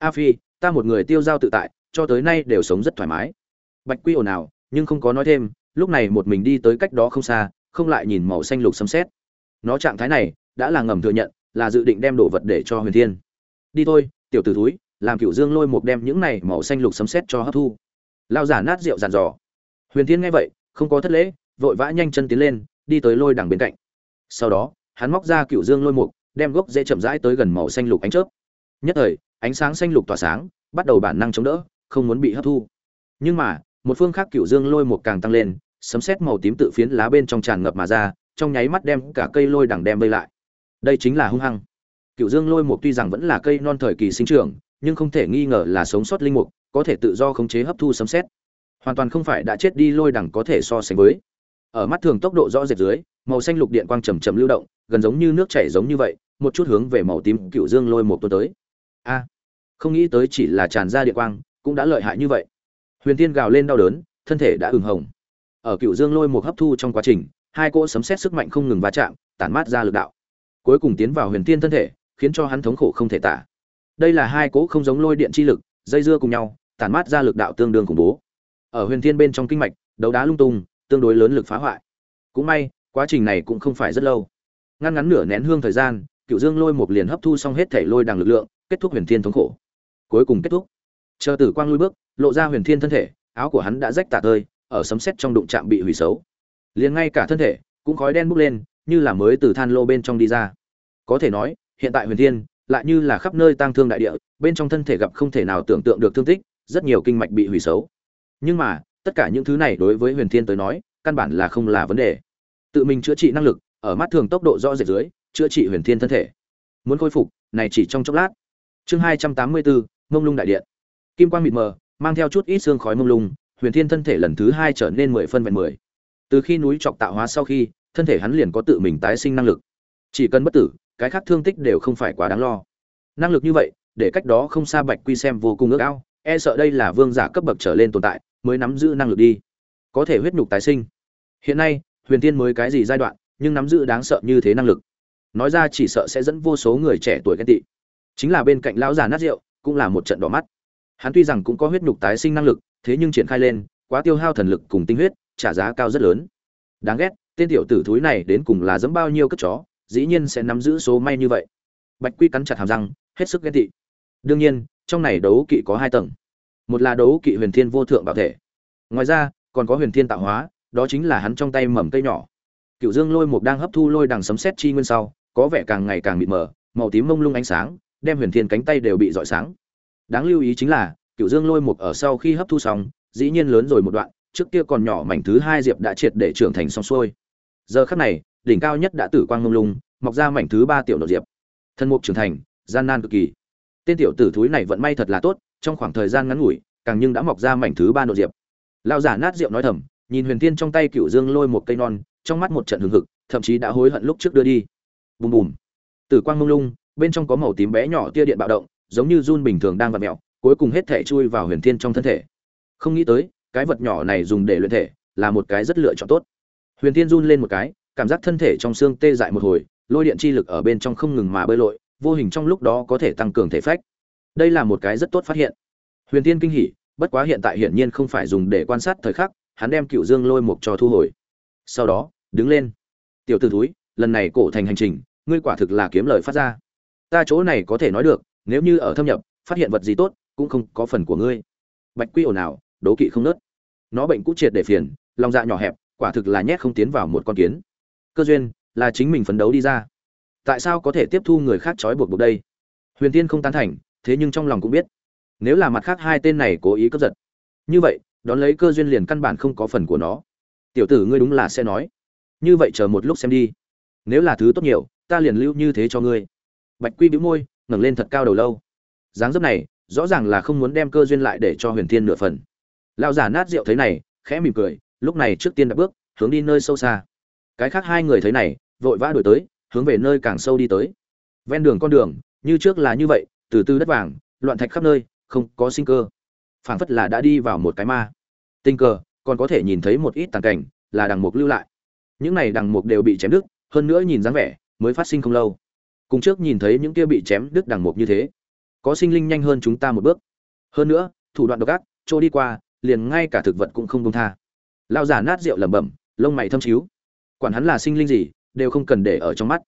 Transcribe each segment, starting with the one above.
a phi, ta một người tiêu giao tự tại, cho tới nay đều sống rất thoải mái. Bạch quy ồn ào, nhưng không có nói thêm, lúc này một mình đi tới cách đó không xa, không lại nhìn màu xanh lục sấm xét nó trạng thái này, đã là ngầm thừa nhận, là dự định đem đồ vật để cho huyền thiên. Đi thôi, tiểu t ử túi làm cựu dương lôi một đem những này màu xanh lục sấm xét cho hấp thu. Lao giả nát rượu giàn dò. Huyền thiên nghe vậy, không có thất lễ, vội vã nhanh chân tiến lên, đi tới lôi đằng bên cạnh. Sau đó, hắn móc ra cựu dương lôi mục, đem gốc dễ chậm rãi tới gần màu xanh lục ánh chớp. Nhất thời ánh sáng xanh lục tỏa sáng, bắt đầu bản năng chống đỡ, không muốn bị hấp thu. Nhưng mà, một phương khác cựu dương lôi mục càng tăng lên, sấm sét màu tím tự phiến lá bên trong tràn ngập mà ra, trong nháy mắt đem cả cây lôi đằng đem vây lại. Đây chính là hung hăng. Cựu dương lôi mục tuy rằng vẫn là cây non thời kỳ sinh trưởng, nhưng không thể nghi ngờ là sống sót linh mục, có thể tự do khống chế hấp thu sấm sét. Hoàn toàn không phải đã chết đi lôi đằng có thể so sánh với. Ở mắt thường tốc độ rõ rệt dưới, màu xanh lục điện quang chậm chậm lưu động, gần giống như nước chảy giống như vậy, một chút hướng về màu tím cựu dương lôi một tu tới a, không nghĩ tới chỉ là tràn ra địa quang, cũng đã lợi hại như vậy. Huyền tiên gào lên đau đớn, thân thể đã ửng hồng. Ở cựu dương lôi một hấp thu trong quá trình, hai cỗ sấm xét sức mạnh không ngừng va chạm, tản mát ra lực đạo. Cuối cùng tiến vào huyền tiên thân thể, khiến cho hắn thống khổ không thể tả. Đây là hai cỗ không giống lôi điện chi lực, dây dưa cùng nhau, tản mát ra lực đạo tương đương khủng bố. Ở huyền thiên bên trong kinh mạch, đấu đá lung tung, tương đối lớn lực phá hoại. Cũng may, quá trình này cũng không phải rất lâu. Ngăn ngắn nửa nén hương thời gian, cựu dương lôi một liền hấp thu xong hết thể lôi đằng lực lượng kết thúc huyền thiên thống khổ. Cuối cùng kết thúc. Chờ tử quang lui bước, lộ ra huyền thiên thân thể, áo của hắn đã rách tả tơi, ở sấm sét trong đụng chạm bị hủy xấu. Liền ngay cả thân thể cũng khói đen bốc lên, như là mới từ than lô bên trong đi ra. Có thể nói, hiện tại huyền thiên lại như là khắp nơi tang thương đại địa, bên trong thân thể gặp không thể nào tưởng tượng được thương tích, rất nhiều kinh mạch bị hủy xấu. Nhưng mà, tất cả những thứ này đối với huyền thiên tới nói, căn bản là không là vấn đề. Tự mình chữa trị năng lực, ở mắt thường tốc độ rõ rệt dưới, chữa trị huyền thiên thân thể. Muốn khôi phục, này chỉ trong chốc lát chương hai trăm tám mươi bốn mông lung đại điện. Kim quang mịt mờ, mang theo chút ít xương khói mông lung, huyền thiên thân thể lần thứ hai trở nên mười phân vẹn mười. Từ khi núi trọc tạo hóa sau khi, thân thể hắn liền có tự mình tái sinh năng lực. Chỉ cần bất tử, cái khác thương tích đều không phải quá đáng lo. Năng lực như vậy, để cách đó không xa bạch quy xem vô cùng ước ao e sợ đây là vương giả cấp bậc trở lên tồn tại, mới nắm giữ năng lực đi. Có thể huyết nhục tái sinh. Hiện nay, huyền tiên mới cái gì giai đoạn, nhưng nắm giữ đáng sợ như thế năng lực. Nói ra chỉ sợ sẽ dẫn vô số người trẻ tuổi ghen tị chính là bên cạnh lão già nát rượu, cũng là một trận đỏ mắt. Hắn tuy rằng cũng có huyết nhục tái sinh năng lực, thế nhưng triển khai lên, quá tiêu hao thần lực cùng tinh huyết, trả giá cao rất lớn. Đáng ghét, tên tiểu tử thúi này đến cùng là dẫm bao nhiêu cất chó, dĩ nhiên sẽ nắm giữ số may như vậy. Bạch quy cắn chặt hàm răng, hết sức ghen tị. Đương nhiên, trong này đấu kỵ có hai tầng. Một là đấu kỵ huyền thiên vô thượng bảo thể. Ngoài ra, còn có huyền thiên tạo hóa, đó chính là hắn trong tay mầm cây nhỏ. Cựu dương lôi mục đang hấp thu lôi đằng sấm xét chi nguyên sau, có vẻ càng ngày càng mịt mờ, màu tím mông lung ánh sáng đem huyền thiên cánh tay đều bị rọi sáng. Đáng lưu ý chính là cựu dương lôi mục ở sau khi hấp thu xong, dĩ nhiên lớn rồi một đoạn, trước kia còn nhỏ mảnh thứ hai diệp đã triệt để trưởng thành xong xuôi. Giờ khắc này, đỉnh cao nhất đã tử quang mông lung, mọc ra mảnh thứ ba tiểu nội diệp. Thân mục trưởng thành, gian nan cực kỳ. Tên tiểu tử thúi này vận may thật là tốt, trong khoảng thời gian ngắn ngủi, càng nhưng đã mọc ra mảnh thứ ba nội diệp. Lão giả nát rượu nói thầm, nhìn huyền thiên trong tay cựu dương lôi một cây non, trong mắt một trận hừng hực, thậm chí đã hối hận lúc trước đưa đi. Bùm bùm. Tử quang mông lung bên trong có màu tím bé nhỏ tia điện bạo động, giống như run bình thường đang vặt mẹo cuối cùng hết thể chui vào huyền thiên trong thân thể. Không nghĩ tới, cái vật nhỏ này dùng để luyện thể, là một cái rất lựa chọn tốt. Huyền thiên run lên một cái, cảm giác thân thể trong xương tê dại một hồi, lôi điện chi lực ở bên trong không ngừng mà bơi lội, vô hình trong lúc đó có thể tăng cường thể phách. Đây là một cái rất tốt phát hiện. Huyền thiên kinh hỉ, bất quá hiện tại hiển nhiên không phải dùng để quan sát thời khắc, hắn đem cựu dương lôi mục cho thu hồi. Sau đó, đứng lên. Tiểu t ử túi lần này cổ thành hành trình, ngươi quả thực là kiếm lời phát ra ta chỗ này có thể nói được, nếu như ở thâm nhập, phát hiện vật gì tốt, cũng không có phần của ngươi. Bạch quy ồn ào, đố kỵ không nớt. Nó bệnh cũ triệt để phiền, lòng dạ nhỏ hẹp, quả thực là nhét không tiến vào một con kiến. Cơ duyên, là chính mình phấn đấu đi ra. Tại sao có thể tiếp thu người khác trói buộc buộc đây? Huyền tiên không tán thành, thế nhưng trong lòng cũng biết. Nếu là mặt khác hai tên này cố ý cướp giật. Như vậy, đón lấy cơ duyên liền căn bản không có phần của nó. Tiểu tử ngươi đúng là sẽ nói. Như vậy chờ một lúc xem đi. Nếu là thứ tốt nhiều, ta liền lưu như thế cho ngươi bạch quy bĩu môi, ngẩng lên thật cao đầu lâu. Dáng dấp này, rõ ràng là không muốn đem cơ duyên lại để cho huyền thiên nửa phần. Lão giả nát rượu thấy này, khẽ mỉm cười, lúc này trước tiên đã bước, hướng đi nơi sâu xa. Cái khác hai người thấy này, vội vã đuổi tới, hướng về nơi càng sâu đi tới. Ven đường con đường, như trước là như vậy, từ từ đất vàng, loạn thạch khắp nơi, không có sinh cơ. Phảng phất là đã đi vào một cái ma. Tình cờ, còn có thể nhìn thấy một ít tàn cảnh, là đằng mục lưu lại. Những này đằng mục đều bị chém đứt, hơn nữa nhìn dáng vẻ, mới phát sinh không lâu cùng trước nhìn thấy những kia bị chém đứt đằng mục như thế. Có sinh linh nhanh hơn chúng ta một bước. Hơn nữa, thủ đoạn độc ác trôi đi qua, liền ngay cả thực vật cũng không công tha. Lao giả nát rượu lẩm bẩm, lông mày thâm chiếu quản hắn là sinh linh gì, đều không cần để ở trong mắt.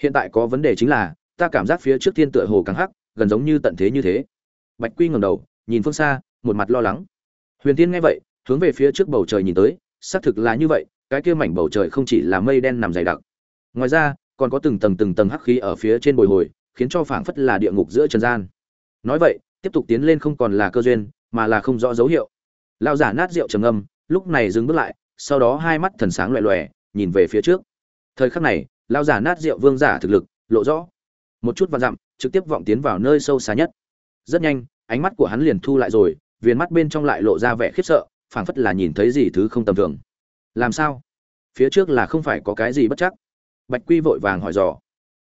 Hiện tại có vấn đề chính là, ta cảm giác phía trước thiên tựa hồ càng hắc, gần giống như tận thế như thế. Bạch quy ngẩng đầu, nhìn phương xa, một mặt lo lắng. Huyền tiên nghe vậy, hướng về phía trước bầu trời nhìn tới, xác thực là như vậy, cái kia mảnh bầu trời không chỉ là mây đen nằm dày đặc. Ngoài ra còn có từng tầng từng tầng hắc khí ở phía trên bồi hồi, khiến cho phảng phất là địa ngục giữa trần gian. Nói vậy, tiếp tục tiến lên không còn là cơ duyên, mà là không rõ dấu hiệu. Lao giả nát rượu trầm âm lúc này dừng bước lại, sau đó hai mắt thần sáng loẹ loẹ nhìn về phía trước. Thời khắc này lao giả nát rượu vương giả thực lực, lộ rõ. Một chút và dặm, trực tiếp vọng tiến vào nơi sâu xa nhất. Rất nhanh, ánh mắt của hắn liền thu lại rồi, viền mắt bên trong lại lộ ra vẻ khiếp sợ, phảng phất là nhìn thấy gì thứ không tầm thường. Làm sao? Phía trước là không phải có cái gì bất chắc bạch quy vội vàng hỏi dò.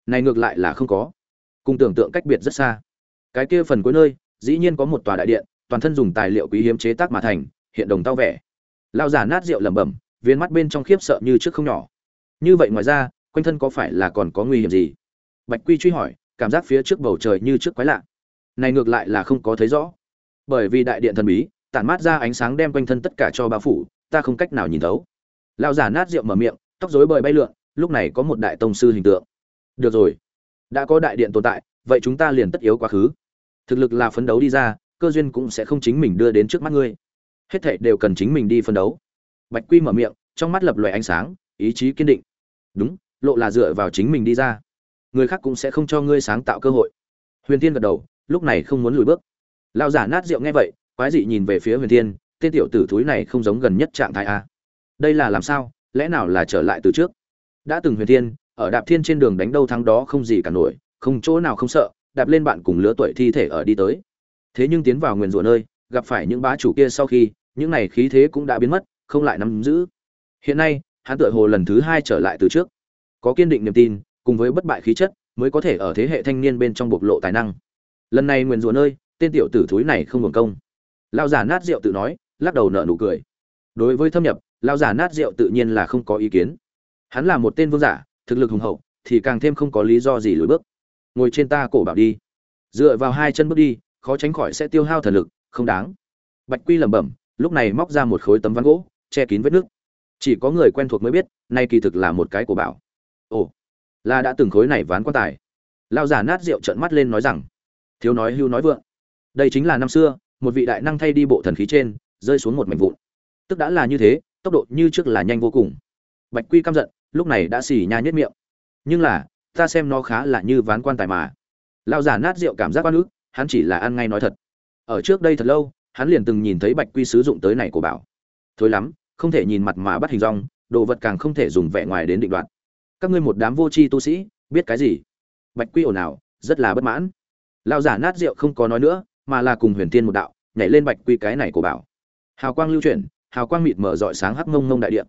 Này ngược lại là không có. Cùng tưởng tượng cách biệt rất xa. Cái kia phần cuối nơi, dĩ nhiên có một tòa đại điện, toàn thân dùng tài liệu quý hiếm chế tác mà thành, hiện đồng tao vẻ. Lao giả nát rượu lẩm bẩm, viên mắt bên trong khiếp sợ như trước không nhỏ. Như vậy ngoài ra, quanh thân có phải là còn có nguy hiểm gì? Bạch quy truy hỏi, cảm giác phía trước bầu trời như trước quái lạ. Này ngược lại là không có thấy rõ. Bởi vì đại điện thần bí, tản mát ra ánh sáng đem quanh thân tất cả cho bao phủ, ta không cách nào nhìn thấu. Lao giả nát rượu mở miệng, tóc rối bời bay lượn lúc này có một đại tông sư hình tượng. Được rồi, đã có đại điện tồn tại, vậy chúng ta liền tất yếu quá khứ. Thực lực là phấn đấu đi ra, cơ duyên cũng sẽ không chính mình đưa đến trước mắt ngươi. Hết thảy đều cần chính mình đi phấn đấu. Bạch quy mở miệng, trong mắt lập loè ánh sáng, ý chí kiên định. Đúng, lộ là dựa vào chính mình đi ra. Người khác cũng sẽ không cho ngươi sáng tạo cơ hội. Huyền tiên gật đầu, lúc này không muốn lùi bước. Lao giả nát rượu nghe vậy, quái dị nhìn về phía huyền tiên tên tiểu tử thúi này không giống gần nhất trạng thái a. Đây là làm sao? Lẽ nào là trở lại từ trước? Đã từng huyền tiên ở đạp thiên trên đường đánh đâu thắng đó không gì cả nổi, không chỗ nào không sợ, đạp lên bạn cùng lứa tuổi thi thể ở đi tới. Thế nhưng tiến vào nguyền rủa nơi, gặp phải những bá chủ kia sau khi, những này khí thế cũng đã biến mất, không lại nắm giữ. Hiện nay, hắn tựa hồ lần thứ hai trở lại từ trước. Có kiên định niềm tin, cùng với bất bại khí chất, mới có thể ở thế hệ thanh niên bên trong bộc lộ tài năng. Lần này nguyền rủa nơi, tên tiểu tử thúi này không hưởng công. Lao giả nát rượu tự nói, lắc đầu nở nụ cười. Đối với thâm nhập lao giả nát rượu tự nhiên là không có ý kiến hắn là một tên vương giả, thực lực hùng hậu, thì càng thêm không có lý do gì lùi bước. Ngồi trên ta cổ bảo đi. Dựa vào hai chân bước đi, khó tránh khỏi sẽ tiêu hao thần lực, không đáng. Bạch quy lẩm bẩm, lúc này móc ra một khối tấm ván gỗ, che kín vết nước. Chỉ có người quen thuộc mới biết, nay kỳ thực là một cái cổ bảo. Ồ, là đã từng khối này ván quan tài. Lao giả nát rượu trợn mắt lên nói rằng, thiếu nói hưu nói vượng. Đây chính là năm xưa, một vị đại năng thay đi bộ thần khí trên, rơi xuống một mảnh vụn. Tức đã là như thế, tốc độ như trước là nhanh vô cùng. Bạch quy căm giận lúc này đã xì nha nhất miệng. Nhưng là, ta xem nó khá là như ván quan tài mà. Lão già nát rượu cảm giác oan ức, hắn chỉ là ăn ngay nói thật. Ở trước đây thật lâu, hắn liền từng nhìn thấy bạch quy sử dụng tới này của bảo. Thôi lắm, không thể nhìn mặt mà bắt hình rong đồ vật càng không thể dùng vẻ ngoài đến định đoạt. Các ngươi một đám vô tri tu sĩ, biết cái gì? Bạch quy ồn ào, rất là bất mãn. Lão giả nát rượu không có nói nữa, mà là cùng huyền tiên một đạo, nhảy lên bạch quy cái này của bảo. Hào quang lưu chuyển, hào quang mịt mở rọi sáng hắc ngông ngông đại điện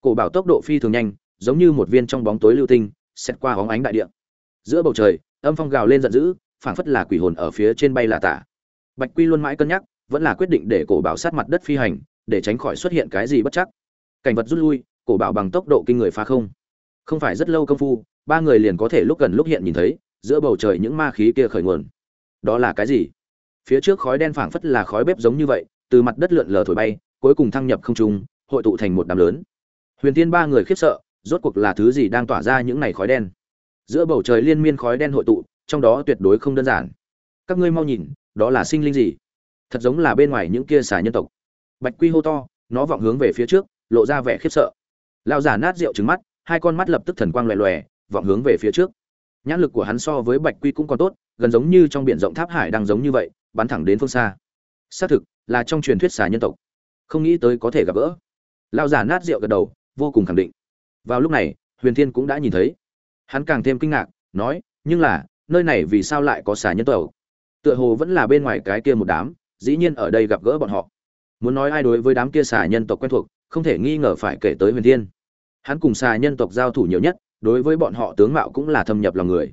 cổ bảo tốc độ phi thường nhanh giống như một viên trong bóng tối lưu tinh xét qua hóng ánh đại địa, giữa bầu trời âm phong gào lên giận dữ phảng phất là quỷ hồn ở phía trên bay là tả. Bạch quy luôn mãi cân nhắc vẫn là quyết định để cổ bảo sát mặt đất phi hành để tránh khỏi xuất hiện cái gì bất chắc. Cảnh vật rút lui cổ bảo bằng tốc độ kinh người phá không. Không phải rất lâu công phu ba người liền có thể lúc gần lúc hiện nhìn thấy giữa bầu trời những ma khí kia khởi nguồn. Đó là cái gì? Phía trước khói đen phảng phất là khói bếp giống như vậy từ mặt đất lượn lờ thổi bay cuối cùng thăng nhập không trung hội tụ thành một đám lớn. Huyền tiên ba người khiếp sợ rốt cuộc là thứ gì đang tỏa ra những này khói đen? Giữa bầu trời liên miên khói đen hội tụ, trong đó tuyệt đối không đơn giản. Các ngươi mau nhìn, đó là sinh linh gì? Thật giống là bên ngoài những kia xà nhân tộc. Bạch quy hô to, nó vọng hướng về phía trước, lộ ra vẻ khiếp sợ. Lao giả nát rượu trứng mắt, hai con mắt lập tức thần quang loè loè, vọng hướng về phía trước. Nhãn lực của hắn so với bạch quy cũng còn tốt, gần giống như trong biển rộng tháp hải đang giống như vậy, bắn thẳng đến phương xa. Xác thực, là trong truyền thuyết xà nhân tộc. Không nghĩ tới có thể gặp gỡ. Lao giả nát rượu gật đầu, vô cùng khẳng định vào lúc này, huyền thiên cũng đã nhìn thấy. Hắn càng thêm kinh ngạc, nói, nhưng là, nơi này vì sao lại có xà nhân tộc? Tựa hồ vẫn là bên ngoài cái kia một đám, dĩ nhiên ở đây gặp gỡ bọn họ. Muốn nói ai đối với đám kia xà nhân tộc quen thuộc, không thể nghi ngờ phải kể tới huyền thiên. Hắn cùng xà nhân tộc giao thủ nhiều nhất, đối với bọn họ tướng mạo cũng là thâm nhập lòng người.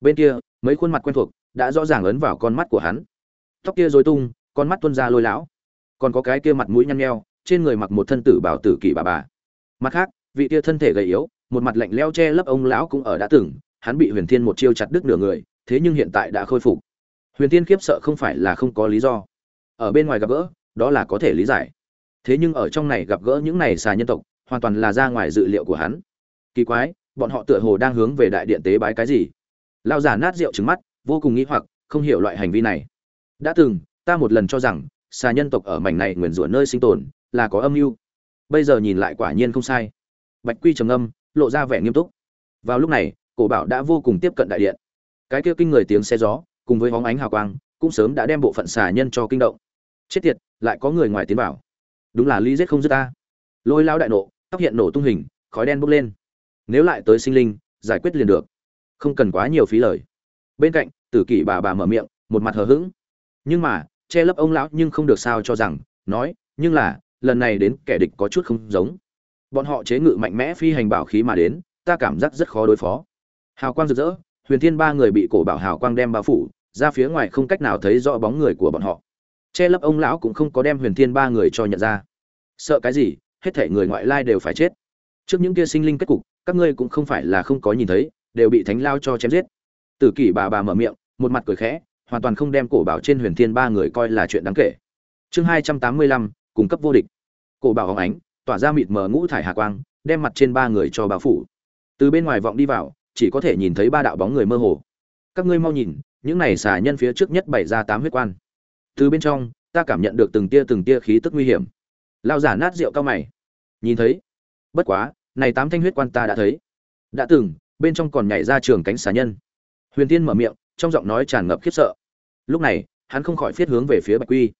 Bên kia, mấy khuôn mặt quen thuộc đã rõ ràng ấn vào con mắt của hắn. Tóc kia dối tung, con mắt tuân ra lôi lão. Còn có cái kia mặt mũi nhăn nheo, trên người mặc một thân tử bảo tử kỷ bà bà. Mặt khác vị kia thân thể gầy yếu, một mặt lạnh leo che lấp ông lão cũng ở đã từng, hắn bị huyền thiên một chiêu chặt đứt nửa người, thế nhưng hiện tại đã khôi phục. Huyền Thiên khiếp sợ không phải là không có lý do. Ở bên ngoài gặp gỡ, đó là có thể lý giải. Thế nhưng ở trong này gặp gỡ những này xà nhân tộc, hoàn toàn là ra ngoài dự liệu của hắn. Kỳ quái, bọn họ tựa hồ đang hướng về đại điện tế bái cái gì? Lao giả nát rượu trứng mắt, vô cùng nghĩ hoặc, không hiểu loại hành vi này. Đã từng, ta một lần cho rằng, xà nhân tộc ở mảnh này nguyền rủa nơi sinh tồn, là có âm mưu. Bây giờ nhìn lại quả nhiên không sai bạch quy trầm âm lộ ra vẻ nghiêm túc. Vào lúc này, cổ bảo đã vô cùng tiếp cận đại điện. Cái kia kinh người tiếng xe gió, cùng với hóng ánh hào quang, cũng sớm đã đem bộ phận xà nhân cho kinh động. Chết tiệt, lại có người ngoài tiến vào. Đúng là ly giết không dứt ta. Lôi lao đại nộ, tóc hiện nổ tung hình, khói đen bốc lên. Nếu lại tới sinh linh, giải quyết liền được. Không cần quá nhiều phí lời. Bên cạnh, tử kỷ bà bà mở miệng, một mặt hờ hững. Nhưng mà, che lấp ông lão nhưng không được sao cho rằng, nói, nhưng là, lần này đến kẻ địch có chút không giống bọn họ chế ngự mạnh mẽ phi hành bảo khí mà đến, ta cảm giác rất khó đối phó. Hào quang rực rỡ, huyền thiên ba người bị cổ bảo hào quang đem bao phủ, ra phía ngoài không cách nào thấy rõ bóng người của bọn họ. Che lấp ông lão cũng không có đem huyền thiên ba người cho nhận ra. Sợ cái gì, hết thể người ngoại lai đều phải chết. Trước những kia sinh linh kết cục, các ngươi cũng không phải là không có nhìn thấy, đều bị thánh lao cho chém giết. Tử kỷ bà bà mở miệng, một mặt cười khẽ, hoàn toàn không đem cổ bảo trên huyền thiên ba người coi là chuyện đáng kể. Chương hai trăm tám mươi lăm, cung cấp vô địch. Cổ bảo hóng ánh tỏa ra mịt mờ ngũ thải hà quang, đem mặt trên ba người cho bao phủ. Từ bên ngoài vọng đi vào, chỉ có thể nhìn thấy ba đạo bóng người mơ hồ. Các ngươi mau nhìn, những này xà nhân phía trước nhất bày ra tám huyết quan. Từ bên trong, ta cảm nhận được từng tia từng tia khí tức nguy hiểm. Lao giả nát rượu cao mày. Nhìn thấy? Bất quá, này tám thanh huyết quan ta đã thấy. Đã từng, bên trong còn nhảy ra trường cánh xà nhân. Huyền tiên mở miệng, trong giọng nói tràn ngập khiếp sợ. Lúc này, hắn không khỏi phiết hướng về phía bạch quy.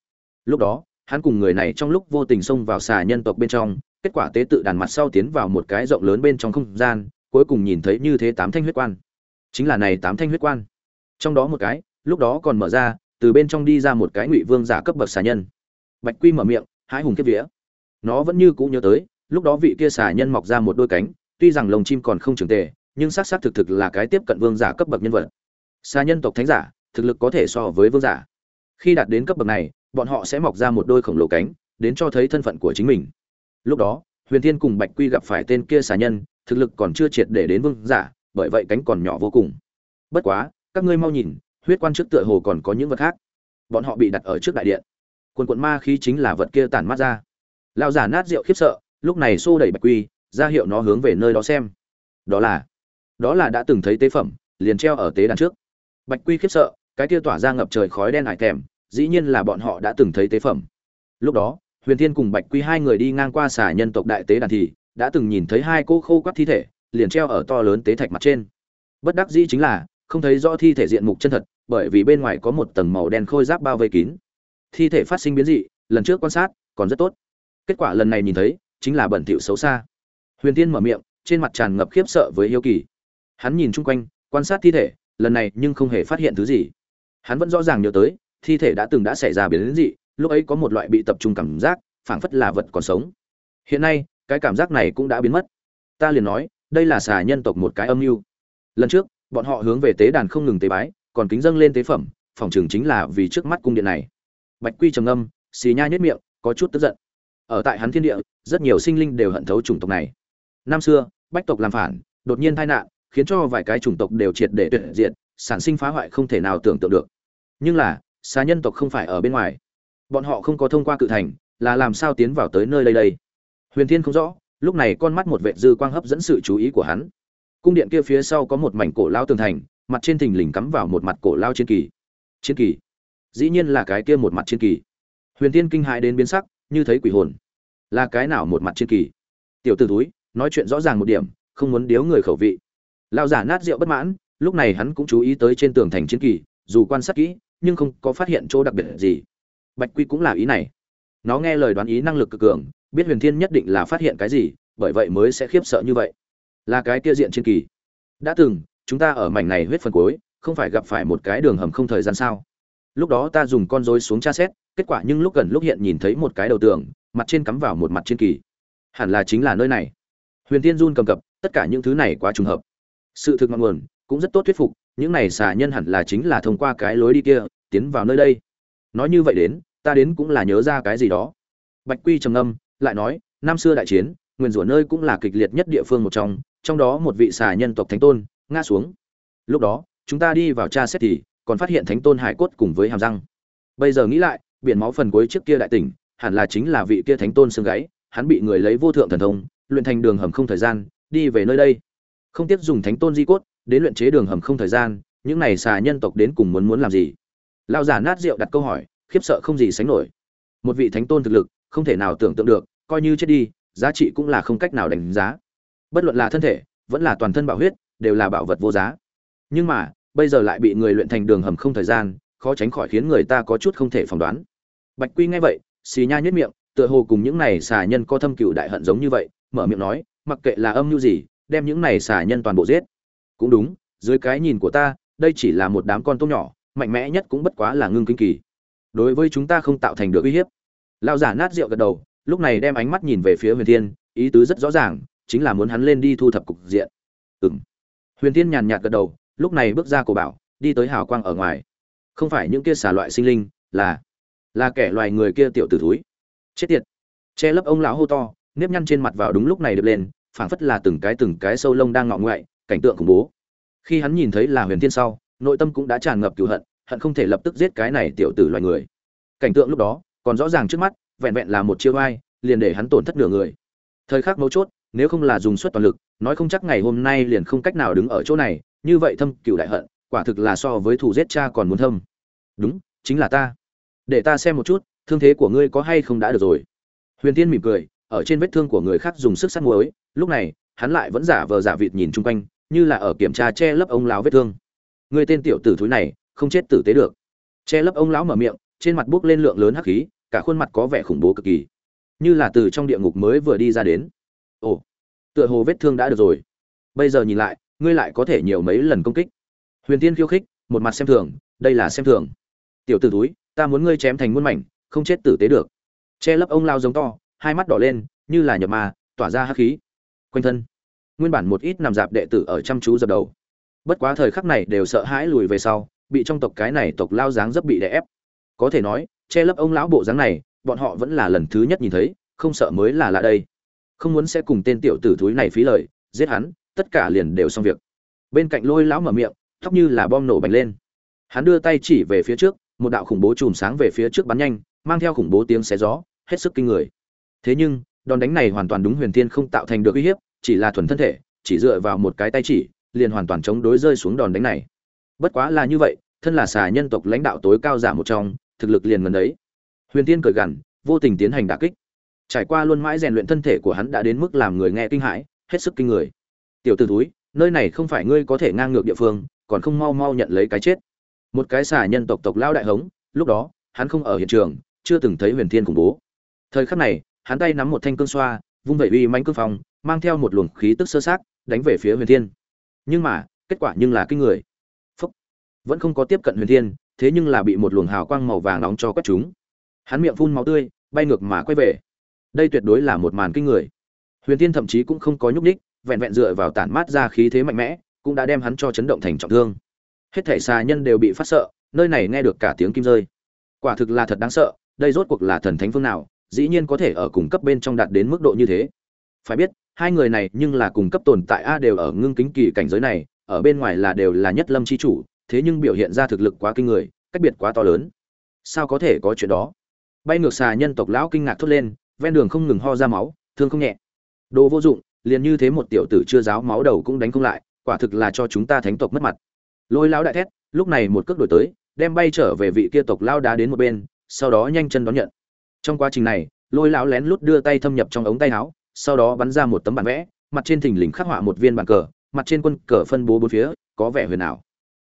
Lúc đó hắn cùng người này trong lúc vô tình xông vào xà nhân tộc bên trong, kết quả tế tự đàn mặt sau tiến vào một cái rộng lớn bên trong không gian, cuối cùng nhìn thấy như thế tám thanh huyết quan. Chính là này tám thanh huyết quan. Trong đó một cái, lúc đó còn mở ra, từ bên trong đi ra một cái ngụy vương giả cấp bậc xà nhân. Bạch quy mở miệng, hái hùng kiếp vía. Nó vẫn như cũ nhớ tới, lúc đó vị kia xà nhân mọc ra một đôi cánh, tuy rằng lồng chim còn không trưởng tề, nhưng xác xác thực thực là cái tiếp cận vương giả cấp bậc nhân vật. Xà nhân tộc thánh giả, thực lực có thể so với vương giả. Khi đạt đến cấp bậc này bọn họ sẽ mọc ra một đôi khổng lồ cánh, đến cho thấy thân phận của chính mình. Lúc đó, huyền thiên cùng bạch quy gặp phải tên kia xà nhân, thực lực còn chưa triệt để đến vương giả, bởi vậy cánh còn nhỏ vô cùng. Bất quá, các ngươi mau nhìn, huyết quan trước tựa hồ còn có những vật khác. Bọn họ bị đặt ở trước đại điện. Quần quận ma khí chính là vật kia tản mát ra. Lão giả nát rượu khiếp sợ, lúc này xô đẩy bạch quy, ra hiệu nó hướng về nơi đó xem. Đó là đó là đã từng thấy tế phẩm, liền treo ở tế đàn trước. Bạch quy khiếp sợ, cái kia tỏa ra ngập trời khói đen hải thèm dĩ nhiên là bọn họ đã từng thấy tế phẩm. Lúc đó, huyền thiên cùng bạch quy hai người đi ngang qua xà nhân tộc đại tế đàn thì, đã từng nhìn thấy hai cô khô quắt thi thể, liền treo ở to lớn tế thạch mặt trên. Bất đắc dĩ chính là, không thấy rõ thi thể diện mục chân thật, bởi vì bên ngoài có một tầng màu đen khôi giáp bao vây kín. Thi thể phát sinh biến dị, lần trước quan sát, còn rất tốt. Kết quả lần này nhìn thấy, chính là bẩn thỉu xấu xa. Huyền tiên mở miệng, trên mặt tràn ngập khiếp sợ với hiếu kỳ. Hắn nhìn chung quanh, quan sát thi thể, lần này nhưng không hề phát hiện thứ gì. Hắn vẫn rõ ràng nhớ tới thi thể đã từng đã xảy ra biến dị, lúc ấy có một loại bị tập trung cảm giác, phảng phất là vật còn sống. Hiện nay, cái cảm giác này cũng đã biến mất. Ta liền nói, đây là xà nhân tộc một cái âm mưu. Lần trước, bọn họ hướng về tế đàn không ngừng tế bái, còn kính dâng lên tế phẩm, phòng trường chính là vì trước mắt cung điện này. Bạch quy trầm âm xì nha nhất miệng, có chút tức giận. Ở tại hắn thiên địa, rất nhiều sinh linh đều hận thấu chủng tộc này. Năm xưa, bách tộc làm phản, đột nhiên tai nạn, khiến cho vài cái chủng tộc đều triệt để tuyệt diệt, sản sinh phá hoại không thể nào tưởng tượng được. Nhưng là xà nhân tộc không phải ở bên ngoài. Bọn họ không có thông qua cự thành, là làm sao tiến vào tới nơi đây đây? Huyền thiên không rõ, lúc này con mắt một vệ dư quang hấp dẫn sự chú ý của hắn. Cung điện kia phía sau có một mảnh cổ lao tường thành, mặt trên thình lình cắm vào một mặt cổ lao chiến kỳ. Chiến kỳ? Dĩ nhiên là cái kia một mặt chiến kỳ. Huyền thiên kinh hãi đến biến sắc, như thấy quỷ hồn. Là cái nào một mặt chiến kỳ? Tiểu t ử túi nói chuyện rõ ràng một điểm, không muốn điếu người khẩu vị. Lao giả nát rượu bất mãn, lúc này hắn cũng chú ý tới trên tường thành chiến kỳ, dù quan sát kỹ nhưng không có phát hiện chỗ đặc biệt gì. Bạch quy cũng là ý này. Nó nghe lời đoán ý năng lực cực cường, biết huyền thiên nhất định là phát hiện cái gì, bởi vậy mới sẽ khiếp sợ như vậy. Là cái kia diện chiến kỳ. Đã từng, chúng ta ở mảnh này huyết phần cuối, không phải gặp phải một cái đường hầm không thời gian sao? Lúc đó ta dùng con rối xuống tra xét, kết quả nhưng lúc gần lúc hiện nhìn thấy một cái đầu tường, mặt trên cắm vào một mặt trên kỳ. Hẳn là chính là nơi này. Huyền tiên run cầm cập, tất cả những thứ này quá trùng hợp. Sự thực ngọn nguồn, cũng rất tốt thuyết phục những này xà nhân hẳn là chính là thông qua cái lối đi kia, tiến vào nơi đây. Nói như vậy đến, ta đến cũng là nhớ ra cái gì đó. Bạch quy trầm ngâm, lại nói, năm xưa đại chiến nguyên rủa nơi cũng là kịch liệt nhất địa phương một trong trong đó một vị xà nhân tộc thánh tôn, ngã xuống. Lúc đó, chúng ta đi vào tra xét thì, còn phát hiện thánh tôn hải cốt cùng với hàm răng. Bây giờ nghĩ lại, biển máu phần cuối trước kia đại tỉnh, hẳn là chính là vị kia thánh tôn xương gáy, hắn bị người lấy vô thượng thần thông, luyện thành đường hầm không thời gian, đi về nơi đây. Không tiếp dùng thánh tôn di cốt đến luyện chế đường hầm không thời gian, những này xà nhân tộc đến cùng muốn muốn làm gì? Lão giả nát rượu đặt câu hỏi, khiếp sợ không gì sánh nổi. Một vị thánh tôn thực lực, không thể nào tưởng tượng được, coi như chết đi, giá trị cũng là không cách nào đánh giá. Bất luận là thân thể, vẫn là toàn thân bảo huyết, đều là bảo vật vô giá. Nhưng mà, bây giờ lại bị người luyện thành đường hầm không thời gian, khó tránh khỏi khiến người ta có chút không thể phỏng đoán. Bạch quy nghe vậy, xì nha nhất miệng, tựa hồ cùng những này xà nhân có thâm cựu đại hận giống như vậy, mở miệng nói, mặc kệ là âm mưu gì, đem những này xà nhân toàn bộ giết cũng đúng, dưới cái nhìn của ta, đây chỉ là một đám con tôm nhỏ, mạnh mẽ nhất cũng bất quá là ngưng kinh kỳ. Đối với chúng ta không tạo thành được uy hiếp. Lão giả nát rượu gật đầu, lúc này đem ánh mắt nhìn về phía huyền thiên, ý tứ rất rõ ràng, chính là muốn hắn lên đi thu thập cục diện. Ừng huyền thiên nhàn nhạt gật đầu, lúc này bước ra cổ bảo, đi tới hào quang ở ngoài. Không phải những kia xả loại sinh linh, là là kẻ loài người kia tiểu tử thúi. Chết tiệt. Che lấp ông lão hô to, nếp nhăn trên mặt vào đúng lúc này được lên, phảng phất là từng cái từng cái sâu lông đang ngọ ngoại cảnh tượng khủng bố. Khi hắn nhìn thấy là huyền thiên sau, nội tâm cũng đã tràn ngập cựu hận hận không thể lập tức giết cái này tiểu tử loài người. Cảnh tượng lúc đó, còn rõ ràng trước mắt, vẹn vẹn là một chiêu ai liền để hắn tổn thất nửa người. Thời khắc mấu chốt, nếu không là dùng suất toàn lực, nói không chắc ngày hôm nay liền không cách nào đứng ở chỗ này, như vậy thâm cựu đại hận, quả thực là so với thủ giết cha còn muốn thâm. Đúng, chính là ta. Để ta xem một chút, thương thế của ngươi có hay không đã được rồi. Huyền tiên mỉm cười, ở trên vết thương của người khác dùng sức sát muối, lúc này, hắn lại vẫn giả vờ giả vịt nhìn chung quanh như là ở kiểm tra che lấp ông lão vết thương. Người tên tiểu tử thúi này, không chết tử tế được. Che lấp ông lão mở miệng, trên mặt buốc lên lượng lớn hắc khí, cả khuôn mặt có vẻ khủng bố cực kỳ. Như là từ trong địa ngục mới vừa đi ra đến. Ồ, tựa hồ vết thương đã được rồi. Bây giờ nhìn lại, ngươi lại có thể nhiều mấy lần công kích. Huyền tiên khiêu khích, một mặt xem thường, đây là xem thường. Tiểu tử túi ta muốn ngươi chém thành muôn mảnh, không chết tử tế được. Che lấp ông lao giống to, hai mắt đỏ lên, như là nhập ma, tỏa ra hắc khí. Quanh thân nguyên bản một ít nằm dạp đệ tử ở chăm chú dập đầu. Bất quá thời khắc này đều sợ hãi lùi về sau, bị trong tộc cái này tộc lao dáng rất bị đè ép. Có thể nói, che lấp ông lão bộ dáng này, bọn họ vẫn là lần thứ nhất nhìn thấy, không sợ mới là lạ đây. Không muốn sẽ cùng tên tiểu tử thúi này phí lời, giết hắn, tất cả liền đều xong việc. Bên cạnh lôi lão mở miệng, tóc như là bom nổ bành lên. Hắn đưa tay chỉ về phía trước, một đạo khủng bố chùm sáng về phía trước bắn nhanh, mang theo khủng bố tiếng xé gió, hết sức kinh người. Thế nhưng, đòn đánh này hoàn toàn đúng huyền thiên không tạo thành được uy hiếp chỉ là thuần thân thể, chỉ dựa vào một cái tay chỉ, liền hoàn toàn chống đối rơi xuống đòn đánh này. Bất quá là như vậy, thân là xà nhân tộc lãnh đạo tối cao giả một trong, thực lực liền gần đấy huyền tiên cười gằn, vô tình tiến hành đả kích. Trải qua luôn mãi rèn luyện thân thể của hắn đã đến mức làm người nghe kinh hãi, hết sức kinh người. Tiểu t ử túi nơi này không phải ngươi có thể ngang ngược địa phương, còn không mau mau nhận lấy cái chết. Một cái xà nhân tộc tộc lao đại hống, lúc đó, hắn không ở hiện trường, chưa từng thấy huyền thiên khủng bố. Thời khắc này, hắn tay nắm một thanh cương xoa vung vẩy uy mãnh cương phong mang theo một luồng khí tức sơ sát đánh về phía huyền thiên. Nhưng mà kết quả nhưng là kinh người. Phốc. vẫn không có tiếp cận huyền thiên thế nhưng là bị một luồng hào quang màu vàng nóng cho quét chúng hắn miệng phun máu tươi bay ngược mà quay về. Đây tuyệt đối là một màn kinh người. Huyền thiên thậm chí cũng không có nhúc nhích, vẹn vẹn dựa vào tản mát ra khí thế mạnh mẽ cũng đã đem hắn cho chấn động thành trọng thương. Hết thảy xà nhân đều bị phát sợ nơi này nghe được cả tiếng kim rơi. Quả thực là thật đáng sợ đây rốt cuộc là thần thánh phương nào dĩ nhiên có thể ở cùng cấp bên trong đạt đến mức độ như thế. Phải biết, hai người này nhưng là cùng cấp tồn tại a đều ở ngưng kính kỳ cảnh giới này, ở bên ngoài là đều là nhất lâm chi chủ, thế nhưng biểu hiện ra thực lực quá kinh người, cách biệt quá to lớn. Sao có thể có chuyện đó? Bay ngược xà nhân tộc lão kinh ngạc thốt lên, ven đường không ngừng ho ra máu, thương không nhẹ. Đồ vô dụng, liền như thế một tiểu tử chưa giáo máu đầu cũng đánh không lại, quả thực là cho chúng ta thánh tộc mất mặt. Lôi lão đại thét, lúc này một cước đổi tới, đem bay trở về vị kia tộc lao đá đến một bên, sau đó nhanh chân đón nhận trong quá trình này, lôi lão lén lút đưa tay thâm nhập trong ống tay áo, sau đó bắn ra một tấm bản vẽ, mặt trên thình lình khắc họa một viên bản cờ, mặt trên quân cờ phân bố bốn phía, có vẻ huyền ảo.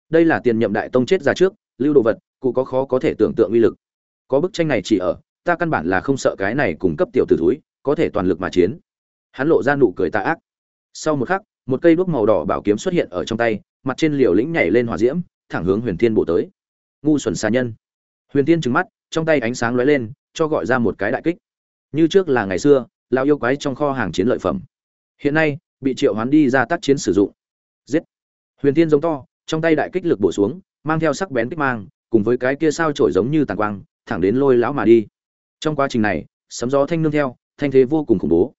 Đây là tiền nhậm đại tông chết ra trước, lưu đồ vật, cụ có khó có thể tưởng tượng uy lực. Có bức tranh này chỉ ở, ta căn bản là không sợ cái này cung cấp tiểu tử thúi, có thể toàn lực mà chiến. Hắn lộ ra nụ cười tà ác. Sau một khắc, một cây đuốc màu đỏ bảo kiếm xuất hiện ở trong tay, mặt trên liều lĩnh nhảy lên hỏa diễm, thẳng hướng huyền thiên bổ tới. Ngu xuẩn xà nhân. Huyền thiên trừng mắt, trong tay ánh sáng lóe lên cho gọi ra một cái đại kích. Như trước là ngày xưa lao yêu quái trong kho hàng chiến lợi phẩm. Hiện nay, bị triệu hoán đi ra tác chiến sử dụng. Giết. Huyền thiên giống to, trong tay đại kích lực bổ xuống, mang theo sắc bén kích mang, cùng với cái kia sao trổi giống như tàn quang, thẳng đến lôi lão mà đi. Trong quá trình này, sấm gió thanh nương theo, thanh thế vô cùng khủng bố.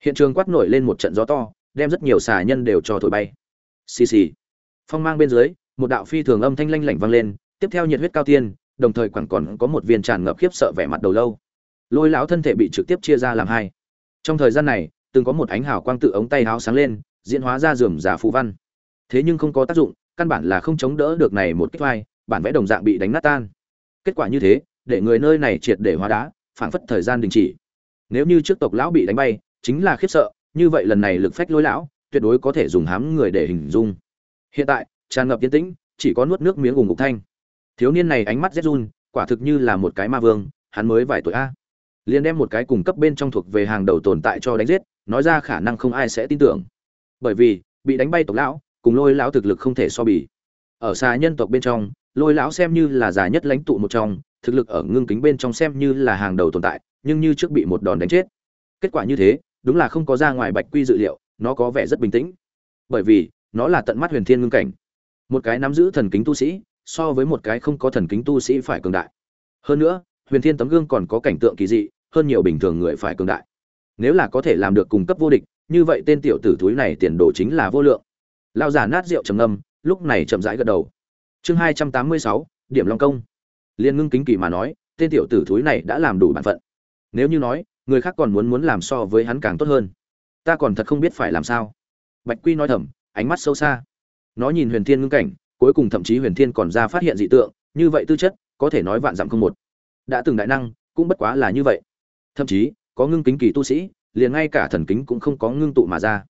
Hiện trường quát nổi lên một trận gió to, đem rất nhiều xà nhân đều cho thổi bay. Xì xì. Phong mang bên dưới, một đạo phi thường âm thanh lanh lảnh vang lên, tiếp theo nhiệt huyết cao tiên đồng thời quẳng còn có một viên tràn ngập khiếp sợ vẻ mặt đầu lâu. Lôi lão thân thể bị trực tiếp chia ra làm hai. Trong thời gian này, từng có một ánh hào quang tự ống tay háo sáng lên, diễn hóa ra dườm giả phù văn. Thế nhưng không có tác dụng, căn bản là không chống đỡ được này một kích vai, bản vẽ đồng dạng bị đánh nát tan. Kết quả như thế, để người nơi này triệt để hóa đá, phảng phất thời gian đình chỉ. Nếu như trước tộc lão bị đánh bay, chính là khiếp sợ, như vậy lần này lực phách lôi lão, tuyệt đối có thể dùng hám người để hình dung. Hiện tại, tràn ngập yên tĩnh, chỉ có nuốt nước miếng cùng ngục thanh thiếu niên này ánh mắt rét run, quả thực như là một cái ma vương, hắn mới vài tuổi a. Liền đem một cái cùng cấp bên trong thuộc về hàng đầu tồn tại cho đánh giết, nói ra khả năng không ai sẽ tin tưởng. Bởi vì, bị đánh bay tộc lão, cùng lôi lão thực lực không thể so bì. Ở xa nhân tộc bên trong, lôi lão xem như là già nhất lãnh tụ một trong, thực lực ở ngưng kính bên trong xem như là hàng đầu tồn tại, nhưng như trước bị một đòn đánh chết. Kết quả như thế, đúng là không có ra ngoài bạch quy dự liệu, nó có vẻ rất bình tĩnh. Bởi vì, nó là tận mắt huyền thiên ngưng cảnh. Một cái nắm giữ thần kính tu sĩ so với một cái không có thần kính tu sĩ phải cường đại. Hơn nữa, huyền thiên tấm gương còn có cảnh tượng kỳ dị, hơn nhiều bình thường người phải cường đại. Nếu là có thể làm được cung cấp vô địch, như vậy tên tiểu tử thúi này tiền đồ chính là vô lượng. Lao giả nát rượu trầm ngâm, lúc này chậm rãi gật đầu. Chương hai trăm tám mươi sáu, điểm long công. Liên ngưng kính kỳ mà nói, tên tiểu tử thúi này đã làm đủ bản phận. Nếu như nói, người khác còn muốn muốn làm so với hắn càng tốt hơn. Ta còn thật không biết phải làm sao. Bạch quy nói thầm, ánh mắt sâu xa. Nó nhìn huyền thiên ngưng cảnh cuối cùng thậm chí huyền thiên còn ra phát hiện dị tượng, như vậy tư chất, có thể nói vạn dặm không một. Đã từng đại năng, cũng bất quá là như vậy. Thậm chí, có ngưng kính kỳ tu sĩ, liền ngay cả thần kính cũng không có ngưng tụ mà ra.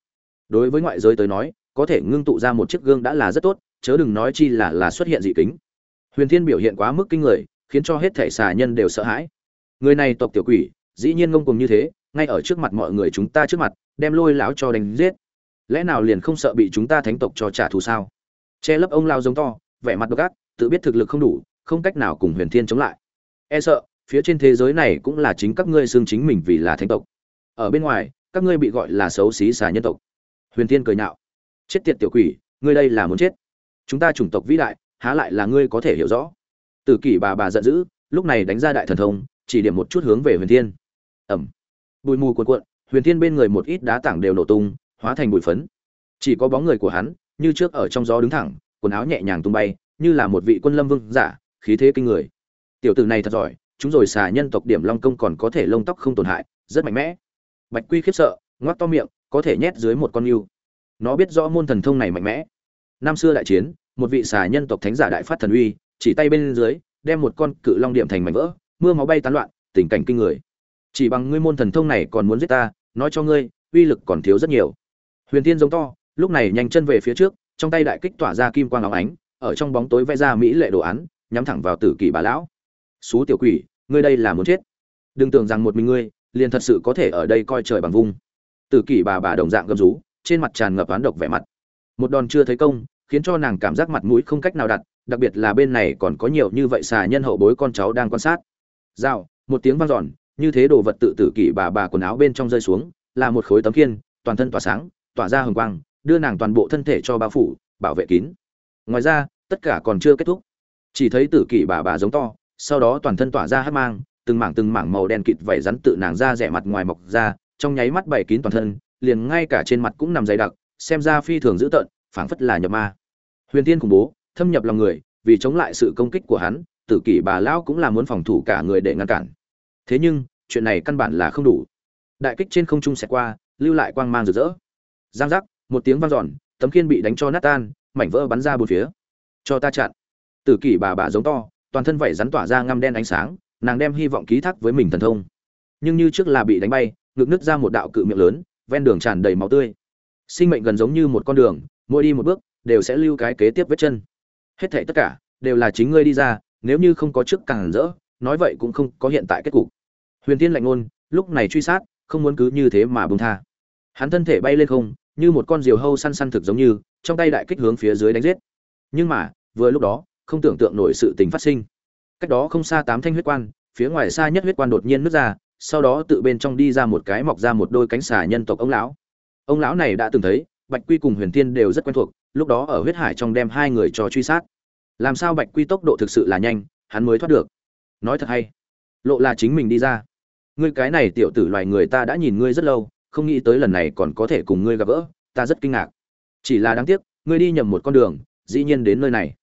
Đối với ngoại giới tới nói, có thể ngưng tụ ra một chiếc gương đã là rất tốt, chớ đừng nói chi là là xuất hiện dị kính. Huyền thiên biểu hiện quá mức kinh người, khiến cho hết thể xà nhân đều sợ hãi. Người này tộc tiểu quỷ, dĩ nhiên ngông cùng như thế, ngay ở trước mặt mọi người chúng ta trước mặt, đem lôi lão cho đánh giết. Lẽ nào liền không sợ bị chúng ta thánh tộc cho trả thù sao? Che lấp ông lao giống to, vẻ mặt độc ác, tự biết thực lực không đủ, không cách nào cùng huyền thiên chống lại. E sợ, phía trên thế giới này cũng là chính các ngươi xương chính mình vì là thánh tộc. Ở bên ngoài, các ngươi bị gọi là xấu xí xà nhân tộc. Huyền thiên cười nhạo. Chết tiệt tiểu quỷ, ngươi đây là muốn chết. Chúng ta chủng tộc vĩ đại, há lại là ngươi có thể hiểu rõ. Tử kỷ bà bà giận dữ, lúc này đánh ra đại thần thông, chỉ điểm một chút hướng về huyền thiên. Ẩm bụi mù cuộn cuộn, huyền thiên bên người một ít đá tảng đều nổ tung, hóa thành bụi phấn. Chỉ có bóng người của hắn như trước ở trong gió đứng thẳng, quần áo nhẹ nhàng tung bay, như là một vị quân lâm vương giả, khí thế kinh người. Tiểu tử này thật giỏi, chúng rồi xà nhân tộc điểm long công còn có thể lông tóc không tổn hại, rất mạnh mẽ. Bạch quy khiếp sợ, ngoác to miệng, có thể nhét dưới một con yêu. Nó biết rõ môn thần thông này mạnh mẽ. Năm xưa đại chiến, một vị xà nhân tộc thánh giả đại phát thần uy, chỉ tay bên dưới, đem một con cự long điểm thành mảnh vỡ, mưa máu bay tán loạn, tình cảnh kinh người. Chỉ bằng ngươi môn thần thông này còn muốn giết ta, nói cho ngươi, uy lực còn thiếu rất nhiều. Huyền tiên giống to lúc này nhanh chân về phía trước, trong tay đại kích tỏa ra kim quang óng ánh, ở trong bóng tối vẽ ra mỹ lệ đồ án, nhắm thẳng vào tử kỳ bà lão. Xú tiểu quỷ, ngươi đây là muốn chết. Đừng tưởng rằng một mình ngươi, liền thật sự có thể ở đây coi trời bằng vung. Tử kỳ bà bà đồng dạng gầm rú, trên mặt tràn ngập oán độc vẻ mặt. Một đòn chưa thấy công, khiến cho nàng cảm giác mặt mũi không cách nào đặt, đặc biệt là bên này còn có nhiều như vậy xà nhân hậu bối con cháu đang quan sát. Rào, một tiếng vang dọn, như thế đồ vật tự tử kỷ bà bà quần áo bên trong rơi xuống, là một khối tấm kiên toàn thân tỏa sáng, tỏa ra hừng quang đưa nàng toàn bộ thân thể cho bao phủ, bảo vệ kín. Ngoài ra, tất cả còn chưa kết thúc. Chỉ thấy tử kỷ bà bà giống to, sau đó toàn thân tỏa ra hát mang, từng mảng từng mảng màu đen kịt vẩy rắn tự nàng ra rẻ mặt ngoài mọc ra, trong nháy mắt bảy kín toàn thân, liền ngay cả trên mặt cũng nằm dày đặc, xem ra phi thường dữ tợn, phảng phất là nhập ma. Huyền tiên khủng bố, thâm nhập lòng người, vì chống lại sự công kích của hắn, tử kỷ bà lão cũng là muốn phòng thủ cả người để ngăn cản. Thế nhưng, chuyện này căn bản là không đủ. Đại kích trên không trung xẹt qua, lưu lại quang mang rực rỡ. Giang giác một tiếng vang giòn tấm kiên bị đánh cho nát tan, mảnh vỡ bắn ra bốn phía. Cho ta chặn. Tử kỷ bà bà giống to, toàn thân vảy rắn tỏa ra ngăm đen ánh sáng, nàng đem hy vọng ký thác với mình thần thông. Nhưng như trước là bị đánh bay, ngực nứt ra một đạo cự miệng lớn, ven đường tràn đầy máu tươi. Sinh mệnh gần giống như một con đường, mỗi đi một bước, đều sẽ lưu cái kế tiếp vết chân. Hết thảy tất cả, đều là chính ngươi đi ra, nếu như không có trước càng rỡ, nói vậy cũng không có hiện tại kết cục. Huyền tiên lạnh ngôn, lúc này truy sát, không muốn cứ như thế mà buông tha. Hắn thân thể bay lên không như một con diều hâu săn săn thực giống như, trong tay đại kích hướng phía dưới đánh giết. Nhưng mà, vừa lúc đó, không tưởng tượng nổi sự tình phát sinh. Cách đó không xa tám thanh huyết quan, phía ngoài xa nhất huyết quan đột nhiên nứt ra, sau đó tự bên trong đi ra một cái mọc ra một đôi cánh xà nhân tộc ông lão. Ông lão này đã từng thấy, bạch quy cùng huyền tiên đều rất quen thuộc, lúc đó ở huyết hải trong đem hai người cho truy sát. Làm sao bạch quy tốc độ thực sự là nhanh, hắn mới thoát được. Nói thật hay, lộ là chính mình đi ra. Ngươi cái này tiểu tử loài người ta đã nhìn ngươi rất lâu không nghĩ tới lần này còn có thể cùng ngươi gặp gỡ, ta rất kinh ngạc. Chỉ là đáng tiếc, ngươi đi nhầm một con đường, dĩ nhiên đến nơi này.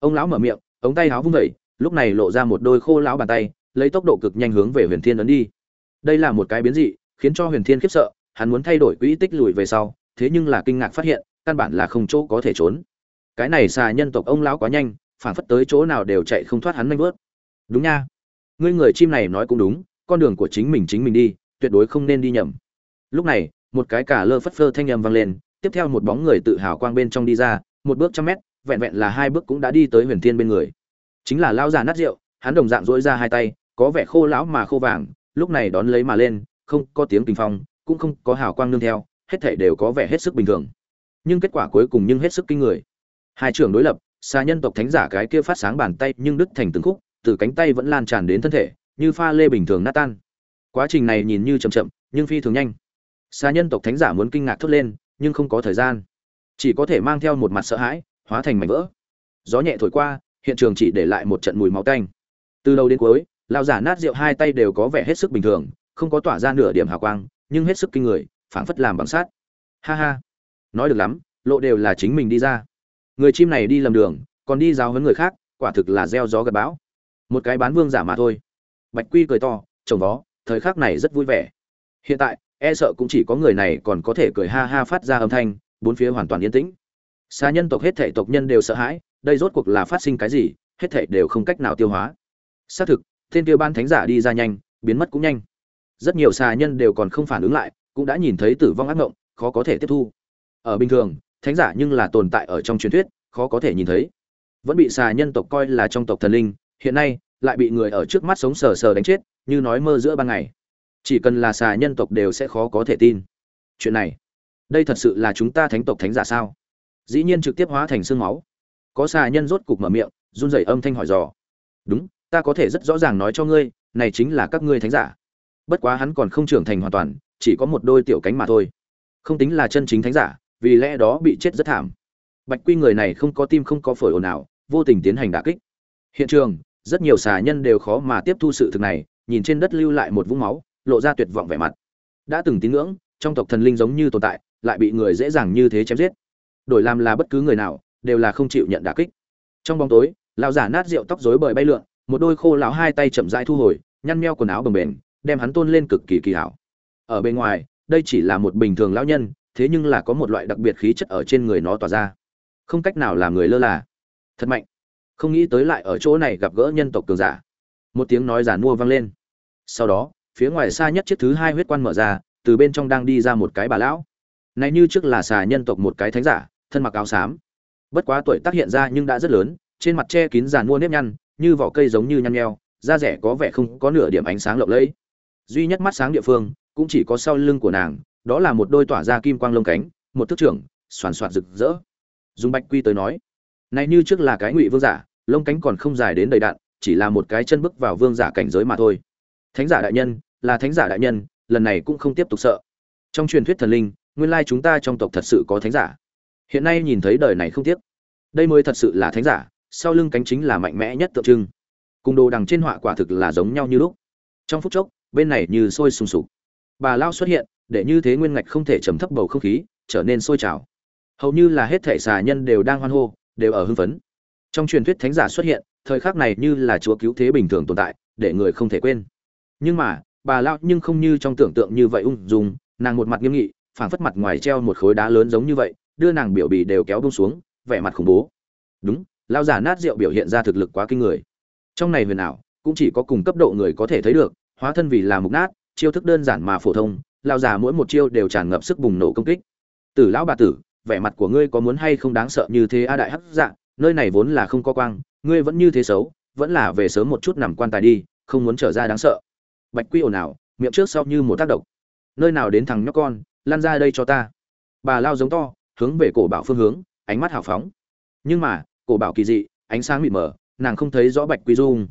Ông lão mở miệng, ống tay áo vung vẩy lúc này lộ ra một đôi khô lão bàn tay, lấy tốc độ cực nhanh hướng về huyền thiên ấn đi. Đây là một cái biến dị, khiến cho huyền thiên khiếp sợ, hắn muốn thay đổi quỹ tích lùi về sau, thế nhưng là kinh ngạc phát hiện, căn bản là không chỗ có thể trốn. Cái này xà nhân tộc ông lão quá nhanh, phản phất tới chỗ nào đều chạy không thoát hắn manh vớt đúng nha. Ngươi người chim này nói cũng đúng, con đường của chính mình chính mình đi, tuyệt đối không nên đi nhầm lúc này, một cái cả lơ phất phơ thanh âm vang lên, tiếp theo một bóng người tự hào quang bên trong đi ra, một bước trăm mét, vẹn vẹn là hai bước cũng đã đi tới huyền thiên bên người. Chính là lao già nát rượu, hắn đồng dạng dỗi ra hai tay, có vẻ khô lão mà khô vàng, lúc này đón lấy mà lên, không có tiếng kinh phong, cũng không có hào quang nương theo, hết thảy đều có vẻ hết sức bình thường. Nhưng kết quả cuối cùng nhưng hết sức kinh người. Hai trưởng đối lập xa nhân tộc thánh giả cái kia phát sáng bàn tay nhưng đứt thành từng khúc, từ cánh tay vẫn lan tràn đến thân thể, như pha lê bình thường nát tan. Quá trình này nhìn như chậm chậm, nhưng phi thường nhanh xa nhân tộc thánh giả muốn kinh ngạc thốt lên, nhưng không có thời gian. Chỉ có thể mang theo một mặt sợ hãi, hóa thành mảnh vỡ. Gió nhẹ thổi qua, hiện trường chỉ để lại một trận mùi máu tanh. Từ đầu đến cuối lao giả nát rượu hai tay đều có vẻ hết sức bình thường, không có tỏa ra nửa điểm hào quang, nhưng hết sức kinh người, phảng phất làm bằng sát ha ha. Nói được lắm, lộ đều là chính mình đi ra. Người chim này đi lầm đường, còn đi giáo huấn người khác, quả thực là gieo gió gật bão. Một cái bán vương giả mà thôi. Bạch quy cười to, chồng vó, thời khắc này rất vui vẻ. Hiện tại e sợ cũng chỉ có người này còn có thể cười ha ha phát ra âm thanh, bốn phía hoàn toàn yên tĩnh. Xa nhân tộc hết thể tộc nhân đều sợ hãi, đây rốt cuộc là phát sinh cái gì, hết thể đều không cách nào tiêu hóa. Xác thực tên kia ban thánh giả đi ra nhanh, biến mất cũng nhanh. Rất nhiều xà nhân đều còn không phản ứng lại, cũng đã nhìn thấy tử vong ác ngộng, khó có thể tiếp thu. Ở bình thường, thánh giả nhưng là tồn tại ở trong truyền thuyết, khó có thể nhìn thấy. Vẫn bị xà nhân tộc coi là trong tộc thần linh, hiện nay, lại bị người ở trước mắt sống sờ sờ đánh chết, như nói mơ giữa ban ngày chỉ cần là xà nhân tộc đều sẽ khó có thể tin. Chuyện này, đây thật sự là chúng ta thánh tộc thánh giả sao? Dĩ nhiên trực tiếp hóa thành xương máu. Có xà nhân rốt cục mở miệng, run rẩy âm thanh hỏi dò. Đúng, ta có thể rất rõ ràng nói cho ngươi, này chính là các ngươi thánh giả. Bất quá hắn còn không trưởng thành hoàn toàn, chỉ có một đôi tiểu cánh mà thôi. Không tính là chân chính thánh giả, vì lẽ đó bị chết rất thảm. Bạch quy người này không có tim không có phổi ồn ào, vô tình tiến hành đả kích. Hiện trường, rất nhiều xà nhân đều khó mà tiếp thu sự thực này, nhìn trên đất lưu lại một vũng máu lộ ra tuyệt vọng vẻ mặt. Đã từng tín ngưỡng, trong tộc thần linh giống như tồn tại, lại bị người dễ dàng như thế chém giết. Đổi làm là bất cứ người nào, đều là không chịu nhận đả kích. Trong bóng tối, lão giả nát rượu tóc rối bời bay lượn, một đôi khô lão hai tay chậm rãi thu hồi, nhăn meo quần áo bồng bềnh, đem hắn tôn lên cực kỳ kỳ hảo. Ở bên ngoài, đây chỉ là một bình thường lão nhân, thế nhưng là có một loại đặc biệt khí chất ở trên người nó tỏa ra. Không cách nào làm người lơ là. Thật mạnh. Không nghĩ tới lại ở chỗ này gặp gỡ nhân tộc cường giả. Một tiếng nói giả mua vang lên. Sau đó phía ngoài xa nhất chiếc thứ hai huyết quan mở ra, từ bên trong đang đi ra một cái bà lão. Này như trước là xà nhân tộc một cái thánh giả, thân mặc áo xám. Bất quá tuổi tác hiện ra nhưng đã rất lớn, trên mặt che kín giàn mua nếp nhăn, như vỏ cây giống như nhăn nheo, da rẻ có vẻ không có nửa điểm ánh sáng lộng lẫy. Duy nhất mắt sáng địa phương, cũng chỉ có sau lưng của nàng, đó là một đôi tỏa ra kim quang lông cánh, một thức trưởng soàn soạt rực rỡ. Dùng bạch quy tới nói, này như trước là cái ngụy vương giả, lông cánh còn không dài đến đầy đạn, chỉ là một cái chân bước vào vương giả cảnh giới mà thôi. Thánh giả đại nhân là thánh giả đại nhân, lần này cũng không tiếp tục sợ. Trong truyền thuyết thần linh, nguyên lai chúng ta trong tộc thật sự có thánh giả. Hiện nay nhìn thấy đời này không tiếc. Đây mới thật sự là thánh giả, sau lưng cánh chính là mạnh mẽ nhất tượng trưng. Cùng đồ đằng trên họa quả thực là giống nhau như lúc. Trong phút chốc, bên này như sôi sùng sục. Bà lao xuất hiện, để như thế nguyên ngạch không thể trầm thấp bầu không khí, trở nên sôi trào. Hầu như là hết thể xà nhân đều đang hoan hô, đều ở hưng phấn. Trong truyền thuyết thánh giả xuất hiện, thời khắc này như là chúa cứu thế bình thường tồn tại, để người không thể quên. Nhưng mà bà lao nhưng không như trong tưởng tượng như vậy ung dung, nàng một mặt nghiêm nghị, phảng phất mặt ngoài treo một khối đá lớn giống như vậy, đưa nàng biểu bì đều kéo buông xuống, vẻ mặt khủng bố. Đúng lao giả nát rượu biểu hiện ra thực lực quá kinh người. Trong này huyền ảo, cũng chỉ có cùng cấp độ người có thể thấy được, hóa thân vì là mục nát, chiêu thức đơn giản mà phổ thông lao giả mỗi một chiêu đều tràn ngập sức bùng nổ công kích. Tử lão bà tử, vẻ mặt của ngươi có muốn hay không đáng sợ như thế a đại hắc dạ nơi này vốn là không có quang, ngươi vẫn như thế xấu, vẫn là về sớm một chút nằm quan tài đi, không muốn trở ra đáng sợ bạch quy ồn ào, miệng trước sau như một tác động. Nơi nào đến thằng nhóc con lan ra đây cho ta. Bà lao giống to, hướng về cổ bảo phương hướng, ánh mắt hào phóng. Nhưng mà, cổ bảo kỳ dị, ánh sáng mịt mờ, nàng không thấy rõ bạch quy dung.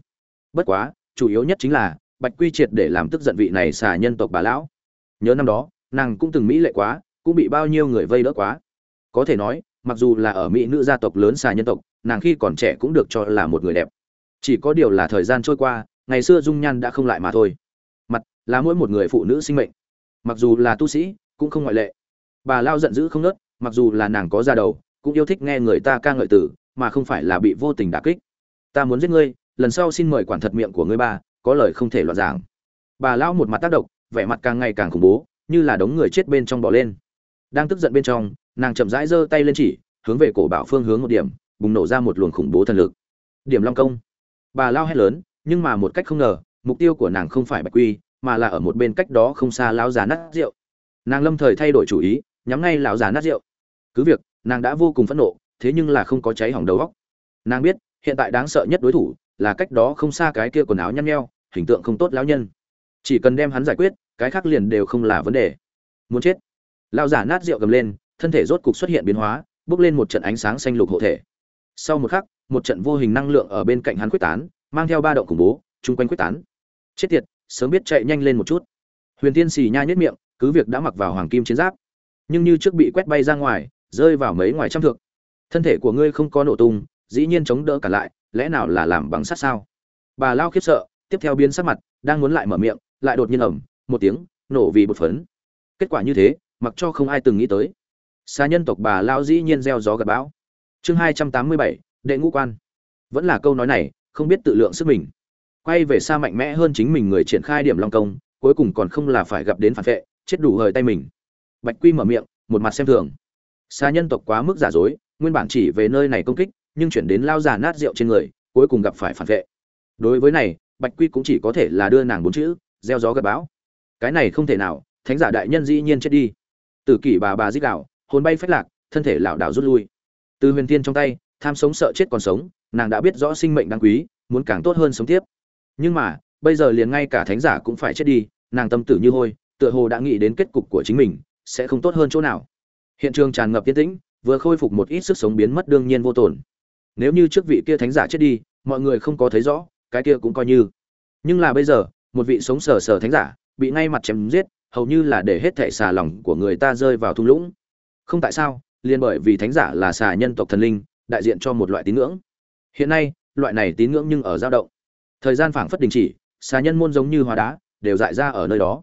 Bất quá, chủ yếu nhất chính là, bạch quy triệt để làm tức giận vị này xả nhân tộc bà lão. Nhớ năm đó, nàng cũng từng mỹ lệ quá, cũng bị bao nhiêu người vây đỡ quá. Có thể nói, mặc dù là ở mỹ nữ gia tộc lớn xà nhân tộc, nàng khi còn trẻ cũng được cho là một người đẹp. Chỉ có điều là thời gian trôi qua, ngày xưa dung nhan đã không lại mà thôi là mỗi một người phụ nữ sinh mệnh. Mặc dù là tu sĩ, cũng không ngoại lệ. Bà lao giận dữ không nớt, mặc dù là nàng có ra đầu, cũng yêu thích nghe người ta ca ngợi tử, mà không phải là bị vô tình đả kích. Ta muốn giết ngươi, lần sau xin mời quản thật miệng của ngươi ba, có lời không thể loạn giảng. Bà lão một mặt tác động, vẻ mặt càng ngày càng khủng bố, như là đống người chết bên trong bỏ lên. Đang tức giận bên trong, nàng chậm rãi giơ tay lên chỉ, hướng về cổ bảo phương hướng một điểm, bùng nổ ra một luồng khủng bố thần lực. Điểm long công. Bà lao hét lớn, nhưng mà một cách không ngờ, mục tiêu của nàng không phải bạch quy mà là ở một bên cách đó không xa lão già nát rượu. Nàng lâm thời thay đổi chủ ý, nhắm ngay lão già nát rượu. Cứ việc, nàng đã vô cùng phẫn nộ, thế nhưng là không có cháy hỏng đầu óc. Nàng biết, hiện tại đáng sợ nhất đối thủ là cách đó không xa cái kia quần áo nhăn nheo, hình tượng không tốt lão nhân. Chỉ cần đem hắn giải quyết, cái khác liền đều không là vấn đề. Muốn chết. Lão giả nát rượu gầm lên, thân thể rốt cục xuất hiện biến hóa, bước lên một trận ánh sáng xanh lục hộ thể. Sau một khắc, một trận vô hình năng lượng ở bên cạnh hắn quyết tán, mang theo ba động khủng bố, chung quanh quyết tán. Chết tiệt sớm biết chạy nhanh lên một chút. Huyền tiên xì nha nhất miệng, cứ việc đã mặc vào hoàng kim chiến giáp, nhưng như trước bị quét bay ra ngoài, rơi vào mấy ngoài trăm thước. Thân thể của ngươi không có nổ tung, dĩ nhiên chống đỡ cả lại, lẽ nào là làm bằng sắt sao? Bà lao khiếp sợ, tiếp theo biến sắc mặt, đang muốn lại mở miệng, lại đột nhiên ẩm một tiếng, nổ vì bột phấn. Kết quả như thế, mặc cho không ai từng nghĩ tới. Xa nhân tộc bà lao dĩ nhiên gieo gió gặp bão. Chương hai trăm tám mươi bảy, đệ ngũ quan. Vẫn là câu nói này, không biết tự lượng sức mình quay về xa mạnh mẽ hơn chính mình người triển khai điểm long công, cuối cùng còn không là phải gặp đến phản vệ, chết đủ hời tay mình. Bạch quy mở miệng, một mặt xem thường. Xa nhân tộc quá mức giả dối, nguyên bản chỉ về nơi này công kích, nhưng chuyển đến lao già nát rượu trên người, cuối cùng gặp phải phản vệ. Đối với này, bạch quy cũng chỉ có thể là đưa nàng bốn chữ, gieo gió gặp bão. Cái này không thể nào, thánh giả đại nhân dĩ nhiên chết đi. Tử kỷ bà bà dích đạo hồn bay phách lạc, thân thể lảo đảo rút lui. Từ huyền thiên trong tay, tham sống sợ chết còn sống, nàng đã biết rõ sinh mệnh đáng quý, muốn càng tốt hơn sống tiếp nhưng mà, bây giờ liền ngay cả thánh giả cũng phải chết đi, nàng tâm tử như hôi, tựa hồ đã nghĩ đến kết cục của chính mình, sẽ không tốt hơn chỗ nào. Hiện trường tràn ngập yên tĩnh, vừa khôi phục một ít sức sống biến mất đương nhiên vô tổn nếu như trước vị kia thánh giả chết đi, mọi người không có thấy rõ, cái kia cũng coi như. Nhưng là bây giờ, một vị sống sờ sờ thánh giả, bị ngay mặt chém giết, hầu như là để hết thệ xà lòng của người ta rơi vào thung lũng. Không tại sao, liền bởi vì thánh giả là xà nhân tộc thần linh, đại diện cho một loại tín ngưỡng. Hiện nay, loại này tín ngưỡng nhưng ở dao động thời gian phảng phất đình chỉ, xà nhân môn giống như hóa đá, đều dại ra ở nơi đó.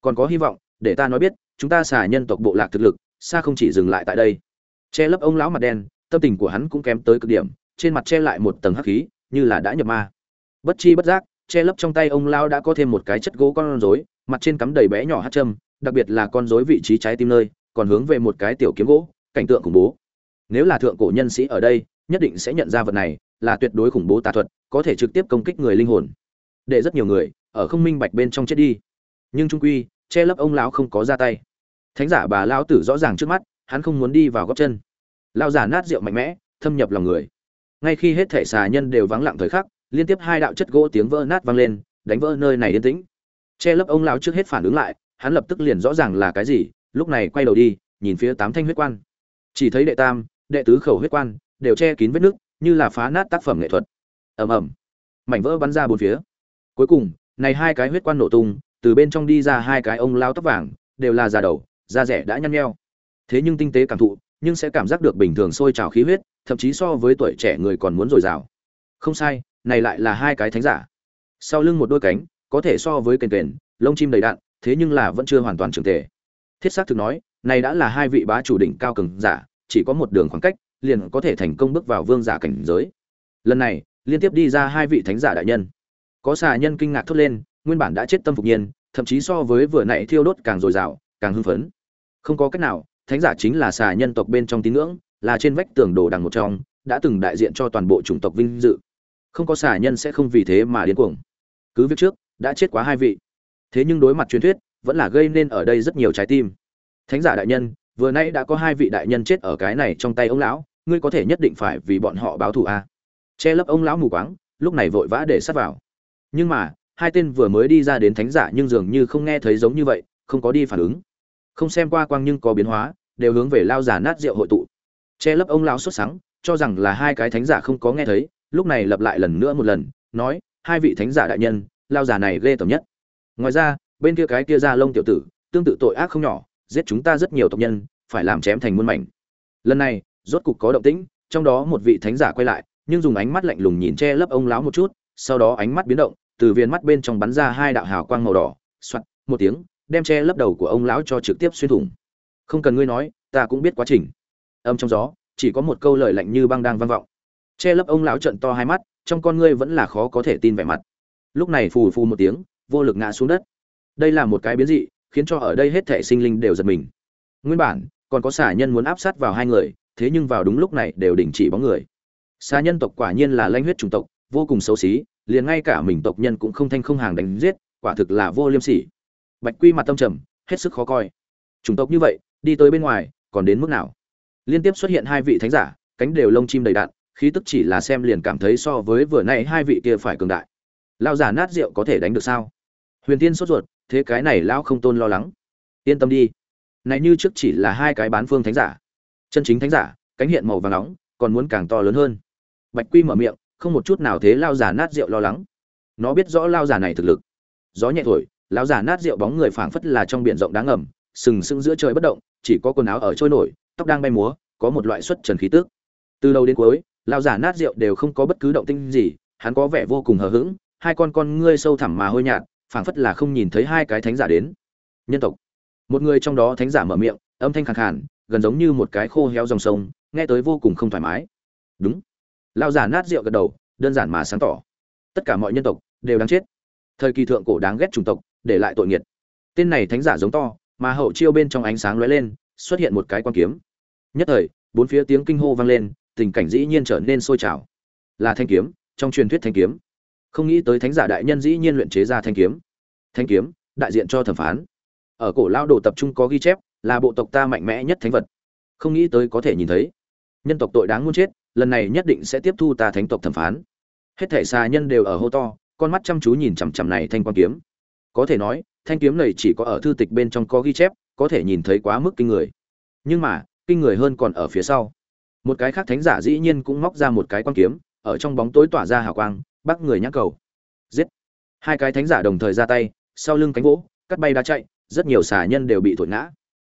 Còn có hy vọng, để ta nói biết, chúng ta xà nhân tộc bộ lạc thực lực, xa không chỉ dừng lại tại đây. Che lấp ông lão mặt đen, tâm tình của hắn cũng kém tới cực điểm, trên mặt che lại một tầng hắc khí, như là đã nhập ma. Bất chi bất giác, che lấp trong tay ông lão đã có thêm một cái chất gỗ con rối, mặt trên cắm đầy bé nhỏ hát châm, đặc biệt là con rối vị trí trái tim nơi, còn hướng về một cái tiểu kiếm gỗ, cảnh tượng khủng bố. Nếu là thượng cổ nhân sĩ ở đây, nhất định sẽ nhận ra vật này, là tuyệt đối khủng bố tà thuật có thể trực tiếp công kích người linh hồn. Để rất nhiều người ở không minh bạch bên trong chết đi. Nhưng trung quy che lấp ông lão không có ra tay. Thánh giả bà lão tử rõ ràng trước mắt, hắn không muốn đi vào góc chân. Lão giả nát rượu mạnh mẽ, thâm nhập lòng người. Ngay khi hết thể xà nhân đều vắng lặng thời khắc, liên tiếp hai đạo chất gỗ tiếng vỡ nát vang lên, đánh vỡ nơi này yên tĩnh. Che lấp ông lão trước hết phản ứng lại, hắn lập tức liền rõ ràng là cái gì, lúc này quay đầu đi, nhìn phía tám thanh huyết quan. Chỉ thấy đệ tam, đệ tứ khẩu huyết quan, đều che kín vết nước như là phá nát tác phẩm nghệ thuật ầm ầm. Mảnh vỡ bắn ra bốn phía. Cuối cùng, này hai cái huyết quan nổ tung, từ bên trong đi ra hai cái ông lao tóc vàng, đều là già đầu, da rẻ đã nhăn nheo. Thế nhưng tinh tế cảm thụ, nhưng sẽ cảm giác được bình thường sôi trào khí huyết, thậm chí so với tuổi trẻ người còn muốn dồi dào. Không sai, này lại là hai cái thánh giả. Sau lưng một đôi cánh, có thể so với kền kền, lông chim đầy đạn, thế nhưng là vẫn chưa hoàn toàn trưởng tề thiết xác thực nói, này đã là hai vị bá chủ đỉnh cao cường giả, chỉ có một đường khoảng cách, liền có thể thành công bước vào vương giả cảnh giới. Lần này liên tiếp đi ra hai vị thánh giả đại nhân. Có xà nhân kinh ngạc thốt lên, nguyên bản đã chết tâm phục nhiên, thậm chí so với vừa nãy thiêu đốt càng dồi dào, càng hưng phấn. Không có cách nào, thánh giả chính là xà nhân tộc bên trong tín ngưỡng, là trên vách tường đồ đằng một trong, đã từng đại diện cho toàn bộ chủng tộc vinh dự. Không có xà nhân sẽ không vì thế mà điên cuồng. Cứ việc trước, đã chết quá hai vị. Thế nhưng đối mặt truyền thuyết, vẫn là gây nên ở đây rất nhiều trái tim. Thánh giả đại nhân, vừa nãy đã có hai vị đại nhân chết ở cái này trong tay ông lão, ngươi có thể nhất định phải vì bọn họ báo thù a. à? Che lấp ông lão mù quáng, lúc này vội vã để sát vào. Nhưng mà, hai tên vừa mới đi ra đến thánh giả nhưng dường như không nghe thấy giống như vậy, không có đi phản ứng. Không xem qua quang nhưng có biến hóa, đều hướng về lao giả nát rượu hội tụ. Che lấp ông lão xuất sáng cho rằng là hai cái thánh giả không có nghe thấy, lúc này lặp lại lần nữa một lần, nói, hai vị thánh giả đại nhân, lao giả này ghê tởm nhất. Ngoài ra, bên kia cái kia ra lông tiểu tử, tương tự tội ác không nhỏ, giết chúng ta rất nhiều tộc nhân, phải làm chém thành muôn mảnh. Lần này, rốt cục có động tĩnh, trong đó một vị thánh giả quay lại nhưng dùng ánh mắt lạnh lùng nhìn che lấp ông lão một chút sau đó ánh mắt biến động từ viên mắt bên trong bắn ra hai đạo hào quang màu đỏ xoạt, một tiếng đem che lấp đầu của ông lão cho trực tiếp xuyên thủng. Không cần ngươi nói ta cũng biết quá trình. Âm trong gió chỉ có một câu lời lạnh như băng đang vang vọng. Che lấp ông lão trận to hai mắt trong con ngươi vẫn là khó có thể tin vẻ mặt. Lúc này phù phù một tiếng vô lực ngã xuống đất. Đây là một cái biến dị khiến cho ở đây hết thể sinh linh đều giật mình. Nguyên bản còn có xả nhân muốn áp sát vào hai người thế nhưng vào đúng lúc này đều đình chỉ bóng người xa nhân tộc quả nhiên là lanh huyết chủng tộc, vô cùng xấu xí, liền ngay cả mình tộc nhân cũng không thanh không hàng đánh giết, quả thực là vô liêm sỉ. Bạch quy mặt tâm trầm, hết sức khó coi. Chủng tộc như vậy, đi tới bên ngoài, còn đến mức nào? Liên tiếp xuất hiện hai vị thánh giả, cánh đều lông chim đầy đạn, khí tức chỉ là xem liền cảm thấy so với vừa nay hai vị kia phải cường đại. Lao giả nát rượu có thể đánh được sao? Huyền tiên sốt ruột, thế cái này lão không tôn lo lắng. Yên tâm đi. Này như trước chỉ là hai cái bán phương thánh giả. Chân chính thánh giả, cánh hiện màu vàng nóng còn muốn càng to lớn hơn. Bạch quy mở miệng, không một chút nào thế lao giả nát rượu lo lắng. Nó biết rõ lao giả này thực lực. Gió nhẹ thổi, lao giả nát rượu bóng người phảng phất là trong biển rộng đáng ngầm, sừng sững giữa trời bất động, chỉ có quần áo ở trôi nổi, tóc đang bay múa, có một loại xuất trần khí tước từ đầu đến cuối, lao giả nát rượu đều không có bất cứ động tinh gì, hắn có vẻ vô cùng hờ hững, hai con con ngươi sâu thẳm mà hôi nhạt, phảng phất là không nhìn thấy hai cái thánh giả đến. Nhân tộc. Một người trong đó thánh giả mở miệng, âm thanh khàn khàn, gần giống như một cái khô héo dòng sông nghe tới vô cùng không thoải mái. Đúng. Lao giả nát rượu gật đầu, đơn giản mà sáng tỏ. Tất cả mọi nhân tộc đều đáng chết. Thời kỳ thượng cổ đáng ghét chủng tộc, để lại tội nghiệt. Tên này thánh giả giống to, mà hậu chiêu bên trong ánh sáng lóe lên, xuất hiện một cái quan kiếm. Nhất thời, bốn phía tiếng kinh hô vang lên, tình cảnh dĩ nhiên trở nên sôi trào. Là thanh kiếm, trong truyền thuyết thanh kiếm. Không nghĩ tới thánh giả đại nhân dĩ nhiên luyện chế ra thanh kiếm. Thanh kiếm, đại diện cho thẩm phán. Ở cổ lao đồ tập trung có ghi chép, là bộ tộc ta mạnh mẽ nhất thánh vật. Không nghĩ tới có thể nhìn thấy nhân tộc tội đáng muốn chết, lần này nhất định sẽ tiếp thu ta thánh tộc thẩm phán. Hết thể xà nhân đều ở hô to, con mắt chăm chú nhìn chằm chằm này thanh quan kiếm. Có thể nói, thanh kiếm này chỉ có ở thư tịch bên trong có ghi chép, có thể nhìn thấy quá mức kinh người. Nhưng mà, kinh người hơn còn ở phía sau. Một cái khác thánh giả dĩ nhiên cũng móc ra một cái quan kiếm, ở trong bóng tối tỏa ra hào quang, bắt người nhắc cầu. Giết! Hai cái thánh giả đồng thời ra tay, sau lưng cánh gỗ, cắt bay đá chạy, rất nhiều xà nhân đều bị thổi ngã.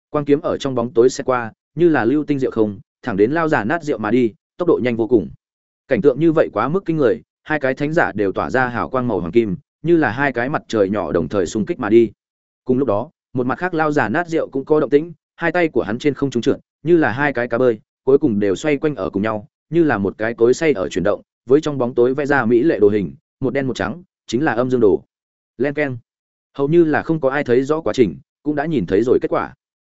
Quan kiếm ở trong bóng tối xe qua, như là lưu tinh rượu không thẳng đến lao giả nát rượu mà đi, tốc độ nhanh vô cùng. Cảnh tượng như vậy quá mức kinh người, hai cái thánh giả đều tỏa ra hào quang màu hoàng kim, như là hai cái mặt trời nhỏ đồng thời xung kích mà đi. Cùng lúc đó, một mặt khác lao giả nát rượu cũng có động tĩnh, hai tay của hắn trên không trung trượt, như là hai cái cá bơi, cuối cùng đều xoay quanh ở cùng nhau, như là một cái cối say ở chuyển động, với trong bóng tối vẽ ra mỹ lệ đồ hình, một đen một trắng, chính là âm dương đồ. Len keng. Hầu như là không có ai thấy rõ quá trình, cũng đã nhìn thấy rồi kết quả.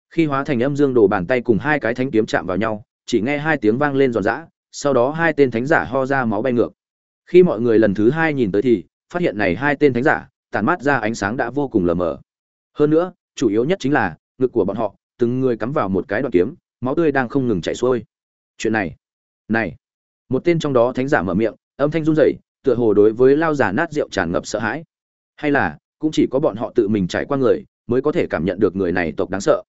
Khi hóa thành âm dương đồ bàn tay cùng hai cái thánh kiếm chạm vào nhau chỉ nghe hai tiếng vang lên giòn giã, sau đó hai tên thánh giả ho ra máu bay ngược. Khi mọi người lần thứ hai nhìn tới thì, phát hiện này hai tên thánh giả tàn mát ra ánh sáng đã vô cùng lờ mờ. Hơn nữa, chủ yếu nhất chính là, ngực của bọn họ, từng người cắm vào một cái đoạn kiếm, máu tươi đang không ngừng chảy xuôi. Chuyện này này. Một tên trong đó thánh giả mở miệng, âm thanh run rẩy, tựa hồ đối với lao giả nát rượu tràn ngập sợ hãi. Hay là, cũng chỉ có bọn họ tự mình trải qua người, mới có thể cảm nhận được người này tộc đáng sợ.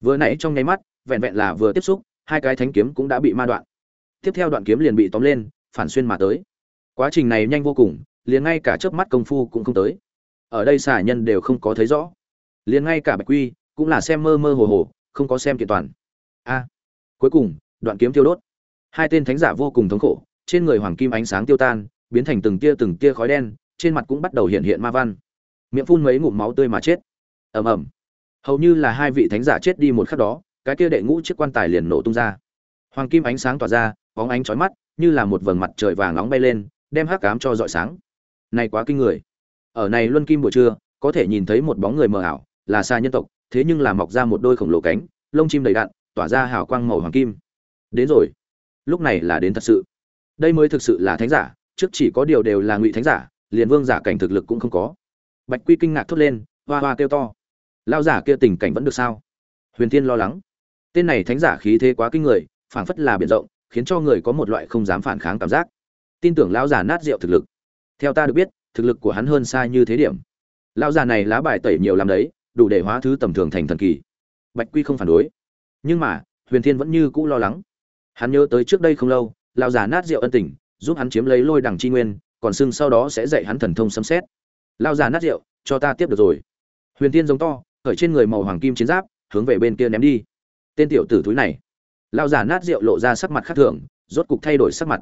Vừa nãy trong nháy mắt, vẹn vẹn là vừa tiếp xúc hai cái thánh kiếm cũng đã bị ma đoạn. Tiếp theo đoạn kiếm liền bị tóm lên, phản xuyên mà tới. Quá trình này nhanh vô cùng, liền ngay cả chớp mắt công phu cũng không tới. Ở đây xả nhân đều không có thấy rõ. Liền ngay cả bạch quy cũng là xem mơ mơ hồ hồ, không có xem kiện toàn. A, cuối cùng, đoạn kiếm tiêu đốt. Hai tên thánh giả vô cùng thống khổ, trên người hoàng kim ánh sáng tiêu tan, biến thành từng tia từng tia khói đen, trên mặt cũng bắt đầu hiện hiện ma văn. Miệng phun mấy ngụm máu tươi mà chết. Ầm ầm. Hầu như là hai vị thánh giả chết đi một khắc đó cái kia đệ ngũ chiếc quan tài liền nổ tung ra. Hoàng kim ánh sáng tỏa ra, bóng ánh chói mắt, như là một vầng mặt trời vàng nóng bay lên, đem hắc cám cho rọi sáng. Này quá kinh người. Ở này luân kim buổi trưa, có thể nhìn thấy một bóng người mờ ảo, là xa nhân tộc, thế nhưng là mọc ra một đôi khổng lồ cánh, lông chim đầy đạn, tỏa ra hào quang màu hoàng kim. Đến rồi. Lúc này là đến thật sự. Đây mới thực sự là thánh giả, trước chỉ có điều đều là ngụy thánh giả, liền vương giả cảnh thực lực cũng không có. Bạch quy kinh ngạc thốt lên, hoa hoa kêu to. Lao giả kia tình cảnh vẫn được sao? Huyền tiên lo lắng tên này thánh giả khí thế quá kinh người, phảng phất là biển rộng, khiến cho người có một loại không dám phản kháng cảm giác. Tin tưởng lão giả nát rượu thực lực. Theo ta được biết, thực lực của hắn hơn xa như thế điểm. Lão già này lá bài tẩy nhiều làm đấy, đủ để hóa thứ tầm thường thành thần kỳ. Bạch quy không phản đối. Nhưng mà, huyền thiên vẫn như cũ lo lắng. Hắn nhớ tới trước đây không lâu, lão già nát rượu ân tình, giúp hắn chiếm lấy lôi đằng chi nguyên, còn xưng sau đó sẽ dạy hắn thần thông xâm xét lão già nát rượu, cho ta tiếp được rồi. Huyền thiên giống to khởi trên người màu hoàng kim chiến giáp, hướng về bên kia ném đi tên tiểu tử túi này. Lão già nát rượu lộ ra sắc mặt khác thường, rốt cục thay đổi sắc mặt.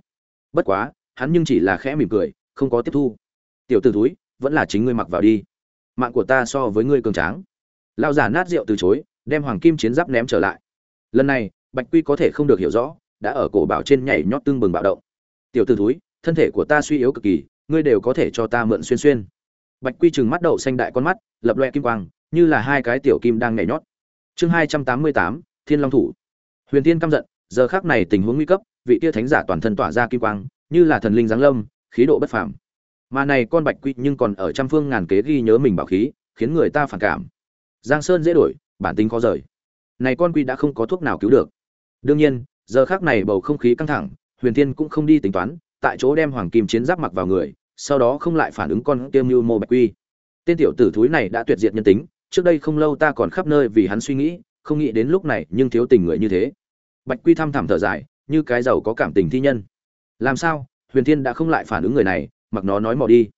Bất quá, hắn nhưng chỉ là khẽ mỉm cười, không có tiếp thu. Tiểu tử túi vẫn là chính ngươi mặc vào đi. Mạng của ta so với ngươi cường tráng. Lao giả nát rượu từ chối, đem hoàng kim chiến giáp ném trở lại. Lần này, bạch quy có thể không được hiểu rõ, đã ở cổ bảo trên nhảy nhót tương bừng bạo động. Tiểu t ử túi thân thể của ta suy yếu cực kỳ, ngươi đều có thể cho ta mượn xuyên xuyên. Bạch quy chừng mắt đậu xanh đại con mắt, lập loe kim quang, như là hai cái tiểu kim đang nhảy nhót. Chương hai trăm tám mươi tám thiên long thủ. Huyền tiên căm giận, giờ khác này tình huống nguy cấp, vị tia thánh giả toàn thân tỏa ra kim quang, như là thần linh giáng lâm, khí độ bất phàm. Mà này con bạch quy nhưng còn ở trăm phương ngàn kế ghi nhớ mình bảo khí, khiến người ta phản cảm. Giang sơn dễ đổi, bản tính khó rời. Này con quy đã không có thuốc nào cứu được. Đương nhiên, giờ khác này bầu không khí căng thẳng, huyền tiên cũng không đi tính toán, tại chỗ đem hoàng kim chiến giáp mặc vào người, sau đó không lại phản ứng con tiêm mưu mô bạch quy. Tên tiểu tử thúi này đã tuyệt diệt nhân tính, trước đây không lâu ta còn khắp nơi vì hắn suy nghĩ không nghĩ đến lúc này nhưng thiếu tình người như thế. Bạch quy thăm thẳm thở dài, như cái giàu có cảm tình thi nhân. Làm sao? Huyền thiên đã không lại phản ứng người này, mặc nó nói mò đi.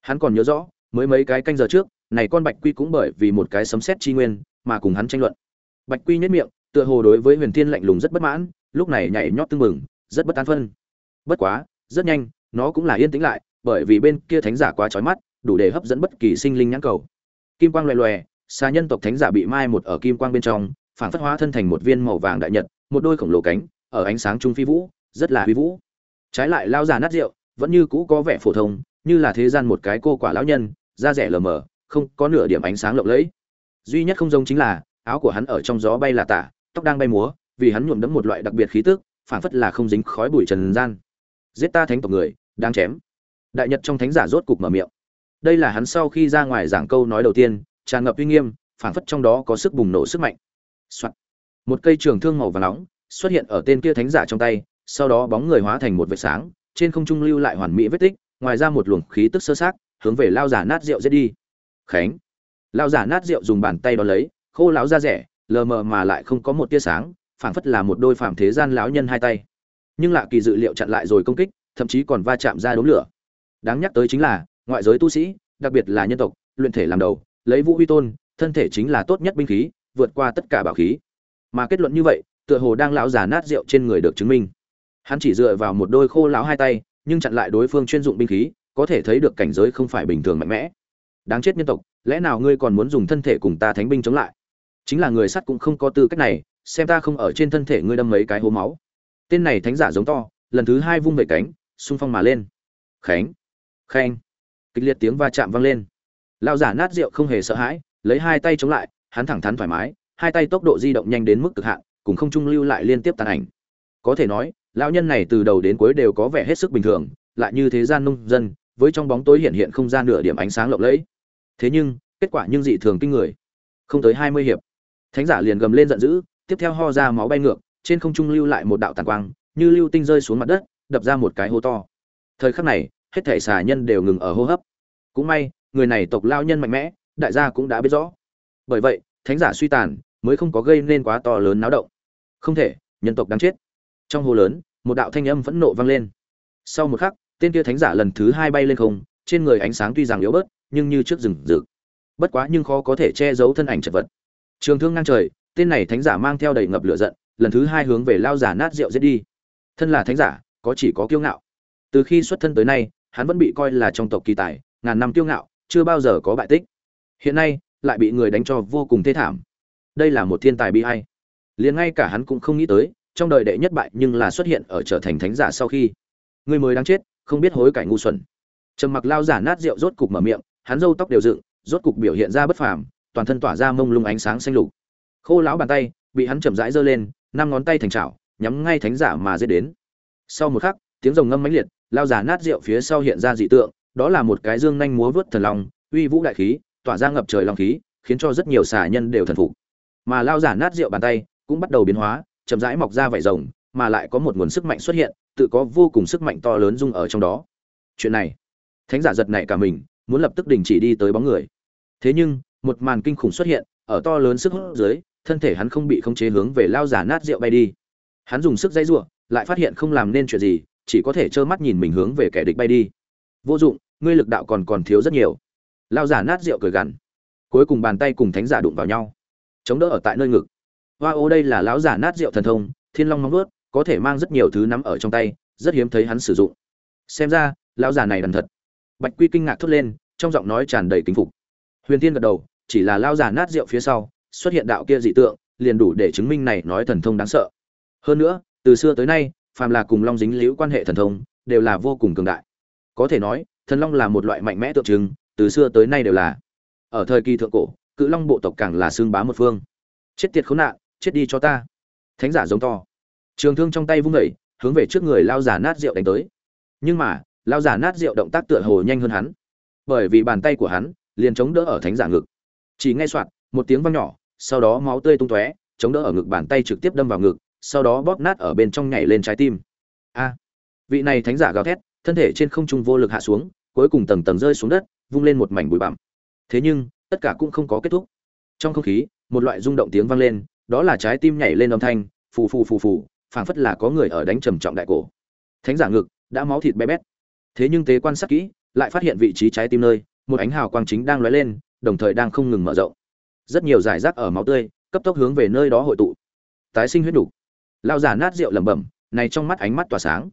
Hắn còn nhớ rõ, mới mấy cái canh giờ trước, này con bạch quy cũng bởi vì một cái sấm sét chi nguyên, mà cùng hắn tranh luận. Bạch quy nhất miệng, tựa hồ đối với huyền thiên lạnh lùng rất bất mãn, lúc này nhảy nhót tưng mừng rất bất an phân. Bất quá, rất nhanh, nó cũng là yên tĩnh lại, bởi vì bên kia thánh giả quá chói mắt, đủ để hấp dẫn bất kỳ sinh linh nhãn cầu. Kim quang loè loè xà nhân tộc thánh giả bị mai một ở kim quang bên trong phản phất hóa thân thành một viên màu vàng đại nhật, một đôi khổng lồ cánh, ở ánh sáng trung phi vũ, rất là huy vũ. Trái lại lao già nát rượu, vẫn như cũ có vẻ phổ thông, như là thế gian một cái cô quả lão nhân, da rẻ lờ mờ, không có nửa điểm ánh sáng lộng lẫy. Duy nhất không giống chính là, áo của hắn ở trong gió bay là tả, tóc đang bay múa, vì hắn nhuộm đẫm một loại đặc biệt khí tức, phảng phất là không dính khói bụi trần gian. Giết ta thánh tộc người đang chém. Đại nhật trong thánh giả rốt cục mở miệng. Đây là hắn sau khi ra ngoài giảng câu nói đầu tiên tràn ngập uy nghiêm, phảng phất trong đó có sức bùng nổ sức mạnh、Soạn. một cây trường thương màu và nóng xuất hiện ở tên kia thánh giả trong tay, sau đó bóng người hóa thành một vệt sáng, trên không trung lưu lại hoàn mỹ vết tích, ngoài ra một luồng khí tức sơ sát, hướng về lao giả nát rượu giết đi. Khánh. Lao giả nát rượu dùng bàn tay đo lấy, khô láo da rẻ, lờ mờ mà lại không có một tia sáng, phảng phất là một đôi phạm thế gian lão nhân hai tay. Nhưng lạ kỳ dự liệu chặn lại rồi công kích, thậm chí còn va chạm ra đống lửa. Đáng nhắc tới chính là, ngoại giới tu sĩ, đặc biệt là nhân tộc, luyện thể làm đầu lấy vũ huy tôn, thân thể chính là tốt nhất binh khí, vượt qua tất cả bảo khí. Mà kết luận như vậy, tựa hồ đang lão già nát rượu trên người được chứng minh. Hắn chỉ dựa vào một đôi khô lão hai tay, nhưng chặn lại đối phương chuyên dụng binh khí, có thể thấy được cảnh giới không phải bình thường mạnh mẽ. Đáng chết nhân tộc, lẽ nào ngươi còn muốn dùng thân thể cùng ta thánh binh chống lại? Chính là người sắt cũng không có tư cách này, xem ta không ở trên thân thể ngươi đâm mấy cái hố máu. Tên này thánh giả giống to, lần thứ hai vung về cánh, xung phong mà lên. Khánh, khanh. Kịch liệt tiếng va chạm vang lên lão giả nát rượu không hề sợ hãi, lấy hai tay chống lại, hắn thẳng thắn thoải mái, hai tay tốc độ di động nhanh đến mức cực hạn, cùng không trung lưu lại liên tiếp tàn ảnh. Có thể nói, lão nhân này từ đầu đến cuối đều có vẻ hết sức bình thường, lại như thế gian nông dân, với trong bóng tối hiện hiện không gian nửa điểm ánh sáng lộng lẫy. Thế nhưng, kết quả nhưng dị thường kinh người. Không tới hai mươi hiệp, thánh giả liền gầm lên giận dữ, tiếp theo ho ra máu bay ngược, trên không trung lưu lại một đạo tàn quang, như lưu tinh rơi xuống mặt đất, đập ra một cái hố to. Thời khắc này, hết thể xà nhân đều ngừng ở hô hấp. Cũng may người này tộc lao nhân mạnh mẽ, đại gia cũng đã biết rõ. Bởi vậy, thánh giả suy tàn mới không có gây nên quá to lớn náo động. Không thể, nhân tộc đáng chết. Trong hồ lớn, một đạo thanh âm phẫn nộ vang lên. Sau một khắc, tên kia thánh giả lần thứ hai bay lên không, trên người ánh sáng tuy rằng yếu bớt, nhưng như trước rừng rực. Bất quá nhưng khó có thể che giấu thân ảnh chật vật. Trường thương ngang trời, tên này thánh giả mang theo đầy ngập lửa giận, lần thứ hai hướng về lao giả nát rượu giết đi. Thân là thánh giả, có chỉ có kiêu ngạo. Từ khi xuất thân tới nay, hắn vẫn bị coi là trong tộc kỳ tài, ngàn năm kiêu ngạo chưa bao giờ có bại tích. Hiện nay, lại bị người đánh cho vô cùng thê thảm. Đây là một thiên tài bi hay liền ngay cả hắn cũng không nghĩ tới, trong đời đệ nhất bại nhưng là xuất hiện ở trở thành thánh giả sau khi. Người mới đáng chết, không biết hối cải ngu xuẩn. Trầm mặc lao giả nát rượu rốt cục mở miệng, hắn râu tóc đều dựng, rốt cục biểu hiện ra bất phàm, toàn thân tỏa ra mông lung ánh sáng xanh lục. Khô lão bàn tay, bị hắn chậm rãi giơ lên, năm ngón tay thành chảo, nhắm ngay thánh giả mà dễ đến. Sau một khắc, tiếng rồng ngâm mãnh liệt, lao giả nát rượu phía sau hiện ra dị tượng đó là một cái dương nhanh múa vớt thần long, uy vũ đại khí, tỏa ra ngập trời long khí, khiến cho rất nhiều xà nhân đều thần phục. Mà lao giả nát rượu bàn tay cũng bắt đầu biến hóa, chậm rãi mọc ra vải rồng, mà lại có một nguồn sức mạnh xuất hiện, tự có vô cùng sức mạnh to lớn dung ở trong đó. Chuyện này, thánh giả giật nảy cả mình, muốn lập tức đình chỉ đi tới bóng người. Thế nhưng, một màn kinh khủng xuất hiện, ở to lớn sức hút dưới, thân thể hắn không bị khống chế hướng về lao giả nát rượu bay đi. Hắn dùng sức dây giụa, lại phát hiện không làm nên chuyện gì, chỉ có thể trơ mắt nhìn mình hướng về kẻ địch bay đi vô dụng, ngươi lực đạo còn còn thiếu rất nhiều. Lao giả nát rượu cười gằn. Cuối cùng bàn tay cùng thánh giả đụng vào nhau. Chống đỡ ở tại nơi ngực. Hoa ô đây là lão giả nát rượu thần thông, thiên long móng vớt có thể mang rất nhiều thứ nắm ở trong tay, rất hiếm thấy hắn sử dụng. Xem ra, lão giả này đần thật. Bạch quy kinh ngạc thốt lên, trong giọng nói tràn đầy kính phục. Huyền tiên gật đầu, chỉ là lao giả nát rượu phía sau, xuất hiện đạo kia dị tượng, liền đủ để chứng minh này nói thần thông đáng sợ. Hơn nữa, từ xưa tới nay, phàm là cùng long dính liễu quan hệ thần thông, đều là vô cùng cường đại có thể nói, thần long là một loại mạnh mẽ tượng trưng, từ xưa tới nay đều là. Ở thời kỳ thượng cổ, cự long bộ tộc càng là xương bá một phương. Chết tiệt khốn nạn, chết đi cho ta. Thánh giả giống to. Trường thương trong tay vung vẩy hướng về trước người lao giả nát rượu đánh tới. Nhưng mà, lao giả nát rượu động tác tựa hồ nhanh hơn hắn. Bởi vì bàn tay của hắn liền chống đỡ ở thánh giả ngực. Chỉ nghe soạt, một tiếng vang nhỏ, sau đó máu tươi tung tóe, chống đỡ ở ngực bàn tay trực tiếp đâm vào ngực, sau đó bóp nát ở bên trong nhảy lên trái tim. A! Vị này thánh giả gào thét thân thể trên không trung vô lực hạ xuống, cuối cùng tầng tầng rơi xuống đất, vung lên một mảnh bụi bặm. Thế nhưng, tất cả cũng không có kết thúc. Trong không khí, một loại rung động tiếng vang lên, đó là trái tim nhảy lên âm thanh, phù phù phù phù, phảng phất là có người ở đánh trầm trọng đại cổ. Thánh giả ngực, đã máu thịt bé bét. Thế nhưng tế quan sát kỹ, lại phát hiện vị trí trái tim nơi, một ánh hào quang chính đang lóe lên, đồng thời đang không ngừng mở rộng. Rất nhiều giải rác ở máu tươi, cấp tốc hướng về nơi đó hội tụ. Tái sinh huyết đủ. Lao giả nát rượu lẩm bẩm, này trong mắt ánh mắt tỏa sáng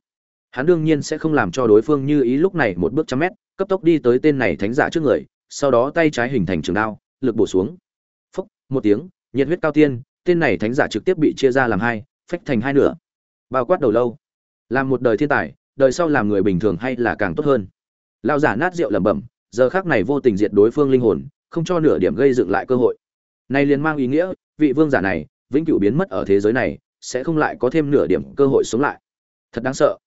hắn đương nhiên sẽ không làm cho đối phương như ý lúc này một bước trăm mét, cấp tốc đi tới tên này thánh giả trước người, sau đó tay trái hình thành trường đao, lực bổ xuống. Phốc một tiếng, nhiệt huyết cao tiên, tên này thánh giả trực tiếp bị chia ra làm hai, phách thành hai nửa. Bao quát đầu lâu. Làm một đời thiên tài, đời sau làm người bình thường hay là càng tốt hơn. Lao giả nát rượu lẩm bẩm, giờ khác này vô tình diệt đối phương linh hồn, không cho nửa điểm gây dựng lại cơ hội. Này liền mang ý nghĩa, vị vương giả này, vĩnh cửu biến mất ở thế giới này, sẽ không lại có thêm nửa điểm cơ hội sống lại. Thật đáng sợ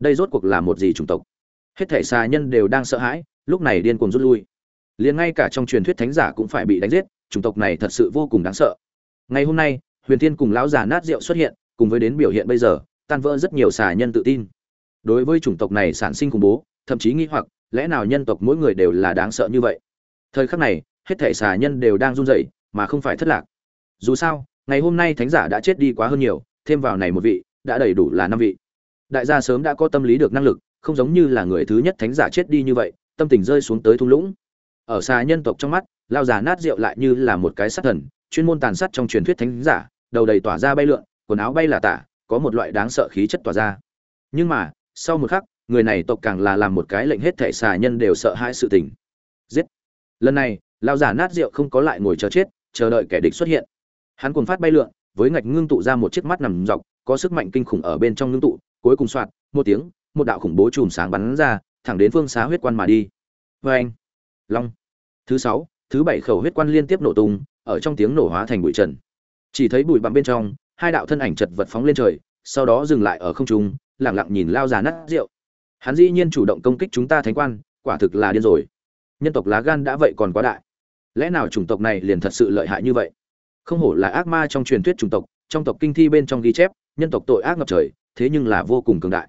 đây rốt cuộc là một gì chủng tộc? Hết thể xà nhân đều đang sợ hãi, lúc này điên cuồng rút lui. Liền ngay cả trong truyền thuyết thánh giả cũng phải bị đánh giết, chủng tộc này thật sự vô cùng đáng sợ. Ngày hôm nay, huyền thiên cùng lão già nát rượu xuất hiện, cùng với đến biểu hiện bây giờ, tan vỡ rất nhiều xà nhân tự tin. Đối với chủng tộc này sản sinh khủng bố, thậm chí nghĩ hoặc, lẽ nào nhân tộc mỗi người đều là đáng sợ như vậy? Thời khắc này, hết thể xà nhân đều đang run rẩy, mà không phải thất lạc. Dù sao, ngày hôm nay thánh giả đã chết đi quá hơn nhiều, thêm vào này một vị, đã đầy đủ là năm vị đại gia sớm đã có tâm lý được năng lực, không giống như là người thứ nhất thánh giả chết đi như vậy, tâm tình rơi xuống tới thung lũng. Ở xa nhân tộc trong mắt, lao già nát rượu lại như là một cái sát thần, chuyên môn tàn sát trong truyền thuyết thánh giả, đầu đầy tỏa ra bay lượn, quần áo bay là tả, có một loại đáng sợ khí chất tỏa ra. Nhưng mà, sau một khắc, người này tộc càng là làm một cái lệnh hết thể xà nhân đều sợ hãi sự tình. Giết! Lần này, lao giả nát rượu không có lại ngồi chờ chết, chờ đợi kẻ địch xuất hiện. Hắn cuồng phát bay lượn, với ngạch ngưng tụ ra một chiếc mắt nằm dọc, có sức mạnh kinh khủng ở bên trong ngưng tụ cuối cùng soạt, một tiếng, một đạo khủng bố chùm sáng bắn ra, thẳng đến phương xá huyết quan mà đi. Vê anh, long, thứ sáu, thứ bảy khẩu huyết quan liên tiếp nổ tung, ở trong tiếng nổ hóa thành bụi trần. Chỉ thấy bụi bặm bên trong, hai đạo thân ảnh chật vật phóng lên trời, sau đó dừng lại ở không trung lẳng lặng nhìn lao già nát rượu. Hắn dĩ nhiên chủ động công kích chúng ta thánh quan, quả thực là điên rồi. Nhân tộc lá gan đã vậy còn quá đại. Lẽ nào chủng tộc này liền thật sự lợi hại như vậy? Không hổ là ác ma trong truyền thuyết chủng tộc, trong tộc kinh thi bên trong ghi chép, nhân tộc tội ác ngập trời thế nhưng là vô cùng cường đại.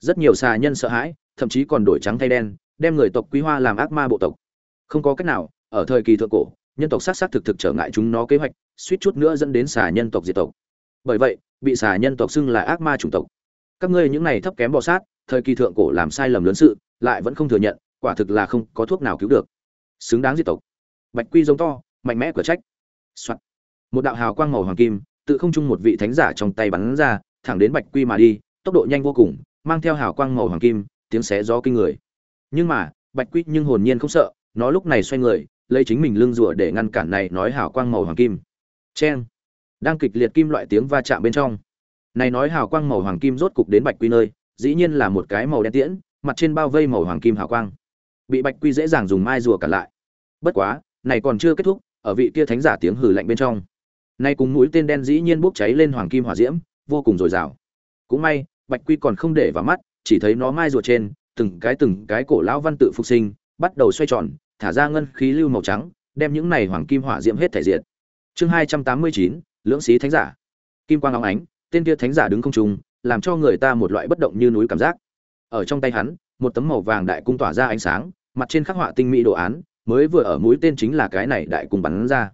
Rất nhiều xà nhân sợ hãi, thậm chí còn đổi trắng thay đen, đem người tộc quý hoa làm ác ma bộ tộc. Không có cách nào, ở thời kỳ thượng cổ, nhân tộc sát sát thực thực trở ngại chúng nó kế hoạch, suýt chút nữa dẫn đến xà nhân tộc diệt tộc. Bởi vậy, bị xà nhân tộc xưng là ác ma chủng tộc. Các ngươi những này thấp kém bọ sát, thời kỳ thượng cổ làm sai lầm lớn sự, lại vẫn không thừa nhận, quả thực là không có thuốc nào cứu được. Xứng đáng diệt tộc. Bạch quy giống to, mạnh mẽ cửa trách、Soạn. một đạo hào quang màu hoàng kim, tự không trung một vị thánh giả trong tay bắn ra thẳng đến bạch quy mà đi, tốc độ nhanh vô cùng, mang theo hào quang màu hoàng kim, tiếng xé gió kinh người. Nhưng mà, bạch quy nhưng hồn nhiên không sợ, nó lúc này xoay người, lấy chính mình lưng rùa để ngăn cản này nói hào quang màu hoàng kim. Cheng! Đang kịch liệt kim loại tiếng va chạm bên trong. Này nói hào quang màu hoàng kim rốt cục đến bạch quy nơi, dĩ nhiên là một cái màu đen tiễn, mặt trên bao vây màu hoàng kim hào quang. Bị bạch quy dễ dàng dùng mai rùa cản lại. Bất quá, này còn chưa kết thúc, ở vị kia thánh giả tiếng hừ lạnh bên trong. Nay cùng mũi tên đen dĩ nhiên bốc cháy lên hoàng kim hỏa diễm vô cùng dồi dào. Cũng may, bạch quy còn không để vào mắt, chỉ thấy nó mai rùa trên, từng cái từng cái cổ lão văn tự phục sinh, bắt đầu xoay tròn, thả ra ngân khí lưu màu trắng, đem những này hoàng kim hỏa diễm hết thể diện chương hai trăm tám mươi chín, lưỡng sĩ thánh giả. Kim quang óng ánh, tên kia thánh giả đứng không trung, làm cho người ta một loại bất động như núi cảm giác. Ở trong tay hắn, một tấm màu vàng đại cung tỏa ra ánh sáng, mặt trên khắc họa tinh mỹ đồ án, mới vừa ở mũi tên chính là cái này đại cung bắn ra.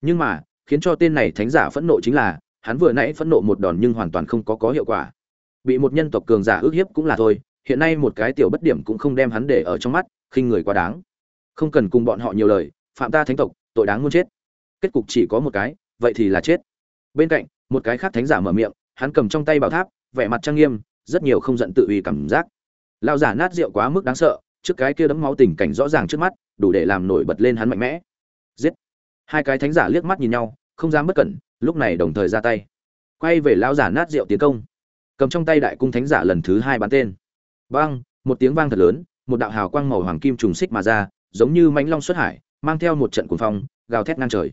Nhưng mà, khiến cho tên này thánh giả phẫn nộ chính là hắn vừa nãy phẫn nộ một đòn nhưng hoàn toàn không có có hiệu quả. Bị một nhân tộc cường giả ước hiếp cũng là thôi, hiện nay một cái tiểu bất điểm cũng không đem hắn để ở trong mắt, khinh người quá đáng. Không cần cùng bọn họ nhiều lời, phạm ta thánh tộc, tội đáng muốn chết. Kết cục chỉ có một cái, vậy thì là chết. Bên cạnh, một cái khác thánh giả mở miệng, hắn cầm trong tay bảo tháp, vẻ mặt trang nghiêm, rất nhiều không giận tự uy cảm giác. Lao giả nát rượu quá mức đáng sợ, trước cái kia đấm máu tình cảnh rõ ràng trước mắt, đủ để làm nổi bật lên hắn mạnh mẽ. Giết. Hai cái thánh giả liếc mắt nhìn nhau không dám bất cẩn, lúc này đồng thời ra tay. Quay về lão giả nát rượu tiến công. Cầm trong tay đại cung thánh giả lần thứ hai bắn tên. Vang một tiếng vang thật lớn, một đạo hào quang màu hoàng kim trùng xích mà ra, giống như mãnh long xuất hải, mang theo một trận cuồng phong, gào thét ngang trời.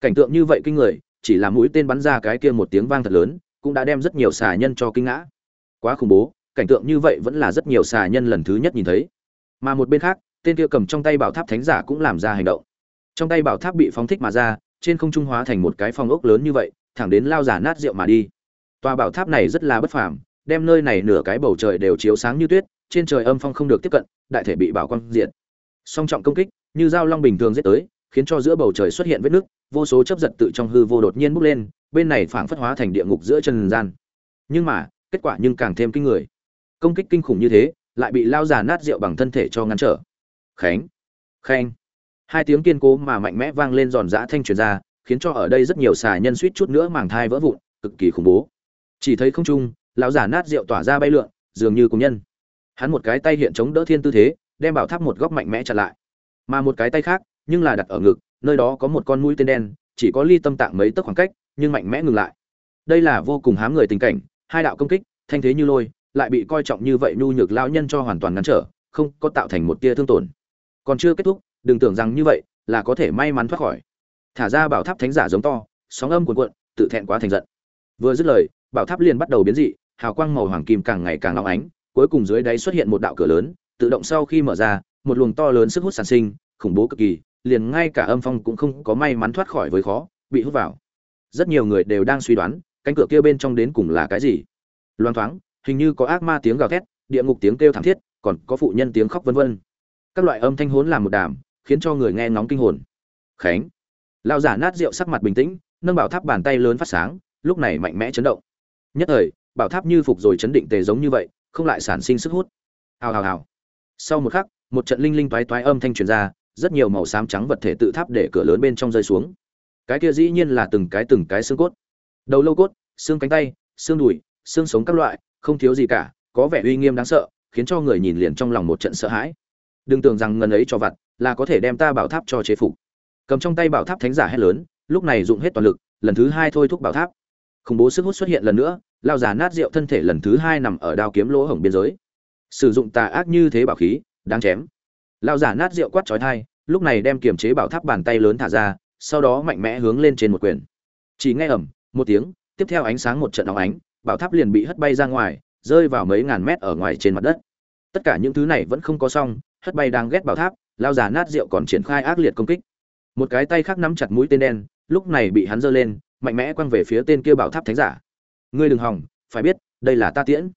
Cảnh tượng như vậy kinh người, chỉ là mũi tên bắn ra cái kia một tiếng vang thật lớn, cũng đã đem rất nhiều xà nhân cho kinh ngã. Quá khủng bố, cảnh tượng như vậy vẫn là rất nhiều xà nhân lần thứ nhất nhìn thấy. Mà một bên khác, tên kia cầm trong tay bảo tháp thánh giả cũng làm ra hành động. Trong tay bảo tháp bị phóng thích mà ra trên không trung hóa thành một cái phong ốc lớn như vậy, thẳng đến lao giả nát rượu mà đi. Tòa bảo tháp này rất là bất phàm, đem nơi này nửa cái bầu trời đều chiếu sáng như tuyết, trên trời âm phong không được tiếp cận, đại thể bị bảo quang diện song trọng công kích, như dao long bình thường giết tới, khiến cho giữa bầu trời xuất hiện vết nước vô số chấp giật tự trong hư vô đột nhiên bốc lên, bên này phảng phất hóa thành địa ngục giữa trần gian. Nhưng mà, kết quả nhưng càng thêm kinh người. Công kích kinh khủng như thế, lại bị lao giả nát rượu bằng thân thể cho ngăn trở. Khánh, khanh hai tiếng kiên cố mà mạnh mẽ vang lên giòn giã thanh truyền ra, khiến cho ở đây rất nhiều xà nhân suýt chút nữa màng thai vỡ vụn, cực kỳ khủng bố. Chỉ thấy không trung, lão giả nát rượu tỏa ra bay lượn, dường như cùng nhân. Hắn một cái tay hiện chống đỡ thiên tư thế, đem bảo tháp một góc mạnh mẽ chặn lại. Mà một cái tay khác, nhưng là đặt ở ngực, nơi đó có một con mũi tên đen, chỉ có ly tâm tạng mấy tấc khoảng cách, nhưng mạnh mẽ ngừng lại. Đây là vô cùng hám người tình cảnh, hai đạo công kích, thanh thế như lôi, lại bị coi trọng như vậy nhu nhược lão nhân cho hoàn toàn ngăn trở, không có tạo thành một tia thương tổn. Còn chưa kết thúc đừng tưởng rằng như vậy là có thể may mắn thoát khỏi. Thả ra bảo tháp thánh giả giống to, sóng âm cuồn cuộn, tự thẹn quá thành giận. Vừa dứt lời, bảo tháp liền bắt đầu biến dị, hào quang màu hoàng kim càng ngày càng long ánh, cuối cùng dưới đáy xuất hiện một đạo cửa lớn, tự động sau khi mở ra, một luồng to lớn sức hút sản sinh, khủng bố cực kỳ, liền ngay cả âm phong cũng không có may mắn thoát khỏi với khó, bị hút vào. Rất nhiều người đều đang suy đoán, cánh cửa kia bên trong đến cùng là cái gì. Loan thoáng, hình như có ác ma tiếng gào thét, địa ngục tiếng kêu thảm thiết, còn có phụ nhân tiếng khóc vân vân. Các loại âm thanh hỗn làm một đàm khiến cho người nghe ngóng kinh hồn. Khánh. Lão giả nát rượu sắc mặt bình tĩnh, nâng bảo tháp bàn tay lớn phát sáng, lúc này mạnh mẽ chấn động. Nhất thời, bảo tháp như phục rồi chấn định tề giống như vậy, không lại sản sinh sức hút. Hào hào hào. Sau một khắc, một trận linh linh toái toái âm thanh truyền ra, rất nhiều màu xám trắng vật thể tự tháp để cửa lớn bên trong rơi xuống. Cái kia dĩ nhiên là từng cái từng cái xương cốt. Đầu lâu cốt, xương cánh tay, xương đùi, xương sống các loại, không thiếu gì cả, có vẻ uy nghiêm đáng sợ, khiến cho người nhìn liền trong lòng một trận sợ hãi. Đừng tưởng rằng ngần ấy cho vặt là có thể đem ta bảo tháp cho chế phục. Cầm trong tay bảo tháp thánh giả hét lớn, lúc này dụng hết toàn lực, lần thứ hai thôi thúc bảo tháp. Khủng bố sức hút xuất hiện lần nữa, lao già nát rượu thân thể lần thứ hai nằm ở đao kiếm lỗ hổng biên giới. Sử dụng tà ác như thế bảo khí, đáng chém. Lao giả nát rượu quát trói thai lúc này đem kiềm chế bảo tháp bàn tay lớn thả ra, sau đó mạnh mẽ hướng lên trên một quyền. Chỉ nghe ẩm một tiếng, tiếp theo ánh sáng một trận óng ánh, bảo tháp liền bị hất bay ra ngoài, rơi vào mấy ngàn mét ở ngoài trên mặt đất. Tất cả những thứ này vẫn không có xong, hất bay đang ghét bảo tháp lao già nát rượu còn triển khai ác liệt công kích. Một cái tay khác nắm chặt mũi tên đen, lúc này bị hắn giơ lên, mạnh mẽ quăng về phía tên kia bảo tháp thánh giả. Ngươi đừng hỏng, phải biết, đây là ta tiễn.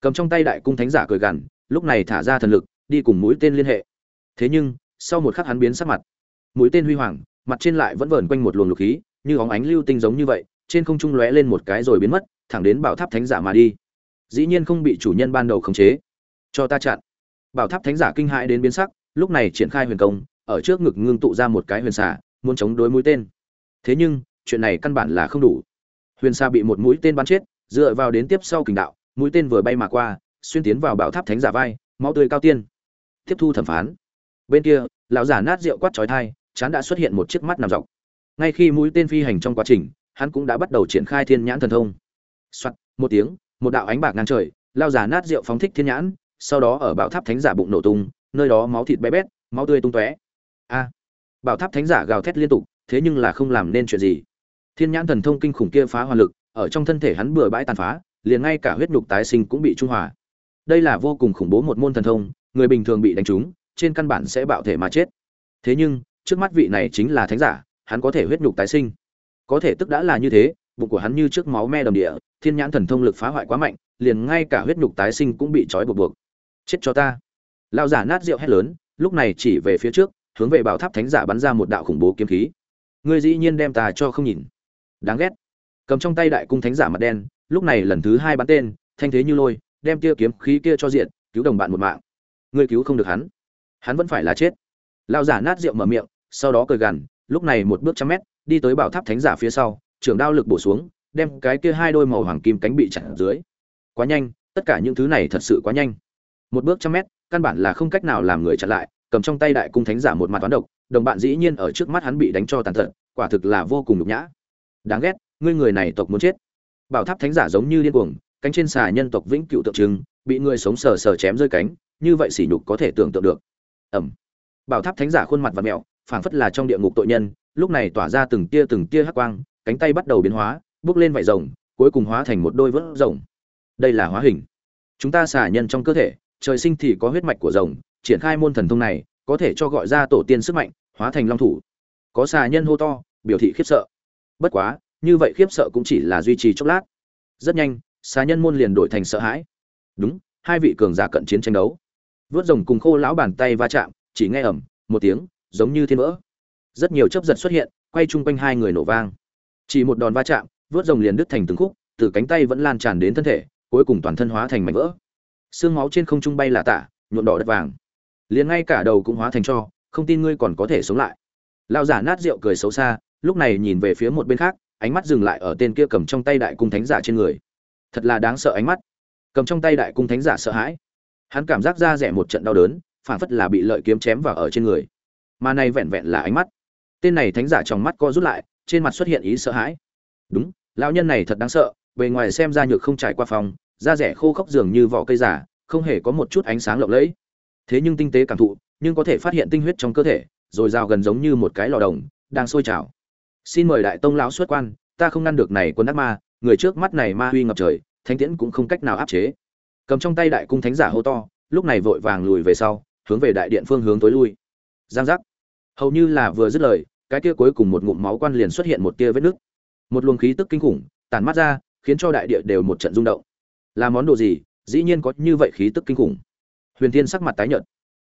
Cầm trong tay đại cung thánh giả cười gằn, lúc này thả ra thần lực, đi cùng mũi tên liên hệ. Thế nhưng, sau một khắc hắn biến sắc mặt. Mũi tên huy hoàng, mặt trên lại vẫn vờn quanh một luồng lục khí, như óng ánh lưu tinh giống như vậy, trên không trung lóe lên một cái rồi biến mất, thẳng đến bảo tháp thánh giả mà đi. Dĩ nhiên không bị chủ nhân ban đầu khống chế. Cho ta chặn. Bảo tháp thánh giả kinh hãi đến biến sắc lúc này triển khai huyền công ở trước ngực ngưng tụ ra một cái huyền xà muốn chống đối mũi tên. Thế nhưng chuyện này căn bản là không đủ. Huyền xà bị một mũi tên bắn chết dựa vào đến tiếp sau kình đạo mũi tên vừa bay mà qua xuyên tiến vào bảo tháp thánh giả vai máu tươi cao tiên. Tiếp thu thẩm phán. Bên kia lão giả nát rượu quát trói thai chán đã xuất hiện một chiếc mắt nằm dọc. Ngay khi mũi tên phi hành trong quá trình hắn cũng đã bắt đầu triển khai thiên nhãn thần thông. Soạt, một tiếng một đạo ánh bạc ngang trời lao giả nát rượu phóng thích thiên nhãn sau đó ở bảo tháp thánh giả bụng nổ tung nơi đó máu thịt bé bét, máu tươi tung tóe. A, bảo tháp thánh giả gào thét liên tục, thế nhưng là không làm nên chuyện gì. Thiên nhãn thần thông kinh khủng kia phá hoàn lực, ở trong thân thể hắn bừa bãi tàn phá, liền ngay cả huyết nhục tái sinh cũng bị trung hòa. Đây là vô cùng khủng bố một môn thần thông, người bình thường bị đánh trúng, trên căn bản sẽ bạo thể mà chết. Thế nhưng, trước mắt vị này chính là thánh giả, hắn có thể huyết nhục tái sinh. Có thể tức đã là như thế, bụng của hắn như trước máu me đầm địa, thiên nhãn thần thông lực phá hoại quá mạnh, liền ngay cả huyết nhục tái sinh cũng bị trói buộc buộc. Chết cho ta lao giả nát rượu hét lớn, lúc này chỉ về phía trước, hướng về bảo tháp thánh giả bắn ra một đạo khủng bố kiếm khí. Ngươi dĩ nhiên đem ta cho không nhìn. Đáng ghét. Cầm trong tay đại cung thánh giả mặt đen, lúc này lần thứ hai bắn tên, thanh thế như lôi, đem kia kiếm khí kia cho diện cứu đồng bạn một mạng. Ngươi cứu không được hắn. Hắn vẫn phải là chết. Lao giả nát rượu mở miệng, sau đó cười gằn, lúc này một bước trăm mét, đi tới bảo tháp thánh giả phía sau, trưởng đao lực bổ xuống, đem cái kia hai đôi màu hoàng kim cánh bị chặn dưới. Quá nhanh, tất cả những thứ này thật sự quá nhanh. Một bước trăm mét căn bản là không cách nào làm người chặn lại, cầm trong tay đại cung thánh giả một mặt toán độc, đồng bạn dĩ nhiên ở trước mắt hắn bị đánh cho tàn tật, quả thực là vô cùng nhục nhã. Đáng ghét, ngươi người này tộc muốn chết. Bảo tháp thánh giả giống như điên cuồng, cánh trên xà nhân tộc vĩnh cựu tượng trưng, bị người sống sờ sờ chém rơi cánh, như vậy sỉ nhục có thể tưởng tượng được. Ẩm bảo tháp thánh giả khuôn mặt và mẹo phảng phất là trong địa ngục tội nhân, lúc này tỏa ra từng tia từng tia hắc quang, cánh tay bắt đầu biến hóa, bước lên vải rồng, cuối cùng hóa thành một đôi vớt rồng. Đây là hóa hình. Chúng ta xả nhân trong cơ thể trời sinh thì có huyết mạch của rồng, triển khai môn thần thông này, có thể cho gọi ra tổ tiên sức mạnh, hóa thành long thủ. Có xà nhân hô to, biểu thị khiếp sợ. Bất quá, như vậy khiếp sợ cũng chỉ là duy trì chốc lát. Rất nhanh, xà nhân môn liền đổi thành sợ hãi. Đúng, hai vị cường giả cận chiến tranh đấu. Vớt rồng cùng khô lão bàn tay va chạm, chỉ nghe ầm, một tiếng, giống như thiên vỡ. Rất nhiều chớp giật xuất hiện, quay chung quanh hai người nổ vang. Chỉ một đòn va chạm vớt rồng liền đứt thành từng khúc, từ cánh tay vẫn lan tràn đến thân thể, cuối cùng toàn thân hóa thành mảnh vỡ xương máu trên không trung bay là tả, nhuộm đỏ đất vàng. Liền ngay cả đầu cũng hóa thành cho, không tin ngươi còn có thể sống lại. Lao giả nát rượu cười xấu xa, lúc này nhìn về phía một bên khác, ánh mắt dừng lại ở tên kia cầm trong tay đại cung thánh giả trên người. Thật là đáng sợ ánh mắt. Cầm trong tay đại cung thánh giả sợ hãi. Hắn cảm giác ra rẻ một trận đau đớn, phảng phất là bị lợi kiếm chém vào ở trên người. Mà này vẹn vẹn là ánh mắt. Tên này thánh giả trong mắt co rút lại, trên mặt xuất hiện ý sợ hãi. Đúng, lão nhân này thật đáng sợ, bề ngoài xem ra nhược không trải qua phòng da rẻ khô khốc dường như vỏ cây giả không hề có một chút ánh sáng lộng lẫy. Thế nhưng tinh tế cảm thụ, nhưng có thể phát hiện tinh huyết trong cơ thể, rồi rào gần giống như một cái lò đồng, đang sôi trào. Xin mời đại tông lão xuất quan, ta không ngăn được này quân ác ma, người trước mắt này ma uy ngập trời, thánh tiễn cũng không cách nào áp chế. Cầm trong tay đại cung thánh giả hô to, lúc này vội vàng lùi về sau, hướng về đại điện phương hướng tối lui. Giang giác. Hầu như là vừa dứt lời, cái kia cuối cùng một ngụm máu quan liền xuất hiện một tia vết nứt. Một luồng khí tức kinh khủng tàn mắt ra, khiến cho đại địa đều một trận rung động là món đồ gì? Dĩ nhiên có như vậy khí tức kinh khủng. Huyền thiên sắc mặt tái nhợt.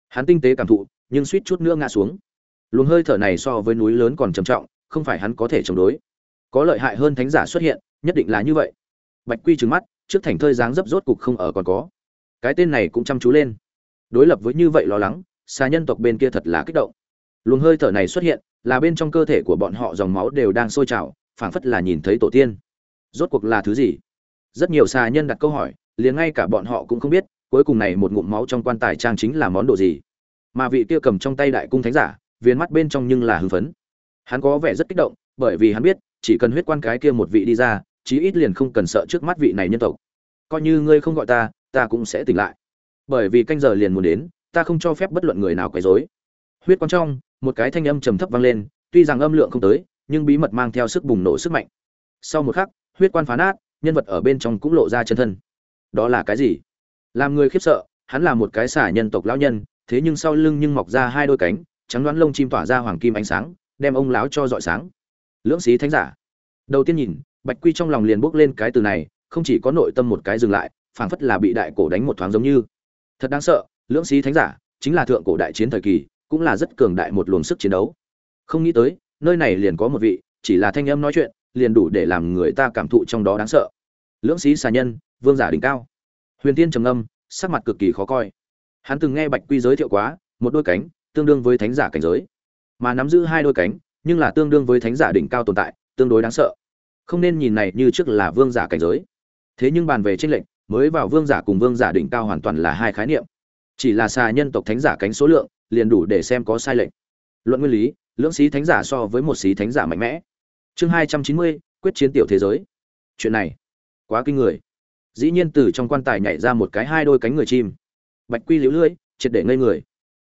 Hắn tinh tế cảm thụ, nhưng suýt chút nữa ngã xuống. Luồng hơi thở này so với núi lớn còn trầm trọng, không phải hắn có thể chống đối. Có lợi hại hơn thánh giả xuất hiện, nhất định là như vậy. Bạch quy trừng mắt, trước thành thơi dáng dấp rốt cục không ở còn có. Cái tên này cũng chăm chú lên. Đối lập với như vậy lo lắng xa nhân tộc bên kia thật là kích động. Luồng hơi thở này xuất hiện, là bên trong cơ thể của bọn họ dòng máu đều đang sôi trào, phảng phất là nhìn thấy tổ tiên. Rốt cuộc là thứ gì? Rất nhiều xà nhân đặt câu hỏi, liền ngay cả bọn họ cũng không biết, cuối cùng này một ngụm máu trong quan tài trang chính là món đồ gì. Mà vị kia cầm trong tay đại cung thánh giả viên mắt bên trong nhưng là hưng phấn. Hắn có vẻ rất kích động, bởi vì hắn biết, chỉ cần huyết quan cái kia một vị đi ra, chí ít liền không cần sợ trước mắt vị này nhân tộc. Coi như ngươi không gọi ta ta cũng sẽ tỉnh lại. Bởi vì canh giờ liền muốn đến, ta không cho phép bất luận người nào quấy rối. Huyết quan trong, một cái thanh âm trầm thấp vang lên, tuy rằng âm lượng không tới, nhưng bí mật mang theo sức bùng nổ sức mạnh. Sau một khắc, huyết quan phá nát nhân vật ở bên trong cũng lộ ra chân thân. Đó là cái gì? Làm người khiếp sợ, hắn là một cái xả nhân tộc lão nhân, thế nhưng sau lưng nhưng mọc ra hai đôi cánh, trắng đoán lông chim tỏa ra hoàng kim ánh sáng, đem ông lão cho dọi sáng. Lưỡng sĩ thánh giả. Đầu tiên nhìn, bạch quy trong lòng liền bước lên cái từ này, không chỉ có nội tâm một cái dừng lại, phảng phất là bị đại cổ đánh một thoáng giống như. Thật đáng sợ, lưỡng sĩ thánh giả chính là thượng cổ đại chiến thời kỳ, cũng là rất cường đại một luồng sức chiến đấu. Không nghĩ tới, nơi này liền có một vị, chỉ là thanh âm nói chuyện liền đủ để làm người ta cảm thụ trong đó đáng sợ. Lưỡng sĩ xà nhân, vương giả đỉnh cao. Huyền tiên trầm âm sắc mặt cực kỳ khó coi. Hắn từng nghe bạch quy giới thiệu quá, một đôi cánh, tương đương với thánh giả cảnh giới. Mà nắm giữ hai đôi cánh, nhưng là tương đương với thánh giả đỉnh cao tồn tại, tương đối đáng sợ. Không nên nhìn này như trước là vương giả cảnh giới. Thế nhưng bàn về tranh lệnh mới vào vương giả cùng vương giả đỉnh cao hoàn toàn là hai khái niệm. Chỉ là xà nhân tộc thánh giả cánh số lượng, liền đủ để xem có sai lệch. Luận nguyên lý, lưỡng sĩ thánh giả so với một sĩ thánh giả mạnh mẽ chương hai trăm chín mươi, quyết chiến tiểu thế giới. Chuyện này, quá kinh người. Dĩ nhiên từ trong quan tài nhảy ra một cái hai đôi cánh người chim. Bạch quy liễu lưỡi, triệt để ngây người.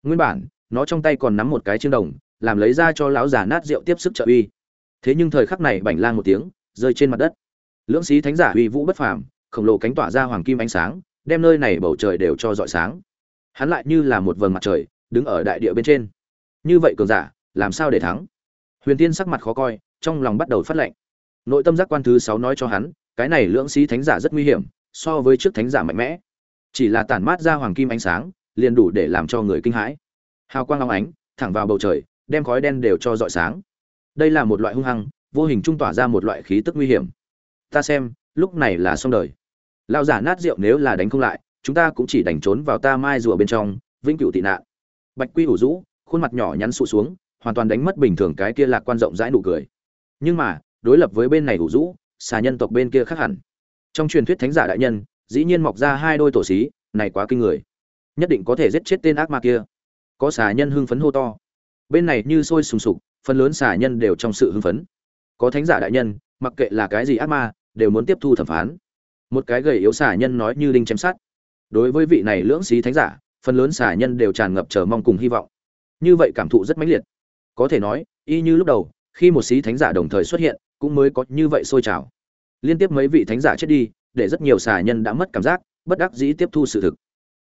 Nguyên bản, nó trong tay còn nắm một cái chiêng đồng, làm lấy ra cho lão già nát rượu tiếp sức trợ uy. Thế nhưng thời khắc này bảnh lang một tiếng, rơi trên mặt đất. Lưỡng sĩ thánh giả uy vũ bất phàm, khổng lồ cánh tỏa ra hoàng kim ánh sáng, đem nơi này bầu trời đều cho rọi sáng. Hắn lại như là một vầng mặt trời, đứng ở đại địa bên trên. Như vậy cường giả, làm sao để thắng? Huyền tiên sắc mặt khó coi trong lòng bắt đầu phát lệnh. Nội tâm giác quan thứ sáu nói cho hắn, cái này lưỡng sĩ thánh giả rất nguy hiểm, so với trước thánh giả mạnh mẽ. Chỉ là tản mát ra hoàng kim ánh sáng, liền đủ để làm cho người kinh hãi. Hào quang long ánh, thẳng vào bầu trời, đem khói đen đều cho rọi sáng. Đây là một loại hung hăng, vô hình trung tỏa ra một loại khí tức nguy hiểm. Ta xem, lúc này là xong đời. Lao giả nát rượu nếu là đánh không lại, chúng ta cũng chỉ đánh trốn vào ta mai rùa bên trong, vĩnh cửu tị nạn. Bạch quy ủ rũ, khuôn mặt nhỏ nhắn sụ xuống, hoàn toàn đánh mất bình thường cái kia lạc quan rộng rãi nụ cười nhưng mà, đối lập với bên này ủ rũ, xà nhân tộc bên kia khác hẳn. Trong truyền thuyết thánh giả đại nhân, dĩ nhiên mọc ra hai đôi tổ xí, này quá kinh người. Nhất định có thể giết chết tên ác ma kia. Có xà nhân hưng phấn hô to. Bên này như sôi sùng sục, phần lớn xà nhân đều trong sự hưng phấn. Có thánh giả đại nhân, mặc kệ là cái gì ác ma, đều muốn tiếp thu thẩm phán. Một cái gầy yếu xà nhân nói như linh chém sát đối với vị này lưỡng xí thánh giả, phần lớn xà nhân đều tràn ngập chờ mong cùng hy vọng. Như vậy cảm thụ rất mãnh liệt. Có thể nói, y như lúc đầu khi một xí thánh giả đồng thời xuất hiện, cũng mới có như vậy sôi trào. Liên tiếp mấy vị thánh giả chết đi, để rất nhiều xà nhân đã mất cảm giác, bất đắc dĩ tiếp thu sự thực.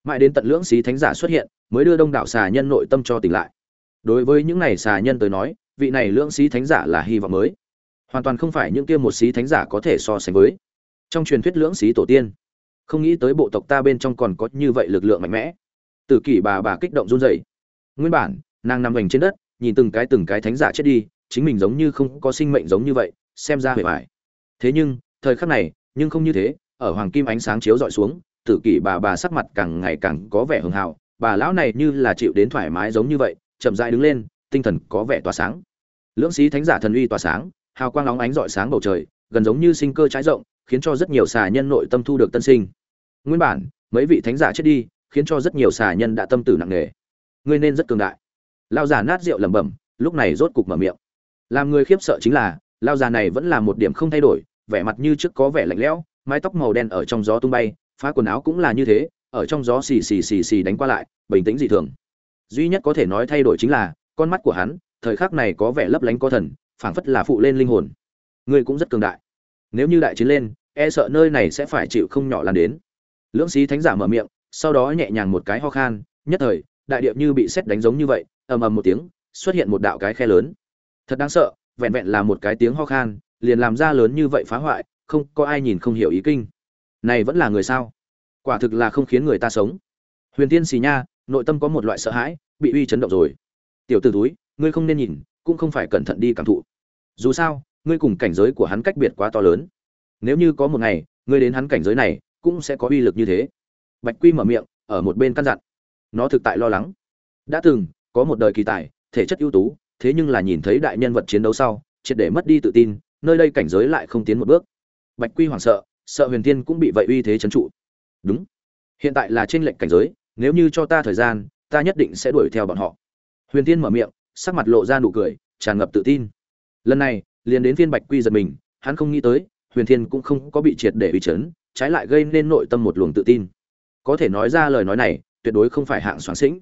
Mãi đến tận lưỡng xí thánh giả xuất hiện, mới đưa đông đảo xà nhân nội tâm cho tỉnh lại. Đối với những này xà nhân tới nói, vị này lưỡng xí thánh giả là hy vọng mới. Hoàn toàn không phải những kia một xí thánh giả có thể so sánh với. Trong truyền thuyết lưỡng xí tổ tiên, không nghĩ tới bộ tộc ta bên trong còn có như vậy lực lượng mạnh mẽ. Tử kỷ bà bà kích động run rẩy. Nguyên bản, nàng nằm gành trên đất, nhìn từng cái từng cái thánh giả chết đi chính mình giống như không có sinh mệnh giống như vậy, xem ra hề vải thế nhưng, thời khắc này, nhưng không như thế, ở hoàng kim ánh sáng chiếu dọi xuống, tử kỷ bà bà sắc mặt càng ngày càng có vẻ hưng hào, bà lão này như là chịu đến thoải mái giống như vậy, chậm rãi đứng lên, tinh thần có vẻ tỏa sáng. Lưỡng sĩ thánh giả thần uy tỏa sáng, hào quang óng ánh rọi sáng bầu trời, gần giống như sinh cơ trái rộng, khiến cho rất nhiều xà nhân nội tâm thu được tân sinh. Nguyên bản, mấy vị thánh giả chết đi, khiến cho rất nhiều xà nhân đã tâm tử nặng nề. Ngươi nên rất cường đại. Lao giả nát rượu lẩm bẩm, lúc này rốt cục mở miệng làm người khiếp sợ chính là, lao già này vẫn là một điểm không thay đổi, vẻ mặt như trước có vẻ lạnh lẽo, mái tóc màu đen ở trong gió tung bay, phá quần áo cũng là như thế, ở trong gió xì xì xì xì đánh qua lại, bình tĩnh dị thường. Duy nhất có thể nói thay đổi chính là, con mắt của hắn, thời khắc này có vẻ lấp lánh có thần, phảng phất là phụ lên linh hồn. Ngươi cũng rất cường đại. Nếu như đại chiến lên e sợ nơi này sẽ phải chịu không nhỏ lan đến. Lưỡng sĩ thánh giả mở miệng, sau đó nhẹ nhàng một cái ho khan, nhất thời, đại điệp như bị xét đánh giống như vậy, ầm ầm một tiếng, xuất hiện một đạo cái khe lớn thật đáng sợ, vẹn vẹn là một cái tiếng ho khan, liền làm ra lớn như vậy phá hoại, không có ai nhìn không hiểu ý kinh. Này vẫn là người sao? Quả thực là không khiến người ta sống. Huyền tiên xì nha, nội tâm có một loại sợ hãi, bị uy chấn động rồi. Tiểu t ử túi, ngươi không nên nhìn, cũng không phải cẩn thận đi cảm thụ. Dù sao, ngươi cùng cảnh giới của hắn cách biệt quá to lớn. Nếu như có một ngày, ngươi đến hắn cảnh giới này, cũng sẽ có uy lực như thế. Bạch quy mở miệng, ở một bên căn dặn. Nó thực tại lo lắng. Đã từng, có một đời kỳ tài, thể chất ưu tú thế nhưng là nhìn thấy đại nhân vật chiến đấu sau, triệt để mất đi tự tin, nơi đây cảnh giới lại không tiến một bước. Bạch quy hoảng sợ sợ huyền thiên cũng bị vậy uy thế trấn trụ. Đúng, hiện tại là trên lệnh cảnh giới, nếu như cho ta thời gian, ta nhất định sẽ đuổi theo bọn họ. Huyền thiên mở miệng, sắc mặt lộ ra nụ cười, tràn ngập tự tin. Lần này, liền đến phiên bạch quy giật mình, hắn không nghĩ tới, huyền thiên cũng không có bị triệt để uy chấn, trái lại gây nên nội tâm một luồng tự tin. Có thể nói ra lời nói này, tuyệt đối không phải hạng soán sĩnh.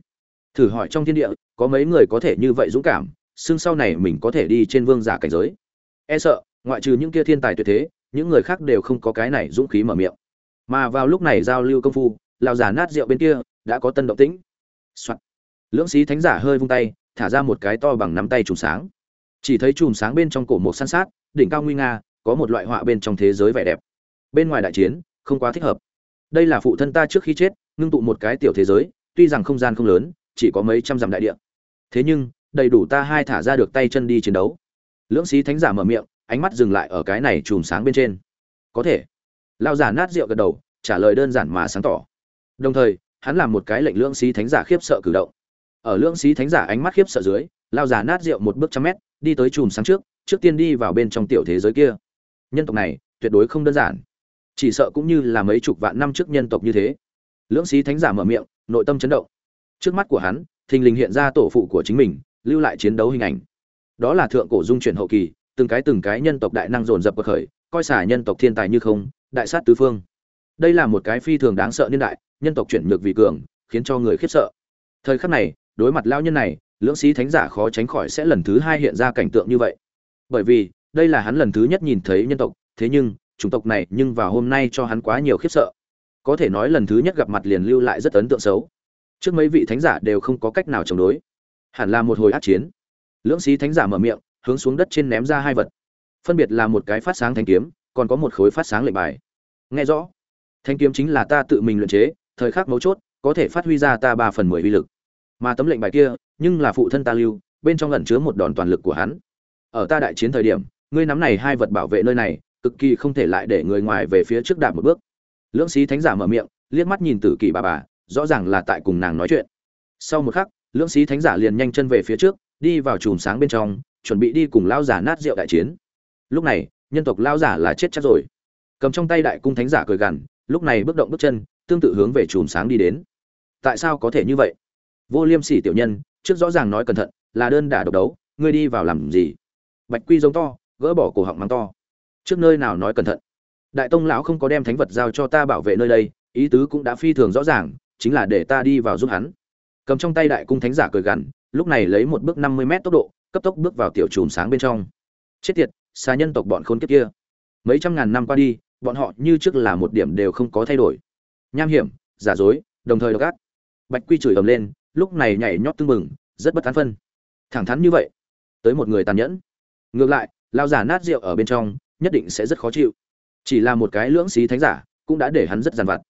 Thử hỏi trong thiên địa, có mấy người có thể như vậy dũng cảm xương sau này mình có thể đi trên vương giả cảnh giới. E sợ, ngoại trừ những kia thiên tài tuyệt thế, những người khác đều không có cái này dũng khí mở miệng. Mà vào lúc này giao lưu công phu, lão giả nát rượu bên kia đã có tân động tĩnh. Soạn. lưỡng sĩ thánh giả hơi vung tay, thả ra một cái to bằng nắm tay chùm sáng. Chỉ thấy chùm sáng bên trong cổ một san sát, đỉnh cao nguy nga, có một loại họa bên trong thế giới vẻ đẹp. Bên ngoài đại chiến, không quá thích hợp. Đây là phụ thân ta trước khi chết, ngưng tụ một cái tiểu thế giới, tuy rằng không gian không lớn, chỉ có mấy trăm dặm đại địa. Thế nhưng đầy đủ ta hai thả ra được tay chân đi chiến đấu. Lưỡng sĩ thánh giả mở miệng, ánh mắt dừng lại ở cái này chùm sáng bên trên. Có thể. Lao giả nát rượu gật đầu, trả lời đơn giản mà sáng tỏ. Đồng thời, hắn làm một cái lệnh lưỡng sĩ thánh giả khiếp sợ cử động. Ở lưỡng sĩ thánh giả ánh mắt khiếp sợ dưới lao giả nát rượu một bước trăm mét, đi tới chùm sáng trước trước tiên đi vào bên trong tiểu thế giới kia. Nhân tộc này, tuyệt đối không đơn giản. Chỉ sợ cũng như là mấy chục vạn năm trước nhân tộc như thế. Lưỡng sĩ thánh giả mở miệng, nội tâm chấn động. Trước mắt của hắn, thình lình hiện ra tổ phụ của chính mình lưu lại chiến đấu hình ảnh. Đó là thượng cổ dung chuyển hậu kỳ, từng cái từng cái nhân tộc đại năng dồn dập bậc khởi, coi xả nhân tộc thiên tài như không, đại sát tứ phương. Đây là một cái phi thường đáng sợ niên đại, nhân tộc chuyển nhược vì cường, khiến cho người khiếp sợ. Thời khắc này, đối mặt lao nhân này, lưỡng sĩ thánh giả khó tránh khỏi sẽ lần thứ hai hiện ra cảnh tượng như vậy. Bởi vì, đây là hắn lần thứ nhất nhìn thấy nhân tộc, thế nhưng, chủng tộc này nhưng vào hôm nay cho hắn quá nhiều khiếp sợ. Có thể nói lần thứ nhất gặp mặt liền lưu lại rất ấn tượng xấu. Trước mấy vị thánh giả đều không có cách nào chống đối hẳn là một hồi át chiến. Lưỡng sĩ thánh giả mở miệng, hướng xuống đất trên ném ra hai vật. Phân biệt là một cái phát sáng thanh kiếm, còn có một khối phát sáng lệnh bài. Nghe rõ. Thanh kiếm chính là ta tự mình luyện chế, thời khắc mấu chốt, có thể phát huy ra ta ba phần mười uy lực. Mà tấm lệnh bài kia, nhưng là phụ thân ta lưu, bên trong ẩn chứa một đòn toàn lực của hắn. Ở ta đại chiến thời điểm, ngươi nắm này hai vật bảo vệ nơi này, cực kỳ không thể lại để người ngoài về phía trước đạp một bước. Lưỡng sĩ thánh giả mở miệng, liếc mắt nhìn tử kỳ bà bà, rõ ràng là tại cùng nàng nói chuyện. Sau một khắc lưỡng sĩ thánh giả liền nhanh chân về phía trước, đi vào chùm sáng bên trong, chuẩn bị đi cùng lao giả nát rượu đại chiến. Lúc này, nhân tộc lao giả là chết chắc rồi. Cầm trong tay đại cung thánh giả cười gằn, lúc này bước động bước chân, tương tự hướng về chùm sáng đi đến. Tại sao có thể như vậy? Vô liêm sỉ tiểu nhân, trước rõ ràng nói cẩn thận, là đơn đả độc đấu, ngươi đi vào làm gì? Bạch quy giống to, gỡ bỏ cổ họng mắng to. Trước nơi nào nói cẩn thận? Đại tông lão không có đem thánh vật giao cho ta bảo vệ nơi đây, ý tứ cũng đã phi thường rõ ràng, chính là để ta đi vào giúp hắn cầm trong tay đại cung thánh giả cười gằn, lúc này lấy một bước năm mươi mét tốc độ, cấp tốc bước vào tiểu chùm sáng bên trong. Chết tiệt xa nhân tộc bọn khốn kiếp kia. Mấy trăm ngàn năm qua đi, bọn họ như trước là một điểm đều không có thay đổi. Nham hiểm, giả dối, đồng thời độc ác. Bạch quy chửi ầm lên, lúc này nhảy nhót tưng bừng, rất bất tán phân. Thẳng thắn như vậy, tới một người tàn nhẫn. Ngược lại, lao giả nát rượu ở bên trong, nhất định sẽ rất khó chịu. Chỉ là một cái lưỡng xí thánh giả, cũng đã để hắn rất dằn vặt.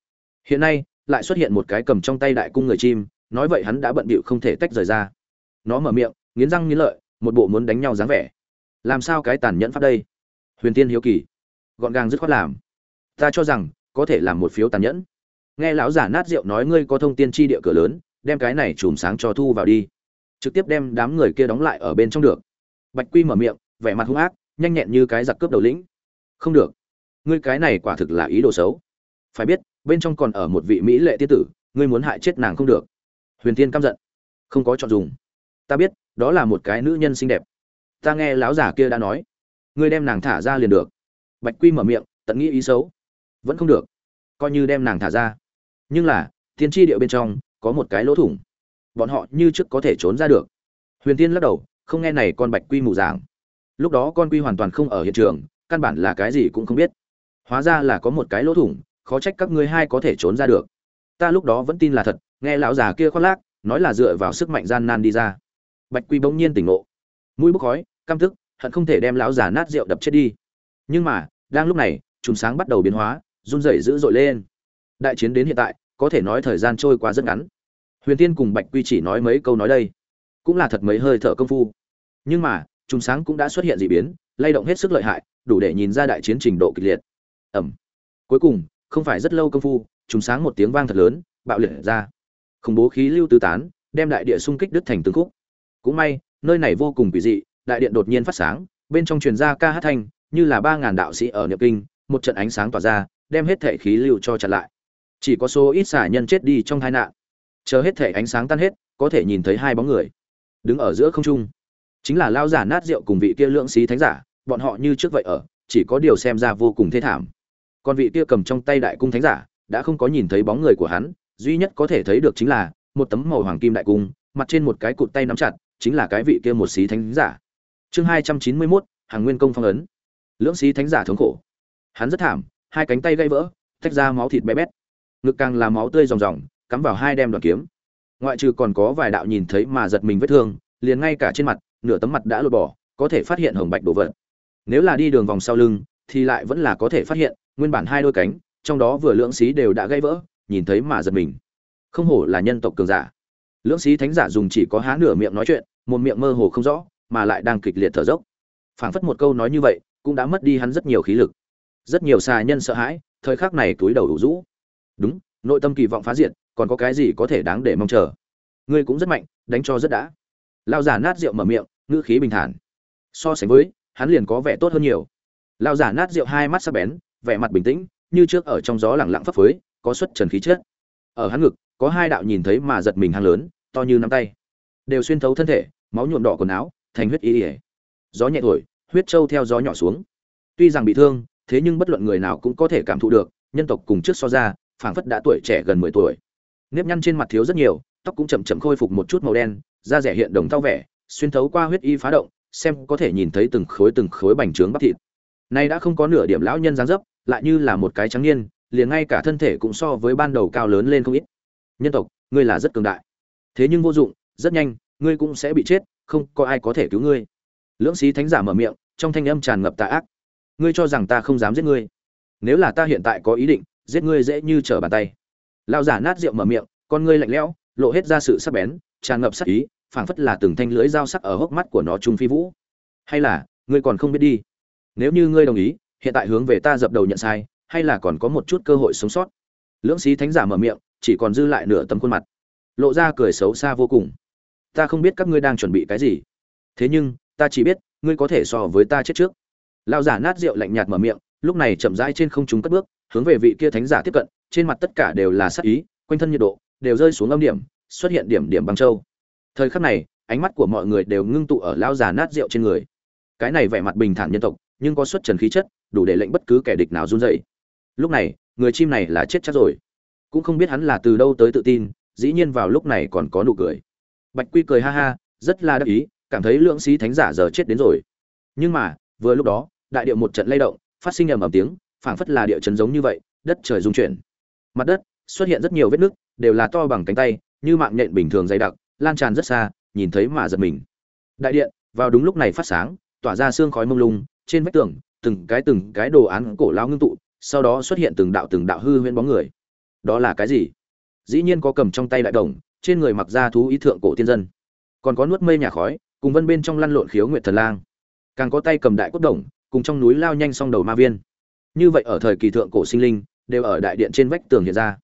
Hiện nay, lại xuất hiện một cái cầm trong tay đại cung người chim nói vậy hắn đã bận bịu không thể tách rời ra. Nó mở miệng, nghiến răng nghiến lợi, một bộ muốn đánh nhau dáng vẻ. Làm sao cái tàn nhẫn pháp đây? Huyền tiên hiếu kỳ. Gọn gàng dứt khoát làm. Ta cho rằng, có thể làm một phiếu tàn nhẫn. Nghe lão giả nát rượu nói ngươi có thông tiên tri địa cửa lớn, đem cái này chùm sáng cho thu vào đi. Trực tiếp đem đám người kia đóng lại ở bên trong được. Bạch quy mở miệng, vẻ mặt hung ác, nhanh nhẹn như cái giặc cướp đầu lĩnh. Không được. Ngươi cái này quả thực là ý đồ xấu. Phải biết, bên trong còn ở một vị mỹ lệ tiết tử, ngươi muốn hại chết nàng không được huyền Thiên căm giận. Không có chọn dùng. Ta biết, đó là một cái nữ nhân xinh đẹp. Ta nghe lão giả kia đã nói. Ngươi đem nàng thả ra liền được. Bạch quy mở miệng, tận nghĩ ý xấu. Vẫn không được. Coi như đem nàng thả ra. Nhưng là, Thiên tri điệu bên trong, có một cái lỗ thủng. Bọn họ như trước có thể trốn ra được. Huyền tiên lắc đầu, không nghe này con bạch quy mù giảng. Lúc đó con quy hoàn toàn không ở hiện trường, căn bản là cái gì cũng không biết. Hóa ra là có một cái lỗ thủng, khó trách các ngươi hai có thể trốn ra được. Ta lúc đó vẫn tin là thật nghe lão già kia khoác lác, nói là dựa vào sức mạnh gian nan đi ra. Bạch quy bỗng nhiên tỉnh ngộ. Mũi bốc khói, căm thức hận không thể đem lão già nát rượu đập chết đi. Nhưng mà, đang lúc này, chùm sáng bắt đầu biến hóa, run rẩy dữ dội lên. Đại chiến đến hiện tại, có thể nói thời gian trôi qua rất ngắn. Huyền tiên cùng bạch quy chỉ nói mấy câu nói đây, cũng là thật mấy hơi thở công phu. Nhưng mà, chùm sáng cũng đã xuất hiện dị biến, lay động hết sức lợi hại, đủ để nhìn ra đại chiến trình độ kịch liệt. Ẩm cuối cùng, không phải rất lâu công phu, chùm sáng một tiếng vang thật lớn, bạo liệt ra khủng bố khí lưu tứ tán, đem đại địa xung kích đứt thành từng khúc. Cũng may, nơi này vô cùng kỳ dị, đại điện đột nhiên phát sáng, bên trong truyền ra ca hát thanh, như là ba ngàn đạo sĩ ở niệm kinh, một trận ánh sáng tỏa ra, đem hết thể khí lưu cho chặn lại. Chỉ có số ít xả nhân chết đi trong tai nạn. Chờ hết thể ánh sáng tan hết, có thể nhìn thấy hai bóng người đứng ở giữa không trung. Chính là lao giả nát rượu cùng vị kia lượng sĩ thánh giả, bọn họ như trước vậy ở, chỉ có điều xem ra vô cùng thê thảm. Còn vị kia cầm trong tay đại cung thánh giả, đã không có nhìn thấy bóng người của hắn duy nhất có thể thấy được chính là một tấm màu hoàng kim đại cung, mặt trên một cái cụt tay nắm chặt, chính là cái vị kia một xí thánh giả. Chương hai trăm chín mươi mốt hàng nguyên công phong ấn. Lưỡng xí thánh giả thống khổ. Hắn rất thảm, hai cánh tay gãy vỡ, tách ra máu thịt bé bét. Ngực càng là máu tươi ròng ròng, cắm vào hai đem đoàn kiếm. Ngoại trừ còn có vài đạo nhìn thấy mà giật mình vết thương, liền ngay cả trên mặt, nửa tấm mặt đã lột bỏ, có thể phát hiện hồng bạch đồ vật. Nếu là đi đường vòng sau lưng, thì lại vẫn là có thể phát hiện, nguyên bản hai đôi cánh, trong đó vừa lưỡng xí đều đã gãy vỡ nhìn thấy mà giật mình. Không hổ là nhân tộc cường giả. Lưỡng sĩ thánh giả dùng chỉ có há nửa miệng nói chuyện, một miệng mơ hồ không rõ, mà lại đang kịch liệt thở dốc. Phảng phất một câu nói như vậy, cũng đã mất đi hắn rất nhiều khí lực. Rất nhiều xà nhân sợ hãi, thời khắc này túi đầu đủ rũ. Đúng, nội tâm kỳ vọng phá diệt, còn có cái gì có thể đáng để mong chờ? Ngươi cũng rất mạnh, đánh cho rất đã. Lao giả nát rượu mở miệng, ngữ khí bình thản. So sánh với, hắn liền có vẻ tốt hơn nhiều. Lao giả nát rượu hai mắt sắc bén, vẻ mặt bình tĩnh, như trước ở trong gió lẳng lặng phấp phới có xuất trần khí chết ở hắn ngực, có hai đạo nhìn thấy mà giật mình hang lớn, to như nắm tay. Đều xuyên thấu thân thể, máu nhuộm đỏ quần áo, thành huyết y ỉa gió nhẹ thổi, huyết trâu theo gió nhỏ xuống. Tuy rằng bị thương, thế nhưng bất luận người nào cũng có thể cảm thụ được, nhân tộc cùng trước so ra, phảng phất đã tuổi trẻ gần mười tuổi. Nếp nhăn trên mặt thiếu rất nhiều, tóc cũng chậm chậm khôi phục một chút màu đen, da rẻ hiện đồng thau vẻ, xuyên thấu qua huyết y phá động, xem có thể nhìn thấy từng khối từng khối bành trướng bắp thịt. Nay đã không có nửa điểm lão nhân dáng dấp, lại như là một cái trắng niên liền ngay cả thân thể cũng so với ban đầu cao lớn lên không ít. Nhân tộc, ngươi là rất cường đại. Thế nhưng vô dụng, rất nhanh, ngươi cũng sẽ bị chết, không có ai có thể cứu ngươi. Lưỡng sĩ thánh giả mở miệng, trong thanh âm tràn ngập tà ác. Ngươi cho rằng ta không dám giết ngươi. Nếu là ta hiện tại có ý định, giết ngươi dễ như trở bàn tay. Lao giả nát rượu mở miệng, con ngươi lạnh lẽo, lộ hết ra sự sắc bén, tràn ngập sắc ý, phảng phất là từng thanh lưỡi dao sắc ở hốc mắt của nó trung phi vũ. Hay là, ngươi còn không biết đi. Nếu như ngươi đồng ý, hiện tại hướng về ta dập đầu nhận sai hay là còn có một chút cơ hội sống sót? Lưỡng sĩ thánh giả mở miệng, chỉ còn dư lại nửa tấm khuôn mặt. Lộ ra cười xấu xa vô cùng. Ta không biết các ngươi đang chuẩn bị cái gì. Thế nhưng, ta chỉ biết, ngươi có thể so với ta chết trước. Lao giả nát rượu lạnh nhạt mở miệng, lúc này chậm rãi trên không trung cất bước, hướng về vị kia thánh giả tiếp cận, trên mặt tất cả đều là sắc ý, quanh thân nhiệt độ đều rơi xuống âm điểm, xuất hiện điểm điểm băng châu. Thời khắc này, ánh mắt của mọi người đều ngưng tụ ở lao giả nát rượu trên người. Cái này vẻ mặt bình thản nhân tộc, nhưng có xuất trần khí chất, đủ để lệnh bất cứ kẻ địch nào run dậy lúc này, người chim này là chết chắc rồi. Cũng không biết hắn là từ đâu tới tự tin, dĩ nhiên vào lúc này còn có nụ cười. Bạch quy cười ha ha, rất là đắc ý, cảm thấy lượng sĩ thánh giả giờ chết đến rồi. Nhưng mà, vừa lúc đó, đại điệu một trận lay động, phát sinh ầm ầm tiếng, phảng phất là địa chấn giống như vậy, đất trời rung chuyển. Mặt đất, xuất hiện rất nhiều vết nứt, đều là to bằng cánh tay, như mạng nhện bình thường dày đặc, lan tràn rất xa, nhìn thấy mà giật mình. Đại điện, vào đúng lúc này phát sáng, tỏa ra xương khói mông lung, trên vách tường, từng cái từng cái đồ án cổ lao ngưng tụ sau đó xuất hiện từng đạo từng đạo hư huyễn bóng người. Đó là cái gì? Dĩ nhiên có cầm trong tay đại đồng, trên người mặc ra thú ý thượng cổ tiên dân. Còn có nuốt mây nhà khói, cùng vân bên trong lăn lộn khiếu nguyệt thần lang. Càng có tay cầm đại cốt đồng, cùng trong núi lao nhanh song đầu ma viên. Như vậy ở thời kỳ thượng cổ sinh linh, đều ở đại điện trên vách tường hiện ra.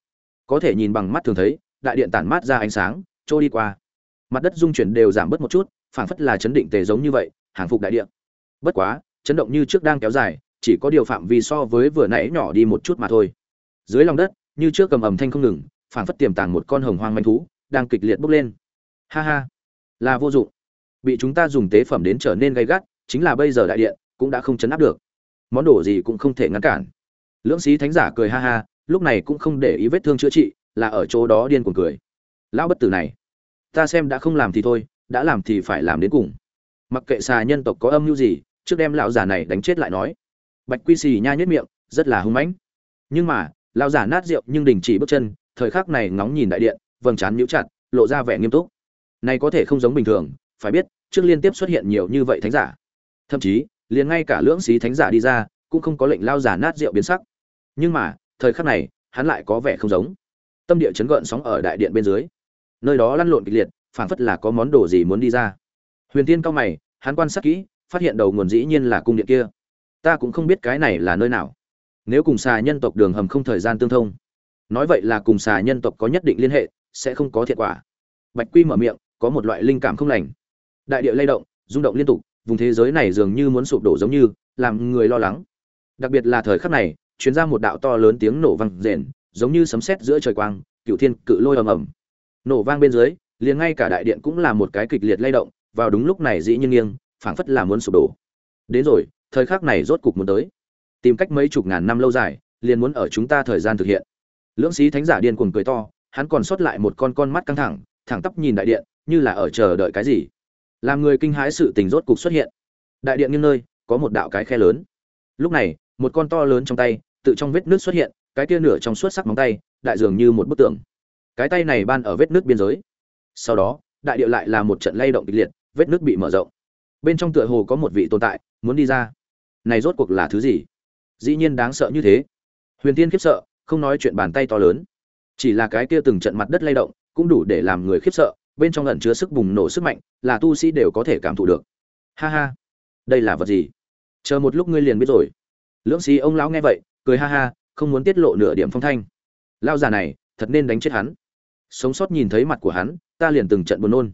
Có thể nhìn bằng mắt thường thấy, đại điện tản mát ra ánh sáng, trôi đi qua. Mặt đất dung chuyển đều giảm bớt một chút, phảng phất là chấn định tề giống như vậy, hàng phục đại điện. Bất quá, chấn động như trước đang kéo dài chỉ có điều phạm vi so với vừa nãy nhỏ đi một chút mà thôi. Dưới lòng đất, như trước cầm ầm thanh không ngừng, phảng phất tiềm tàng một con hồng hoang manh thú, đang kịch liệt bốc lên. Ha ha, là vô dụng. Bị chúng ta dùng tế phẩm đến trở nên gay gắt, chính là bây giờ đại điện cũng đã không chấn áp được. Món đồ gì cũng không thể ngăn cản. Lưỡng sĩ thánh giả cười ha ha, lúc này cũng không để ý vết thương chữa trị, là ở chỗ đó điên cuồng cười. Lão bất tử này, ta xem đã không làm thì thôi, đã làm thì phải làm đến cùng. Mặc kệ xà nhân tộc có âm mưu gì, trước đem lão già này đánh chết lại nói bạch quy xì nha nhất miệng, rất là hung mãnh. Nhưng mà, lão giả nát rượu nhưng đình chỉ bước chân, thời khắc này ngóng nhìn đại điện, vầng trán nhíu chặt, lộ ra vẻ nghiêm túc. Này có thể không giống bình thường, phải biết, trước liên tiếp xuất hiện nhiều như vậy thánh giả. Thậm chí, liền ngay cả lưỡng xí thánh giả đi ra, cũng không có lệnh lao giả nát rượu biến sắc. Nhưng mà, thời khắc này, hắn lại có vẻ không giống. Tâm địa chấn gợn sóng ở đại điện bên dưới. Nơi đó lăn lộn kịch liệt, phảng phất là có món đồ gì muốn đi ra. Huyền tiên cao mày, hắn quan sát kỹ, phát hiện đầu nguồn dĩ nhiên là cung điện kia ta cũng không biết cái này là nơi nào. Nếu cùng xà nhân tộc đường hầm không thời gian tương thông, nói vậy là cùng xà nhân tộc có nhất định liên hệ, sẽ không có thiệt quả. Bạch quy mở miệng, có một loại linh cảm không lành. Đại địa lay động, rung động liên tục, vùng thế giới này dường như muốn sụp đổ giống như, làm người lo lắng. Đặc biệt là thời khắc này chuyến ra một đạo to lớn tiếng nổ vang rền, giống như sấm sét giữa trời quang cựu thiên cự lôi ầm ầm. Nổ vang bên dưới, liền ngay cả đại điện cũng là một cái kịch liệt lay động, vào đúng lúc này dĩ nhiên nghiêng, phảng phất là muốn sụp đổ. Đến rồi thời khắc này rốt cục muốn tới. Tìm cách mấy chục ngàn năm lâu dài, liền muốn ở chúng ta thời gian thực hiện. Lưỡng sĩ thánh giả điên cuồng cười to, hắn còn sót lại một con con mắt căng thẳng thẳng tắp nhìn đại điện, như là ở chờ đợi cái gì. Làm người kinh hãi sự tình rốt cục xuất hiện. Đại điện nghiêng nơi, có một đạo cái khe lớn. Lúc này, một con to lớn trong tay, tự trong vết nước xuất hiện, cái kia nửa trong suốt sắc móng tay, đại dường như một bức tượng. Cái tay này ban ở vết nước biên giới. Sau đó, đại điệu lại là một trận lay động kịch liệt, vết nước bị mở rộng. Bên trong tựa hồ có một vị tồn tại, muốn đi ra này rốt cuộc là thứ gì? Dĩ nhiên đáng sợ như thế. Huyền tiên khiếp sợ, không nói chuyện bàn tay to lớn. Chỉ là cái kia từng trận mặt đất lay động, cũng đủ để làm người khiếp sợ, bên trong ẩn chứa sức bùng nổ sức mạnh, là tu sĩ đều có thể cảm thụ được. Ha ha, đây là vật gì? Chờ một lúc ngươi liền biết rồi. Lưỡng sĩ ông lão nghe vậy, cười ha ha, không muốn tiết lộ nửa điểm phong thanh. Lao già này, thật nên đánh chết hắn. Sống sót nhìn thấy mặt của hắn, ta liền từng trận buồn nôn.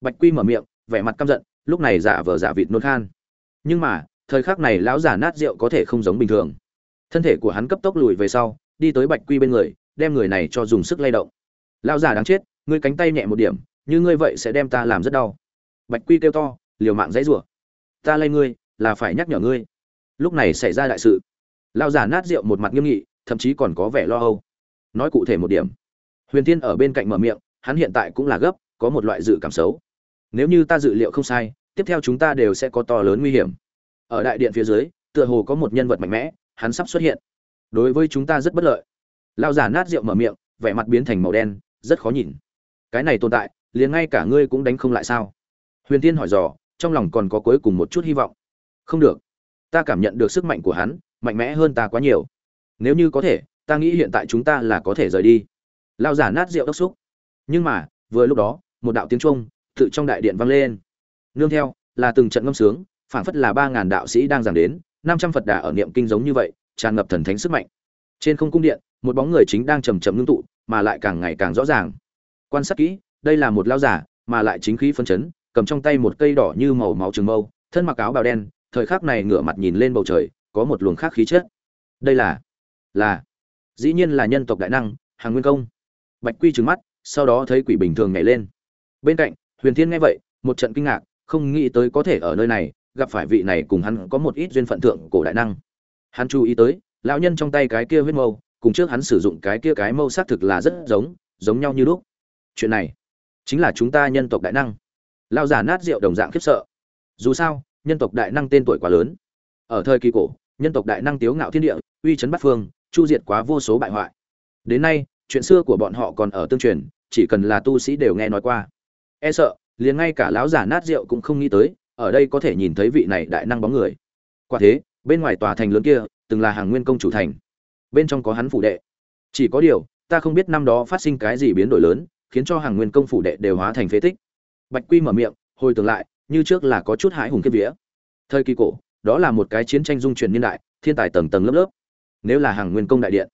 Bạch quy mở miệng, vẻ mặt căm giận, lúc này giả vờ giả vịt nôn khan. Nhưng mà thời khắc này lão giả nát rượu có thể không giống bình thường. Thân thể của hắn cấp tốc lùi về sau, đi tới bạch quy bên người, đem người này cho dùng sức lay động. Lão giả đáng chết, ngươi cánh tay nhẹ một điểm, như ngươi vậy sẽ đem ta làm rất đau. Bạch quy kêu to, liều mạng dãy rủa. Ta lay ngươi, là phải nhắc nhở ngươi. Lúc này xảy ra đại sự. Lão giả nát rượu một mặt nghiêm nghị, thậm chí còn có vẻ lo âu. Nói cụ thể một điểm. Huyền tiên ở bên cạnh mở miệng, hắn hiện tại cũng là gấp, có một loại dự cảm xấu. Nếu như ta dự liệu không sai, tiếp theo chúng ta đều sẽ có to lớn nguy hiểm ở đại điện phía dưới, tựa hồ có một nhân vật mạnh mẽ, hắn sắp xuất hiện. Đối với chúng ta rất bất lợi. Lao giả nát rượu mở miệng, vẻ mặt biến thành màu đen, rất khó nhìn. Cái này tồn tại, liền ngay cả ngươi cũng đánh không lại sao? Huyền tiên hỏi dò, trong lòng còn có cuối cùng một chút hy vọng. Không được. Ta cảm nhận được sức mạnh của hắn, mạnh mẽ hơn ta quá nhiều. Nếu như có thể, ta nghĩ hiện tại chúng ta là có thể rời đi. Lao giả nát rượu đốc xúc. Nhưng mà, vừa lúc đó, một đạo tiếng trung tự trong đại điện vang lên. Nương theo, là từng trận ngâm sướng phảng phất là ba ngàn đạo sĩ đang giảng đến, năm trăm phật đà ở niệm kinh giống như vậy, tràn ngập thần thánh sức mạnh. Trên không cung điện, một bóng người chính đang chầm chậm ngưng tụ, mà lại càng ngày càng rõ ràng. Quan sát kỹ, đây là một lao giả, mà lại chính khí phân chấn, cầm trong tay một cây đỏ như màu máu trường mâu, thân mặc áo bào đen, thời khắc này ngửa mặt nhìn lên bầu trời, có một luồng khác khí chất. Đây là là, dĩ nhiên là nhân tộc đại năng, hàng nguyên công. Bạch quy trừng mắt, sau đó thấy quỷ bình thường nhảy lên. Bên cạnh, huyền thiên nghe vậy, một trận kinh ngạc, không nghĩ tới có thể ở nơi này gặp phải vị này cùng hắn có một ít duyên phận thượng cổ đại năng. Hắn chú ý tới, lão nhân trong tay cái kia huyết mâu, cùng trước hắn sử dụng cái kia cái mâu xác thực là rất giống giống nhau như lúc. Chuyện này chính là chúng ta nhân tộc đại năng. Lao giả nát rượu đồng dạng khiếp sợ. Dù sao, nhân tộc đại năng tên tuổi quá lớn. Ở thời kỳ cổ, nhân tộc đại năng tiếu ngạo thiên địa, uy chấn bắt phương, chu diệt quá vô số bại hoại. Đến nay, chuyện xưa của bọn họ còn ở tương truyền, chỉ cần là tu sĩ đều nghe nói qua. E sợ, liền ngay cả lão giả nát rượu cũng không nghĩ tới ở đây có thể nhìn thấy vị này đại năng bóng người. Quả thế, bên ngoài tòa thành lớn kia, từng là hàng nguyên công chủ thành. Bên trong có hắn phủ đệ. Chỉ có điều, ta không biết năm đó phát sinh cái gì biến đổi lớn, khiến cho hàng nguyên công phủ đệ đều hóa thành phế tích. Bạch quy mở miệng, hồi tưởng lại, như trước là có chút hãi hùng kiếp vía. Thời kỳ cổ, đó là một cái chiến tranh dung chuyển niên đại, thiên tài tầng tầng lớp lớp. Nếu là hàng nguyên công đại điện,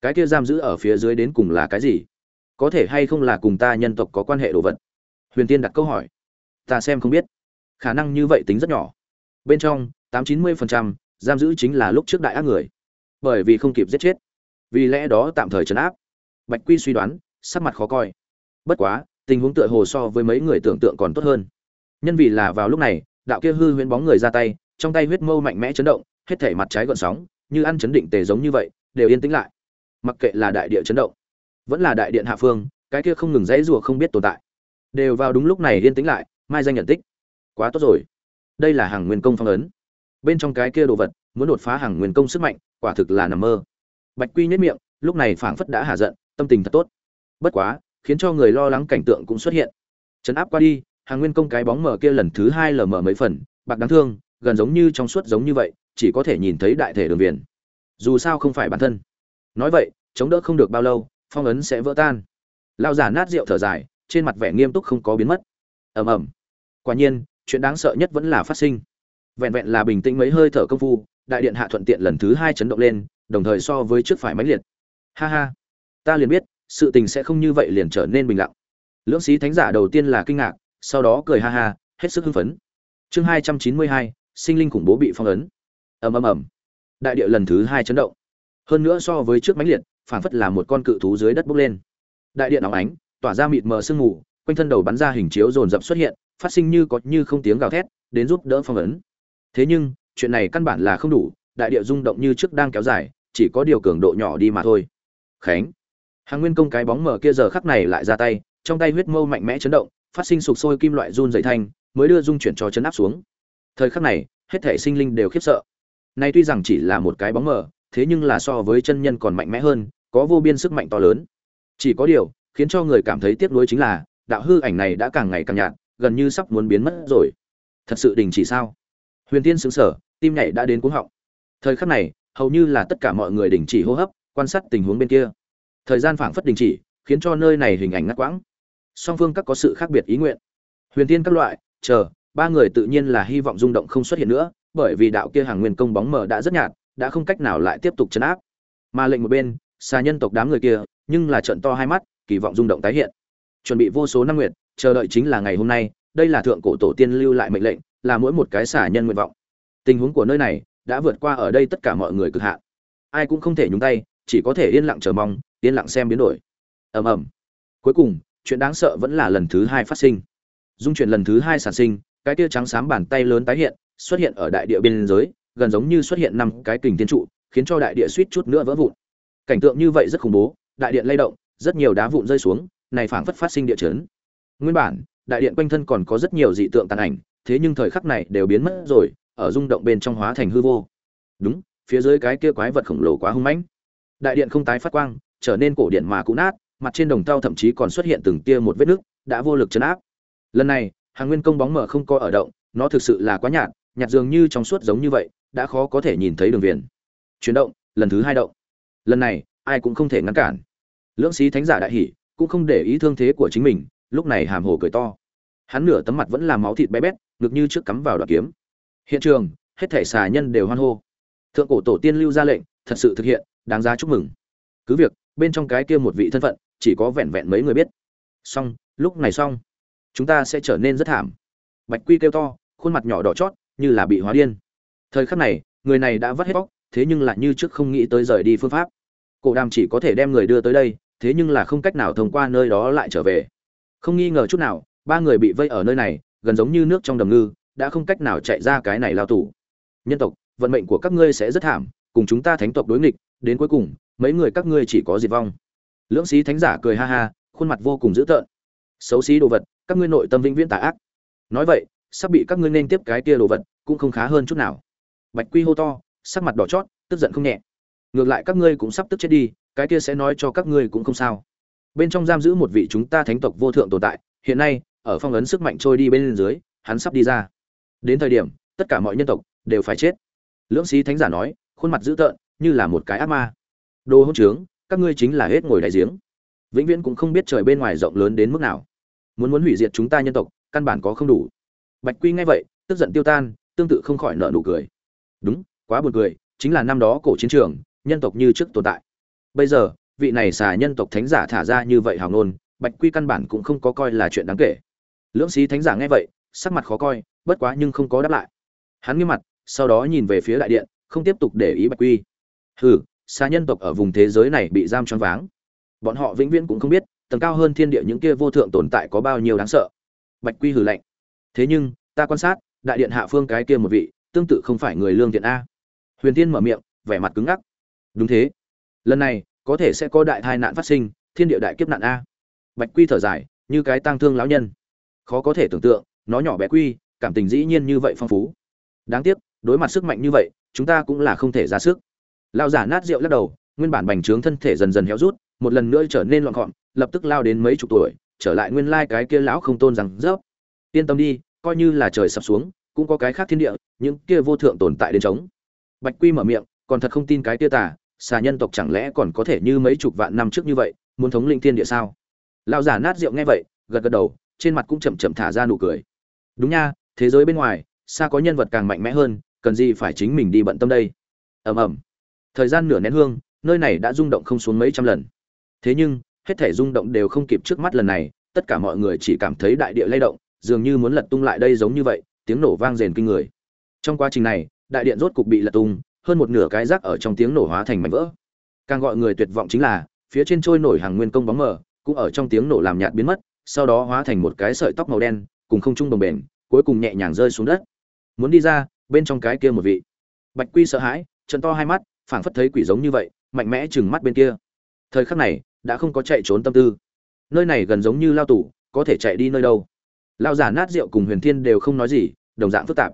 cái kia giam giữ ở phía dưới đến cùng là cái gì? Có thể hay không là cùng ta nhân tộc có quan hệ đồ vật? Huyền tiên đặt câu hỏi. Ta xem không biết khả năng như vậy tính rất nhỏ. Bên trong, tám chín mươi phần trăm, giam giữ chính là lúc trước đại ác người. Bởi vì không kịp giết chết. Vì lẽ đó tạm thời trấn áp. Bạch quy suy đoán, sắc mặt khó coi. Bất quá, tình huống tựa hồ so với mấy người tưởng tượng còn tốt hơn. Nhân vì là vào lúc này, đạo kia hư huyễn bóng người ra tay, trong tay huyết mâu mạnh mẽ chấn động, hết thể mặt trái gợn sóng, như ăn chấn định tề giống như vậy, đều yên tĩnh lại. Mặc kệ là đại địa chấn động, vẫn là đại điện hạ phương, cái kia không ngừng dãy rủa không biết tồn tại, đều vào đúng lúc này yên tĩnh lại, mai danh nhận tích quá tốt rồi. Đây là hàng nguyên công phong ấn. Bên trong cái kia đồ vật, muốn đột phá hàng nguyên công sức mạnh, quả thực là nằm mơ. Bạch quy nhất miệng, lúc này phảng phất đã hạ giận, tâm tình thật tốt. Bất quá, khiến cho người lo lắng cảnh tượng cũng xuất hiện. Chấn áp qua đi, hàng nguyên công cái bóng mở kia lần thứ hai lờ mở mấy phần, bạc đáng thương, gần giống như trong suốt giống như vậy, chỉ có thể nhìn thấy đại thể đường viền. Dù sao không phải bản thân. Nói vậy, chống đỡ không được bao lâu, phong ấn sẽ vỡ tan. Lao giả nát rượu thở dài, trên mặt vẻ nghiêm túc không có biến mất. Ầm ầm. Quả nhiên chuyện đáng sợ nhất vẫn là phát sinh. Vẹn vẹn là bình tĩnh mấy hơi thở công phu, đại điện hạ thuận tiện lần thứ hai chấn động lên, đồng thời so với trước phải mãnh liệt. Ha ha, ta liền biết, sự tình sẽ không như vậy liền trở nên bình lặng. Lưỡng sĩ thánh giả đầu tiên là kinh ngạc, sau đó cười ha ha, hết sức hưng phấn. Chương hai trăm chín mươi hai, sinh linh khủng bố bị phong ấn. Ầm ầm ầm. Đại địa lần thứ hai chấn động. Hơn nữa so với trước mãnh liệt phản phất là một con cự thú dưới đất bốc lên. Đại điện óng ánh, tỏa ra mịt mờ sương mù, quanh thân đầu bắn ra hình chiếu dồn dập xuất hiện phát sinh như có như không tiếng gào thét, đến giúp đỡ phong ấn. Thế nhưng, chuyện này căn bản là không đủ, đại địa rung động như trước đang kéo dài, chỉ có điều cường độ nhỏ đi mà thôi. Khánh. Hàng nguyên công cái bóng mở kia giờ khắc này lại ra tay, trong tay huyết mâu mạnh mẽ chấn động, phát sinh sục sôi kim loại run dày thanh, mới đưa dung chuyển cho chấn áp xuống. Thời khắc này, hết thể sinh linh đều khiếp sợ. Nay tuy rằng chỉ là một cái bóng mờ, thế nhưng là so với chân nhân còn mạnh mẽ hơn, có vô biên sức mạnh to lớn. Chỉ có điều, khiến cho người cảm thấy tiếc nuối chính là, đạo hư ảnh này đã càng ngày càng nhạt gần như sắp muốn biến mất rồi. Thật sự đình chỉ sao? Huyền tiên xứng sở tim nhảy đã đến cuống họng. Thời khắc này, hầu như là tất cả mọi người đình chỉ hô hấp, quan sát tình huống bên kia. Thời gian phảng phất đình chỉ, khiến cho nơi này hình ảnh ngắt quãng. Song phương các có sự khác biệt ý nguyện. Huyền tiên các loại, chờ, ba người tự nhiên là hy vọng rung động không xuất hiện nữa, bởi vì đạo kia hàng nguyên công bóng mờ đã rất nhạt, đã không cách nào lại tiếp tục chấn áp. Mà lệnh một bên xa nhân tộc đám người kia, nhưng là trận to hai mắt, kỳ vọng rung động tái hiện. Chuẩn bị vô số năm nguyện chờ đợi chính là ngày hôm nay, đây là thượng cổ tổ tiên lưu lại mệnh lệnh, là mỗi một cái xả nhân nguyện vọng. Tình huống của nơi này đã vượt qua ở đây tất cả mọi người cực hạn. Ai cũng không thể nhúng tay, chỉ có thể yên lặng chờ mong, yên lặng xem biến đổi. Ầm ầm. Cuối cùng, chuyện đáng sợ vẫn là lần thứ hai phát sinh. Dung chuyển lần thứ hai sản sinh, cái tia trắng xám bàn tay lớn tái hiện, xuất hiện ở đại địa biên giới, gần giống như xuất hiện năm cái kình thiên trụ, khiến cho đại địa suýt chút nữa vỡ vụn. Cảnh tượng như vậy rất khủng bố, đại điện lay động, rất nhiều đá vụn rơi xuống, này phảng phất phát sinh địa chấn nguyên bản, đại điện quanh thân còn có rất nhiều dị tượng tàn ảnh, thế nhưng thời khắc này đều biến mất rồi, ở rung động bên trong hóa thành hư vô. Đúng, phía dưới cái kia quái vật khổng lồ quá hung mãnh. Đại điện không tái phát quang, trở nên cổ điện mà cũ nát, mặt trên đồng tao thậm chí còn xuất hiện từng tia một vết nứt, đã vô lực chấn áp. Lần này, hàng nguyên công bóng mở không có ở động, nó thực sự là quá nhạt nhạt dường như trong suốt giống như vậy, đã khó có thể nhìn thấy đường viền. Chuyển động, lần thứ hai động. Lần này, ai cũng không thể ngăn cản. Lưỡng sĩ thánh giả đại hỉ, cũng không để ý thương thế của chính mình lúc này hàm hồ cười to. Hắn nửa tấm mặt vẫn là máu thịt bé bét, ngực như trước cắm vào đoạn kiếm. Hiện trường, hết thể xà nhân đều hoan hô. Thượng cổ tổ tiên lưu ra lệnh, thật sự thực hiện, đáng giá chúc mừng. Cứ việc, bên trong cái kia một vị thân phận, chỉ có vẹn vẹn mấy người biết. Xong, lúc này xong, chúng ta sẽ trở nên rất thảm. Bạch quy kêu to, khuôn mặt nhỏ đỏ chót, như là bị hóa điên. Thời khắc này, người này đã vắt hết bóc thế nhưng lại như trước không nghĩ tới rời đi phương pháp. Cổ đàm chỉ có thể đem người đưa tới đây, thế nhưng là không cách nào thông qua nơi đó lại trở về không nghi ngờ chút nào, ba người bị vây ở nơi này, gần giống như nước trong đầm ngư, đã không cách nào chạy ra cái này lao tù. Nhân tộc, vận mệnh của các ngươi sẽ rất thảm, cùng chúng ta thánh tộc đối nghịch, đến cuối cùng, mấy người các ngươi chỉ có diệt vong. Lưỡng sĩ thánh giả cười ha ha, khuôn mặt vô cùng dữ tợn. Xấu xí đồ vật, các ngươi nội tâm vĩnh viễn tà ác. Nói vậy, sắp bị các ngươi nên tiếp cái kia đồ vật, cũng không khá hơn chút nào. Bạch quy hô to, sắc mặt đỏ chót, tức giận không nhẹ. Ngược lại các ngươi cũng sắp tức chết đi, cái kia sẽ nói cho các ngươi cũng không sao bên trong giam giữ một vị chúng ta thánh tộc vô thượng tồn tại, hiện nay, ở phong ấn sức mạnh trôi đi bên dưới, hắn sắp đi ra. Đến thời điểm, tất cả mọi nhân tộc đều phải chết. Lưỡng sĩ thánh giả nói, khuôn mặt dữ tợn, như là một cái ác ma. Đồ hỗn trướng, các ngươi chính là hết ngồi đại giếng. Vĩnh viễn cũng không biết trời bên ngoài rộng lớn đến mức nào. Muốn muốn hủy diệt chúng ta nhân tộc, căn bản có không đủ. Bạch quy nghe vậy, tức giận tiêu tan, tương tự không khỏi nợ nụ cười. Đúng, quá buồn cười, chính là năm đó cổ chiến trường, nhân tộc như trước tồn tại. Bây giờ vị này xà nhân tộc thánh giả thả ra như vậy hào ngôn, bạch quy căn bản cũng không có coi là chuyện đáng kể. Lưỡng sĩ thánh giả nghe vậy, sắc mặt khó coi, bất quá nhưng không có đáp lại. Hắn nghiêm mặt, sau đó nhìn về phía đại điện, không tiếp tục để ý bạch quy. Hừ xa nhân tộc ở vùng thế giới này bị giam choáng váng. Bọn họ vĩnh viễn cũng không biết, tầng cao hơn thiên địa những kia vô thượng tồn tại có bao nhiêu đáng sợ. Bạch quy hừ lạnh. Thế nhưng, ta quan sát, đại điện hạ phương cái kia một vị, tương tự không phải người lương thiện a. Huyền tiên mở miệng, vẻ mặt cứng ngắc. Đúng thế. Lần này có thể sẽ có đại tai nạn phát sinh, thiên địa đại kiếp nạn a. Bạch quy thở dài, như cái tang thương lão nhân. Khó có thể tưởng tượng, nó nhỏ bé quy, cảm tình dĩ nhiên như vậy phong phú. Đáng tiếc, đối mặt sức mạnh như vậy, chúng ta cũng là không thể ra sức. Lao giả nát rượu lắc đầu, nguyên bản bành trướng thân thể dần dần héo rút, một lần nữa trở nên loạn gọn, lập tức lao đến mấy chục tuổi, trở lại nguyên lai cái kia lão không tôn rằng rớp yên tâm đi, coi như là trời sập xuống, cũng có cái khác thiên địa, những kia vô thượng tồn tại đến chống. Bạch quy mở miệng, còn thật không tin cái kia tà xà nhân tộc chẳng lẽ còn có thể như mấy chục vạn năm trước như vậy, muốn thống lĩnh thiên địa sao? Lão giả nát rượu nghe vậy, gật gật đầu, trên mặt cũng chậm chậm thả ra nụ cười. Đúng nha, thế giới bên ngoài, xa có nhân vật càng mạnh mẽ hơn, cần gì phải chính mình đi bận tâm đây? Ầm ầm. Thời gian nửa nén hương, nơi này đã rung động không xuống mấy trăm lần. Thế nhưng, hết thể rung động đều không kịp trước mắt lần này, tất cả mọi người chỉ cảm thấy đại địa lay động, dường như muốn lật tung lại đây giống như vậy, tiếng nổ vang rền kinh người. Trong quá trình này, đại điện rốt cục bị lật tung hơn một nửa cái rác ở trong tiếng nổ hóa thành mảnh vỡ. Càng gọi người tuyệt vọng chính là, phía trên trôi nổi hàng nguyên công bóng mờ, cũng ở trong tiếng nổ làm nhạt biến mất, sau đó hóa thành một cái sợi tóc màu đen, cùng không trung đồng bền, cuối cùng nhẹ nhàng rơi xuống đất. Muốn đi ra, bên trong cái kia một vị. Bạch quy sợ hãi trận to hai mắt, phảng phất thấy quỷ giống như vậy, mạnh mẽ chừng mắt bên kia. Thời khắc này, đã không có chạy trốn tâm tư. Nơi này gần giống như lao tủ có thể chạy đi nơi đâu. Lao giả nát rượu cùng huyền thiên đều không nói gì, đồng dạng phức tạp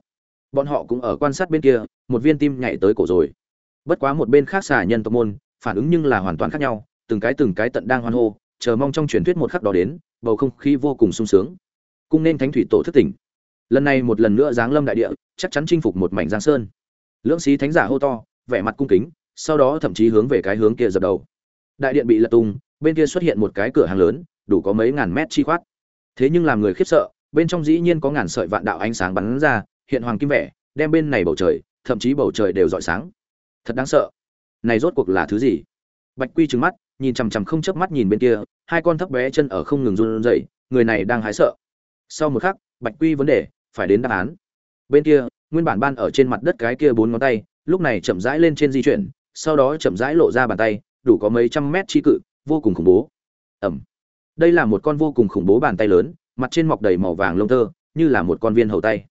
bọn họ cũng ở quan sát bên kia, một viên tim nhảy tới cổ rồi. Bất quá một bên khác xà nhân tộc môn, phản ứng nhưng là hoàn toàn khác nhau, từng cái từng cái tận đang hoan hô, chờ mong trong truyền thuyết một khắc đó đến, bầu không khí vô cùng sung sướng. Cung nên thánh thủy tổ thức tỉnh. Lần này một lần nữa giáng lâm đại địa, chắc chắn chinh phục một mảnh giang sơn. Lưỡng sĩ thánh giả hô to, vẻ mặt cung kính, sau đó thậm chí hướng về cái hướng kia dập đầu. Đại điện bị lật tung, bên kia xuất hiện một cái cửa hàng lớn, đủ có mấy ngàn mét chi khoát. Thế nhưng làm người khiếp sợ, bên trong dĩ nhiên có ngàn sợi vạn đạo ánh sáng bắn ra hiện hoàng kim vẻ, đem bên này bầu trời, thậm chí bầu trời đều rọi sáng. Thật đáng sợ. Này rốt cuộc là thứ gì? Bạch quy trừng mắt, nhìn chằm chằm không chớp mắt nhìn bên kia, hai con thấp bé chân ở không ngừng run rẩy, người này đang hái sợ. Sau một khắc, bạch quy vấn đề, phải đến đáp án. Bên kia, nguyên bản ban ở trên mặt đất cái kia bốn ngón tay, lúc này chậm rãi lên trên di chuyển, sau đó chậm rãi lộ ra bàn tay, đủ có mấy trăm mét chi cự, vô cùng khủng bố. Ẩm. Đây là một con vô cùng khủng bố bàn tay lớn, mặt trên mọc đầy màu vàng lông tơ, như là một con viên hầu tay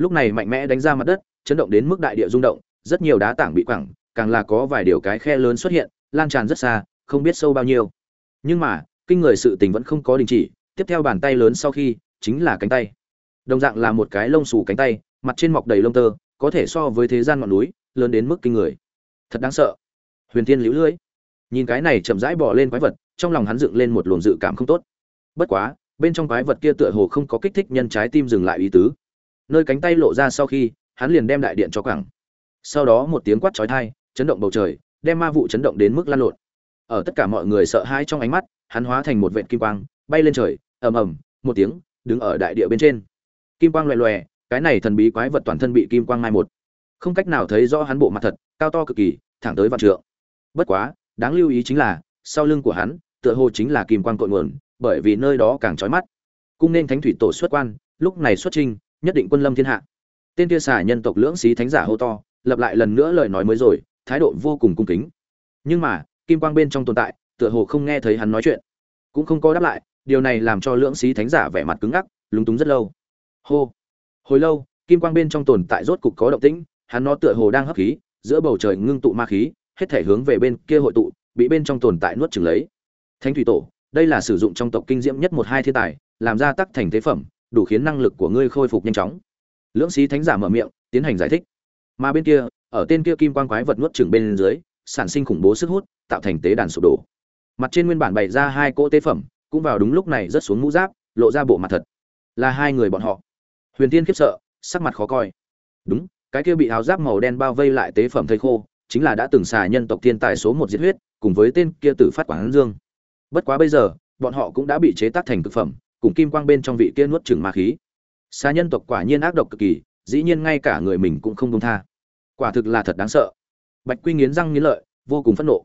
lúc này mạnh mẽ đánh ra mặt đất, chấn động đến mức đại địa rung động, rất nhiều đá tảng bị quẳng, càng là có vài điều cái khe lớn xuất hiện, lan tràn rất xa, không biết sâu bao nhiêu. Nhưng mà, kinh người sự tình vẫn không có đình chỉ, tiếp theo bàn tay lớn sau khi, chính là cánh tay. Đồng dạng là một cái lông xù cánh tay, mặt trên mọc đầy lông tơ, có thể so với thế gian ngọn núi, lớn đến mức kinh người. Thật đáng sợ. Huyền thiên liễu lưỡi nhìn cái này chậm rãi bỏ lên quái vật, trong lòng hắn dựng lên một luồng dự cảm không tốt. Bất quá, bên trong quái vật kia tựa hồ không có kích thích nhân trái tim dừng lại ý tứ nơi cánh tay lộ ra sau khi, hắn liền đem đại điện cho cẳng sau đó một tiếng quát chói tai, chấn động bầu trời, đem ma vụ chấn động đến mức lan lộn. Ở tất cả mọi người sợ hãi trong ánh mắt, hắn hóa thành một vệt kim quang, bay lên trời, ầm ầm, một tiếng, đứng ở đại địa bên trên. Kim quang loè loè, cái này thần bí quái vật toàn thân bị kim quang mai một. Không cách nào thấy rõ hắn bộ mặt thật, cao to cực kỳ, thẳng tới vạn trượng. Bất quá, đáng lưu ý chính là, sau lưng của hắn, tựa hồ chính là kim quang cội nguồn, bởi vì nơi đó càng chói mắt. Cung nên thánh thủy tổ xuất quan, lúc này xuất trinh nhất định quân lâm thiên hạ. Tên kia xả nhân tộc lưỡng xí thánh giả hô to, lập lại lần nữa lời nói mới rồi, thái độ vô cùng cung kính. Nhưng mà, kim quang bên trong tồn tại, tựa hồ không nghe thấy hắn nói chuyện. Cũng không có đáp lại, điều này làm cho lưỡng xí thánh giả vẻ mặt cứng ngắc, lúng túng rất lâu. Hô. Hồi lâu, kim quang bên trong tồn tại rốt cục có động tĩnh, hắn nó tựa hồ đang hấp khí, giữa bầu trời ngưng tụ ma khí, hết thể hướng về bên kia hội tụ, bị bên trong tồn tại nuốt chửng lấy. Thánh thủy tổ, đây là sử dụng trong tộc kinh diễm nhất một hai thiên tài, làm ra tắc thành thế phẩm đủ khiến năng lực của ngươi khôi phục nhanh chóng. Lưỡng sĩ thánh giả mở miệng, tiến hành giải thích. Mà bên kia, ở tên kia kim quang quái vật nuốt chửng bên dưới, sản sinh khủng bố sức hút, tạo thành tế đàn sụp đổ. Mặt trên nguyên bản bày ra hai cỗ tế phẩm, cũng vào đúng lúc này rất xuống mũ giáp, lộ ra bộ mặt thật. Là hai người bọn họ. Huyền tiên khiếp sợ, sắc mặt khó coi. Đúng, cái kia bị áo giáp màu đen bao vây lại tế phẩm thây khô, chính là đã từng xà nhân tộc thiên tài số một diệt huyết, cùng với tên kia tử phát quảng dương. Bất quá bây giờ, bọn họ cũng đã bị chế tác thành thực phẩm cùng kim quang bên trong vị kia nuốt chừng ma khí. Xa nhân tộc quả nhiên ác độc cực kỳ, dĩ nhiên ngay cả người mình cũng không công tha. Quả thực là thật đáng sợ. Bạch quy nghiến răng nghiến lợi, vô cùng phẫn nộ.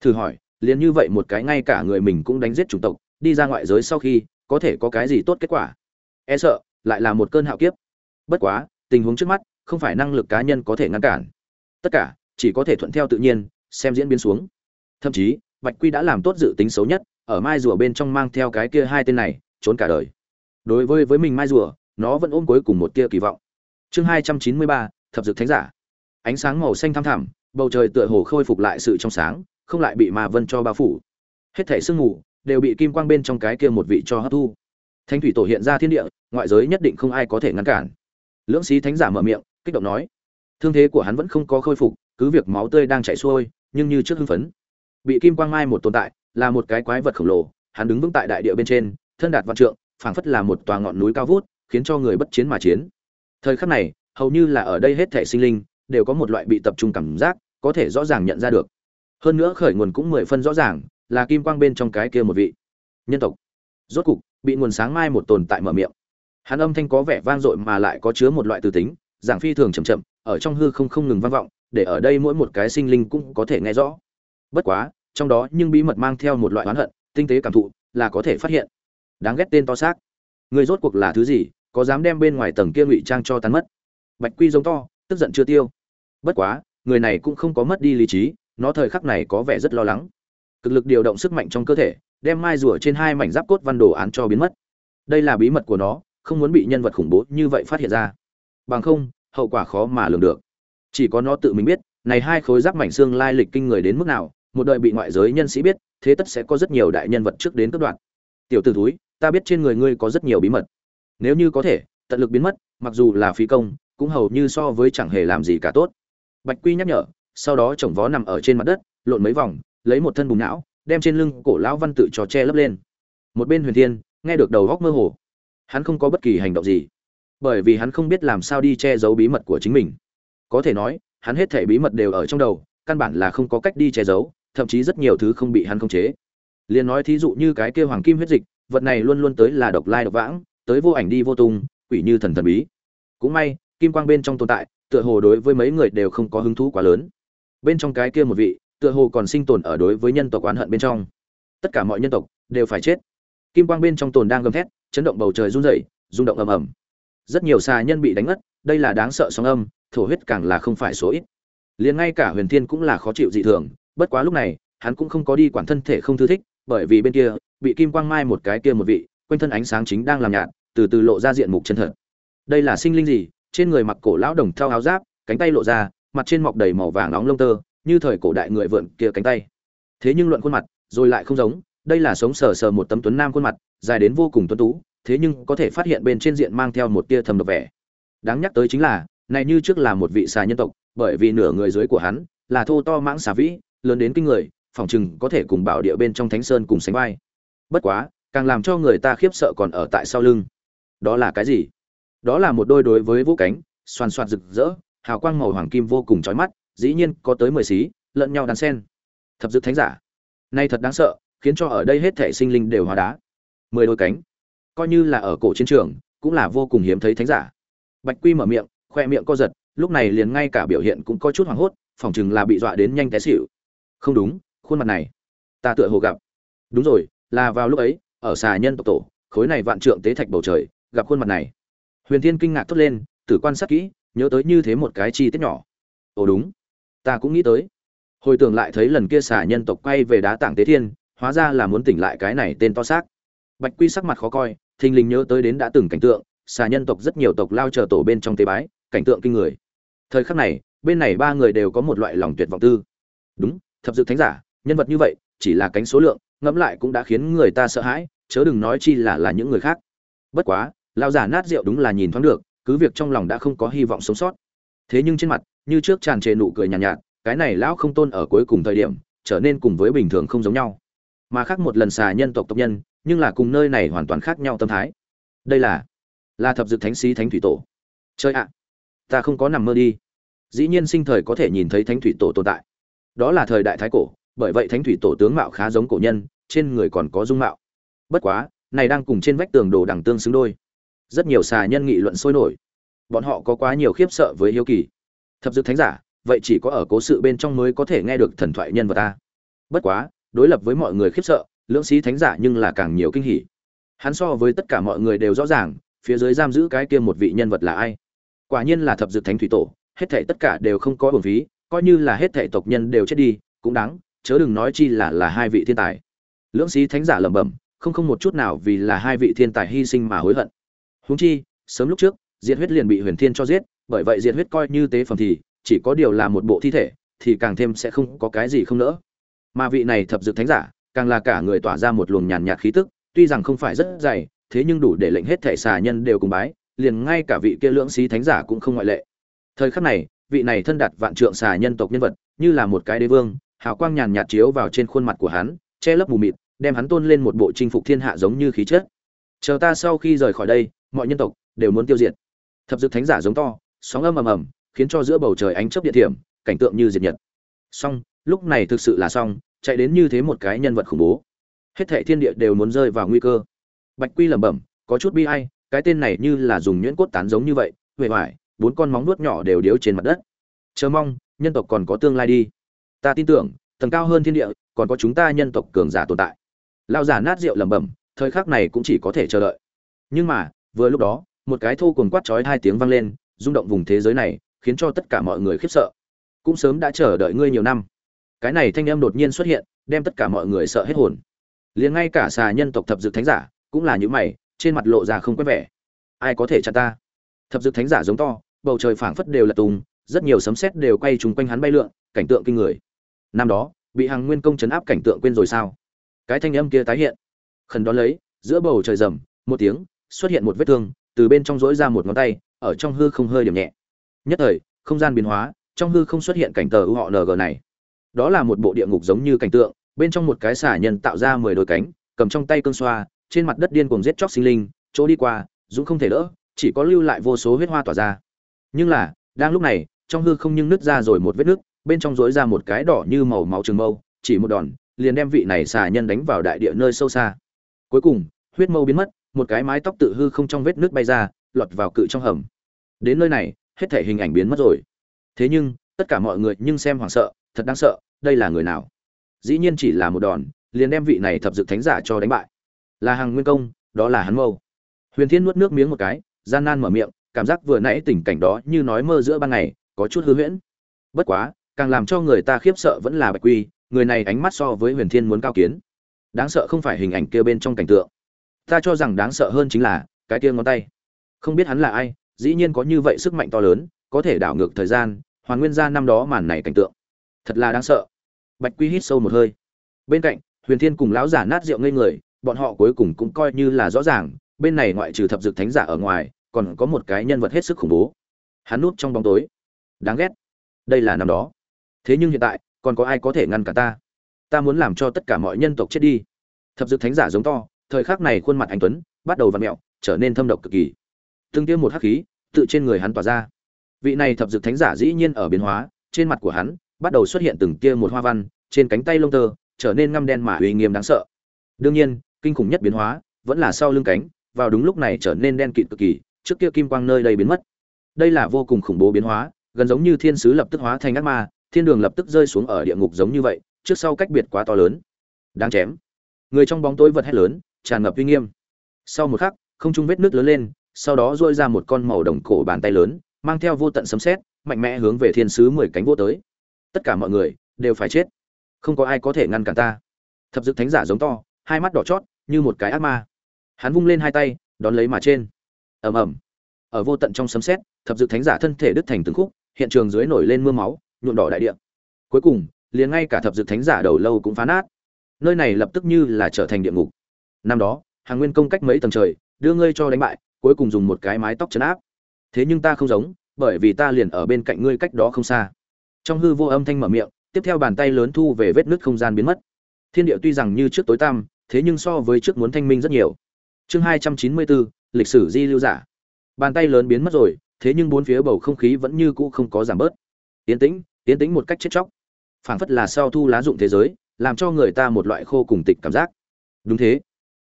Thử hỏi, liền như vậy một cái ngay cả người mình cũng đánh giết chủng tộc, đi ra ngoại giới sau khi, có thể có cái gì tốt kết quả? E sợ, lại là một cơn hạo kiếp. Bất quá, tình huống trước mắt, không phải năng lực cá nhân có thể ngăn cản. Tất cả, chỉ có thể thuận theo tự nhiên, xem diễn biến xuống. Thậm chí, bạch quy đã làm tốt dự tính xấu nhất, ở mai rùa bên trong mang theo cái kia hai tên này trốn cả đời. Đối với với mình mai rùa, nó vẫn ôm cuối cùng một tia kỳ vọng. Chương hai trăm chín mươi ba, thập dược thánh giả. Ánh sáng màu xanh thăm thẳm, bầu trời tựa hồ khôi phục lại sự trong sáng, không lại bị ma vân cho bao phủ. Hết thảy sương mù đều bị kim quang bên trong cái kia một vị cho hấp thu. Thanh thủy tổ hiện ra thiên địa, ngoại giới nhất định không ai có thể ngăn cản. Lưỡng sĩ thánh giả mở miệng, kích động nói, thương thế của hắn vẫn không có khôi phục, cứ việc máu tươi đang chảy xuôi, nhưng như trước hưng phấn. Bị kim quang mai một tồn tại, là một cái quái vật khổng lồ, hắn đứng vững tại đại địa bên trên thân đạt vạn trượng, phảng phất là một tòa ngọn núi cao vút, khiến cho người bất chiến mà chiến. Thời khắc này, hầu như là ở đây hết thể sinh linh, đều có một loại bị tập trung cảm giác, có thể rõ ràng nhận ra được. Hơn nữa khởi nguồn cũng mười phân rõ ràng, là kim quang bên trong cái kia một vị nhân tộc. Rốt cục, bị nguồn sáng mai một tồn tại mở miệng. Hắn âm thanh có vẻ vang dội mà lại có chứa một loại từ tính, giảng phi thường chậm chậm, ở trong hư không không ngừng vang vọng, để ở đây mỗi một cái sinh linh cũng có thể nghe rõ. Bất quá, trong đó nhưng bí mật mang theo một loại oán hận, tinh tế cảm thụ, là có thể phát hiện đáng ghét tên to xác. Người rốt cuộc là thứ gì, có dám đem bên ngoài tầng kia ngụy trang cho tan mất? Bạch quy giống to, tức giận chưa tiêu. Bất quá, người này cũng không có mất đi lý trí, nó thời khắc này có vẻ rất lo lắng. Cực lực điều động sức mạnh trong cơ thể, đem mai rùa trên hai mảnh giáp cốt văn đồ án cho biến mất. Đây là bí mật của nó, không muốn bị nhân vật khủng bố như vậy phát hiện ra. Bằng không, hậu quả khó mà lường được. Chỉ có nó tự mình biết, này hai khối giáp mảnh xương lai lịch kinh người đến mức nào, một đời bị ngoại giới nhân sĩ biết, thế tất sẽ có rất nhiều đại nhân vật trước đến cướp đoạn tiểu t ử túi ta biết trên người ngươi có rất nhiều bí mật. Nếu như có thể, tận lực biến mất, mặc dù là phí công, cũng hầu như so với chẳng hề làm gì cả tốt. Bạch quy nhắc nhở, sau đó chồng vó nằm ở trên mặt đất, lộn mấy vòng, lấy một thân bùng não, đem trên lưng cổ lão văn tự trò che lấp lên. Một bên huyền thiên, nghe được đầu góc mơ hồ. Hắn không có bất kỳ hành động gì, bởi vì hắn không biết làm sao đi che giấu bí mật của chính mình. Có thể nói, hắn hết thể bí mật đều ở trong đầu, căn bản là không có cách đi che giấu, thậm chí rất nhiều thứ không bị hắn khống chế. Liền nói thí dụ như cái kia hoàng kim huyết dịch vật này luôn luôn tới là độc lai độc vãng, tới vô ảnh đi vô tung, quỷ như thần thần bí. Cũng may, kim quang bên trong tồn tại, tựa hồ đối với mấy người đều không có hứng thú quá lớn. Bên trong cái kia một vị, tựa hồ còn sinh tồn ở đối với nhân tộc oán hận bên trong. Tất cả mọi nhân tộc đều phải chết. Kim quang bên trong tồn đang gầm thét, chấn động bầu trời run rẩy, rung động ầm ầm. Rất nhiều xà nhân bị đánh ngất, đây là đáng sợ sóng âm, thổ huyết càng là không phải số ít. Liền ngay cả huyền thiên cũng là khó chịu dị thường, bất quá lúc này, hắn cũng không có đi quản thân thể không thư thích, bởi vì bên kia bị kim quang mai một cái kia một vị, quanh thân ánh sáng chính đang làm nhạt, từ từ lộ ra diện mục chân thật. Đây là sinh linh gì? Trên người mặc cổ lão đồng theo áo giáp, cánh tay lộ ra, mặt trên mọc đầy màu vàng nóng lông tơ, như thời cổ đại người vượn kia cánh tay. Thế nhưng luận khuôn mặt, rồi lại không giống, đây là sống sờ sờ một tấm tuấn nam khuôn mặt, dài đến vô cùng tuấn tú, thế nhưng có thể phát hiện bên trên diện mang theo một tia thầm độc vẻ. Đáng nhắc tới chính là, này như trước là một vị xà nhân tộc, bởi vì nửa người dưới của hắn là thô to mãng xà vĩ, lớn đến kinh người phòng chừng có thể cùng bảo địa bên trong thánh sơn cùng sánh vai bất quá, càng làm cho người ta khiếp sợ còn ở tại sau lưng. Đó là cái gì? Đó là một đôi đối với vũ cánh, xoàn xoạt rực rỡ, hào quang màu hoàng kim vô cùng trói mắt, dĩ nhiên có tới mười xí, lẫn nhau đan sen. Thập dực thánh giả. Nay thật đáng sợ, khiến cho ở đây hết thể sinh linh đều hóa đá. Mười đôi cánh. Coi như là ở cổ chiến trường, cũng là vô cùng hiếm thấy thánh giả. Bạch quy mở miệng, khoe miệng co giật, lúc này liền ngay cả biểu hiện cũng có chút hoảng hốt phỏng chừng là bị dọa đến nhanh té xỉu. Không đúng, khuôn mặt này. Ta tựa hồ gặp. Đúng rồi là vào lúc ấy, ở xà nhân tộc tổ, khối này vạn trượng tế thạch bầu trời, gặp khuôn mặt này. Huyền thiên kinh ngạc thốt lên, tử quan sát kỹ, nhớ tới như thế một cái chi tiết nhỏ. Ồ đúng, ta cũng nghĩ tới. Hồi tưởng lại thấy lần kia xà nhân tộc quay về đá tảng tế thiên, hóa ra là muốn tỉnh lại cái này tên to xác. Bạch quy sắc mặt khó coi, thình lình nhớ tới đến đã từng cảnh tượng, xà nhân tộc rất nhiều tộc lao chờ tổ bên trong tế bái, cảnh tượng kinh người. Thời khắc này, bên này ba người đều có một loại lòng tuyệt vọng tư. Đúng, thập dự thánh giả, nhân vật như vậy, chỉ là cánh số lượng ngẫm lại cũng đã khiến người ta sợ hãi chớ đừng nói chi là là những người khác. Bất quá lão giả nát rượu đúng là nhìn thoáng được cứ việc trong lòng đã không có hy vọng sống sót. Thế nhưng trên mặt như trước tràn trề nụ cười nhàn nhạt, nhạt cái này lão không tôn ở cuối cùng thời điểm trở nên cùng với bình thường không giống nhau. Mà khác một lần xà nhân tộc tộc nhân nhưng là cùng nơi này hoàn toàn khác nhau tâm thái. Đây là là thập dực thánh sĩ thánh thủy tổ. Chơi ạ ta không có nằm mơ đi. Dĩ nhiên sinh thời có thể nhìn thấy thánh thủy tổ tồn tại. Đó là thời đại thái cổ bởi vậy thánh thủy tổ tướng mạo khá giống cổ nhân trên người còn có dung mạo. Bất quá, này đang cùng trên vách tường đồ đằng tương xứng đôi. Rất nhiều xà nhân nghị luận sôi nổi. Bọn họ có quá nhiều khiếp sợ với hiếu kỳ. Thập dược thánh giả, vậy chỉ có ở cố sự bên trong mới có thể nghe được thần thoại nhân vật ta. Bất quá, đối lập với mọi người khiếp sợ, lưỡng sĩ thánh giả nhưng là càng nhiều kinh hỉ. Hắn so với tất cả mọi người đều rõ ràng, phía dưới giam giữ cái kia một vị nhân vật là ai. Quả nhiên là thập dược thánh thủy tổ, hết thảy tất cả đều không có uổng phí, coi như là hết thảy tộc nhân đều chết đi, cũng đáng, chớ đừng nói chi là là hai vị thiên tài lưỡng sĩ thánh giả lẩm bẩm, không không một chút nào vì là hai vị thiên tài hy sinh mà hối hận. Huống chi, sớm lúc trước, diệt huyết liền bị huyền thiên cho giết, bởi vậy diệt huyết coi như tế phẩm thì, chỉ có điều là một bộ thi thể, thì càng thêm sẽ không có cái gì không nỡ. Mà vị này thập dược thánh giả, càng là cả người tỏa ra một luồng nhàn nhạt khí tức, tuy rằng không phải rất dày, thế nhưng đủ để lệnh hết thể xà nhân đều cùng bái, liền ngay cả vị kia lưỡng sĩ thánh giả cũng không ngoại lệ. Thời khắc này, vị này thân đặt vạn trượng xà nhân tộc nhân vật, như là một cái đế vương, hào quang nhàn nhạt chiếu vào trên khuôn mặt của hắn, che lấp mù mịt đem hắn tôn lên một bộ chinh phục thiên hạ giống như khí chất. Chờ ta sau khi rời khỏi đây, mọi nhân tộc đều muốn tiêu diệt. Thập dược thánh giả giống to, sóng âm ầm ầm, khiến cho giữa bầu trời ánh chớp điện thiểm, cảnh tượng như diệt nhật. Song lúc này thực sự là xong, chạy đến như thế một cái nhân vật khủng bố. Hết thảy thiên địa đều muốn rơi vào nguy cơ. Bạch quy lẩm bẩm, có chút bi ai, cái tên này như là dùng nhuyễn cốt tán giống như vậy, huệ hoài, bốn con móng nuốt nhỏ đều điếu trên mặt đất. Chờ mong, nhân tộc còn có tương lai đi. Ta tin tưởng, tầng cao hơn thiên địa, còn có chúng ta nhân tộc cường giả tồn tại lao giả nát rượu lẩm bẩm, thời khắc này cũng chỉ có thể chờ đợi. Nhưng mà, vừa lúc đó, một cái thô cuồng quát chói hai tiếng vang lên, rung động vùng thế giới này, khiến cho tất cả mọi người khiếp sợ. Cũng sớm đã chờ đợi ngươi nhiều năm. Cái này thanh âm đột nhiên xuất hiện, đem tất cả mọi người sợ hết hồn. Liền ngay cả xà nhân tộc thập dự thánh giả, cũng là những mày, trên mặt lộ ra không quét vẻ. Ai có thể chặn ta? Thập dự thánh giả giống to, bầu trời phảng phất đều là tùng, rất nhiều sấm sét đều quay trúng quanh hắn bay lượn, cảnh tượng kinh người. Năm đó, bị hàng nguyên công chấn áp cảnh tượng quên rồi sao? Cái thanh âm kia tái hiện. Khẩn đón lấy, giữa bầu trời rầm, một tiếng, xuất hiện một vết thương, từ bên trong rỗi ra một ngón tay, ở trong hư không hơi điểm nhẹ. Nhất thời, không gian biến hóa, trong hư không xuất hiện cảnh tờ ưu họ ng này. Đó là một bộ địa ngục giống như cảnh tượng, bên trong một cái xả nhân tạo ra mười đôi cánh, cầm trong tay cơn xoa, trên mặt đất điên cuồng giết chóc sinh linh, chỗ đi qua, dũng không thể đỡ, chỉ có lưu lại vô số huyết hoa tỏa ra. Nhưng là, đang lúc này, trong hư không nhưng nứt ra rồi một vết nứt, bên trong rối ra một cái đỏ như màu máu trường mâu, chỉ một đòn liền đem vị này xà nhân đánh vào đại địa nơi sâu xa. Cuối cùng, huyết mâu biến mất, một cái mái tóc tự hư không trong vết nước bay ra, lọt vào cự trong hầm. Đến nơi này, hết thể hình ảnh biến mất rồi. Thế nhưng, tất cả mọi người nhưng xem hoảng sợ, thật đáng sợ, đây là người nào? Dĩ nhiên chỉ là một đòn, liền đem vị này thập dự thánh giả cho đánh bại. Là hàng nguyên công, đó là hắn mâu. Huyền thiên nuốt nước miếng một cái, gian nan mở miệng, cảm giác vừa nãy tình cảnh đó như nói mơ giữa ban ngày, có chút hư huyễn. Bất quá, càng làm cho người ta khiếp sợ vẫn là bạch quy người này ánh mắt so với huyền thiên muốn cao kiến. Đáng sợ không phải hình ảnh kia bên trong cảnh tượng. Ta cho rằng đáng sợ hơn chính là, cái kia ngón tay. Không biết hắn là ai, dĩ nhiên có như vậy sức mạnh to lớn, có thể đảo ngược thời gian, hoàn nguyên ra năm đó màn này cảnh tượng. Thật là đáng sợ. Bạch quy hít sâu một hơi. Bên cạnh, huyền thiên cùng lão giả nát rượu ngây người, bọn họ cuối cùng cũng coi như là rõ ràng, bên này ngoại trừ thập dược thánh giả ở ngoài, còn có một cái nhân vật hết sức khủng bố. Hắn núp trong bóng tối. Đáng ghét. Đây là năm đó. Thế nhưng hiện tại còn có ai có thể ngăn cả ta? Ta muốn làm cho tất cả mọi nhân tộc chết đi. Thập dược thánh giả giống to, thời khắc này khuôn mặt anh tuấn bắt đầu v ặ mẹo, trở nên thâm độc cực kỳ. Tương tiêu một hắc khí tự trên người hắn tỏa ra. Vị này thập dược thánh giả dĩ nhiên ở biến hóa, trên mặt của hắn bắt đầu xuất hiện từng tia một hoa văn, trên cánh tay lông tơ trở nên ngăm đen mà uy nghiêm đáng sợ. Đương nhiên, kinh khủng nhất biến hóa vẫn là sau lưng cánh, vào đúng lúc này trở nên đen kịt cực kỳ, trước kia kim quang nơi đây biến mất. Đây là vô cùng khủng bố biến hóa, gần giống như thiên sứ lập tức hóa thành ác ma thiên đường lập tức rơi xuống ở địa ngục giống như vậy, trước sau cách biệt quá to lớn. Đang chém. Người trong bóng tối vật hét lớn, tràn ngập uy nghiêm. Sau một khắc, không trung vết nước lớn lên, sau đó dôi ra một con màu đồng cổ bàn tay lớn, mang theo vô tận sấm sét, mạnh mẽ hướng về thiên sứ mười cánh vô tới. Tất cả mọi người đều phải chết. Không có ai có thể ngăn cản ta. Thập dực thánh giả giống to, hai mắt đỏ chót, như một cái ác ma. Hắn vung lên hai tay, đón lấy mà trên. Ầm ầm. Ở vô tận trong sấm sét, thập dực thánh giả thân thể đứt thành từng khúc, hiện trường dưới nổi lên mưa máu nhuộm đỏ đại địa. Cuối cùng, liền ngay cả thập dược thánh giả đầu lâu cũng phá nát. Nơi này lập tức như là trở thành địa ngục. Năm đó hàng nguyên công cách mấy tầng trời, đưa ngươi cho đánh bại, cuối cùng dùng một cái mái tóc chấn áp. Thế nhưng ta không giống, bởi vì ta liền ở bên cạnh ngươi cách đó không xa. Trong hư vô âm thanh mở miệng, tiếp theo bàn tay lớn thu về vết nứt không gian biến mất. Thiên địa tuy rằng như trước tối tăm, thế nhưng so với trước muốn thanh minh rất nhiều. Chương hai trăm chín mươi bốn, lịch sử di lưu giả. Bàn tay lớn biến mất rồi, thế nhưng bốn phía bầu không khí vẫn như cũ không có giảm bớt. Yên tĩnh tiến tĩnh một cách chết chóc. Phảng phất là sau thu lá dụng thế giới, làm cho người ta một loại khô cùng tịch cảm giác. Đúng thế.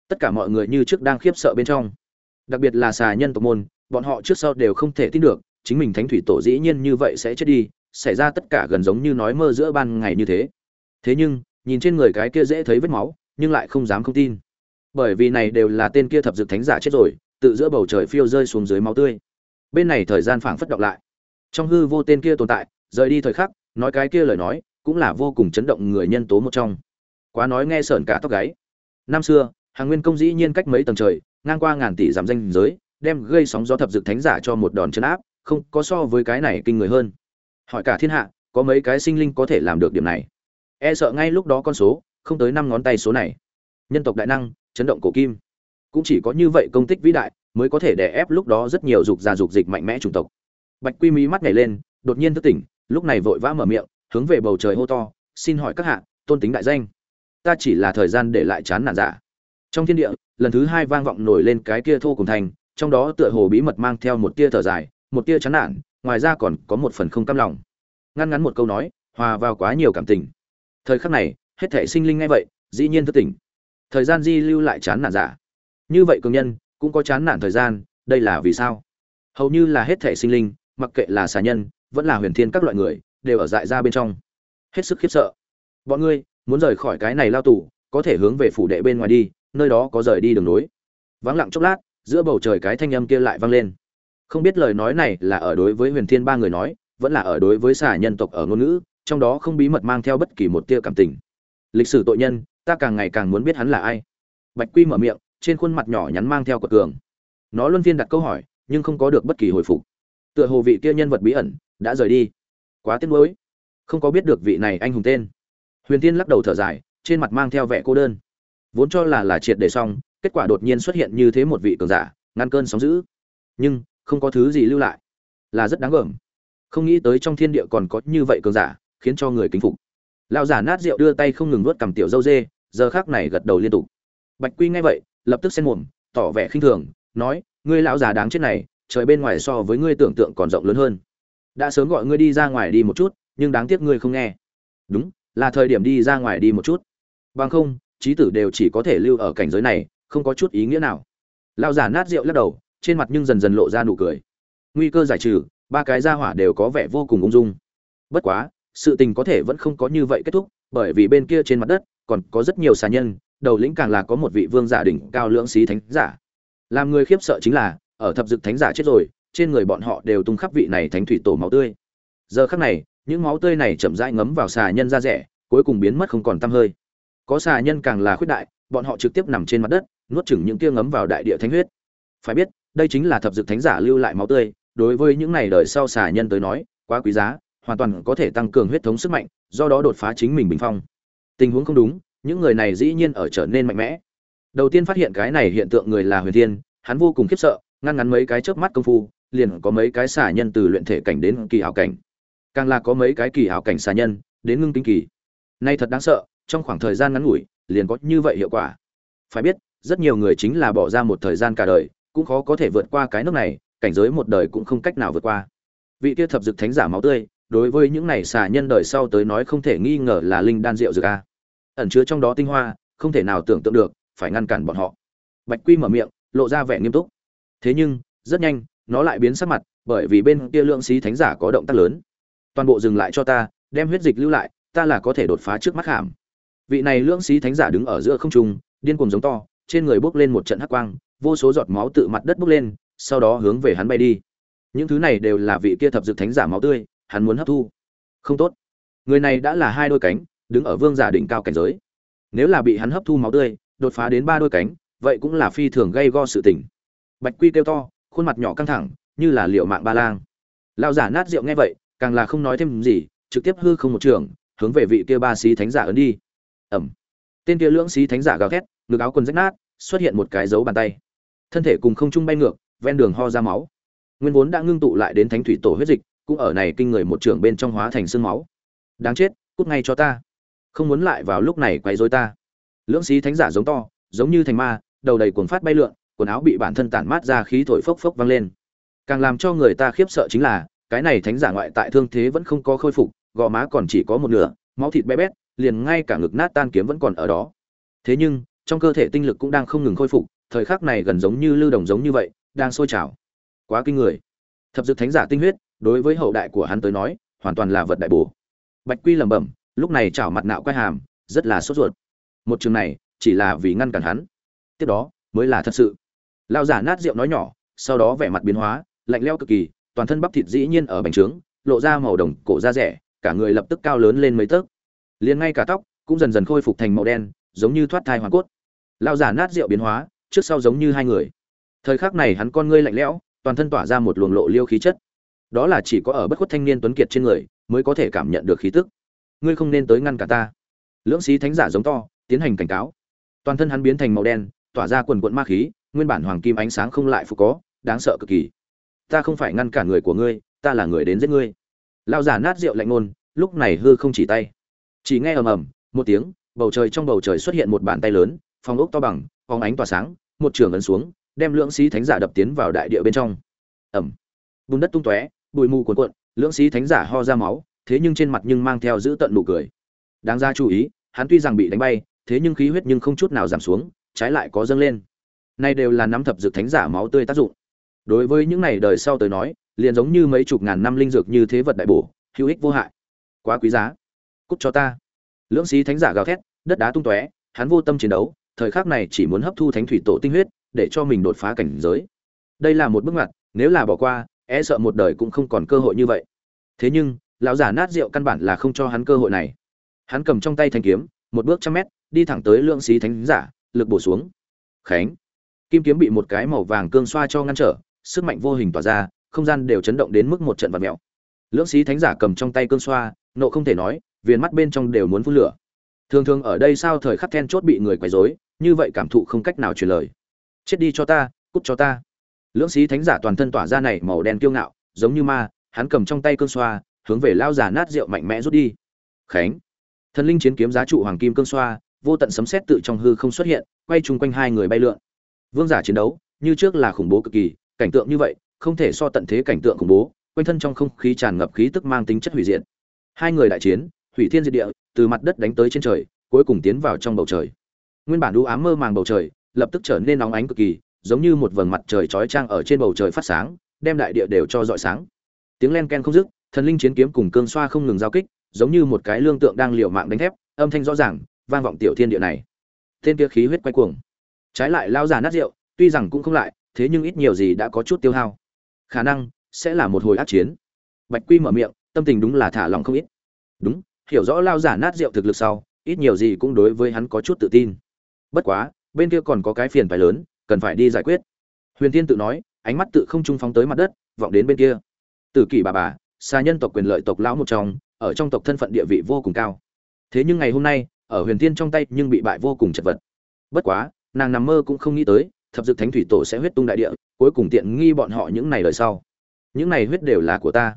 Tất cả mọi người như trước đang khiếp sợ bên trong. Đặc biệt là xà nhân tộc môn, bọn họ trước sau đều không thể tin được, chính mình thánh thủy tổ dĩ nhiên như vậy sẽ chết đi, xảy ra tất cả gần giống như nói mơ giữa ban ngày như thế. Thế nhưng, nhìn trên người cái kia dễ thấy vết máu, nhưng lại không dám không tin. Bởi vì này đều là tên kia thập dược thánh giả chết rồi, tự giữa bầu trời phiêu rơi xuống dưới máu tươi. Bên này thời gian phảng phất động lại. Trong hư vô tên kia tồn tại rời đi thời khắc, nói cái kia lời nói, cũng là vô cùng chấn động người nhân tố một trong. Quá nói nghe sởn cả tóc gáy. Năm xưa, hàng nguyên công dĩ nhiên cách mấy tầng trời, ngang qua ngàn tỷ giảm danh giới, đem gây sóng gió thập dực thánh giả cho một đòn chân áp, không có so với cái này kinh người hơn. Hỏi cả thiên hạ, có mấy cái sinh linh có thể làm được điểm này? E sợ ngay lúc đó con số, không tới năm ngón tay số này. Nhân tộc đại năng, chấn động cổ kim. Cũng chỉ có như vậy công tích vĩ đại, mới có thể đè ép lúc đó rất nhiều dục già dục dịch mạnh mẽ chủng tộc. Bạch quy mỹ mắt nhảy lên, đột nhiên thức tỉnh lúc này vội vã mở miệng, hướng về bầu trời hô to, xin hỏi các hạ, tôn tính đại danh, ta chỉ là thời gian để lại chán nản giả trong thiên địa, lần thứ hai vang vọng nổi lên cái kia thô cùng thành, trong đó tựa hồ bí mật mang theo một tia thở dài, một tia chán nản, ngoài ra còn có một phần không cam lòng. Ngăn ngắn một câu nói, hòa vào quá nhiều cảm tình. Thời khắc này, hết thể sinh linh ngay vậy, dĩ nhiên thức tỉnh. Thời gian di lưu lại chán nản giả như vậy cường nhân, cũng có chán nản thời gian, đây là vì sao? Hầu như là hết thể sinh linh, mặc kệ là xà nhân vẫn là huyền thiên các loại người, đều ở dại ra bên trong. Hết sức khiếp sợ. Bọn ngươi, muốn rời khỏi cái này lao tù, có thể hướng về phủ đệ bên ngoài đi, nơi đó có rời đi đường nối. Vắng lặng chốc lát, giữa bầu trời cái thanh âm kia lại vang lên. Không biết lời nói này là ở đối với huyền thiên ba người nói, vẫn là ở đối với xả nhân tộc ở ngôn ngữ, trong đó không bí mật mang theo bất kỳ một tia cảm tình. Lịch sử tội nhân, ta càng ngày càng muốn biết hắn là ai. Bạch quy mở miệng, trên khuôn mặt nhỏ nhắn mang theo quật cường. Nó luân phiên đặt câu hỏi, nhưng không có được bất kỳ hồi phục. Tựa hồ vị kia nhân vật bí ẩn đã rời đi. Quá tiếc nuối. Không có biết được vị này anh hùng tên. Huyền tiên lắc đầu thở dài, trên mặt mang theo vẻ cô đơn. Vốn cho là là triệt để xong, kết quả đột nhiên xuất hiện như thế một vị cường giả, ngăn cơn sóng dữ. Nhưng, không có thứ gì lưu lại. Là rất đáng gờm không nghĩ tới trong thiên địa còn có như vậy cường giả, khiến cho người kính phục. Lão giả nát rượu đưa tay không ngừng nuốt cầm tiểu dâu dê, giờ khác này gật đầu liên tục. Bạch quy nghe vậy, lập tức xen mồm, tỏ vẻ khinh thường, nói, ngươi lão già đáng chết này, trời bên ngoài so với ngươi tưởng tượng còn rộng lớn hơn đã sớm gọi ngươi đi ra ngoài đi một chút, nhưng đáng tiếc ngươi không nghe. Đúng, là thời điểm đi ra ngoài đi một chút. Bằng không trí tử đều chỉ có thể lưu ở cảnh giới này, không có chút ý nghĩa nào. Lão giả nát rượu lắc đầu, trên mặt nhưng dần dần lộ ra nụ cười. Nguy cơ giải trừ, ba cái gia hỏa đều có vẻ vô cùng ung dung. Bất quá, sự tình có thể vẫn không có như vậy kết thúc, bởi vì bên kia trên mặt đất còn có rất nhiều xà nhân, đầu lĩnh càng là có một vị vương giả đỉnh cao lưỡng xí thánh giả. Làm người khiếp sợ chính là, ở thập dực thánh giả chết rồi trên người bọn họ đều tung khắp vị này thánh thủy tổ máu tươi. Giờ khắc này, những máu tươi này chậm rãi ngấm vào xà nhân ra rẻ, cuối cùng biến mất không còn tăm hơi. Có xà nhân càng là khuyết đại, bọn họ trực tiếp nằm trên mặt đất, nuốt chửng những kia ngấm vào đại địa thánh huyết. Phải biết, đây chính là thập dực thánh giả lưu lại máu tươi, đối với những này đời sau xà nhân tới nói, quá quý giá, hoàn toàn có thể tăng cường huyết thống sức mạnh, do đó đột phá chính mình bình phong. Tình huống không đúng, những người này dĩ nhiên ở trở nên mạnh mẽ. Đầu tiên phát hiện cái này hiện tượng người là huyền thiên, hắn vô cùng khiếp sợ, ngăn ngắn mấy cái chớp mắt công phu liền có mấy cái xả nhân từ luyện thể cảnh đến kỳ hảo cảnh. Càng là có mấy cái kỳ hảo cảnh xả nhân đến ngưng tinh kỳ. Nay thật đáng sợ, trong khoảng thời gian ngắn ngủi, liền có như vậy hiệu quả. Phải biết, rất nhiều người chính là bỏ ra một thời gian cả đời, cũng khó có thể vượt qua cái nước này, cảnh giới một đời cũng không cách nào vượt qua. Vị kia thập dực thánh giả máu tươi, đối với những này xả nhân đời sau tới nói không thể nghi ngờ là linh đan rượu dược a. Ẩn chứa trong đó tinh hoa, không thể nào tưởng tượng được, phải ngăn cản bọn họ. Bạch quy mở miệng, lộ ra vẻ nghiêm túc. Thế nhưng, rất nhanh nó lại biến sắc mặt, bởi vì bên kia lượng sĩ thánh giả có động tác lớn. Toàn bộ dừng lại cho ta, đem huyết dịch lưu lại, ta là có thể đột phá trước mắt hàm. Vị này lượng sĩ thánh giả đứng ở giữa không trung, điên cuồng giống to, trên người bốc lên một trận hắc quang, vô số giọt máu tự mặt đất bốc lên, sau đó hướng về hắn bay đi. Những thứ này đều là vị kia thập dược thánh giả máu tươi, hắn muốn hấp thu. Không tốt. Người này đã là hai đôi cánh, đứng ở vương giả đỉnh cao cảnh giới. Nếu là bị hắn hấp thu máu tươi, đột phá đến ba đôi cánh, vậy cũng là phi thường gây go sự tình. Bạch quy kêu to khuôn mặt nhỏ căng thẳng, như là liệu mạng ba lang. Lao giả nát rượu nghe vậy, càng là không nói thêm gì, trực tiếp hư không một trường, hướng về vị kia ba sĩ thánh giả ấn đi. Ẩm. Tên kia lưỡng sĩ thánh giả gào thét, ngực áo quần rách nát, xuất hiện một cái dấu bàn tay. Thân thể cùng không trung bay ngược, ven đường ho ra máu. Nguyên vốn đã ngưng tụ lại đến thánh thủy tổ huyết dịch, cũng ở này kinh người một trường bên trong hóa thành xương máu. Đáng chết, cút ngay cho ta. Không muốn lại vào lúc này quấy rối ta. Lưỡng sĩ thánh giả giống to, giống như thành ma, đầu đầy cuồng phát bay lượn quần áo bị bản thân tản mát ra khí thổi phốc phốc vang lên. Càng làm cho người ta khiếp sợ chính là, cái này thánh giả ngoại tại thương thế vẫn không có khôi phục, gò má còn chỉ có một nửa, máu thịt bé bét, liền ngay cả ngực nát tan kiếm vẫn còn ở đó. Thế nhưng, trong cơ thể tinh lực cũng đang không ngừng khôi phục, thời khắc này gần giống như lưu đồng giống như vậy, đang sôi trào. Quá kinh người. Thập Dực thánh giả tinh huyết, đối với hậu đại của hắn tới nói, hoàn toàn là vật đại bổ. Bạch quy lẩm bẩm, lúc này chảo mặt nạo quay hàm, rất là sốt ruột. Một trường này, chỉ là vì ngăn cản hắn. Tiếp đó, mới là thật sự lao giả nát rượu nói nhỏ, sau đó vẻ mặt biến hóa, lạnh leo cực kỳ, toàn thân bắp thịt dĩ nhiên ở bành trướng, lộ ra màu đồng, cổ da rẻ, cả người lập tức cao lớn lên mấy tấc. Liền ngay cả tóc cũng dần dần khôi phục thành màu đen, giống như thoát thai hoàn cốt. Lao giả nát rượu biến hóa, trước sau giống như hai người. Thời khắc này hắn con ngươi lạnh lẽo, toàn thân tỏa ra một luồng lộ liêu khí chất. Đó là chỉ có ở bất khuất thanh niên tuấn kiệt trên người mới có thể cảm nhận được khí tức. Ngươi không nên tới ngăn cả ta. Lưỡng sĩ thánh giả giống to, tiến hành cảnh cáo. Toàn thân hắn biến thành màu đen, tỏa ra quần quận ma khí nguyên bản hoàng kim ánh sáng không lại phục có, đáng sợ cực kỳ. Ta không phải ngăn cản người của ngươi, ta là người đến giết ngươi. Lao giả nát rượu lạnh ngôn, lúc này hư không chỉ tay. Chỉ nghe ầm ầm, một tiếng, bầu trời trong bầu trời xuất hiện một bàn tay lớn phong ốc to bằng phóng ánh tỏa sáng, một trường ấn xuống, đem lưỡng sĩ thánh giả đập tiến vào đại địa bên trong. Ẩm bùn đất tung tóe, bụi mù cuồn cuộn, lưỡng sĩ thánh giả ho ra máu, thế nhưng trên mặt nhưng mang theo giữ tận nụ cười. Đáng ra chú ý, hắn tuy rằng bị đánh bay, thế nhưng khí huyết nhưng không chút nào giảm xuống, trái lại có dâng lên nay đều là nắm thập dược thánh giả máu tươi tác dụng. Đối với những này đời sau tới nói, liền giống như mấy chục ngàn năm linh dược như thế vật đại bổ, hữu ích vô hại. Quá quý giá. Cút cho ta. Lưỡng sĩ thánh giả gào thét, đất đá tung tóe, hắn vô tâm chiến đấu, thời khắc này chỉ muốn hấp thu thánh thủy tổ tinh huyết, để cho mình đột phá cảnh giới. Đây là một bước ngoặt, nếu là bỏ qua e sợ một đời cũng không còn cơ hội như vậy. Thế nhưng, lão giả nát rượu căn bản là không cho hắn cơ hội này. Hắn cầm trong tay thanh kiếm, một bước trăm mét, đi thẳng tới lượng xí thánh giả, lực bổ xuống. Khánh kim kiếm bị một cái màu vàng cương xoa cho ngăn trở, sức mạnh vô hình tỏa ra, không gian đều chấn động đến mức một trận vật mèo. Lưỡng sĩ thánh giả cầm trong tay cương xoa, nộ không thể nói, viền mắt bên trong đều muốn phun lửa. Thường thường ở đây sao thời khắc then chốt bị người quấy rối, như vậy cảm thụ không cách nào truyền lời. Chết đi cho ta, cút cho ta. Lưỡng sĩ thánh giả toàn thân tỏa ra này màu đen kiêu ngạo, giống như ma, hắn cầm trong tay cương xoa, hướng về lao giả nát rượu mạnh mẽ rút đi. Khánh. Thần linh chiến kiếm giá trụ hoàng kim cương xoa, vô tận sấm sét tự trong hư không xuất hiện, quay chung quanh hai người bay lượn vương giả chiến đấu, như trước là khủng bố cực kỳ, cảnh tượng như vậy, không thể so tận thế cảnh tượng khủng bố, quanh thân trong không khí tràn ngập khí tức mang tính chất hủy diệt. Hai người đại chiến, hủy thiên diệt địa, từ mặt đất đánh tới trên trời, cuối cùng tiến vào trong bầu trời. Nguyên bản đũ ám mơ màng bầu trời, lập tức trở nên nóng ánh cực kỳ, giống như một vầng mặt trời chói trang ở trên bầu trời phát sáng, đem đại địa đều cho rọi sáng. Tiếng len ken không dứt, thần linh chiến kiếm cùng cương xoa không ngừng giao kích, giống như một cái lương tượng đang liều mạng đánh thép, âm thanh rõ ràng, vang vọng tiểu thiên địa này. Tên kia khí huyết quay cuồng trái lại lao già nát rượu, tuy rằng cũng không lại, thế nhưng ít nhiều gì đã có chút tiêu hao. Khả năng sẽ là một hồi ác chiến. Bạch quy mở miệng, tâm tình đúng là thả lòng không ít. Đúng, hiểu rõ lao giả nát rượu thực lực sau, ít nhiều gì cũng đối với hắn có chút tự tin. Bất quá, bên kia còn có cái phiền phải lớn, cần phải đi giải quyết. Huyền tiên tự nói, ánh mắt tự không trung phóng tới mặt đất, vọng đến bên kia. Tử kỷ bà bà, xa nhân tộc quyền lợi tộc lão một trong, ở trong tộc thân phận địa vị vô cùng cao. Thế nhưng ngày hôm nay, ở huyền tiên trong tay nhưng bị bại vô cùng chật vật. Bất quá nàng nằm mơ cũng không nghĩ tới, thập dực thánh thủy tổ sẽ huyết tung đại địa, cuối cùng tiện nghi bọn họ những này lời sau. Những này huyết đều là của ta.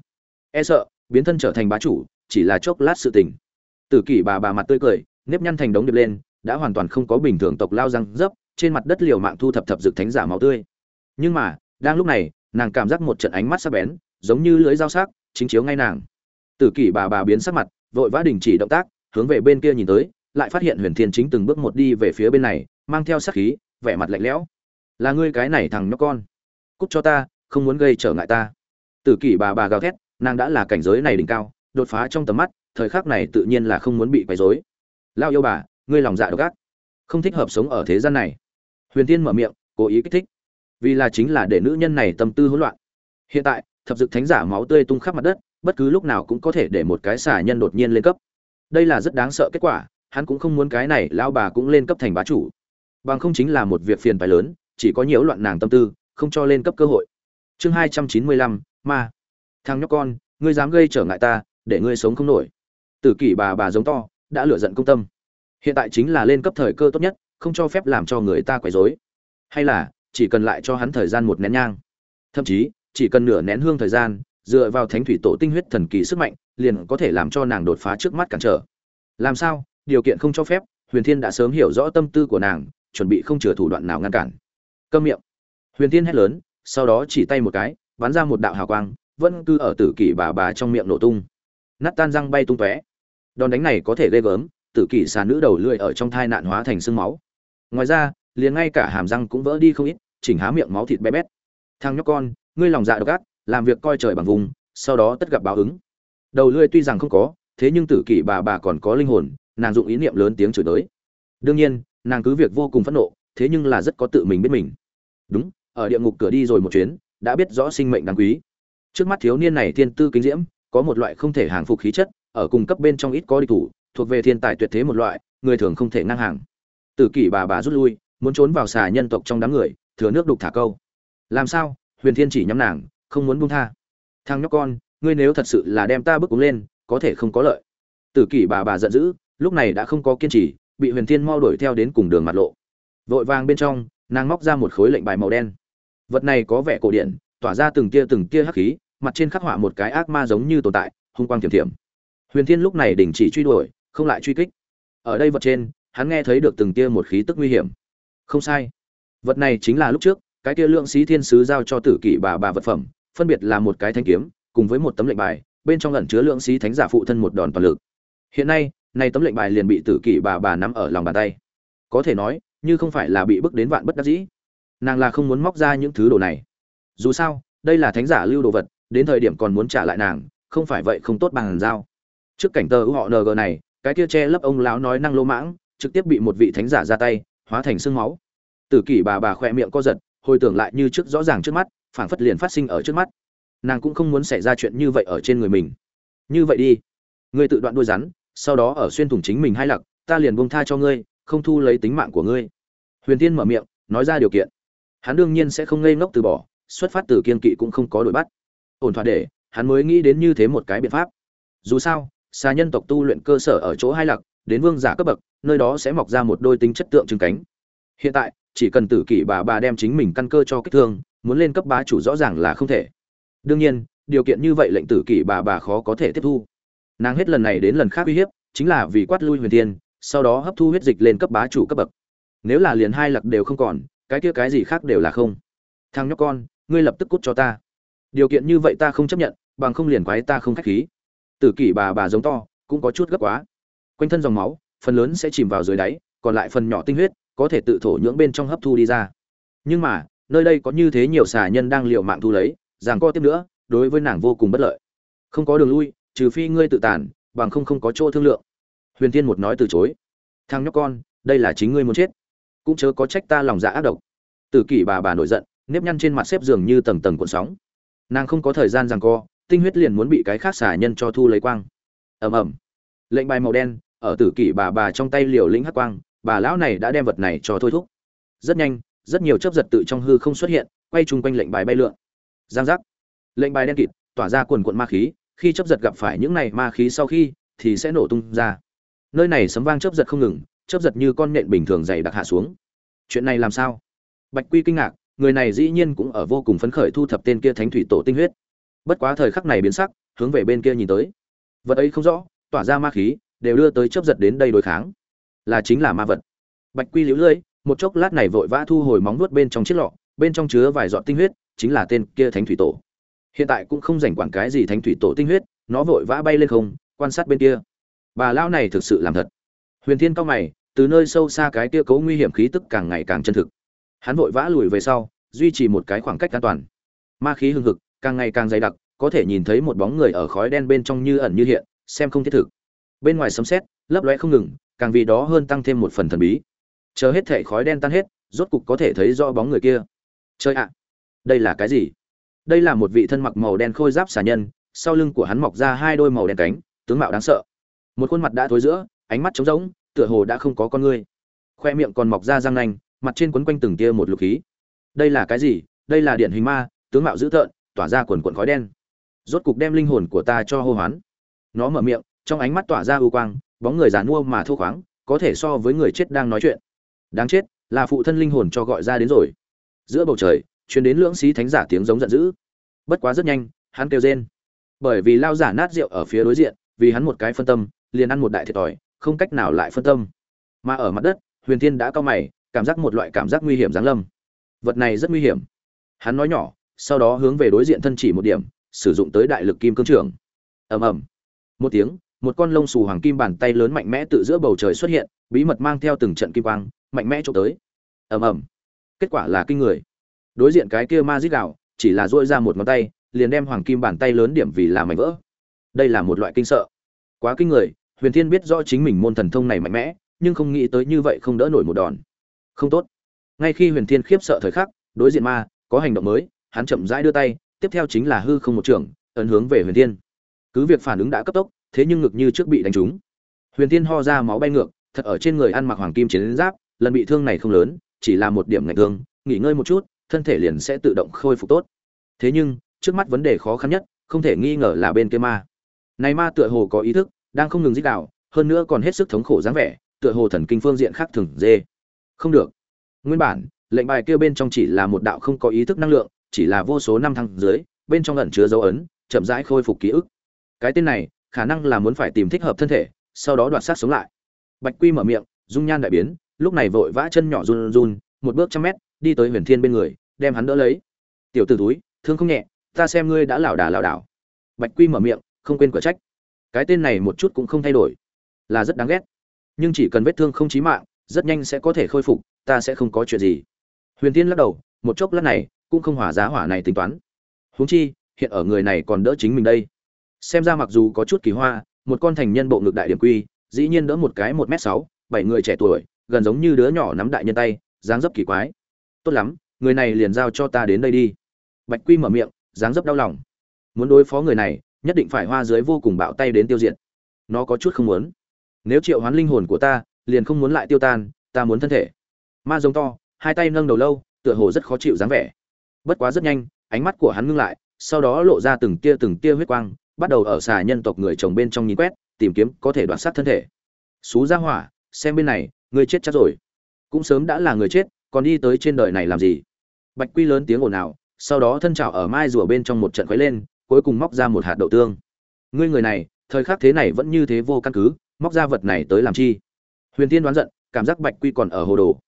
E sợ, biến thân trở thành bá chủ, chỉ là chốc lát sự tình. Tử kỷ bà bà mặt tươi cười, nếp nhăn thành đống điệp lên, đã hoàn toàn không có bình thường tộc lao răng dấp, trên mặt đất liều mạng thu thập thập dực thánh giả máu tươi. Nhưng mà, đang lúc này, nàng cảm giác một trận ánh mắt sắc bén, giống như lưới dao sắc, chính chiếu ngay nàng. Tử kỷ bà bà biến sắc mặt, vội vã đình chỉ động tác, hướng về bên kia nhìn tới, lại phát hiện huyền thiên chính từng bước một đi về phía bên này mang theo sắc khí, vẻ mặt lạnh lẽo. Là ngươi cái này thằng nhóc con. Cút cho ta, không muốn gây trở ngại ta. Tử kỷ bà bà gào thét, nàng đã là cảnh giới này đỉnh cao, đột phá trong tầm mắt, thời khắc này tự nhiên là không muốn bị quấy rối. Lao yêu bà, ngươi lòng dạ độc ác, không thích hợp sống ở thế gian này. Huyền tiên mở miệng, cố ý kích thích. Vì là chính là để nữ nhân này tâm tư hỗn loạn. Hiện tại, thập dực thánh giả máu tươi tung khắp mặt đất, bất cứ lúc nào cũng có thể để một cái xả nhân đột nhiên lên cấp. Đây là rất đáng sợ kết quả, hắn cũng không muốn cái này lao bà cũng lên cấp thành bá chủ bằng không chính là một việc phiền phải lớn, chỉ có nhiễu loạn nàng tâm tư, không cho lên cấp cơ hội. Chương hai trăm chín mươi lăm, ma. Thằng nhóc con, ngươi dám gây trở ngại ta, để ngươi sống không nổi. Tử kỷ bà bà giống to, đã lựa giận công tâm. Hiện tại chính là lên cấp thời cơ tốt nhất, không cho phép làm cho người ta quấy rối. Hay là, chỉ cần lại cho hắn thời gian một nén nhang. Thậm chí, chỉ cần nửa nén hương thời gian, dựa vào thánh thủy tổ tinh huyết thần kỳ sức mạnh, liền có thể làm cho nàng đột phá trước mắt cản trở. Làm sao? Điều kiện không cho phép, huyền thiên đã sớm hiểu rõ tâm tư của nàng chuẩn bị không chừa thủ đoạn nào ngăn cản. Câm miệng. Huyền thiên hét lớn, sau đó chỉ tay một cái, bắn ra một đạo hào quang, vẫn cứ ở tử kỷ bà bà trong miệng nổ tung. Nát tan răng bay tung tóe. Đòn đánh này có thể ghê gớm, tử kỷ xà nữ đầu lưỡi ở trong thai nạn hóa thành sương máu. Ngoài ra, liền ngay cả hàm răng cũng vỡ đi không ít, chỉnh há miệng máu thịt bé bét. Thằng nhóc con, ngươi lòng dạ độc ác, làm việc coi trời bằng vùng, sau đó tất gặp báo ứng. Đầu lưỡi tuy rằng không có, thế nhưng tử kỷ bà bà còn có linh hồn, nàng dụng ý niệm lớn tiếng chửi tới. Đương nhiên nàng cứ việc vô cùng phẫn nộ, thế nhưng là rất có tự mình biết mình. Đúng, ở địa ngục cửa đi rồi một chuyến, đã biết rõ sinh mệnh đáng quý. Trước mắt thiếu niên này thiên tư kính diễm, có một loại không thể hàng phục khí chất, ở cùng cấp bên trong ít có đi thủ, thuộc về thiên tài tuyệt thế một loại, người thường không thể ngang hàng. Tử kỷ bà bà rút lui, muốn trốn vào xà nhân tộc trong đám người, thừa nước đục thả câu. Làm sao? Huyền thiên chỉ nhắm nàng, không muốn buông tha. Thằng nhóc con, ngươi nếu thật sự là đem ta bước uống lên, có thể không có lợi. Tử kỷ bà bà giận dữ, lúc này đã không có kiên trì bị huyền thiên mau đuổi theo đến cùng đường mặt lộ. Vội vàng bên trong, nàng móc ra một khối lệnh bài màu đen. Vật này có vẻ cổ điển, tỏa ra từng tia từng tia hắc khí, mặt trên khắc họa một cái ác ma giống như tồn tại, hung quang thiểm thiểm. Huyền thiên lúc này đình chỉ truy đuổi, không lại truy kích. Ở đây vật trên, hắn nghe thấy được từng tia một khí tức nguy hiểm. Không sai. Vật này chính là lúc trước, cái tia lượng sĩ thiên sứ giao cho tử kỷ bà bà vật phẩm, phân biệt là một cái thanh kiếm, cùng với một tấm lệnh bài, bên trong ẩn chứa lượng sĩ thánh giả phụ thân một đòn toàn lực. Hiện nay nay tấm lệnh bài liền bị tử kỷ bà bà nắm ở lòng bàn tay. Có thể nói, như không phải là bị bức đến vạn bất đắc dĩ. Nàng là không muốn móc ra những thứ đồ này. Dù sao, đây là thánh giả lưu đồ vật, đến thời điểm còn muốn trả lại nàng, không phải vậy không tốt bằng giao. Trước cảnh tờ họ ng này, cái kia che lấp ông lão nói năng lỗ mãng, trực tiếp bị một vị thánh giả ra tay, hóa thành xương máu. Tử kỷ bà bà khỏe miệng co giật, hồi tưởng lại như trước rõ ràng trước mắt, phảng phất liền phát sinh ở trước mắt. Nàng cũng không muốn xảy ra chuyện như vậy ở trên người mình. Như vậy đi. Ngươi tự đoạn đuôi rắn sau đó ở xuyên thủng chính mình hai lặc, ta liền buông tha cho ngươi, không thu lấy tính mạng của ngươi. Huyền tiên mở miệng, nói ra điều kiện. Hắn đương nhiên sẽ không ngây ngốc từ bỏ, xuất phát từ kiên kỵ cũng không có đổi bắt. Ổn thỏa để, hắn mới nghĩ đến như thế một cái biện pháp. Dù sao xa nhân tộc tu luyện cơ sở ở chỗ hai lặc, đến vương giả cấp bậc, nơi đó sẽ mọc ra một đôi tính chất tượng trưng cánh. Hiện tại, chỉ cần tử kỷ bà bà đem chính mình căn cơ cho kích thương, muốn lên cấp bá chủ rõ ràng là không thể. Đương nhiên, điều kiện như vậy lệnh tử kỷ bà bà khó có thể tiếp thu nàng hết lần này đến lần khác uy hiếp, chính là vì quát lui huyền thiên, sau đó hấp thu huyết dịch lên cấp bá chủ cấp bậc. Nếu là liền hai lặc đều không còn, cái kia cái gì khác đều là không. Thằng nhóc con, ngươi lập tức cút cho ta. Điều kiện như vậy ta không chấp nhận, bằng không liền quái ta không khách khí. Tử kỷ bà bà giống to, cũng có chút gấp quá. Quanh thân dòng máu, phần lớn sẽ chìm vào dưới đáy, còn lại phần nhỏ tinh huyết, có thể tự thổ nhưỡng bên trong hấp thu đi ra. Nhưng mà, nơi đây có như thế nhiều xà nhân đang liều mạng thu lấy rằng co tiếp nữa, đối với nàng vô cùng bất lợi. Không có đường lui trừ phi ngươi tự tàn, bằng không không có chỗ thương lượng. Huyền tiên một nói từ chối. Thằng nhóc con, đây là chính ngươi muốn chết. Cũng chớ có trách ta lòng dạ ác độc. Tử kỷ bà bà nổi giận, nếp nhăn trên mặt xếp giường như tầng tầng cuộn sóng. Nàng không có thời gian rằng co, tinh huyết liền muốn bị cái khác xả nhân cho thu lấy quang. Ầm ầm. Lệnh bài màu đen, ở tử kỷ bà bà trong tay liều lĩnh hắc quang, bà lão này đã đem vật này cho thôi thúc. Rất nhanh, rất nhiều chớp giật tự trong hư không xuất hiện, quay chung quanh lệnh bài bay lượn. Giang giác. Lệnh bài đen kịt, tỏa ra quần quận ma khí khi chớp giật gặp phải những này ma khí sau khi, thì sẽ nổ tung ra. Nơi này sấm vang chớp giật không ngừng, chớp giật như con nện bình thường dày đặc hạ xuống. Chuyện này làm sao? Bạch quy kinh ngạc, người này dĩ nhiên cũng ở vô cùng phấn khởi thu thập tên kia thánh thủy tổ tinh huyết. Bất quá thời khắc này biến sắc, hướng về bên kia nhìn tới. Vật ấy không rõ, tỏa ra ma khí, đều đưa tới chớp giật đến đây đối kháng. Là chính là ma vật. Bạch quy liễu lưỡi một chốc lát này vội vã thu hồi móng nuốt bên trong chiếc lọ, bên trong chứa vài giọt tinh huyết, chính là tên kia thánh thủy tổ hiện tại cũng không rảnh quản cái gì thánh thủy tổ tinh huyết, nó vội vã bay lên không, quan sát bên kia. Bà lão này thực sự làm thật. Huyền thiên cao mày, từ nơi sâu xa cái kia cấu nguy hiểm khí tức càng ngày càng chân thực. Hắn vội vã lùi về sau, duy trì một cái khoảng cách an toàn. Ma khí hưng hực, càng ngày càng dày đặc, có thể nhìn thấy một bóng người ở khói đen bên trong như ẩn như hiện, xem không thiết thực. Bên ngoài sấm sét, lấp lóe không ngừng, càng vì đó hơn tăng thêm một phần thần bí. Chờ hết thể khói đen tan hết, rốt cục có thể thấy rõ bóng người kia. Chơi ạ, đây là cái gì? Đây là một vị thân mặc màu đen khôi giáp xà nhân, sau lưng của hắn mọc ra hai đôi màu đen cánh, tướng mạo đáng sợ. Một khuôn mặt đã thối giữa, ánh mắt trống rỗng, tựa hồ đã không có con ngươi khoe miệng còn mọc ra răng nanh, mặt trên quấn quanh từng tia một lục khí. Đây là cái gì? Đây là điện hình ma, tướng mạo dữ tợn, tỏa ra quần quần khói đen. Rốt cục đem linh hồn của ta cho hô hoán. Nó mở miệng, trong ánh mắt tỏa ra ưu quang, bóng người giàn mua mà thô khoáng, có thể so với người chết đang nói chuyện. Đáng chết, là phụ thân linh hồn cho gọi ra đến rồi. Giữa bầu trời chuyến đến lưỡng sĩ thánh giả tiếng giống giận dữ. Bất quá rất nhanh, hắn kêu rên. Bởi vì lao giả nát rượu ở phía đối diện, vì hắn một cái phân tâm, liền ăn một đại thiệt thòi, không cách nào lại phân tâm. Mà ở mặt đất, huyền thiên đã cao mày, cảm giác một loại cảm giác nguy hiểm giáng lâm. Vật này rất nguy hiểm. Hắn nói nhỏ, sau đó hướng về đối diện thân chỉ một điểm, sử dụng tới đại lực kim cương trường ầm ầm. Một tiếng, một con lông xù hoàng kim bàn tay lớn mạnh mẽ tự giữa bầu trời xuất hiện, bí mật mang theo từng trận kim quang, mạnh mẽ trộm tới. Ầm ầm. Kết quả là kinh người đối diện cái kia ma dít gạo chỉ là dỗi ra một ngón tay, liền đem hoàng kim bàn tay lớn điểm vì làm mảnh vỡ. Đây là một loại kinh sợ. Quá kinh người, huyền thiên biết rõ chính mình môn thần thông này mạnh mẽ, nhưng không nghĩ tới như vậy không đỡ nổi một đòn. Không tốt. Ngay khi huyền thiên khiếp sợ thời khắc, đối diện ma, có hành động mới, hắn chậm rãi đưa tay, tiếp theo chính là hư không một trường, ấn hướng về huyền thiên. Cứ việc phản ứng đã cấp tốc, thế nhưng ngực như trước bị đánh trúng. Huyền thiên ho ra máu bay ngược, thật ở trên người ăn mặc hoàng kim chiến giáp, lần bị thương này không lớn, chỉ là một điểm ngạch thương nghỉ ngơi một chút thân thể liền sẽ tự động khôi phục tốt. Thế nhưng, trước mắt vấn đề khó khăn nhất, không thể nghi ngờ là bên kia ma. Này ma tựa hồ có ý thức, đang không ngừng dích đạo, hơn nữa còn hết sức thống khổ dáng vẻ, tựa hồ thần kinh phương diện khác thường dê. Không được. Nguyên bản, lệnh bài kia bên trong chỉ là một đạo không có ý thức năng lượng, chỉ là vô số năm tháng dưới, bên trong ẩn chứa dấu ấn, chậm rãi khôi phục ký ức. Cái tên này, khả năng là muốn phải tìm thích hợp thân thể, sau đó đoạt sát sống lại. Bạch quy mở miệng, dung nhan đại biến, lúc này vội vã chân nhỏ run run, một bước trăm mét, đi tới huyền thiên bên người đem hắn đỡ lấy. Tiểu t ử túi, thương không nhẹ, ta xem ngươi đã lảo đà lảo đảo. Bạch quy mở miệng, không quên cửa trách. Cái tên này một chút cũng không thay đổi, là rất đáng ghét. Nhưng chỉ cần vết thương không chí mạng, rất nhanh sẽ có thể khôi phục, ta sẽ không có chuyện gì. Huyền tiên lắc đầu, một chốc lát này, cũng không hỏa giá hỏa này tính toán. Huống chi, hiện ở người này còn đỡ chính mình đây. Xem ra mặc dù có chút kỳ hoa, một con thành nhân bộ ngực đại điểm quy, dĩ nhiên đỡ một cái một m sáu, bảy người trẻ tuổi, gần giống như đứa nhỏ nắm đại nhân tay, dáng dấp kỳ quái. Tốt lắm người này liền giao cho ta đến đây đi. Bạch quy mở miệng, dáng dấp đau lòng. Muốn đối phó người này, nhất định phải hoa dưới vô cùng bạo tay đến tiêu diệt. Nó có chút không muốn. Nếu triệu hoán linh hồn của ta, liền không muốn lại tiêu tan, ta muốn thân thể. Ma giống to, hai tay nâng đầu lâu, tựa hồ rất khó chịu dáng vẻ. Bất quá rất nhanh, ánh mắt của hắn ngưng lại, sau đó lộ ra từng tia từng tia huyết quang, bắt đầu ở xà nhân tộc người chồng bên trong nhìn quét, tìm kiếm có thể đoạt sát thân thể. Xú ra hỏa, xem bên này người chết chắc rồi. Cũng sớm đã là người chết, còn đi tới trên đời này làm gì? Bạch quy lớn tiếng ồn ào, sau đó thân trào ở mai rùa bên trong một trận khuấy lên, cuối cùng móc ra một hạt đậu tương. Ngươi người này, thời khắc thế này vẫn như thế vô căn cứ, móc ra vật này tới làm chi? Huyền tiên đoán giận, cảm giác bạch quy còn ở hồ đồ.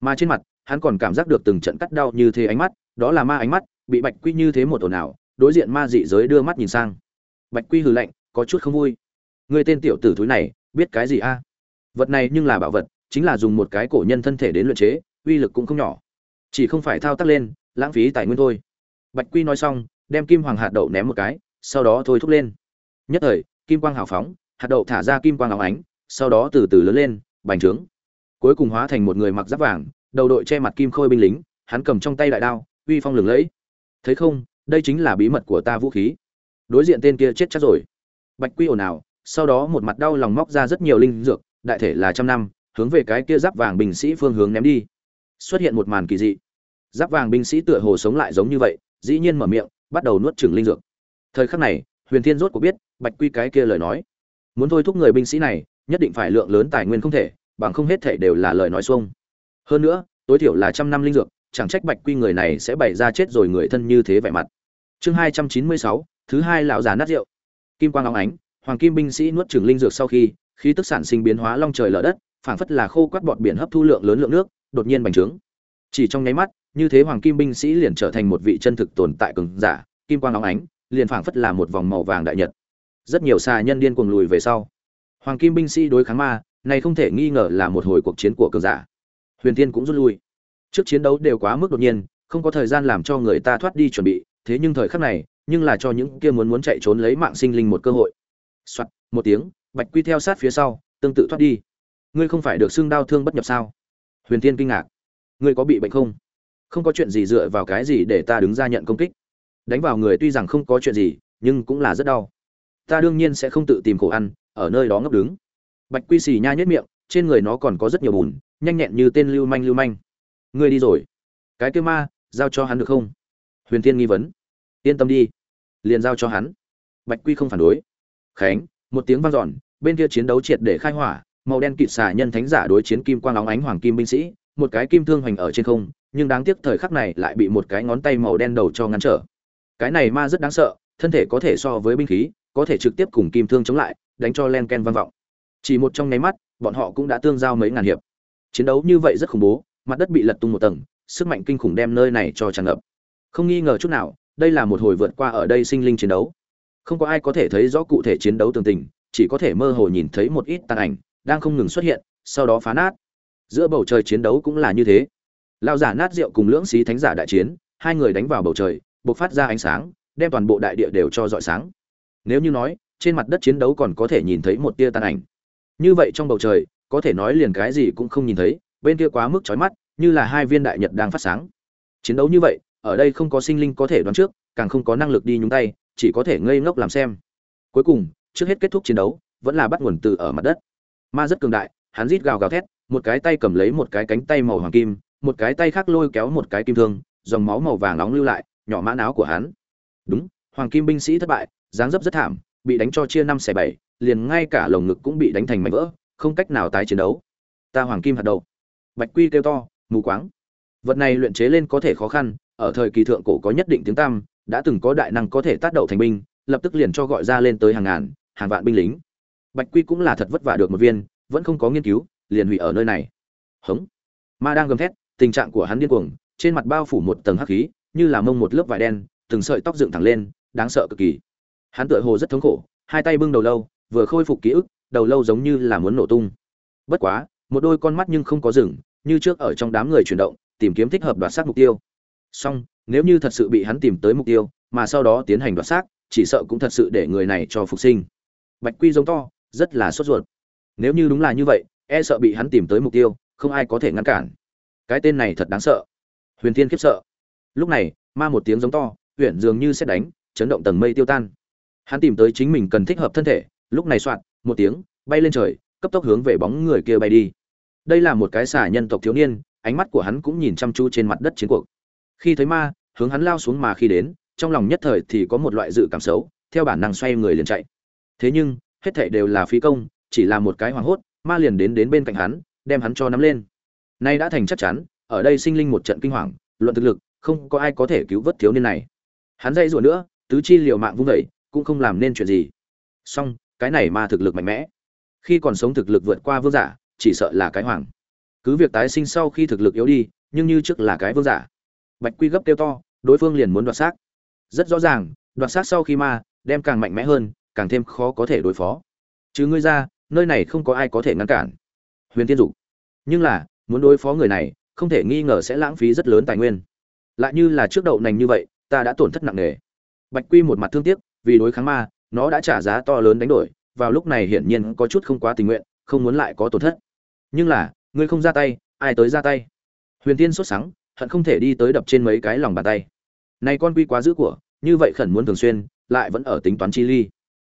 Mà trên mặt, hắn còn cảm giác được từng trận cắt đau như thế ánh mắt, đó là ma ánh mắt, bị bạch quy như thế một ồn ào, đối diện ma dị giới đưa mắt nhìn sang. Bạch quy hừ lạnh, có chút không vui. Người tên tiểu tử thúi này, biết cái gì a? Vật này nhưng là bảo vật, chính là dùng một cái cổ nhân thân thể đến luyện chế, uy lực cũng không nhỏ chỉ không phải thao tác lên, lãng phí tài nguyên thôi. Bạch quy nói xong, đem kim hoàng hạt đậu ném một cái, sau đó thôi thúc lên. Nhất thời, kim quang hào phóng, hạt đậu thả ra kim quang áo ánh, sau đó từ từ lớn lên, bành trướng. Cuối cùng hóa thành một người mặc giáp vàng, đầu đội che mặt kim khôi binh lính, hắn cầm trong tay đại đao, uy phong lừng lẫy. Thấy không, đây chính là bí mật của ta vũ khí. Đối diện tên kia chết chắc rồi. Bạch quy ồn ào, sau đó một mặt đau lòng móc ra rất nhiều linh dược, đại thể là trăm năm, hướng về cái kia giáp vàng bình sĩ phương hướng ném đi xuất hiện một màn kỳ dị. Giáp vàng binh sĩ tựa hồ sống lại giống như vậy, dĩ nhiên mở miệng, bắt đầu nuốt chửng linh dược. Thời khắc này, huyền thiên rốt cuộc biết, bạch quy cái kia lời nói. Muốn thôi thúc người binh sĩ này, nhất định phải lượng lớn tài nguyên không thể, bằng không hết thể đều là lời nói xuông. Hơn nữa, tối thiểu là trăm năm linh dược, chẳng trách bạch quy người này sẽ bày ra chết rồi người thân như thế vẻ mặt. Chương hai trăm chín mươi sáu, thứ hai lão già nát rượu. Kim quang óng ánh, hoàng kim binh sĩ nuốt chửng linh dược sau khi, khí tức sản sinh biến hóa long trời lở đất phảng phất là khô quắt bọt biển hấp thu lượng lớn lượng nước đột nhiên bành trướng. Chỉ trong nháy mắt như thế hoàng kim binh sĩ liền trở thành một vị chân thực tồn tại cường giả kim quang óng ánh liền phảng phất là một vòng màu vàng đại nhật. Rất nhiều xà nhân điên cuồng lùi về sau. Hoàng kim binh sĩ đối kháng ma này không thể nghi ngờ là một hồi cuộc chiến của cường giả. Huyền thiên cũng rút lui. Trước chiến đấu đều quá mức đột nhiên không có thời gian làm cho người ta thoát đi chuẩn bị thế nhưng thời khắc này nhưng là cho những kia muốn muốn chạy trốn lấy mạng sinh linh một cơ hội. Soạt, một tiếng bạch quy theo sát phía sau tương tự thoát đi ngươi không phải được xưng đau thương bất nhập sao? Huyền thiên kinh ngạc. Ngươi có bị bệnh không? Không có chuyện gì dựa vào cái gì để ta đứng ra nhận công kích. Đánh vào người tuy rằng không có chuyện gì, nhưng cũng là rất đau. Ta đương nhiên sẽ không tự tìm khổ ăn, ở nơi đó ngấp đứng. Bạch quy xì nha nhất miệng, trên người nó còn có rất nhiều bùn, nhanh nhẹn như tên lưu manh lưu manh. Ngươi đi rồi. Cái kêu ma, giao cho hắn được không? Huyền thiên nghi vấn. Yên tâm đi. Liền giao cho hắn. Bạch quy không phản đối. Khánh, một tiếng vang dọn, bên kia chiến đấu triệt để khai hỏa màu đen kịt xà nhân thánh giả đối chiến kim quang óng ánh hoàng kim binh sĩ, một cái kim thương hoành ở trên không, nhưng đáng tiếc thời khắc này lại bị một cái ngón tay màu đen đầu cho ngăn trở. Cái này ma rất đáng sợ, thân thể có thể so với binh khí, có thể trực tiếp cùng kim thương chống lại, đánh cho len ken vang vọng. Chỉ một trong nháy mắt, bọn họ cũng đã tương giao mấy ngàn hiệp. Chiến đấu như vậy rất khủng bố, mặt đất bị lật tung một tầng, sức mạnh kinh khủng đem nơi này cho tràn ngập. Không nghi ngờ chút nào, đây là một hồi vượt qua ở đây sinh linh chiến đấu. Không có ai có thể thấy rõ cụ thể chiến đấu tường tình, chỉ có thể mơ hồ nhìn thấy một ít tàn ảnh đang không ngừng xuất hiện, sau đó phá nát. Giữa bầu trời chiến đấu cũng là như thế. Lao giả nát rượu cùng lưỡng xí thánh giả đại chiến, hai người đánh vào bầu trời, bộc phát ra ánh sáng, đem toàn bộ đại địa đều cho rọi sáng. Nếu như nói, trên mặt đất chiến đấu còn có thể nhìn thấy một tia tàn ảnh. Như vậy trong bầu trời, có thể nói liền cái gì cũng không nhìn thấy, bên kia quá mức chói mắt, như là hai viên đại nhật đang phát sáng. Chiến đấu như vậy, ở đây không có sinh linh có thể đoán trước, càng không có năng lực đi nhúng tay, chỉ có thể ngây ngốc làm xem. Cuối cùng, trước hết kết thúc chiến đấu, vẫn là bắt nguồn từ ở mặt đất ma rất cường đại, hắn rít gào gào thét, một cái tay cầm lấy một cái cánh tay màu hoàng kim, một cái tay khác lôi kéo một cái kim thương, dòng máu màu vàng nóng lưu lại, nhỏ mã áo của hắn. Đúng, hoàng kim binh sĩ thất bại, dáng dấp rất thảm, bị đánh cho chia năm xẻ bảy, liền ngay cả lồng ngực cũng bị đánh thành mảnh vỡ, không cách nào tái chiến đấu. Ta hoàng kim hạt đầu bạch quy kêu to, mù quáng. Vật này luyện chế lên có thể khó khăn, ở thời kỳ thượng cổ có nhất định tiếng tăm, đã từng có đại năng có thể tác động thành binh, lập tức liền cho gọi ra lên tới hàng ngàn, hàng vạn binh lính bạch quy cũng là thật vất vả được một viên, vẫn không có nghiên cứu, liền hủy ở nơi này. Hống. Ma đang gầm thét, tình trạng của hắn điên cuồng, trên mặt bao phủ một tầng hắc khí, như là mông một lớp vải đen, từng sợi tóc dựng thẳng lên, đáng sợ cực kỳ. Hắn tựa hồ rất thống khổ, hai tay bưng đầu lâu, vừa khôi phục ký ức, đầu lâu giống như là muốn nổ tung. Bất quá, một đôi con mắt nhưng không có rừng như trước ở trong đám người chuyển động, tìm kiếm thích hợp đoạt xác mục tiêu. Song nếu như thật sự bị hắn tìm tới mục tiêu, mà sau đó tiến hành đoạt xác, chỉ sợ cũng thật sự để người này cho phục sinh. Bạch quy giống to rất là sốt ruột. Nếu như đúng là như vậy e sợ bị hắn tìm tới mục tiêu, không ai có thể ngăn cản. Cái tên này thật đáng sợ. Huyền thiên khiếp sợ. Lúc này, ma một tiếng giống to huyện dường như xét đánh, chấn động tầng mây tiêu tan. Hắn tìm tới chính mình cần thích hợp thân thể, lúc này soạn một tiếng, bay lên trời, cấp tốc hướng về bóng người kia bay đi. Đây là một cái xả nhân tộc thiếu niên, ánh mắt của hắn cũng nhìn chăm chú trên mặt đất chiến cuộc. Khi thấy ma, hướng hắn lao xuống mà khi đến, trong lòng nhất thời thì có một loại dự cảm xấu, theo bản năng xoay người liền chạy. Thế nhưng hết thảy đều là phí công chỉ là một cái hoảng hốt ma liền đến đến bên cạnh hắn đem hắn cho nắm lên. Nay đã thành chắc chắn ở đây sinh linh một trận kinh hoàng luận thực lực không có ai có thể cứu vớt thiếu niên này. Hắn dây rủa nữa tứ chi liều mạng vung dậy, cũng không làm nên chuyện gì. Song cái này ma thực lực mạnh mẽ. Khi còn sống thực lực vượt qua vương giả chỉ sợ là cái hoàng cứ việc tái sinh sau khi thực lực yếu đi nhưng như trước là cái vương giả. Bạch quy gấp kêu to đối phương liền muốn đoạt xác. Rất rõ ràng đoạt xác sau khi ma đem càng mạnh mẽ hơn càng thêm khó có thể đối phó. Chứ ngươi ra, nơi này không có ai có thể ngăn cản. Huyền tiên dục. Nhưng là, muốn đối phó người này, không thể nghi ngờ sẽ lãng phí rất lớn tài nguyên. Lại như là trước đậu nành như vậy, ta đã tổn thất nặng nề. Bạch quy một mặt thương tiếc, vì đối kháng ma, nó đã trả giá to lớn đánh đổi, vào lúc này hiển nhiên có chút không quá tình nguyện, không muốn lại có tổn thất. Nhưng là, ngươi không ra tay, ai tới ra tay? Huyền tiên sốt sắng, hận không thể đi tới đập trên mấy cái lòng bàn tay. Này con quy quá dữ của, như vậy khẩn muốn thường xuyên, lại vẫn ở tính toán chi ly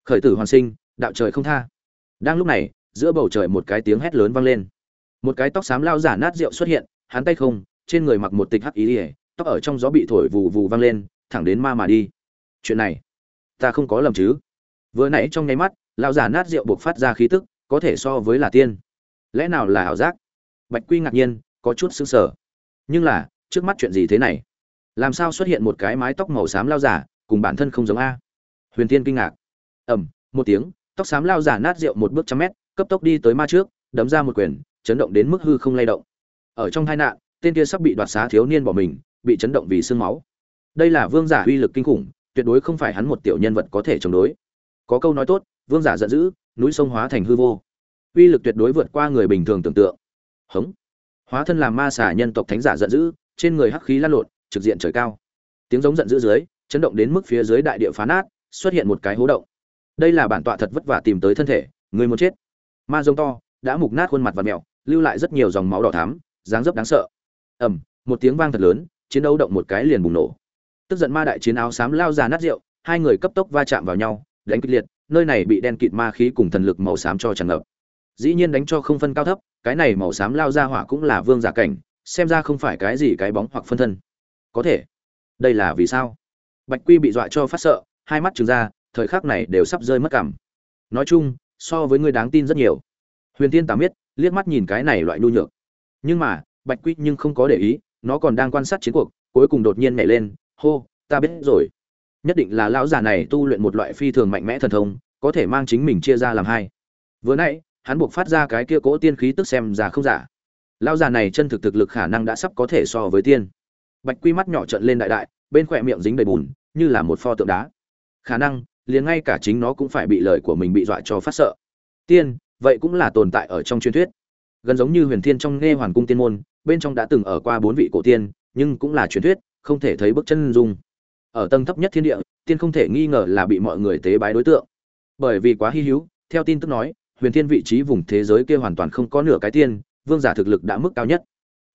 khởi tử hoàn sinh, đạo trời không tha. Đang lúc này, giữa bầu trời một cái tiếng hét lớn vang lên. Một cái tóc xám lao giả nát rượu xuất hiện, hắn tay không, trên người mặc một tịch hắc ý ỉa tóc ở trong gió bị thổi vù vù vang lên, thẳng đến ma mà đi. Chuyện này, ta không có lầm chứ? Vừa nãy trong nháy mắt, lao giả nát rượu buộc phát ra khí tức, có thể so với là tiên. Lẽ nào là ảo giác? Bạch quy ngạc nhiên, có chút xứng sờ. Nhưng là, trước mắt chuyện gì thế này? Làm sao xuất hiện một cái mái tóc màu xám lao giả, cùng bản thân không giống a? Huyền tiên kinh ngạc ầm, một tiếng, tóc xám lao giả nát rượu một bước trăm mét, cấp tốc đi tới ma trước, đấm ra một quyền, chấn động đến mức hư không lay động. Ở trong tai nạn, tên kia sắp bị đoạt xá thiếu niên bỏ mình, bị chấn động vì xương máu. Đây là vương giả uy lực kinh khủng, tuyệt đối không phải hắn một tiểu nhân vật có thể chống đối. Có câu nói tốt, vương giả giận dữ, núi sông hóa thành hư vô. Uy lực tuyệt đối vượt qua người bình thường tưởng tượng. Hống. Hóa thân làm ma xà nhân tộc thánh giả giận dữ, trên người hắc khí lan lộn, trực diện trời cao. Tiếng giống giận dữ dưới, chấn động đến mức phía dưới đại địa phá nát, xuất hiện một cái hố động đây là bản tọa thật vất vả tìm tới thân thể, người muốn chết. Ma giống to, đã mục nát khuôn mặt và mẹo, lưu lại rất nhiều dòng máu đỏ thắm, dáng dấp đáng sợ. Ầm, một tiếng vang thật lớn, chiến đấu động một cái liền bùng nổ. Tức giận ma đại chiến áo xám lao ra nát rượu, hai người cấp tốc va chạm vào nhau, đánh kịch liệt, nơi này bị đen kịt ma khí cùng thần lực màu xám cho tràn ngập. Dĩ nhiên đánh cho không phân cao thấp, cái này màu xám lao ra hỏa cũng là vương giả cảnh, xem ra không phải cái gì cái bóng hoặc phân thân. Có thể. Đây là vì sao? Bạch quy bị dọa cho phát sợ, hai mắt trừng ra thời khắc này đều sắp rơi mất cảm. Nói chung, so với người đáng tin rất nhiều. Huyền tiên tạm biết liếc mắt nhìn cái này loại nhu nhược. Nhưng mà, bạch quy nhưng không có để ý, nó còn đang quan sát chiến cuộc, cuối cùng đột nhiên nhảy lên, hô, ta biết rồi. Nhất định là lão già này tu luyện một loại phi thường mạnh mẽ thần thông, có thể mang chính mình chia ra làm hai. Vừa nãy, hắn buộc phát ra cái kia cỗ tiên khí tức xem ra không giả. Lão già này chân thực thực lực khả năng đã sắp có thể so với tiên. Bạch quy mắt nhỏ trận lên đại đại, bên khỏe miệng dính đầy bùn, như là một pho tượng đá. Khả năng liền ngay cả chính nó cũng phải bị lời của mình bị dọa cho phát sợ. Tiên, vậy cũng là tồn tại ở trong truyền thuyết. Gần giống như huyền thiên trong nghe hoàn cung tiên môn, bên trong đã từng ở qua bốn vị cổ tiên, nhưng cũng là truyền thuyết, không thể thấy bước chân dung. Ở tầng thấp nhất thiên địa, tiên không thể nghi ngờ là bị mọi người tế bái đối tượng. Bởi vì quá hy hữu, theo tin tức nói, huyền thiên vị trí vùng thế giới kia hoàn toàn không có nửa cái tiên, vương giả thực lực đã mức cao nhất.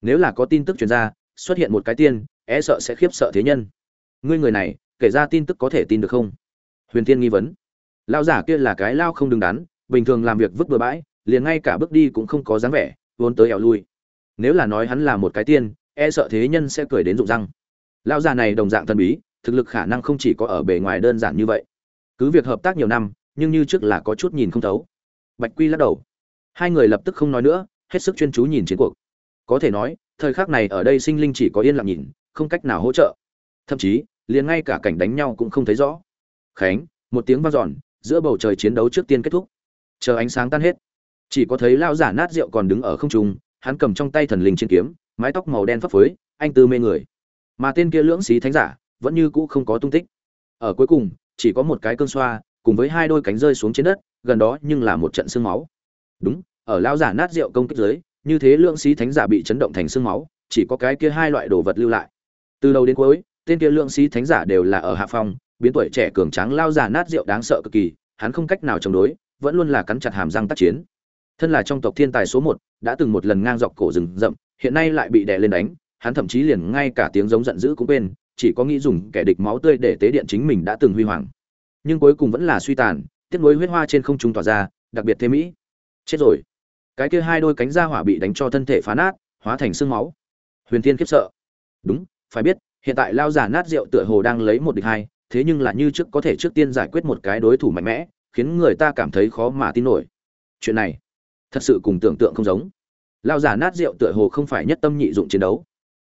Nếu là có tin tức truyền ra, xuất hiện một cái tiên e sợ sẽ khiếp sợ thế nhân. Ngươi người này, kể ra tin tức có thể tin được không? Huyền thiên nghi vấn. Lao giả kia là cái lao không đứng đắn, bình thường làm việc vứt bừa bãi, liền ngay cả bước đi cũng không có dáng vẻ, vốn tới ẻo lui. Nếu là nói hắn là một cái tiên e sợ thế nhân sẽ cười đến rụng răng. Lao già này đồng dạng thần bí, thực lực khả năng không chỉ có ở bề ngoài đơn giản như vậy. Cứ việc hợp tác nhiều năm, nhưng như trước là có chút nhìn không thấu. Bạch quy lắc đầu. Hai người lập tức không nói nữa, hết sức chuyên chú nhìn chiến cuộc. Có thể nói, thời khắc này ở đây sinh linh chỉ có yên lặng nhìn, không cách nào hỗ trợ. Thậm chí, liền ngay cả cảnh đánh nhau cũng không thấy rõ khánh, một tiếng vang dọn, giữa bầu trời chiến đấu trước tiên kết thúc. Chờ ánh sáng tan hết, chỉ có thấy lao giả nát rượu còn đứng ở không trung, hắn cầm trong tay thần linh chiến kiếm, mái tóc màu đen phấp phới, anh tư mê người. Mà tên kia lưỡng xí thánh giả, vẫn như cũ không có tung tích. Ở cuối cùng, chỉ có một cái cơn xoa, cùng với hai đôi cánh rơi xuống trên đất, gần đó nhưng là một trận xương máu. Đúng, ở lao giả nát rượu công kích dưới, như thế lượng sĩ thánh giả bị chấn động thành xương máu, chỉ có cái kia hai loại đồ vật lưu lại. Từ đầu đến cuối, tên kia lượng sĩ thánh giả đều là ở hạ phong biến tuổi trẻ cường tráng lao già nát rượu đáng sợ cực kỳ, hắn không cách nào chống đối, vẫn luôn là cắn chặt hàm răng tác chiến. Thân là trong tộc thiên tài số một, đã từng một lần ngang dọc cổ rừng rậm, hiện nay lại bị đè lên đánh, hắn thậm chí liền ngay cả tiếng giống giận dữ cũng quên, chỉ có nghĩ dùng kẻ địch máu tươi để tế điện chính mình đã từng huy hoàng. Nhưng cuối cùng vẫn là suy tàn, tiếc nối huyết hoa trên không trung tỏa ra, đặc biệt thế mỹ. Chết rồi. Cái kia hai đôi cánh da hỏa bị đánh cho thân thể phá nát, hóa thành xương máu. Huyền thiên khiếp sợ. Đúng, phải biết, hiện tại lao giả nát rượu tựa hồ đang lấy một địch hai thế nhưng là như trước có thể trước tiên giải quyết một cái đối thủ mạnh mẽ, khiến người ta cảm thấy khó mà tin nổi. Chuyện này, thật sự cùng tưởng tượng không giống. Lao giả nát rượu tựa hồ không phải nhất tâm nhị dụng chiến đấu.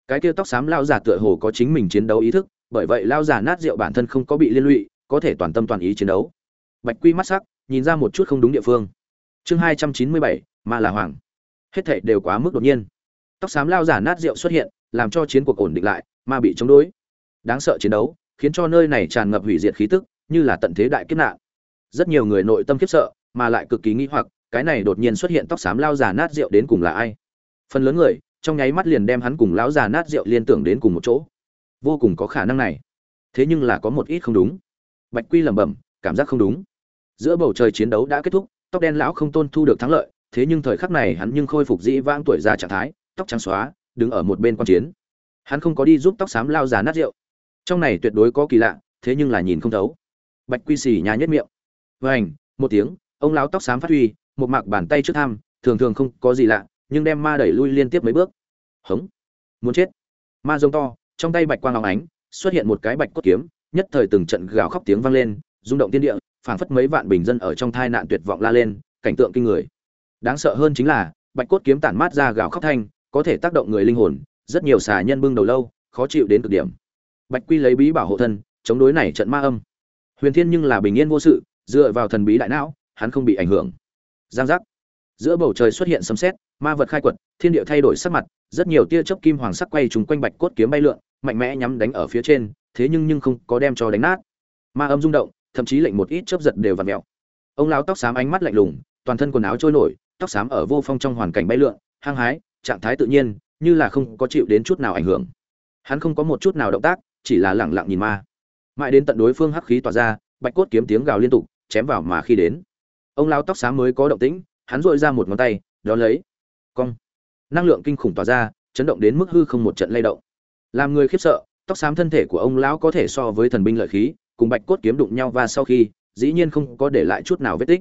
Cái kia tóc xám lao giả tựa hồ có chính mình chiến đấu ý thức, bởi vậy lao giả nát rượu bản thân không có bị liên lụy, có thể toàn tâm toàn ý chiến đấu. Bạch quy mắt sắc, nhìn ra một chút không đúng địa phương. Chương hai trăm chín mươi bảy, ma là hoàng. Hết thảy đều quá mức đột nhiên. Tóc xám lao giả nát rượu xuất hiện, làm cho chiến cuộc ổn định lại mà bị chống đối. Đáng sợ chiến đấu khiến cho nơi này tràn ngập hủy diệt khí tức, như là tận thế đại kiếp nạn. Rất nhiều người nội tâm khiếp sợ, mà lại cực kỳ nghi hoặc, cái này đột nhiên xuất hiện tóc xám lao già nát rượu đến cùng là ai? Phần lớn người, trong nháy mắt liền đem hắn cùng lão già nát rượu liên tưởng đến cùng một chỗ. Vô cùng có khả năng này. Thế nhưng là có một ít không đúng. Bạch quy lẩm bẩm, cảm giác không đúng. Giữa bầu trời chiến đấu đã kết thúc, tóc đen lão không tôn thu được thắng lợi, thế nhưng thời khắc này hắn nhưng khôi phục dĩ vãng tuổi già trạng thái, tóc trắng xóa, đứng ở một bên quan chiến. Hắn không có đi giúp tóc xám lao già nát rượu trong này tuyệt đối có kỳ lạ, thế nhưng là nhìn không thấu. Bạch quy xì nhà nhất miệng. Vảnh một tiếng, ông lão tóc xám phát huy, một mạc bàn tay trước tham, thường thường không có gì lạ, nhưng đem ma đẩy lui liên tiếp mấy bước. Hống. Muốn chết. Ma giống to, trong tay bạch quang óng ánh, xuất hiện một cái bạch cốt kiếm, nhất thời từng trận gào khóc tiếng vang lên, rung động thiên địa, phảng phất mấy vạn bình dân ở trong thai nạn tuyệt vọng la lên, cảnh tượng kinh người. Đáng sợ hơn chính là, bạch cốt kiếm tản mát ra gào khóc thanh, có thể tác động người linh hồn, rất nhiều xà nhân bưng đầu lâu, khó chịu đến cực điểm bạch quy lấy bí bảo hộ thân, chống đối này trận ma âm. Huyền thiên nhưng là bình yên vô sự, dựa vào thần bí đại não, hắn không bị ảnh hưởng. Giang giác. Giữa bầu trời xuất hiện sấm sét, ma vật khai quật, thiên địa thay đổi sắc mặt, rất nhiều tia chớp kim hoàng sắc quay trùng quanh bạch cốt kiếm bay lượn, mạnh mẽ nhắm đánh ở phía trên, thế nhưng nhưng không có đem cho đánh nát. Ma âm rung động, thậm chí lệnh một ít chớp giật đều vặn mèo ông lão tóc xám ánh mắt lạnh lùng, toàn thân quần áo trôi nổi, tóc xám ở vô phong trong hoàn cảnh bay lượn, hăng hái, trạng thái tự nhiên, như là không có chịu đến chút nào ảnh hưởng. Hắn không có một chút nào động tác chỉ là lẳng lặng nhìn ma. Mãi đến tận đối phương hắc khí tỏa ra, bạch cốt kiếm tiếng gào liên tục, chém vào mà khi đến. Ông lão tóc xám mới có động tĩnh, hắn dội ra một ngón tay đó lấy. Cong. Năng lượng kinh khủng tỏa ra, chấn động đến mức hư không một trận lay động. Làm người khiếp sợ, tóc xám thân thể của ông lão có thể so với thần binh lợi khí, cùng bạch cốt kiếm đụng nhau và sau khi, dĩ nhiên không có để lại chút nào vết tích.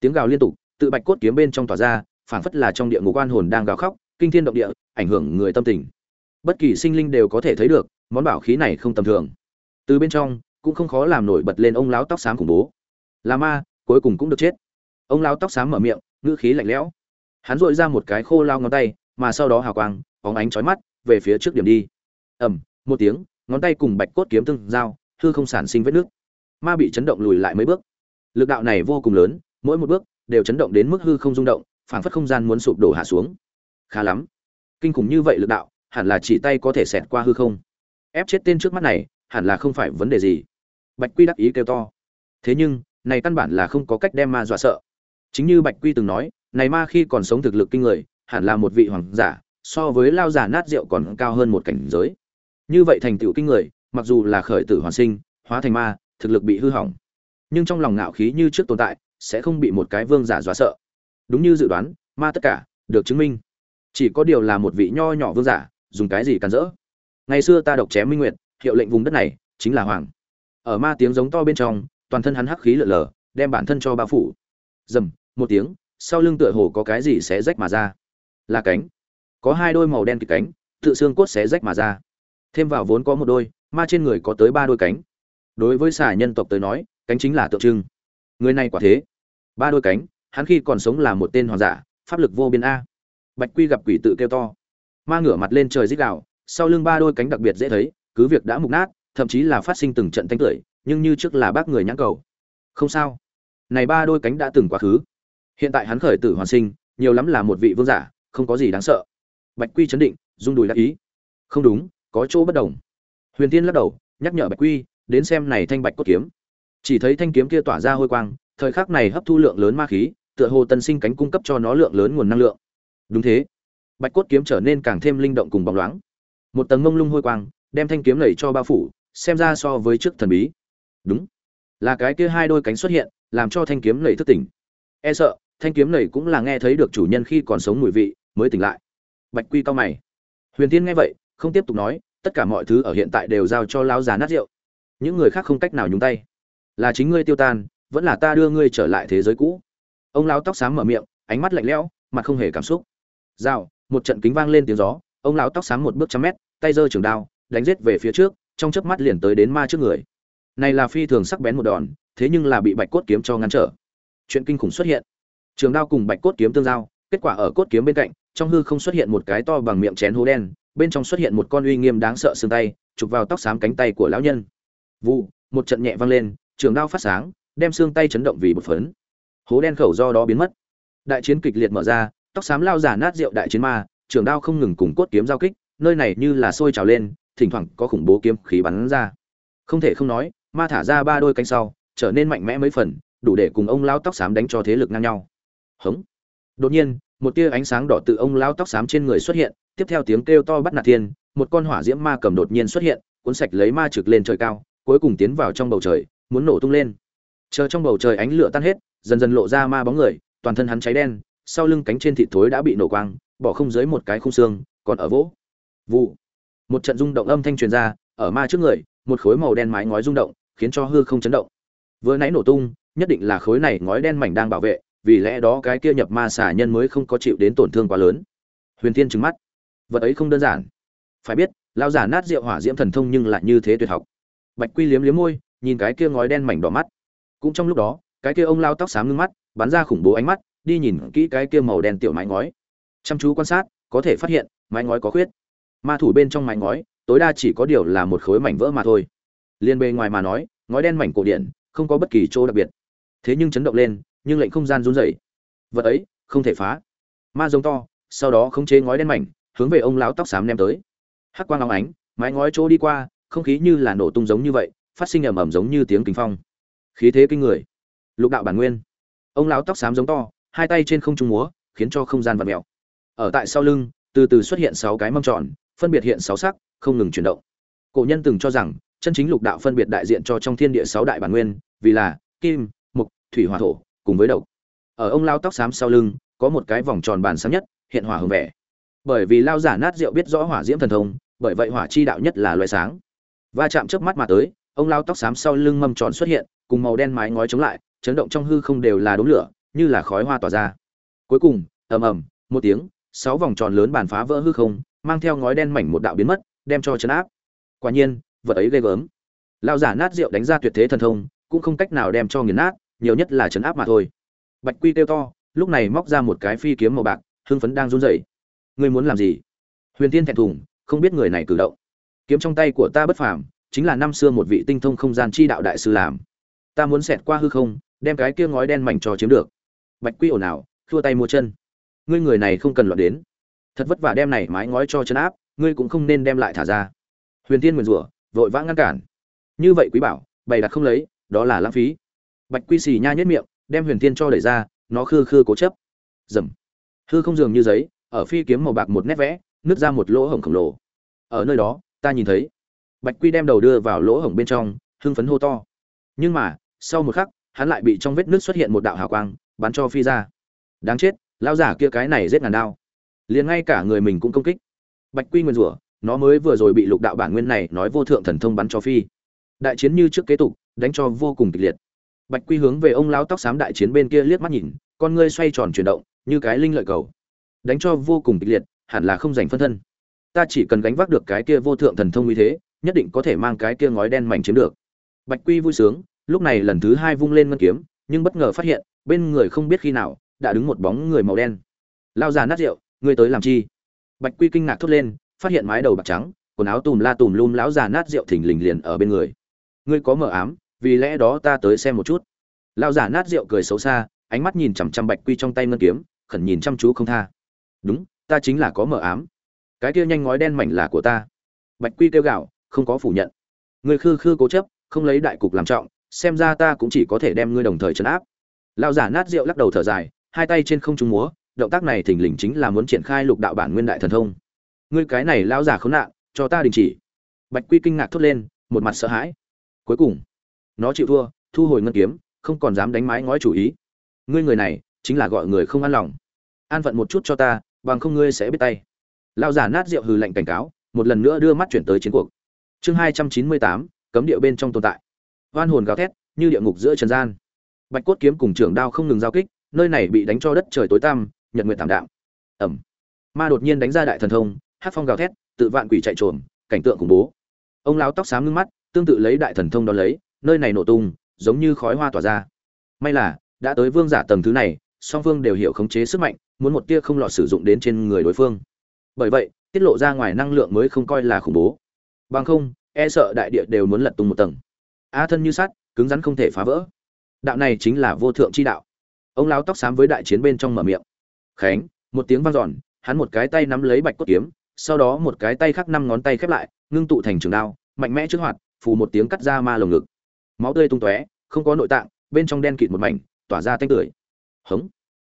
Tiếng gào liên tục, tự bạch cốt kiếm bên trong tỏa ra, phảng phất là trong địa ngục quan hồn đang gào khóc, kinh thiên động địa, ảnh hưởng người tâm tình. Bất kỳ sinh linh đều có thể thấy được món bảo khí này không tầm thường. Từ bên trong, cũng không khó làm nổi bật lên ông lão tóc xám khủng bố. Là ma, cuối cùng cũng được chết. Ông lão tóc xám mở miệng, ngữ khí lạnh lẽo. Hắn dội ra một cái khô lao ngón tay, mà sau đó hào quang, bóng ánh chói mắt, về phía trước điểm đi. Ầm, một tiếng, ngón tay cùng bạch cốt kiếm tương giao, hư không sản sinh vết nước. Ma bị chấn động lùi lại mấy bước. Lực đạo này vô cùng lớn, mỗi một bước đều chấn động đến mức hư không rung động, phảng phất không gian muốn sụp đổ hạ xuống. Khá lắm. Kinh khủng như vậy lực đạo, hẳn là chỉ tay có thể xẹt qua hư không ép chết tên trước mắt này, hẳn là không phải vấn đề gì. Bạch quy đắc ý kêu to. Thế nhưng, này căn bản là không có cách đem ma dọa sợ. Chính như bạch quy từng nói, này ma khi còn sống thực lực kinh người, hẳn là một vị hoàng giả, so với lao giả nát rượu còn cao hơn một cảnh giới. Như vậy thành tựu kinh người, mặc dù là khởi tử hoàn sinh, hóa thành ma, thực lực bị hư hỏng. Nhưng trong lòng ngạo khí như trước tồn tại, sẽ không bị một cái vương giả dọa sợ. Đúng như dự đoán, ma tất cả, được chứng minh. Chỉ có điều là một vị nho nhỏ vương giả, dùng cái gì cắn rỡ? Ngày xưa ta độc chém minh nguyệt, hiệu lệnh vùng đất này chính là hoàng. Ở ma tiếng giống to bên trong, toàn thân hắn hắc khí lở lờ đem bản thân cho bao phủ. Dầm một tiếng, sau lưng tựa hồ có cái gì sẽ rách mà ra. Là cánh. Có hai đôi màu đen kịch cánh, tự xương cốt xé rách mà ra. Thêm vào vốn có một đôi, ma trên người có tới ba đôi cánh. Đối với xà nhân tộc tới nói, cánh chính là tượng trưng. Người này quả thế. Ba đôi cánh, hắn khi còn sống là một tên hoàng giả, pháp lực vô biên a. Bạch quy gặp quỷ tự kêu to. Ma ngửa mặt lên trời dích đạo sau lưng ba đôi cánh đặc biệt dễ thấy, cứ việc đã mục nát, thậm chí là phát sinh từng trận thanh tưởi, nhưng như trước là bác người nhãn cầu. Không sao. Này ba đôi cánh đã từng quá khứ. Hiện tại hắn khởi tử hoàn sinh, nhiều lắm là một vị vương giả, không có gì đáng sợ. Bạch quy chấn định, rung đùi đắc ý. Không đúng, có chỗ bất đồng. Huyền tiên lắc đầu, nhắc nhở bạch quy, đến xem này thanh bạch cốt kiếm. Chỉ thấy thanh kiếm kia tỏa ra hôi quang, thời khắc này hấp thu lượng lớn ma khí, tựa hồ tân sinh cánh cung cấp cho nó lượng lớn nguồn năng lượng. Đúng thế. Bạch cốt kiếm trở nên càng thêm linh động cùng bóng loáng một tầng mông lung hôi quang, đem thanh kiếm lầy cho bao phủ, xem ra so với trước thần bí. Đúng. Là cái kia hai đôi cánh xuất hiện, làm cho thanh kiếm lầy thức tỉnh. E sợ, thanh kiếm lầy cũng là nghe thấy được chủ nhân khi còn sống mùi vị, mới tỉnh lại. Bạch quy cao mày. Huyền tiên nghe vậy, không tiếp tục nói, tất cả mọi thứ ở hiện tại đều giao cho lão già nát rượu. Những người khác không cách nào nhúng tay. Là chính ngươi tiêu tan, vẫn là ta đưa ngươi trở lại thế giới cũ. Ông lão tóc xám mở miệng, ánh mắt lạnh lẽo, mặt không hề cảm xúc. Rào, một trận kính vang lên tiếng gió, ông lão tóc xám một bước trăm mét tay giơ trường đao, đánh giết về phía trước, trong chớp mắt liền tới đến ma trước người. Này là phi thường sắc bén một đòn, thế nhưng là bị bạch cốt kiếm cho ngăn trở. Chuyện kinh khủng xuất hiện. Trường đao cùng bạch cốt kiếm tương giao, kết quả ở cốt kiếm bên cạnh, trong hư không xuất hiện một cái to bằng miệng chén hố đen, bên trong xuất hiện một con uy nghiêm đáng sợ xương tay, chụp vào tóc xám cánh tay của lão nhân. Vụ, một trận nhẹ vang lên, trường đao phát sáng, đem xương tay chấn động vì một phấn. Hố đen khẩu do đó biến mất. Đại chiến kịch liệt mở ra, tóc xám lao giả nát rượu đại chiến ma, trường đao không ngừng cùng cốt kiếm giao kích nơi này như là sôi trào lên, thỉnh thoảng có khủng bố kiếm khí bắn ra. Không thể không nói, ma thả ra ba đôi cánh sau, trở nên mạnh mẽ mấy phần, đủ để cùng ông lao tóc xám đánh cho thế lực ngang nhau. Hống. Đột nhiên, một tia ánh sáng đỏ từ ông lao tóc xám trên người xuất hiện, tiếp theo tiếng kêu to bắt nạt thiên, một con hỏa diễm ma cầm đột nhiên xuất hiện, cuốn sạch lấy ma trực lên trời cao, cuối cùng tiến vào trong bầu trời, muốn nổ tung lên. Chờ trong bầu trời ánh lửa tan hết, dần dần lộ ra ma bóng người, toàn thân hắn cháy đen, sau lưng cánh trên thịt thối đã bị nổ quang, bỏ không dưới một cái khung xương, còn ở vỗ vụ. Một trận rung động âm thanh truyền ra, ở ma trước người, một khối màu đen mái ngói rung động, khiến cho hư không chấn động. Vừa nãy nổ tung, nhất định là khối này ngói đen mảnh đang bảo vệ, vì lẽ đó cái kia nhập ma xả nhân mới không có chịu đến tổn thương quá lớn. Huyền thiên trừng mắt. Vật ấy không đơn giản. Phải biết lao giả nát rượu hỏa diễm thần thông nhưng lại như thế tuyệt học. Bạch quy liếm liếm môi, nhìn cái kia ngói đen mảnh đỏ mắt. Cũng trong lúc đó, cái kia ông lao tóc xám ngưng mắt, bắn ra khủng bố ánh mắt, đi nhìn kỹ cái kia màu đen tiểu mái ngói. Chăm chú quan sát, có thể phát hiện, mái ngói có khuyết ma thủ bên trong mái ngói, tối đa chỉ có điều là một khối mảnh vỡ mà thôi. Liên bề ngoài mà nói, ngói đen mảnh cổ điển, không có bất kỳ chỗ đặc biệt. Thế nhưng chấn động lên, nhưng lệnh không gian run rẩy. Vật ấy, không thể phá. Ma giống to, sau đó khống chế ngói đen mảnh, hướng về ông lão tóc xám ném tới. Hắc quang long ánh, mái ngói chỗ đi qua, không khí như là nổ tung giống như vậy, phát sinh ầm ầm giống như tiếng kinh phong. Khí thế kinh người. Lục đạo bản nguyên. Ông lão tóc xám giống to, hai tay trên không trung múa, khiến cho không gian vặn mèo. Ở tại sau lưng, từ từ xuất hiện sáu cái mâm tròn phân biệt hiện sáu sắc không ngừng chuyển động. Cổ nhân từng cho rằng chân chính lục đạo phân biệt đại diện cho trong thiên địa sáu đại bản nguyên vì là kim Mộc, thủy hỏa thổ cùng với độc. Ở ông lao tóc xám sau lưng có một cái vòng tròn bàn sáng nhất hiện hỏa hồng vẻ. Bởi vì lao giả nát rượu biết rõ hỏa diễm thần thông bởi vậy hỏa chi đạo nhất là loại sáng. Va chạm trước mắt mà tới ông lao tóc xám sau lưng mâm tròn xuất hiện cùng màu đen mái ngói chống lại chấn động trong hư không đều là đốm lửa như là khói hoa tỏa ra. Cuối cùng ầm ầm một tiếng sáu vòng tròn lớn bàn phá vỡ hư không mang theo ngói đen mảnh một đạo biến mất, đem cho chấn áp. Quả nhiên, vật ấy ghê gớm. Lao giả nát rượu đánh ra tuyệt thế thần thông, cũng không cách nào đem cho nghiền nát, nhiều nhất là chấn áp mà thôi. Bạch quy kêu to, lúc này móc ra một cái phi kiếm màu bạc, hưng phấn đang run rẩy. Ngươi muốn làm gì? Huyền tiên thẹn thùng, không biết người này cử động. Kiếm trong tay của ta bất phàm, chính là năm xưa một vị tinh thông không gian chi đạo đại sư làm. Ta muốn xẹt qua hư không, đem cái kia ngói đen mảnh cho chiếm được. Bạch quy ồn ào thua tay mua chân. Ngươi người này không cần loạn đến thật vất vả đem này mái ngói cho chân áp, ngươi cũng không nên đem lại thả ra. Huyền tiên nguyền rủa, vội vã ngăn cản. Như vậy quý bảo, bày đặt không lấy, đó là lãng phí. Bạch quy xì nha nhất miệng, đem huyền tiên cho đẩy ra, nó khư khư cố chấp. Dầm. Hư không dường như giấy, ở phi kiếm màu bạc một nét vẽ, nứt ra một lỗ hổng khổng lồ. Ở nơi đó, ta nhìn thấy. Bạch quy đem đầu đưa vào lỗ hổng bên trong, hưng phấn hô to. Nhưng mà, sau một khắc, hắn lại bị trong vết nước xuất hiện một đạo hào quang, bắn cho phi ra. Đáng chết lao giả kia cái này giết ngàn đao liền ngay cả người mình cũng công kích. Bạch quy nguyên rủa, nó mới vừa rồi bị lục đạo bản nguyên này nói vô thượng thần thông bắn cho phi. Đại chiến như trước kế tục, đánh cho vô cùng kịch liệt. Bạch quy hướng về ông lão tóc xám đại chiến bên kia liếc mắt nhìn, con ngươi xoay tròn chuyển động, như cái linh lợi cầu. Đánh cho vô cùng kịch liệt, hẳn là không giành phân thân. Ta chỉ cần gánh vác được cái kia vô thượng thần thông như thế, nhất định có thể mang cái kia ngói đen mảnh chiếm được. Bạch quy vui sướng, lúc này lần thứ hai vung lên ngân kiếm, nhưng bất ngờ phát hiện, bên người không biết khi nào, đã đứng một bóng người màu đen. Lao già nát rượu ngươi tới làm chi? Bạch quy kinh ngạc thốt lên, phát hiện mái đầu bạc trắng, quần áo tùm la tùm lum lão già nát rượu thình lình liền ở bên người. Ngươi có mờ ám, vì lẽ đó ta tới xem một chút. Lão già nát rượu cười xấu xa, ánh mắt nhìn chằm chằm bạch quy trong tay ngân kiếm, khẩn nhìn chăm chú không tha. Đúng, ta chính là có mờ ám. Cái kia nhanh ngói đen mảnh là của ta. Bạch quy kêu gạo không có phủ nhận. Người khư khư cố chấp, không lấy đại cục làm trọng, xem ra ta cũng chỉ có thể đem ngươi đồng thời trấn áp. Lão giả nát rượu lắc đầu thở dài, hai tay trên không trung múa động tác này thình lình chính là muốn triển khai lục đạo bản nguyên đại thần thông. Ngươi cái này lão giả khốn nạn, cho ta đình chỉ. Bạch quy kinh ngạc thốt lên, một mặt sợ hãi. Cuối cùng, nó chịu thua, thu hồi ngân kiếm, không còn dám đánh mái ngói chủ ý. Ngươi người này, chính là gọi người không an lòng. An phận một chút cho ta, bằng không ngươi sẽ biết tay. Lão giả nát rượu hừ lạnh cảnh cáo, một lần nữa đưa mắt chuyển tới chiến cuộc. Chương hai trăm chín mươi tám, cấm địa bên trong tồn tại. Oan hồn gào thét, như địa ngục giữa trần gian. Bạch cốt kiếm cùng trưởng đao không ngừng giao kích, nơi này bị đánh cho đất trời tối tăm nhật nguyện tảm đạm. Ẩm ma đột nhiên đánh ra đại thần thông, hát phong gào thét, tự vạn quỷ chạy trồm, cảnh tượng khủng bố. Ông lão tóc xám ngưng mắt, tương tự lấy đại thần thông đón lấy, nơi này nổ tung, giống như khói hoa tỏa ra. May là, đã tới vương giả tầng thứ này, song phương đều hiểu khống chế sức mạnh, muốn một tia không lọt sử dụng đến trên người đối phương. Bởi vậy, tiết lộ ra ngoài năng lượng mới không coi là khủng bố. Bằng không e sợ đại địa đều muốn lật tung một tầng. A thân như sắt, cứng rắn không thể phá vỡ. Đạo này chính là vô thượng chi đạo. Ông lão tóc xám với đại chiến bên trong mở miệng khánh, một tiếng vang dọn, hắn một cái tay nắm lấy bạch cốt kiếm, sau đó một cái tay khác năm ngón tay khép lại, ngưng tụ thành trường đao, mạnh mẽ trước hoạt, phù một tiếng cắt ra ma lồng ngực. Máu tươi tung tóe, không có nội tạng, bên trong đen kịt một mảnh, tỏa ra tanh tưởi. Hống.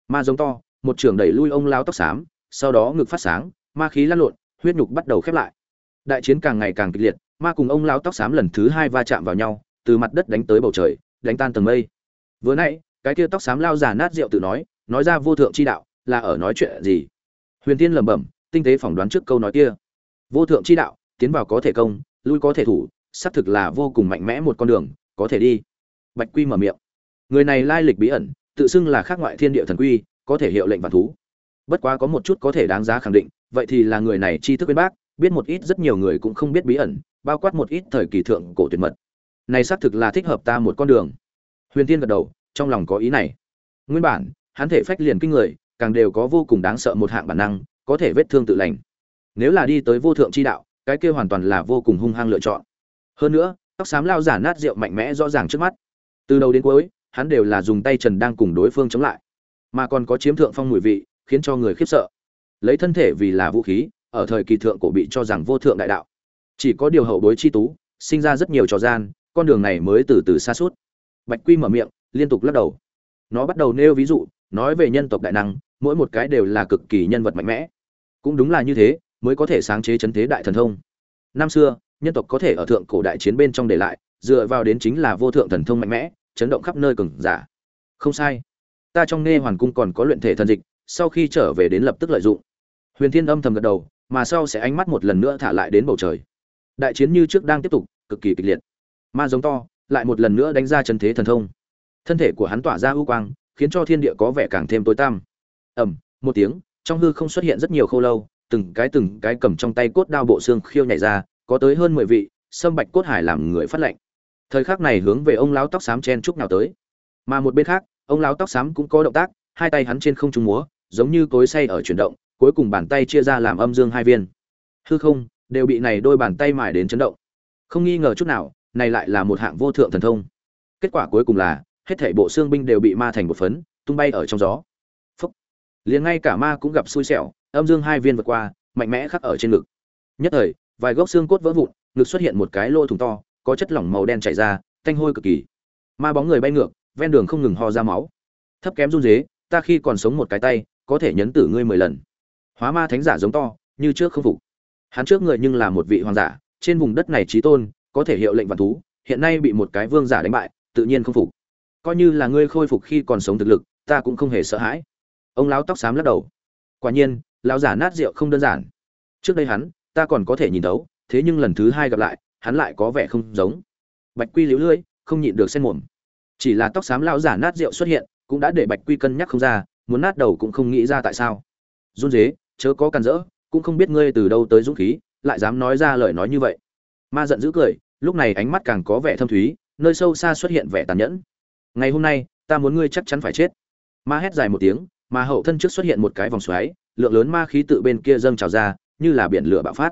Ma giống to, một trường đẩy lui ông lao tóc xám, sau đó ngực phát sáng, ma khí lăn lộn, huyết nhục bắt đầu khép lại. Đại chiến càng ngày càng kịch liệt, ma cùng ông lao tóc xám lần thứ hai va chạm vào nhau, từ mặt đất đánh tới bầu trời, đánh tan tầng mây. Vừa nãy, cái kia tóc xám lao già nát rượu tự nói nói ra vô thượng chi đạo là ở nói chuyện gì? Huyền tiên lẩm bẩm, tinh tế phỏng đoán trước câu nói kia. Vô thượng chi đạo, tiến vào có thể công, lui có thể thủ, xác thực là vô cùng mạnh mẽ một con đường, có thể đi. Bạch quy mở miệng. Người này lai lịch bí ẩn, tự xưng là khác ngoại thiên địa thần quy, có thể hiệu lệnh vạn thú. Bất quá có một chút có thể đáng giá khẳng định, vậy thì là người này tri thức bên bác, biết một ít rất nhiều người cũng không biết bí ẩn, bao quát một ít thời kỳ thượng cổ tuyệt mật. Này xác thực là thích hợp ta một con đường. Huyền tiên gật đầu, trong lòng có ý này. Nguyên bản, hắn thể phách liền kinh người càng đều có vô cùng đáng sợ một hạng bản năng, có thể vết thương tự lành. Nếu là đi tới vô thượng chi đạo, cái kia hoàn toàn là vô cùng hung hăng lựa chọn. Hơn nữa, tóc xám lao giả nát rượu mạnh mẽ rõ ràng trước mắt. Từ đầu đến cuối, hắn đều là dùng tay trần đang cùng đối phương chống lại. Mà còn có chiếm thượng phong mùi vị, khiến cho người khiếp sợ. Lấy thân thể vì là vũ khí, ở thời kỳ thượng cổ bị cho rằng vô thượng đại đạo. Chỉ có điều hậu bối chi tú, sinh ra rất nhiều trò gian, con đường này mới từ từ xa suốt. Bạch quy mở miệng, liên tục lắc đầu. Nó bắt đầu nêu ví dụ, nói về nhân tộc đại năng mỗi một cái đều là cực kỳ nhân vật mạnh mẽ. Cũng đúng là như thế, mới có thể sáng chế chấn thế đại thần thông. Năm xưa, nhân tộc có thể ở thượng cổ đại chiến bên trong để lại, dựa vào đến chính là vô thượng thần thông mạnh mẽ, chấn động khắp nơi cừng giả. Không sai. Ta trong nghe hoàn cung còn có luyện thể thần dịch, sau khi trở về đến lập tức lợi dụng. Huyền thiên âm thầm gật đầu, mà sau sẽ ánh mắt một lần nữa thả lại đến bầu trời. Đại chiến như trước đang tiếp tục, cực kỳ kịch liệt. Ma giống to, lại một lần nữa đánh ra chân thế thần thông. Thân thể của hắn tỏa ra ưu quang, khiến cho thiên địa có vẻ càng thêm tối tăm ầm, một tiếng, trong hư không xuất hiện rất nhiều khâu lâu, từng cái từng cái cầm trong tay cốt đao bộ xương khiêu nhảy ra, có tới hơn mười vị, sâm bạch cốt hải làm người phát lệnh. Thời khắc này hướng về ông lão tóc xám chen chúc nào tới. Mà một bên khác, ông lão tóc xám cũng có động tác, hai tay hắn trên không trung múa, giống như cối say ở chuyển động, cuối cùng bàn tay chia ra làm âm dương hai viên. Hư không, đều bị này đôi bàn tay mài đến chấn động. Không nghi ngờ chút nào, này lại là một hạng vô thượng thần thông. Kết quả cuối cùng là, hết thảy bộ xương binh đều bị ma thành một phấn, tung bay ở trong gió liền ngay cả ma cũng gặp xui xẻo, âm dương hai viên vượt qua, mạnh mẽ khắc ở trên ngực. Nhất thời, vài gốc xương cốt vỡ vụn, ngực xuất hiện một cái lỗ thủng to, có chất lỏng màu đen chảy ra tanh hôi cực kỳ. Ma bóng người bay ngược, ven đường không ngừng ho ra máu. Thấp kém run dế ta khi còn sống một cái tay, có thể nhấn tử ngươi mười lần. Hóa ma thánh giả giống to, như trước không phục. Hắn trước người nhưng là một vị hoàng giả, trên vùng đất này trí tôn, có thể hiệu lệnh vạn thú, hiện nay bị một cái vương giả đánh bại, tự nhiên không phục. Coi như là ngươi khôi phục khi còn sống thực lực, ta cũng không hề sợ hãi ông lão tóc xám lắc đầu. Quả nhiên, lão giả nát rượu không đơn giản. Trước đây hắn, ta còn có thể nhìn thấu, thế nhưng lần thứ hai gặp lại, hắn lại có vẻ không giống. Bạch quy liễu lưỡi, không nhịn được xen mồm. Chỉ là tóc xám lão giả nát rượu xuất hiện, cũng đã để bạch quy cân nhắc không ra, muốn nát đầu cũng không nghĩ ra tại sao. Run dế chớ có càn rỡ, cũng không biết ngươi từ đâu tới dũng khí, lại dám nói ra lời nói như vậy. Ma giận dữ cười, lúc này ánh mắt càng có vẻ thâm thúy, nơi sâu xa xuất hiện vẻ tàn nhẫn. Ngày hôm nay, ta muốn ngươi chắc chắn phải chết. Ma hét dài một tiếng mà hậu thân trước xuất hiện một cái vòng xoáy, lượng lớn ma khí tự bên kia dâng trào ra, như là biển lửa bạo phát.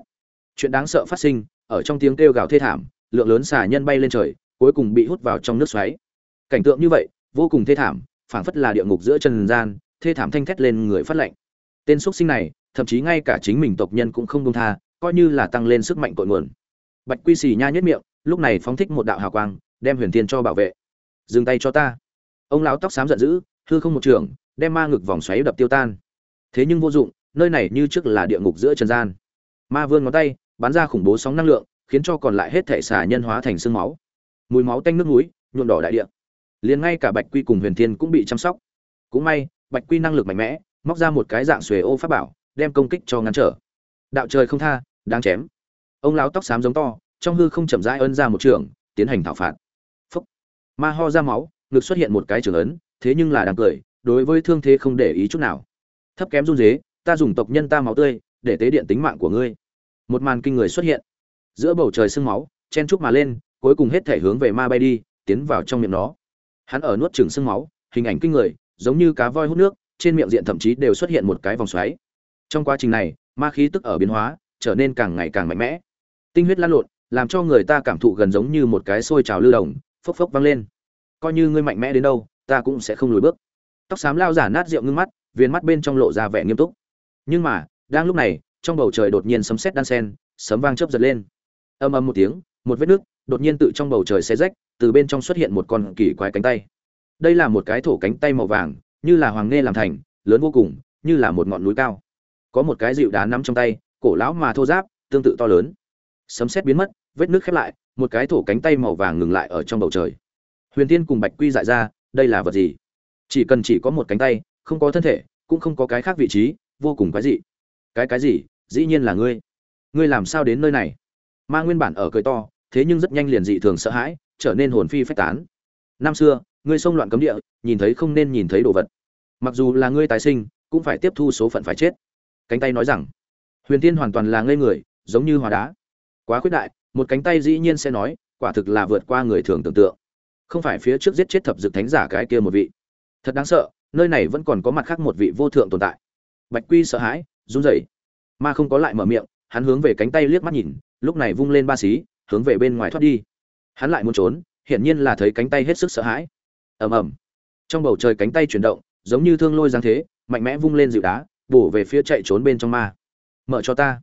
Chuyện đáng sợ phát sinh, ở trong tiếng kêu gào thê thảm, lượng lớn xà nhân bay lên trời, cuối cùng bị hút vào trong nước xoáy. Cảnh tượng như vậy, vô cùng thê thảm, phảng phất là địa ngục giữa trần gian, thê thảm thanh thét lên người phát lệnh. Tên xuất sinh này, thậm chí ngay cả chính mình tộc nhân cũng không đông tha, coi như là tăng lên sức mạnh cội nguồn. Bạch quy xì nha nhất miệng, lúc này phóng thích một đạo hào quang, đem huyền thiên cho bảo vệ. Dừng tay cho ta. Ông lão tóc xám giận dữ hư không một trường, đem ma ngực vòng xoáy đập tiêu tan. Thế nhưng vô dụng, nơi này như trước là địa ngục giữa trần gian. Ma vươn ngón tay, bắn ra khủng bố sóng năng lượng, khiến cho còn lại hết thể xả nhân hóa thành sương máu. Mùi máu tanh nước núi nhuộm đỏ đại địa. Liền ngay cả bạch quy cùng huyền thiên cũng bị chăm sóc. Cũng may, bạch quy năng lực mạnh mẽ, móc ra một cái dạng xuề ô pháp bảo, đem công kích cho ngăn trở. Đạo trời không tha đang chém. Ông lão tóc xám giống to, trong hư không chậm rãi ân ra một trường, tiến hành thảo phạt. Phúc. Ma ho ra máu, ngực xuất hiện một cái trường ấn thế nhưng là đang cười, đối với thương thế không để ý chút nào. Thấp kém run dế ta dùng tộc nhân ta máu tươi, để tế điện tính mạng của ngươi. Một màn kinh người xuất hiện. Giữa bầu trời sương máu, chen trúc mà lên, cuối cùng hết thể hướng về ma bay đi, tiến vào trong miệng nó. Hắn ở nuốt trường sương máu, hình ảnh kinh người, giống như cá voi hút nước, trên miệng diện thậm chí đều xuất hiện một cái vòng xoáy. Trong quá trình này, ma khí tức ở biến hóa, trở nên càng ngày càng mạnh mẽ. Tinh huyết lan lộn, làm cho người ta cảm thụ gần giống như một cái sôi trào lưu đồng, phốc phốc vang lên. Coi như ngươi mạnh mẽ đến đâu ta cũng sẽ không lùi bước. Tóc xám lao giả nát rượu ngưng mắt viên mắt bên trong lộ ra vẻ nghiêm túc. Nhưng mà, đang lúc này, trong bầu trời đột nhiên sấm sét đan sen, sấm vang chớp giật lên. Âm âm một tiếng, một vết nước đột nhiên tự trong bầu trời xé rách, từ bên trong xuất hiện một con kỳ quái cánh tay. Đây là một cái thổ cánh tay màu vàng, như là hoàng nghe làm thành, lớn vô cùng, như là một ngọn núi cao. Có một cái dịu đá nắm trong tay, cổ lão mà thô giáp, tương tự to lớn. Sấm sét biến mất, vết nước khép lại, một cái thổ cánh tay màu vàng ngừng lại ở trong bầu trời. Huyền tiên cùng bạch quy dại ra đây là vật gì? Chỉ cần chỉ có một cánh tay, không có thân thể, cũng không có cái khác vị trí, vô cùng cái gì? cái cái gì? Dĩ nhiên là ngươi. Ngươi làm sao đến nơi này? Ma nguyên bản ở cười to, thế nhưng rất nhanh liền dị thường sợ hãi, trở nên hồn phi phách tán. Năm xưa, ngươi xông loạn cấm địa, nhìn thấy không nên nhìn thấy đồ vật. Mặc dù là ngươi tái sinh, cũng phải tiếp thu số phận phải chết. Cánh tay nói rằng, huyền tiên hoàn toàn là ngây người, giống như hóa đá. Quá khuyết đại, một cánh tay dĩ nhiên sẽ nói, quả thực là vượt qua người thường tưởng tượng không phải phía trước giết chết thập dược thánh giả cái kia một vị. Thật đáng sợ, nơi này vẫn còn có mặt khác một vị vô thượng tồn tại. Bạch quy sợ hãi, run rẩy. Ma không có lại mở miệng, hắn hướng về cánh tay liếc mắt nhìn, lúc này vung lên ba xí, hướng về bên ngoài thoát đi. Hắn lại muốn trốn, hiển nhiên là thấy cánh tay hết sức sợ hãi. Ầm ầm. Trong bầu trời cánh tay chuyển động, giống như thương lôi giáng thế, mạnh mẽ vung lên dịu đá, bổ về phía chạy trốn bên trong ma. Mở cho ta.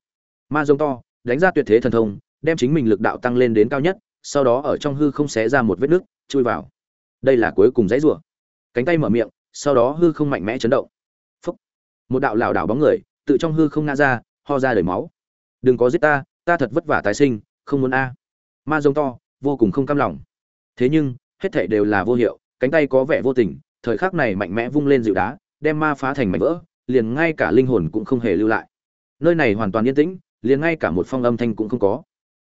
Ma giống to, đánh ra tuyệt thế thần thông, đem chính mình lực đạo tăng lên đến cao nhất, sau đó ở trong hư không xé ra một vết nứt chui vào. Đây là cuối cùng dãy rủa cánh tay mở miệng, sau đó hư không mạnh mẽ chấn động. Phúc. một đạo lảo đảo bóng người tự trong hư không ngã ra, ho ra đầy máu. Đừng có giết ta ta thật vất vả tái sinh, không muốn a. Ma giống to, vô cùng không cam lòng. Thế nhưng, hết thảy đều là vô hiệu, cánh tay có vẻ vô tình, thời khắc này mạnh mẽ vung lên dịu đá, đem ma phá thành mảnh vỡ, liền ngay cả linh hồn cũng không hề lưu lại. Nơi này hoàn toàn yên tĩnh, liền ngay cả một phong âm thanh cũng không có.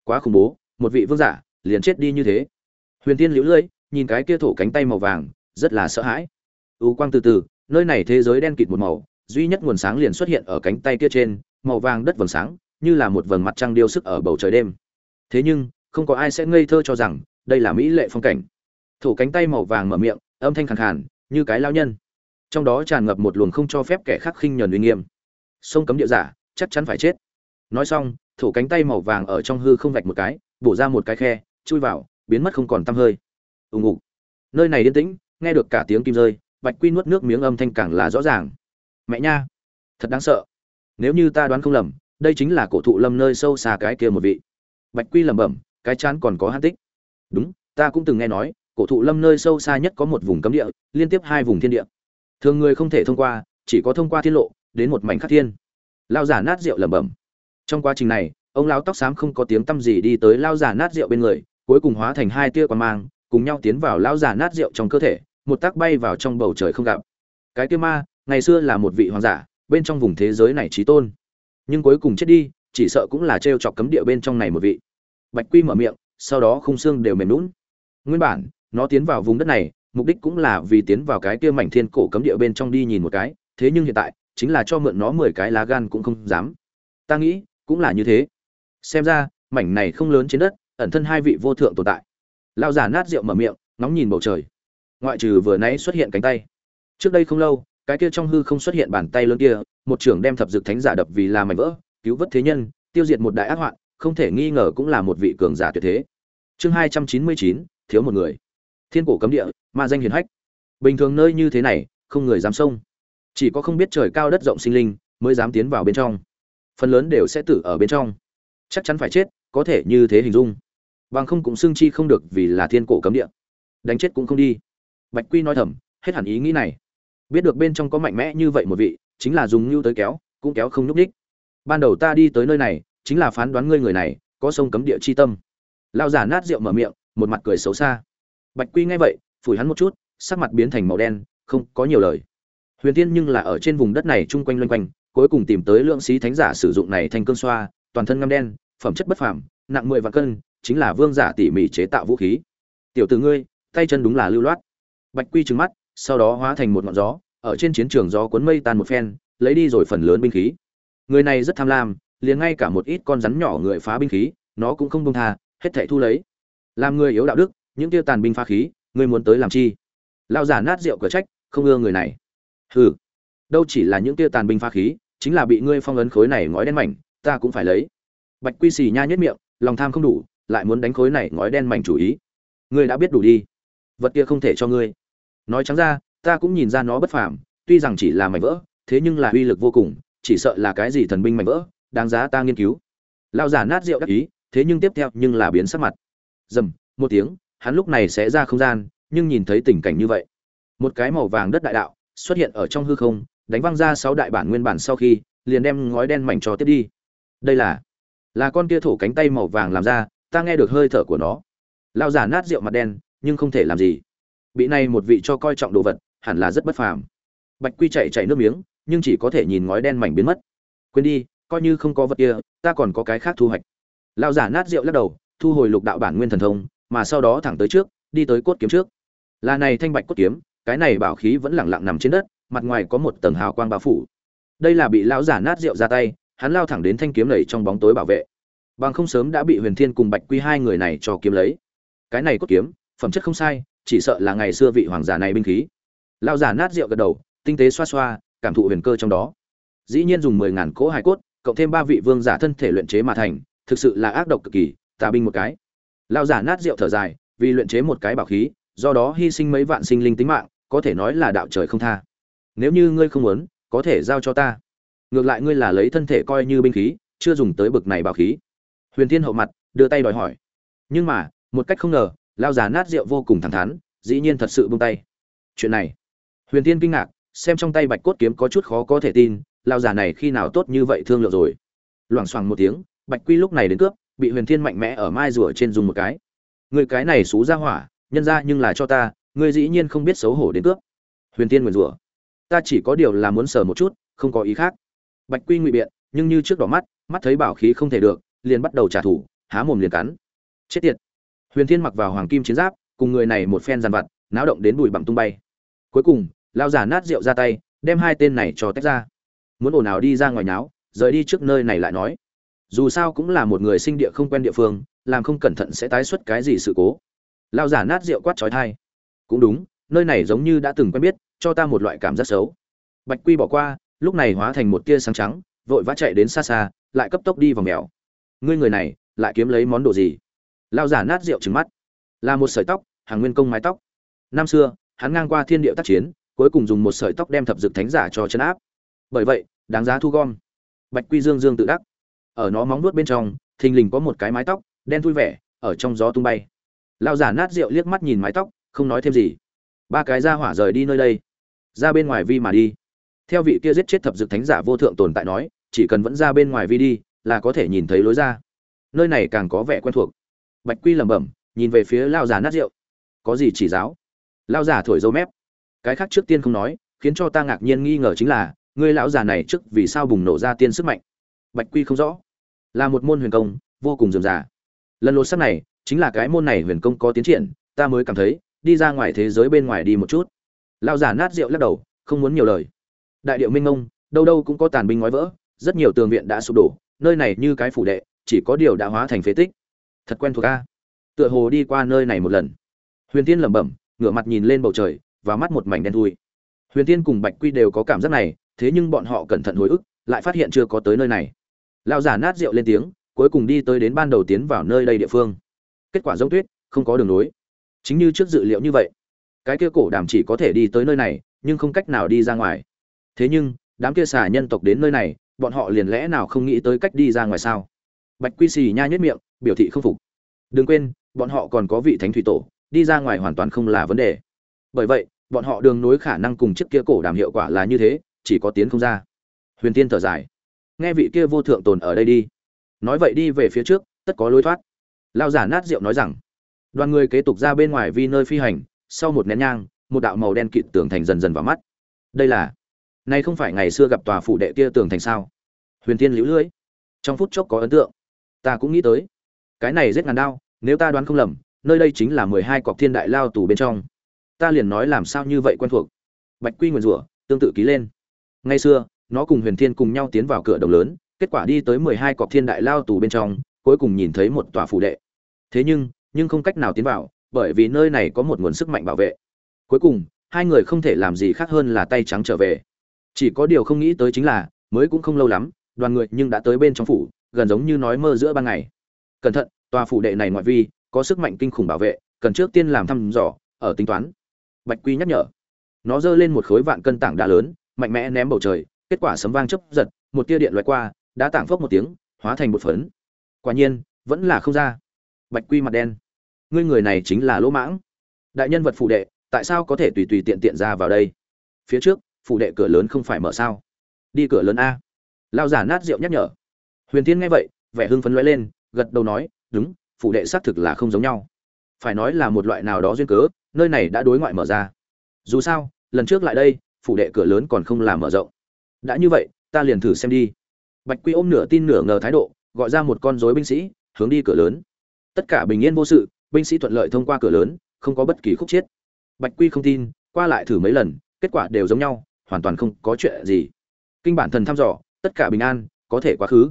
Quá khủng bố, một vị vương giả liền chết đi như thế huyền tiên liễu lưỡi nhìn cái kia thổ cánh tay màu vàng, rất là sợ hãi. U quang từ từ, nơi này thế giới đen kịt một màu, duy nhất nguồn sáng liền xuất hiện ở cánh tay kia trên, màu vàng đất vầng sáng, như là một vầng mặt trăng điêu sức ở bầu trời đêm. Thế nhưng, không có ai sẽ ngây thơ cho rằng, đây là mỹ lệ phong cảnh. Thổ cánh tay màu vàng mở miệng, âm thanh khàn khàn, như cái lao nhân. Trong đó tràn ngập một luồng không cho phép kẻ khác khinh nhờn uy nghiêm. Sông cấm địa giả, chắc chắn phải chết. Nói xong thủ cánh tay màu vàng ở trong hư không vạch một cái, bổ ra một cái khe, chui vào biến mất không còn tăm hơi. Ùng ục nơi này yên tĩnh, nghe được cả tiếng kim rơi, bạch quy nuốt nước miếng âm thanh càng là rõ ràng. Mẹ nha. Thật đáng sợ. Nếu như ta đoán không lầm, đây chính là cổ thụ lâm nơi sâu xa cái kia một vị. Bạch quy lẩm bẩm, cái chán còn có hát tích. Đúng, ta cũng từng nghe nói, cổ thụ lâm nơi sâu xa nhất có một vùng cấm địa, liên tiếp hai vùng thiên địa. Thường người không thể thông qua, chỉ có thông qua thiên lộ, đến một mảnh khắc thiên. Lao giả nát rượu lẩm bẩm. Trong quá trình này, ông lão tóc xám không có tiếng tâm gì đi tới lao giả nát rượu bên người cuối cùng hóa thành hai tia quang mang, cùng nhau tiến vào lão giả nát rượu trong cơ thể, một tác bay vào trong bầu trời không gặp. Cái kia ma, ngày xưa là một vị hoàng giả, bên trong vùng thế giới này chí tôn. Nhưng cuối cùng chết đi, chỉ sợ cũng là trêu chọc cấm địa bên trong này một vị. Bạch quy mở miệng, sau đó khung xương đều mềm nhũn. nguyên bản, nó tiến vào vùng đất này, mục đích cũng là vì tiến vào cái kia mảnh thiên cổ cấm địa bên trong đi nhìn một cái, thế nhưng hiện tại, chính là cho mượn nó mười cái lá gan cũng không dám. Ta nghĩ, cũng là như thế. Xem ra, mảnh này không lớn trên đất ẩn thân hai vị vô thượng tồn tại. Lao giả nát rượu mở miệng, ngóng nhìn bầu trời. Ngoại trừ vừa nãy xuất hiện cánh tay. Trước đây không lâu, cái kia trong hư không xuất hiện bàn tay lớn kia, một trưởng đem thập dược thánh giả đập vì là mảnh vỡ, cứu vớt thế nhân, tiêu diệt một đại ác hoạn, không thể nghi ngờ cũng là một vị cường giả tuyệt thế. Chương hai trăm chín mươi chín, thiếu một người. Thiên cổ cấm địa, ma danh hiền hách. Bình thường nơi như thế này, không người dám xông. Chỉ có không biết trời cao đất rộng sinh linh mới dám tiến vào bên trong. Phần lớn đều sẽ tử ở bên trong. Chắc chắn phải chết, có thể như thế hình dung bằng không cũng xương chi không được vì là thiên cổ cấm địa. Đánh chết cũng không đi. Bạch quy nói thầm, hết hẳn ý nghĩ này. Biết được bên trong có mạnh mẽ như vậy một vị, chính là dùng nhu tới kéo, cũng kéo không nhúc ních ban đầu ta đi tới nơi này, chính là phán đoán ngươi người này, có sông cấm địa chi tâm. Lao giả nát rượu mở miệng, một mặt cười xấu xa. Bạch quy nghe vậy, phủi hắn một chút, sắc mặt biến thành màu đen, không có nhiều lời. Huyền tiên nhưng là ở trên vùng đất này chung quanh loanh quanh, cuối cùng tìm tới lượng sĩ thánh giả sử dụng này thành cương xoa, toàn thân ngăm đen, phẩm chất bất phàm, nặng mười vạn cân chính là vương giả tỉ mỉ chế tạo vũ khí. Tiểu tử ngươi, tay chân đúng là lưu loát. Bạch quy trừng mắt, sau đó hóa thành một ngọn gió, ở trên chiến trường gió cuốn mây tan một phen, lấy đi rồi phần lớn binh khí. Người này rất tham lam, liền ngay cả một ít con rắn nhỏ người phá binh khí, nó cũng không buông tha, hết thảy thu lấy. Làm người yếu đạo đức, những tiêu tàn binh phá khí, ngươi muốn tới làm chi? Lao giả nát rượu cửa trách, không ưa người này. Hừ, đâu chỉ là những tiêu tàn binh phá khí, chính là bị ngươi phong ấn khối này ngói đen mảnh, ta cũng phải lấy. Bạch quy xì nha nhất miệng, lòng tham không đủ lại muốn đánh khối này ngói đen mảnh chủ ý. Ngươi đã biết đủ đi. Vật kia không thể cho ngươi. Nói trắng ra, ta cũng nhìn ra nó bất phàm, tuy rằng chỉ là mảnh vỡ, thế nhưng là uy lực vô cùng, chỉ sợ là cái gì thần binh mảnh vỡ, đáng giá ta nghiên cứu. Lao giả nát rượu đắc ý, thế nhưng tiếp theo nhưng là biến sắc mặt. Dầm, một tiếng, hắn lúc này sẽ ra không gian, nhưng nhìn thấy tình cảnh như vậy. Một cái màu vàng đất đại đạo xuất hiện ở trong hư không, đánh văng ra sáu đại bản nguyên bản sau khi, liền đem ngói đen mảnh cho tiếp đi. Đây là là con kia thổ cánh tay màu vàng làm ra ta nghe được hơi thở của nó. Lao giả nát rượu mặt đen, nhưng không thể làm gì. Bị này một vị cho coi trọng đồ vật, hẳn là rất bất phàm. Bạch quy chạy chạy nước miếng, nhưng chỉ có thể nhìn ngói đen mảnh biến mất. Quên đi, coi như không có vật kia, ta còn có cái khác thu hoạch. Lao giả nát rượu lắc đầu, thu hồi lục đạo bản nguyên thần thông, mà sau đó thẳng tới trước, đi tới cốt kiếm trước. Là này thanh bạch cốt kiếm, cái này bảo khí vẫn lẳng lặng nằm trên đất, mặt ngoài có một tầng hào quang bao phủ. Đây là bị lão giả nát rượu ra tay, hắn lao thẳng đến thanh kiếm lầy trong bóng tối bảo vệ bằng không sớm đã bị huyền thiên cùng bạch quy hai người này cho kiếm lấy. Cái này cốt kiếm, phẩm chất không sai, chỉ sợ là ngày xưa vị hoàng giả này binh khí. Lao giả nát rượu gật đầu, tinh tế xoa xoa, cảm thụ huyền cơ trong đó. Dĩ nhiên dùng mười ngàn cỗ hải cốt, cộng thêm ba vị vương giả thân thể luyện chế mà thành, thực sự là ác độc cực kỳ, tà binh một cái. Lao giả nát rượu thở dài, vì luyện chế một cái bảo khí, do đó hy sinh mấy vạn sinh linh tính mạng, có thể nói là đạo trời không tha. Nếu như ngươi không muốn, có thể giao cho ta. Ngược lại ngươi là lấy thân thể coi như binh khí, chưa dùng tới bực này bảo khí huyền thiên hậu mặt, đưa tay đòi hỏi. Nhưng mà, một cách không ngờ, lao già nát rượu vô cùng thẳng thắn, dĩ nhiên thật sự buông tay. Chuyện này. Huyền thiên kinh ngạc, xem trong tay bạch cốt kiếm có chút khó có thể tin, lao già này khi nào tốt như vậy thương lượng rồi. Loảng xoảng một tiếng, bạch quy lúc này đến cướp, bị huyền thiên mạnh mẽ ở mai rùa trên dùng một cái. Người cái này xú ra hỏa, nhân ra nhưng là cho ta ngươi dĩ nhiên không biết xấu hổ đến cướp. Huyền thiên nguyền rủa. Ta chỉ có điều là muốn sờ một chút, không có ý khác. Bạch quy ngụy biện, nhưng như trước đỏ mắt mắt thấy bảo khí không thể được liền bắt đầu trả thù, há mồm liền cắn. Chết tiệt. Huyền thiên mặc vào hoàng kim chiến giáp, cùng người này một phen dàn vặt, náo động đến bụi bặm tung bay. Cuối cùng lao giả nát rượu ra tay, đem hai tên này cho tách ra. Muốn ồn ào đi ra ngoài náo, rời đi trước nơi này lại nói. Dù sao cũng là một người sinh địa không quen địa phương, làm không cẩn thận sẽ tái xuất cái gì sự cố. Lao giả nát rượu quát trói thai cũng đúng, nơi này giống như đã từng quen biết, cho ta một loại cảm giác xấu. Bạch quy bỏ qua, lúc này hóa thành một tia sáng trắng, vội vã chạy đến xa xa, lại cấp tốc đi vào mèo ngươi người này lại kiếm lấy món đồ gì? Lao giả nát rượu trứng mắt. Là một sợi tóc, hàng nguyên công mái tóc. Năm xưa, hắn ngang qua thiên địa tác chiến, cuối cùng dùng một sợi tóc đem thập dực thánh giả cho chấn áp. Bởi vậy, đáng giá thu gom. Bạch quy dương dương tự đắc. Ở nó móng nuốt bên trong, thình lình có một cái mái tóc, đen thui vẻ, ở trong gió tung bay. Lao giả nát rượu liếc mắt nhìn mái tóc, không nói thêm gì. Ba cái ra hỏa rời đi nơi đây. Ra bên ngoài vi mà đi. Theo vị kia giết chết thập dực thánh giả vô thượng tồn tại nói, chỉ cần vẫn ra bên ngoài vi đi là có thể nhìn thấy lối ra. Nơi này càng có vẻ quen thuộc. Bạch quy lẩm bẩm, nhìn về phía lao giả nát rượu. Có gì chỉ giáo? Lao giả thổi dâu mép. Cái khác trước tiên không nói, khiến cho ta ngạc nhiên nghi ngờ chính là, ngươi lão già này trước vì sao bùng nổ ra tiên sức mạnh? Bạch quy không rõ. Là một môn huyền công, vô cùng dườm già. Lần lột sắc này, chính là cái môn này huyền công có tiến triển, ta mới cảm thấy, đi ra ngoài thế giới bên ngoài đi một chút. Lao giả nát rượu lắc đầu, không muốn nhiều lời. Đại điệu minh ông đâu đâu cũng có tàn binh nói vỡ, rất nhiều tường viện đã sụp đổ nơi này như cái phủ đệ, chỉ có điều đã hóa thành phế tích. Thật quen thuộc a. Tựa hồ đi qua nơi này một lần. Huyền tiên lẩm bẩm, ngửa mặt nhìn lên bầu trời, và mắt một mảnh đen thui. Huyền tiên cùng bạch quy đều có cảm giác này, thế nhưng bọn họ cẩn thận hồi ức, lại phát hiện chưa có tới nơi này. Lao giả nát rượu lên tiếng, cuối cùng đi tới đến ban đầu tiến vào nơi đây địa phương. Kết quả giống tuyết, không có đường nối. Chính như trước dự liệu như vậy. Cái kia cổ đàm chỉ có thể đi tới nơi này, nhưng không cách nào đi ra ngoài. Thế nhưng, đám kia xà nhân tộc đến nơi này bọn họ liền lẽ nào không nghĩ tới cách đi ra ngoài sao? Bạch quy xì nha nhất miệng, biểu thị không phục. Đừng quên, bọn họ còn có vị thánh thủy tổ, đi ra ngoài hoàn toàn không là vấn đề. Bởi vậy, bọn họ đường nối khả năng cùng chiếc kia cổ đàm hiệu quả là như thế, chỉ có tiến không ra. Huyền tiên thở dài. Nghe vị kia vô thượng tồn ở đây đi. Nói vậy đi về phía trước, tất có lối thoát. Lao giả nát rượu nói rằng, đoàn người kế tục ra bên ngoài vi nơi phi hành, sau một nén nhang, một đạo màu đen kịt tưởng thành dần dần vào mắt. Đây là nay không phải ngày xưa gặp tòa phủ đệ kia tường thành sao? Huyền tiên liễu lưỡi trong phút chốc có ấn tượng. Ta cũng nghĩ tới. Cái này rất ngàn đau nếu ta đoán không lầm, nơi đây chính là mười hai cọc thiên đại lao tù bên trong. Ta liền nói làm sao như vậy quen thuộc. Bạch quy nguyền rủa, tương tự ký lên. Ngày xưa, nó cùng huyền thiên cùng nhau tiến vào cửa đồng lớn, kết quả đi tới mười hai cọc thiên đại lao tù bên trong, cuối cùng nhìn thấy một tòa phủ đệ. Thế nhưng nhưng không cách nào tiến vào, bởi vì nơi này có một nguồn sức mạnh bảo vệ. Cuối cùng, hai người không thể làm gì khác hơn là tay trắng trở về chỉ có điều không nghĩ tới chính là, mới cũng không lâu lắm, đoàn người nhưng đã tới bên trong phủ, gần giống như nói mơ giữa ban ngày. Cẩn thận, tòa phủ đệ này ngoại vi, có sức mạnh kinh khủng bảo vệ, cần trước tiên làm thăm dò, ở tính toán. Bạch quy nhắc nhở. Nó giơ lên một khối vạn cân tảng đá lớn, mạnh mẽ ném bầu trời, kết quả sấm vang chớp giật, một tia điện loại qua, đã tảng phốc một tiếng, hóa thành một phấn. Quả nhiên, vẫn là không ra. Bạch quy mặt đen. Ngươi người này chính là lỗ mãng. Đại nhân vật phụ đệ, tại sao có thể tùy tùy tiện tiện ra vào đây? Phía trước phụ đệ cửa lớn không phải mở sao? Đi cửa lớn a. Lao giả nát rượu nhắc nhở. Huyền tiên nghe vậy, vẻ hưng phấn lóe lên, gật đầu nói, đúng phụ đệ xác thực là không giống nhau. Phải nói là một loại nào đó duyên cớ, nơi này đã đối ngoại mở ra. Dù sao, lần trước lại đây phụ đệ cửa lớn còn không làm mở rộng. Đã như vậy, ta liền thử xem đi. Bạch quy ôm nửa tin nửa ngờ thái độ, gọi ra một con rối binh sĩ, hướng đi cửa lớn. Tất cả bình yên vô sự, binh sĩ thuận lợi thông qua cửa lớn, không có bất kỳ khúc chiết bạch quy không tin, qua lại thử mấy lần, kết quả đều giống nhau hoàn toàn không có chuyện gì. Kinh bản thần thăm dò, tất cả bình an, có thể quá khứ.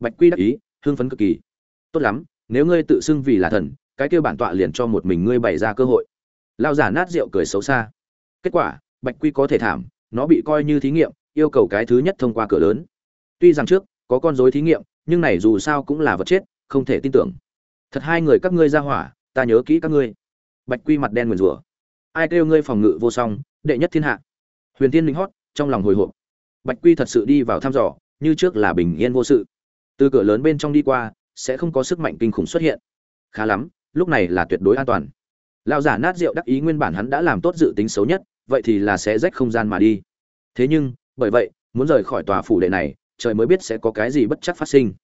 Bạch quy đắc ý, hưng phấn cực kỳ. Tốt lắm, nếu ngươi tự xưng vì là thần, cái kêu bản tọa liền cho một mình ngươi bày ra cơ hội. Lao giả nát rượu cười xấu xa. Kết quả, bạch quy có thể thảm, nó bị coi như thí nghiệm, yêu cầu cái thứ nhất thông qua cửa lớn. Tuy rằng trước, có con dối thí nghiệm, nhưng này dù sao cũng là vật chết, không thể tin tưởng. Thật hai người các ngươi ra hỏa, ta nhớ kỹ các ngươi. Bạch quy mặt đen nguyền rủa. Ai kêu ngươi phòng ngự vô song, đệ nhất thiên hạ? Huyền tiên linh hót, trong lòng hồi hộp. Bạch quy thật sự đi vào thăm dò, như trước là bình yên vô sự. Từ cửa lớn bên trong đi qua, sẽ không có sức mạnh kinh khủng xuất hiện. Khá lắm, lúc này là tuyệt đối an toàn. Lão giả nát rượu đắc ý nguyên bản hắn đã làm tốt dự tính xấu nhất, vậy thì là sẽ rách không gian mà đi. Thế nhưng, bởi vậy, muốn rời khỏi tòa phủ đệ này, trời mới biết sẽ có cái gì bất chắc phát sinh.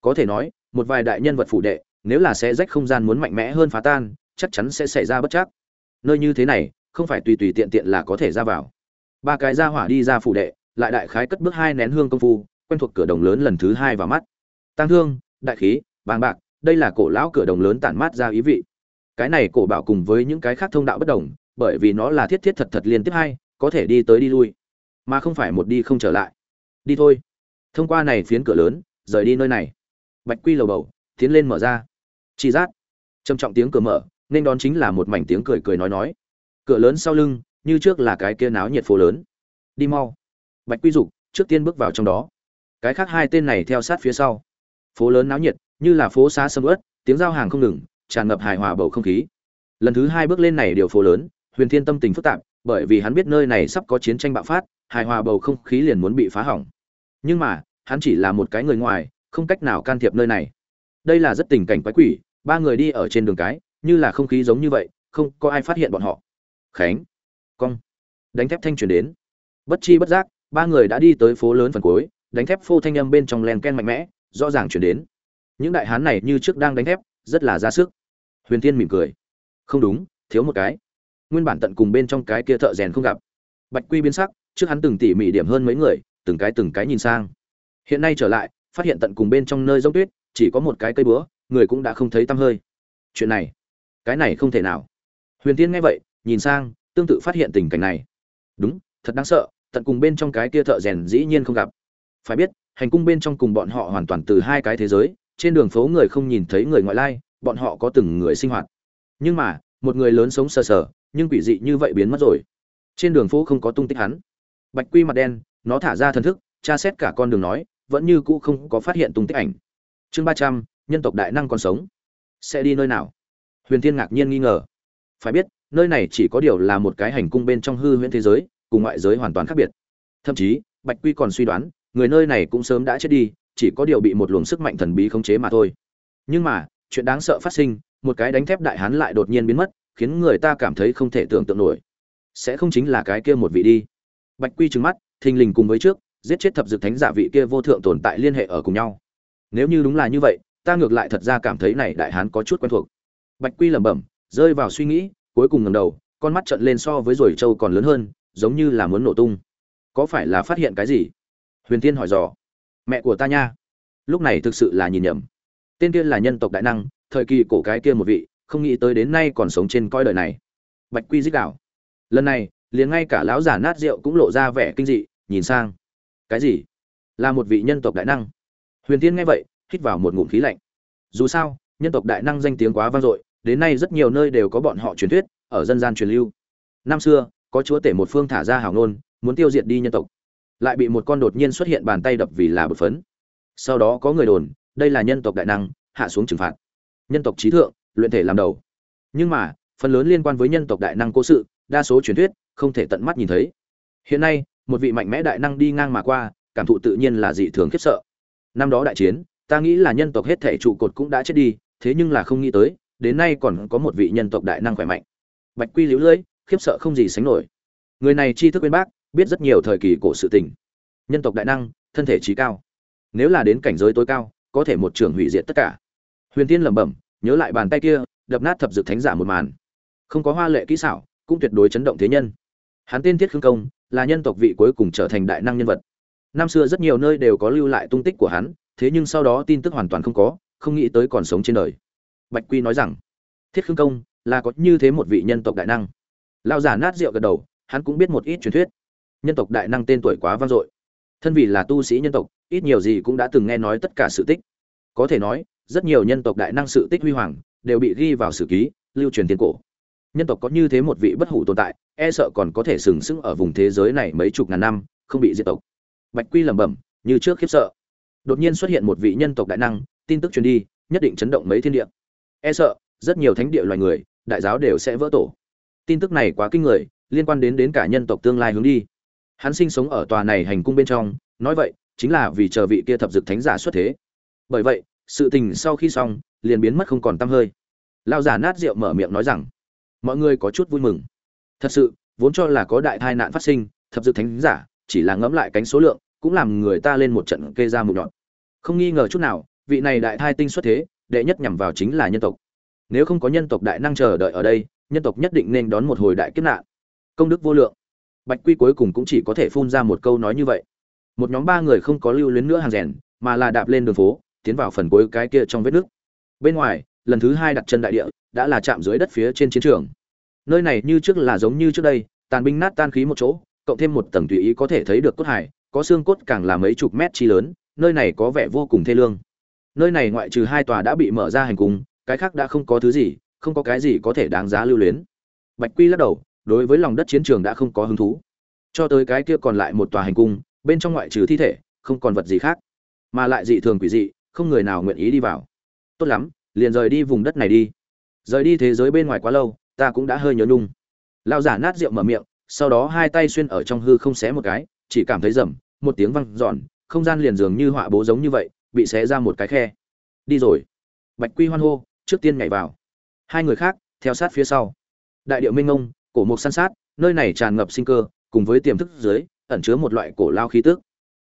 Có thể nói, một vài đại nhân vật phủ đệ, nếu là sẽ rách không gian muốn mạnh mẽ hơn phá tan, chắc chắn sẽ xảy ra bất chắc. Nơi như thế này, không phải tùy tùy tiện tiện là có thể ra vào ba cái ra hỏa đi ra phủ đệ lại đại khái cất bước hai nén hương công phu quen thuộc cửa đồng lớn lần thứ hai vào mắt. Tăng hương, đại khí vàng bạc đây là cổ lão cửa đồng lớn tản mát ra ý vị. Cái này cổ bảo cùng với những cái khác thông đạo bất đồng bởi vì nó là thiết thiết thật thật liên tiếp hai có thể đi tới đi lui mà không phải một đi không trở lại. Đi thôi. Thông qua này phiến cửa lớn rời đi nơi này. Bạch quy lầu bầu tiến lên mở ra. Chi giác trầm trọng tiếng cửa mở nên đón chính là một mảnh tiếng cười cười nói nói. Cửa lớn sau lưng như trước là cái kia náo nhiệt phố lớn. Đi mau. Bạch quy dục, trước tiên bước vào trong đó. Cái khác hai tên này theo sát phía sau. Phố lớn náo nhiệt, như là phố xá sầm ớt tiếng giao hàng không ngừng, tràn ngập hài hòa bầu không khí. Lần thứ hai bước lên này điều phố lớn, huyền thiên tâm tình phức tạp, bởi vì hắn biết nơi này sắp có chiến tranh bạo phát, hài hòa bầu không khí liền muốn bị phá hỏng. Nhưng mà, hắn chỉ là một cái người ngoài, không cách nào can thiệp nơi này. Đây là rất tình cảnh quái quỷ, ba người đi ở trên đường cái, như là không khí giống như vậy, không có ai phát hiện bọn họ. Khánh cong. Đánh thép thanh truyền đến. Bất chi bất giác, ba người đã đi tới phố lớn phần cuối, đánh thép phô thanh âm bên trong len ken mạnh mẽ, rõ ràng chuyển đến. Những đại hán này như trước đang đánh thép, rất là ra sức. Huyền tiên mỉm cười. Không đúng, thiếu một cái. Nguyên bản tận cùng bên trong cái kia thợ rèn không gặp. Bạch quy biến sắc, trước hắn từng tỉ mỉ điểm hơn mấy người, từng cái từng cái nhìn sang. Hiện nay trở lại, phát hiện tận cùng bên trong nơi giống tuyết, chỉ có một cái cây búa, người cũng đã không thấy tăm hơi. Chuyện này, cái này không thể nào. Huyền tiên nghe vậy, nhìn sang tương tự phát hiện tình cảnh này. Đúng, thật đáng sợ, tận cùng bên trong cái kia thợ rèn dĩ nhiên không gặp. Phải biết, hành cung bên trong cùng bọn họ hoàn toàn từ hai cái thế giới, trên đường phố người không nhìn thấy người ngoại lai, bọn họ có từng người sinh hoạt. Nhưng mà, một người lớn sống sờ sờ, nhưng quỷ dị như vậy biến mất rồi. Trên đường phố không có tung tích hắn. Bạch quy mặt đen, nó thả ra thần thức, tra xét cả con đường nói, vẫn như cũ không có phát hiện tung tích ảnh. Chương ba trăm, nhân tộc đại năng còn sống. Sẽ đi nơi nào? Huyền thiên ngạc nhiên nghi ngờ. Phải biết nơi này chỉ có điều là một cái hành cung bên trong hư huyễn thế giới, cùng ngoại giới hoàn toàn khác biệt. Thậm chí, bạch quy còn suy đoán, người nơi này cũng sớm đã chết đi, chỉ có điều bị một luồng sức mạnh thần bí khống chế mà thôi. Nhưng mà, chuyện đáng sợ phát sinh, một cái đánh thép đại hán lại đột nhiên biến mất, khiến người ta cảm thấy không thể tưởng tượng nổi. Sẽ không chính là cái kia một vị đi. Bạch quy trừng mắt, thình lình cùng với trước, giết chết thập dược thánh giả vị kia vô thượng tồn tại liên hệ ở cùng nhau. Nếu như đúng là như vậy, ta ngược lại thật ra cảm thấy này đại hán có chút quen thuộc. Bạch quy lẩm bẩm, rơi vào suy nghĩ cuối cùng ngẩng đầu, con mắt trợn lên so với rồi trâu còn lớn hơn, giống như là muốn nổ tung. Có phải là phát hiện cái gì? Huyền tiên hỏi dò. Mẹ của ta nha. Lúc này thực sự là nhìn nhầm. Tên kia là nhân tộc đại năng, thời kỳ cổ cái kia một vị, không nghĩ tới đến nay còn sống trên coi đời này. Bạch quy rít đảo. lần này, liền ngay cả lão giả nát rượu cũng lộ ra vẻ kinh dị, nhìn sang. Cái gì? Là một vị nhân tộc đại năng. Huyền tiên nghe vậy, hít vào một ngụm khí lạnh. Dù sao, nhân tộc đại năng danh tiếng quá vang dội đến nay rất nhiều nơi đều có bọn họ truyền thuyết, ở dân gian truyền lưu. Năm xưa, có chúa tể một phương thả ra hào ngôn, muốn tiêu diệt đi nhân tộc. Lại bị một con đột nhiên xuất hiện bàn tay đập vì là bột phấn. Sau đó có người đồn, đây là nhân tộc đại năng, hạ xuống trừng phạt. Nhân tộc trí thượng, luyện thể làm đầu. Nhưng mà, phần lớn liên quan với nhân tộc đại năng cố sự, đa số truyền thuyết, không thể tận mắt nhìn thấy. Hiện nay, một vị mạnh mẽ đại năng đi ngang mà qua, cảm thụ tự nhiên là dị thường khiếp sợ. Năm đó đại chiến, ta nghĩ là nhân tộc hết thể trụ cột cũng đã chết đi, thế nhưng là không nghĩ tới đến nay còn có một vị nhân tộc đại năng khỏe mạnh. Bạch quy liễu lưỡi, khiếp sợ không gì sánh nổi. Người này tri thức bên bác, biết rất nhiều thời kỳ cổ sự tình. Nhân tộc đại năng, thân thể trí cao. Nếu là đến cảnh giới tối cao, có thể một trường hủy diệt tất cả. Huyền tiên lẩm bẩm, nhớ lại bàn tay kia, đập nát thập dược thánh giả một màn. Không có hoa lệ kỹ xảo, cũng tuyệt đối chấn động thế nhân. Hắn tên thiết khương công, là nhân tộc vị cuối cùng trở thành đại năng nhân vật. Năm xưa rất nhiều nơi đều có lưu lại tung tích của hắn, thế nhưng sau đó tin tức hoàn toàn không có, không nghĩ tới còn sống trên đời bạch quy nói rằng, thiết khương công, là có như thế một vị nhân tộc đại năng. Lao giả nát rượu gật đầu, hắn cũng biết một ít truyền thuyết. Nhân tộc đại năng tên tuổi quá vang dội. Thân vì là tu sĩ nhân tộc, ít nhiều gì cũng đã từng nghe nói tất cả sự tích. Có thể nói, rất nhiều nhân tộc đại năng sự tích huy hoàng, đều bị ghi vào sử ký, lưu truyền tiền cổ. Nhân tộc có như thế một vị bất hủ tồn tại e sợ còn có thể sừng sững ở vùng thế giới này mấy chục ngàn năm, không bị diệt tộc. Bạch quy lẩm bẩm, như trước khiếp sợ. Đột nhiên xuất hiện một vị nhân tộc đại năng, tin tức truyền đi, nhất định chấn động mấy thiên địa e sợ, rất nhiều thánh địa loài người, đại giáo đều sẽ vỡ tổ. Tin tức này quá kinh người, liên quan đến đến cả nhân tộc tương lai hướng đi. Hắn sinh sống ở tòa này hành cung bên trong, nói vậy, chính là vì chờ vị kia thập dực thánh giả xuất thế. Bởi vậy, sự tình sau khi xong, liền biến mất không còn tăm hơi. Lao giả nát rượu mở miệng nói rằng, mọi người có chút vui mừng. Thật sự, vốn cho là có đại tai nạn phát sinh, thập dực thánh giả chỉ là ngẫm lại cánh số lượng, cũng làm người ta lên một trận kê ra mụn nhọn. Không nghi ngờ chút nào, vị này đại thai tinh xuất thế đệ nhất nhằm vào chính là nhân tộc. Nếu không có nhân tộc đại năng chờ đợi ở đây, nhân tộc nhất định nên đón một hồi đại kiếp nạn. Công đức vô lượng. Bạch quy cuối cùng cũng chỉ có thể phun ra một câu nói như vậy. Một nhóm ba người không có lưu luyến nữa hàng rèn, mà là đạp lên đường phố, tiến vào phần cuối cái kia trong vết nước. Bên ngoài, lần thứ hai đặt chân đại địa, đã là chạm dưới đất phía trên chiến trường. Nơi này như trước là giống như trước đây, tàn binh nát tan khí một chỗ, cộng thêm một tầng tùy ý có thể thấy được cốt hải, có xương cốt càng là mấy chục mét chi lớn, nơi này có vẻ vô cùng thê lương nơi này ngoại trừ hai tòa đã bị mở ra hành cung cái khác đã không có thứ gì, không có cái gì có thể đáng giá lưu luyến. Bạch quy lắc đầu, đối với lòng đất chiến trường đã không có hứng thú. Cho tới cái kia còn lại một tòa hành cung, bên trong ngoại trừ thi thể, không còn vật gì khác. Mà lại dị thường quỷ dị, không người nào nguyện ý đi vào. Tốt lắm, liền rời đi vùng đất này đi. Rời đi thế giới bên ngoài quá lâu, ta cũng đã hơi nhớ nhung. Lao giả nát rượu mở miệng, sau đó hai tay xuyên ở trong hư không xé một cái, chỉ cảm thấy rầm, một tiếng văng giòn không gian liền dường như họa bố giống như vậy bị xé ra một cái khe. Đi rồi. Bạch quy hoan hô trước tiên nhảy vào. Hai người khác theo sát phía sau. Đại điệu minh ngông cổ mục san sát nơi này tràn ngập sinh cơ cùng với tiềm thức dưới ẩn chứa một loại cổ lao khí tức.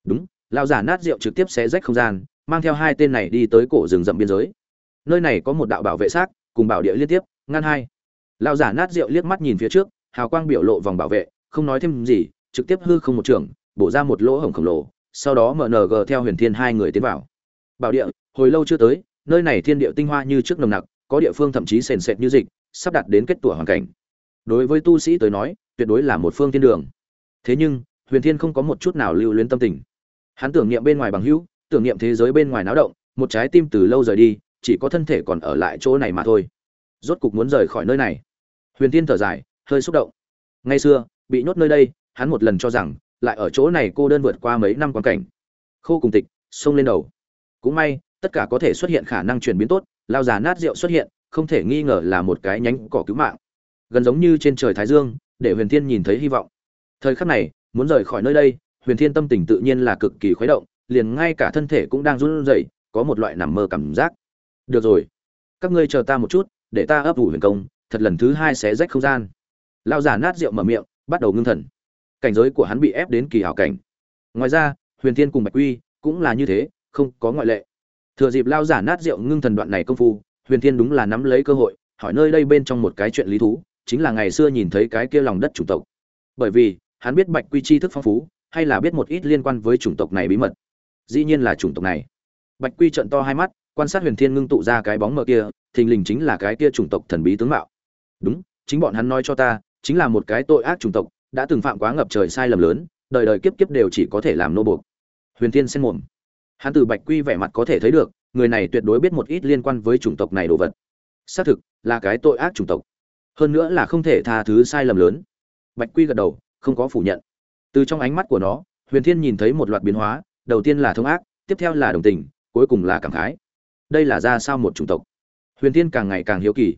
Đúng lao giả nát rượu trực tiếp xé rách không gian mang theo hai tên này đi tới cổ rừng rậm biên giới. Nơi này có một đạo bảo vệ sát, cùng bảo địa liên tiếp ngăn hai. Lao giả nát rượu liếc mắt nhìn phía trước hào quang biểu lộ vòng bảo vệ không nói thêm gì trực tiếp hư không một trường bổ ra một lỗ hổng khổng lồ sau đó mng theo huyền thiên hai người tiến vào bảo địa, hồi lâu chưa tới, nơi này thiên địa tinh hoa như trước nồng nặc, có địa phương thậm chí sền sệt như dịch, sắp đặt đến kết tủa hoàn cảnh. Đối với tu sĩ tới nói, tuyệt đối là một phương thiên đường. Thế nhưng, huyền thiên không có một chút nào lưu luyến tâm tình. Hắn tưởng niệm bên ngoài bằng hữu, tưởng niệm thế giới bên ngoài náo động, một trái tim từ lâu rời đi, chỉ có thân thể còn ở lại chỗ này mà thôi. Rốt cục muốn rời khỏi nơi này. Huyền thiên thở dài, hơi xúc động. Ngay xưa, bị nhốt nơi đây, hắn một lần cho rằng, lại ở chỗ này cô đơn vượt qua mấy năm quan cảnh. Khô cùng tịch xông lên đầu cũng may, tất cả có thể xuất hiện khả năng chuyển biến tốt, lao già nát rượu xuất hiện, không thể nghi ngờ là một cái nhánh cỏ cứu mạng. Gần giống như trên trời thái dương, để huyền thiên nhìn thấy hy vọng. Thời khắc này, muốn rời khỏi nơi đây, huyền thiên tâm tình tự nhiên là cực kỳ khuấy động, liền ngay cả thân thể cũng đang run rẩy, có một loại nằm mơ cảm giác. Được rồi, các ngươi chờ ta một chút, để ta ấp ủ huyền công, thật lần thứ hai sẽ rách không gian. Lao già nát rượu mở miệng, bắt đầu ngưng thần. Cảnh giới của hắn bị ép đến kỳ hảo cảnh. Ngoài ra, huyền thiên cùng bạch quy cũng là như thế không có ngoại lệ. Thừa dịp lao giả nát rượu ngưng thần đoạn này công phu, huyền thiên đúng là nắm lấy cơ hội, hỏi nơi đây bên trong một cái chuyện lý thú, chính là ngày xưa nhìn thấy cái kia lòng đất chủng tộc. Bởi vì, hắn biết bạch quy chi thức phong phú, hay là biết một ít liên quan với chủng tộc này bí mật. Dĩ nhiên là chủng tộc này. Bạch quy trận to hai mắt, quan sát huyền thiên ngưng tụ ra cái bóng mờ kia, thình lình chính là cái kia chủng tộc thần bí tướng mạo. Đúng, chính bọn hắn nói cho ta, chính là một cái tội ác chủng tộc, đã từng phạm quá ngập trời sai lầm lớn, đời đời kiếp kiếp đều chỉ có thể làm nô buộc. Huyền thiên xen mồm hắn từ bạch quy vẻ mặt có thể thấy được, người này tuyệt đối biết một ít liên quan với chủng tộc này đồ vật. Xác thực, là cái tội ác chủng tộc. Hơn nữa là không thể tha thứ sai lầm lớn. Bạch quy gật đầu, không có phủ nhận. Từ trong ánh mắt của nó, huyền thiên nhìn thấy một loạt biến hóa, đầu tiên là thông ác, tiếp theo là đồng tình, cuối cùng là cảm khái. Đây là ra sao một chủng tộc? Huyền thiên càng ngày càng hiếu kỳ.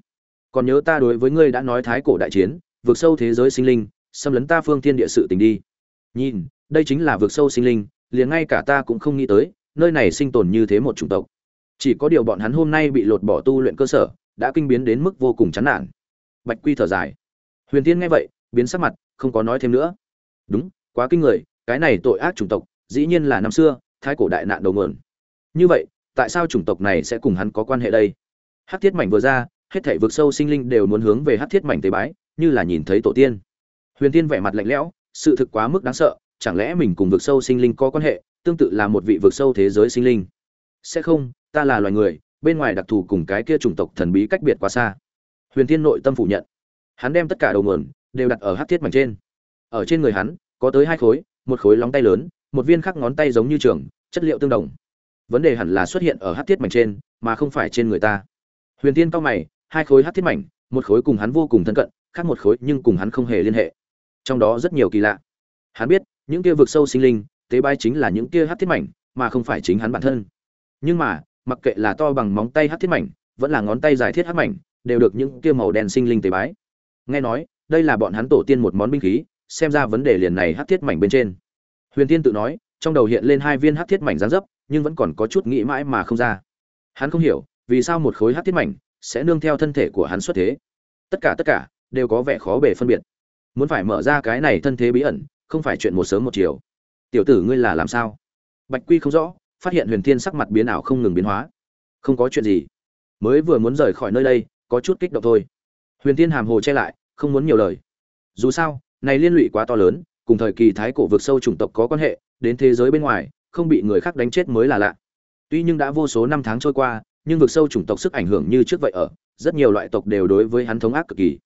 Còn nhớ ta đối với ngươi đã nói thái cổ đại chiến, vượt sâu thế giới sinh linh, xâm lấn ta phương thiên địa sự tình đi. Nhìn, đây chính là vượt sâu sinh linh, liền ngay cả ta cũng không nghĩ tới nơi này sinh tồn như thế một chủng tộc. Chỉ có điều bọn hắn hôm nay bị lột bỏ tu luyện cơ sở, đã kinh biến đến mức vô cùng chán nản. Bạch quy thở dài. Huyền tiên nghe vậy, biến sắc mặt, không có nói thêm nữa. Đúng, quá kinh người, cái này tội ác chủng tộc, dĩ nhiên là năm xưa, thái cổ đại nạn đầu nguồn. Như vậy, tại sao chủng tộc này sẽ cùng hắn có quan hệ đây? Hát thiết mảnh vừa ra, hết thảy vực sâu sinh linh đều muốn hướng về hát thiết mảnh tế bái, như là nhìn thấy tổ tiên. Huyền tiên vẻ mặt lạnh lẽo, sự thực quá mức đáng sợ, chẳng lẽ mình cùng vực sâu sinh linh có quan hệ? Tương tự là một vị vực sâu thế giới sinh linh. Sẽ không, ta là loài người, bên ngoài đặc thù cùng cái kia chủng tộc thần bí cách biệt quá xa. Huyền thiên nội tâm phủ nhận. Hắn đem tất cả đầu nguồn đều đặt ở hát thiết mảnh trên. Ở trên người hắn, có tới hai khối, một khối lóng tay lớn, một viên khắc ngón tay giống như trường, chất liệu tương đồng. Vấn đề hẳn là xuất hiện ở hát thiết mảnh trên, mà không phải trên người ta. Huyền tiên cao mày, hai khối hát thiết mảnh, một khối cùng hắn vô cùng thân cận, khác một khối nhưng cùng hắn không hề liên hệ. Trong đó rất nhiều kỳ lạ. Hắn biết, những kia vực sâu sinh linh tế bái chính là những kia hát thiết mảnh, mà không phải chính hắn bản thân. Nhưng mà, mặc kệ là to bằng móng tay hát thiết mảnh, vẫn là ngón tay dài thiết hát mảnh, đều được những kia màu đen sinh linh tế bái. Nghe nói, đây là bọn hắn tổ tiên một món binh khí, xem ra vấn đề liền này hát thiết mảnh bên trên. Huyền tiên tự nói, trong đầu hiện lên hai viên hát thiết mảnh gián dấp, nhưng vẫn còn có chút nghĩ mãi mà không ra. Hắn không hiểu, vì sao một khối hát thiết mảnh sẽ nương theo thân thể của hắn xuất thế. Tất cả tất cả đều có vẻ khó bề phân biệt. Muốn phải mở ra cái này thân thế bí ẩn, không phải chuyện một sớm một chiều tiểu tử ngươi là làm sao? Bạch quy không rõ, phát hiện huyền thiên sắc mặt biến ảo không ngừng biến hóa. Không có chuyện gì. Mới vừa muốn rời khỏi nơi đây, có chút kích động thôi. Huyền thiên hàm hồ che lại, không muốn nhiều lời. Dù sao, này liên lụy quá to lớn, cùng thời kỳ thái cổ vực sâu chủng tộc có quan hệ, đến thế giới bên ngoài, không bị người khác đánh chết mới là lạ. Tuy nhưng đã vô số năm tháng trôi qua, nhưng vực sâu chủng tộc sức ảnh hưởng như trước vậy ở, rất nhiều loại tộc đều đối với hắn thống ác cực kỳ.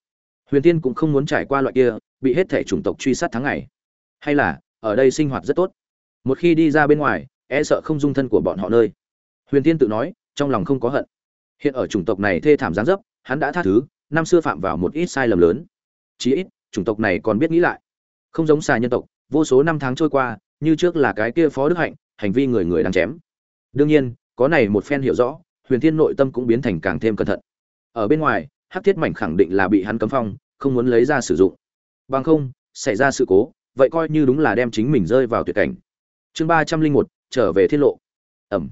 Huyền tiên cũng không muốn trải qua loại kia, bị hết thể chủng tộc truy sát tháng ngày. Hay là ở đây sinh hoạt rất tốt. Một khi đi ra bên ngoài e sợ không dung thân của bọn họ nơi. Huyền tiên tự nói, trong lòng không có hận. Hiện ở chủng tộc này thê thảm gián dấp, hắn đã tha thứ, năm xưa phạm vào một ít sai lầm lớn. Chí ít, chủng tộc này còn biết nghĩ lại. Không giống xà nhân tộc, vô số năm tháng trôi qua, như trước là cái kia phó đức hạnh, hành vi người người đang chém. Đương nhiên, có này một phen hiểu rõ, huyền thiên nội tâm cũng biến thành càng thêm cẩn thận. Ở bên ngoài, hắc thiết mảnh khẳng định là bị hắn cấm phong, không muốn lấy ra sử dụng. Bằng không, xảy ra sự cố vậy coi như đúng là đem chính mình rơi vào tuyệt cảnh. Chương ba trăm linh một, trở về thiên lộ. Ẩm.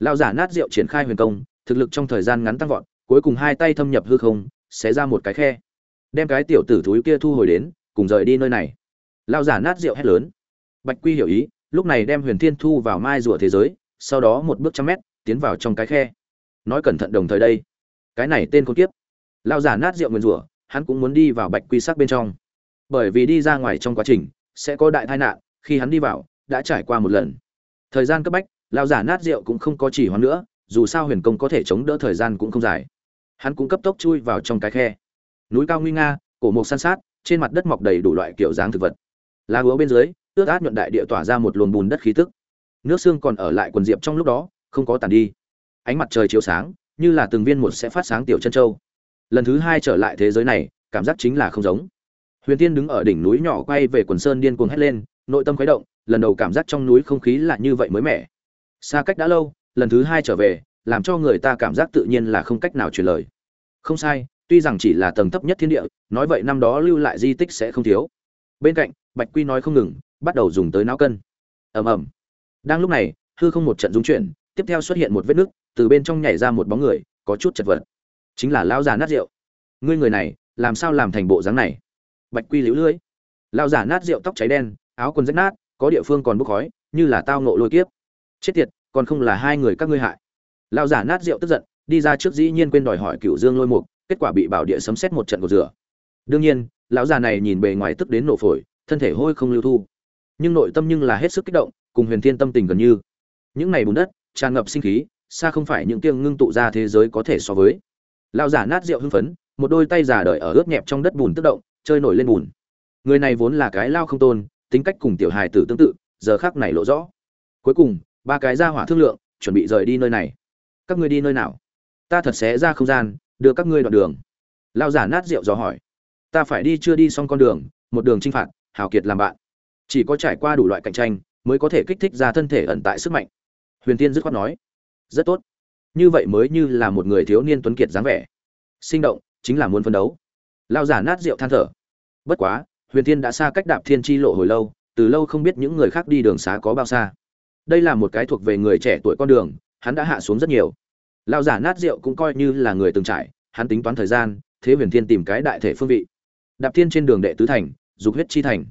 Lao giả nát rượu triển khai huyền công, thực lực trong thời gian ngắn tăng vọt, cuối cùng hai tay thâm nhập hư không, xé ra một cái khe. Đem cái tiểu tử thúi kia thu hồi đến, cùng rời đi nơi này. Lao giả nát rượu hét lớn. Bạch quy hiểu ý, lúc này đem huyền thiên thu vào mai rùa thế giới, sau đó một bước trăm mét, tiến vào trong cái khe. Nói cẩn thận đồng thời đây. Cái này tên con kiếp. Lao giả nát rượu nguyền rủa hắn cũng muốn đi vào bạch quy sắc bên trong. Bởi vì đi ra ngoài trong quá trình sẽ có đại tai nạn, khi hắn đi vào, đã trải qua một lần. Thời gian cấp bách lao giả nát rượu cũng không có chỉ hoãn nữa, dù sao huyền công có thể chống đỡ thời gian cũng không dài. Hắn cũng cấp tốc chui vào trong cái khe. Núi cao nguy nga, cổ mộc san sát, trên mặt đất mọc đầy đủ loại kiểu dáng thực vật. Lá gúa bên dưới ướt át nhuận đại địa tỏa ra một luồng bùn đất khí tức. Nước xương còn ở lại quần diệp trong lúc đó, không có tàn đi. Ánh mặt trời chiếu sáng, như là từng viên một sẽ phát sáng tiểu chân châu. Lần thứ hai trở lại thế giới này, cảm giác chính là không giống huyền tiên đứng ở đỉnh núi nhỏ quay về quần sơn điên cuồng hét lên, nội tâm khuấy động, lần đầu cảm giác trong núi không khí là như vậy mới mẻ. Xa cách đã lâu, lần thứ hai trở về, làm cho người ta cảm giác tự nhiên là không cách nào truyền lời. Không sai, tuy rằng chỉ là tầng thấp nhất thiên địa, nói vậy năm đó lưu lại di tích sẽ không thiếu. Bên cạnh, bạch quy nói không ngừng, bắt đầu dùng tới não cân. Ầm ầm. Đang lúc này, hư không một trận rung chuyển, tiếp theo xuất hiện một vết nứt, từ bên trong nhảy ra một bóng người, có chút chật vật. Chính là lão già nát rượu. Ngươi người này, làm sao làm thành bộ dáng này? Bạch quy liễu lưới. Lão già nát rượu tóc cháy đen, áo quần rách nát, có địa phương còn bốc khói, như là tao nộ lôi kiếp. Chết tiệt, còn không là hai người các ngươi hại. Lão giả nát rượu tức giận, đi ra trước dĩ nhiên quên đòi hỏi cựu dương lôi mục, kết quả bị bảo địa sấm xét một trận cột rửa. Đương nhiên, lão già này nhìn bề ngoài tức đến nổ phổi, thân thể hôi không lưu thu. Nhưng nội tâm nhưng là hết sức kích động, cùng huyền thiên tâm tình gần như. Những này bùn đất, tràn ngập sinh khí, xa không phải những kiêng ngưng tụ ra thế giới có thể so với. Lão giả nát rượu hưng phấn, một đôi tay giả đợi ở ướt nhẹp trong đất bùn tức động chơi nổi lên bùn. Người này vốn là cái lao không tôn, tính cách cùng tiểu hài tử tương tự, giờ khác này lộ rõ. Cuối cùng, ba cái ra hỏa thương lượng, chuẩn bị rời đi nơi này. Các ngươi đi nơi nào? Ta thật xé ra không gian, đưa các ngươi đoạn đường. Lao giả nát rượu dò hỏi. Ta phải đi chưa đi xong con đường, một đường chinh phạt, hào kiệt làm bạn. Chỉ có trải qua đủ loại cạnh tranh, mới có thể kích thích ra thân thể ẩn tại sức mạnh. Huyền tiên dứt khoát nói. Rất tốt. Như vậy mới như là một người thiếu niên tuấn kiệt dáng vẻ. Sinh động, chính là muốn phấn đấu. Lao giả nát rượu than thở bất quá, huyền Thiên đã xa cách đạp thiên tri lộ hồi lâu, từ lâu không biết những người khác đi đường xá có bao xa. Đây là một cái thuộc về người trẻ tuổi con đường, hắn đã hạ xuống rất nhiều. Lao giả nát rượu cũng coi như là người từng trải, hắn tính toán thời gian, thế huyền thiên tìm cái đại thể phương vị. Đạp thiên trên đường đệ tứ thành, dục huyết chi thành.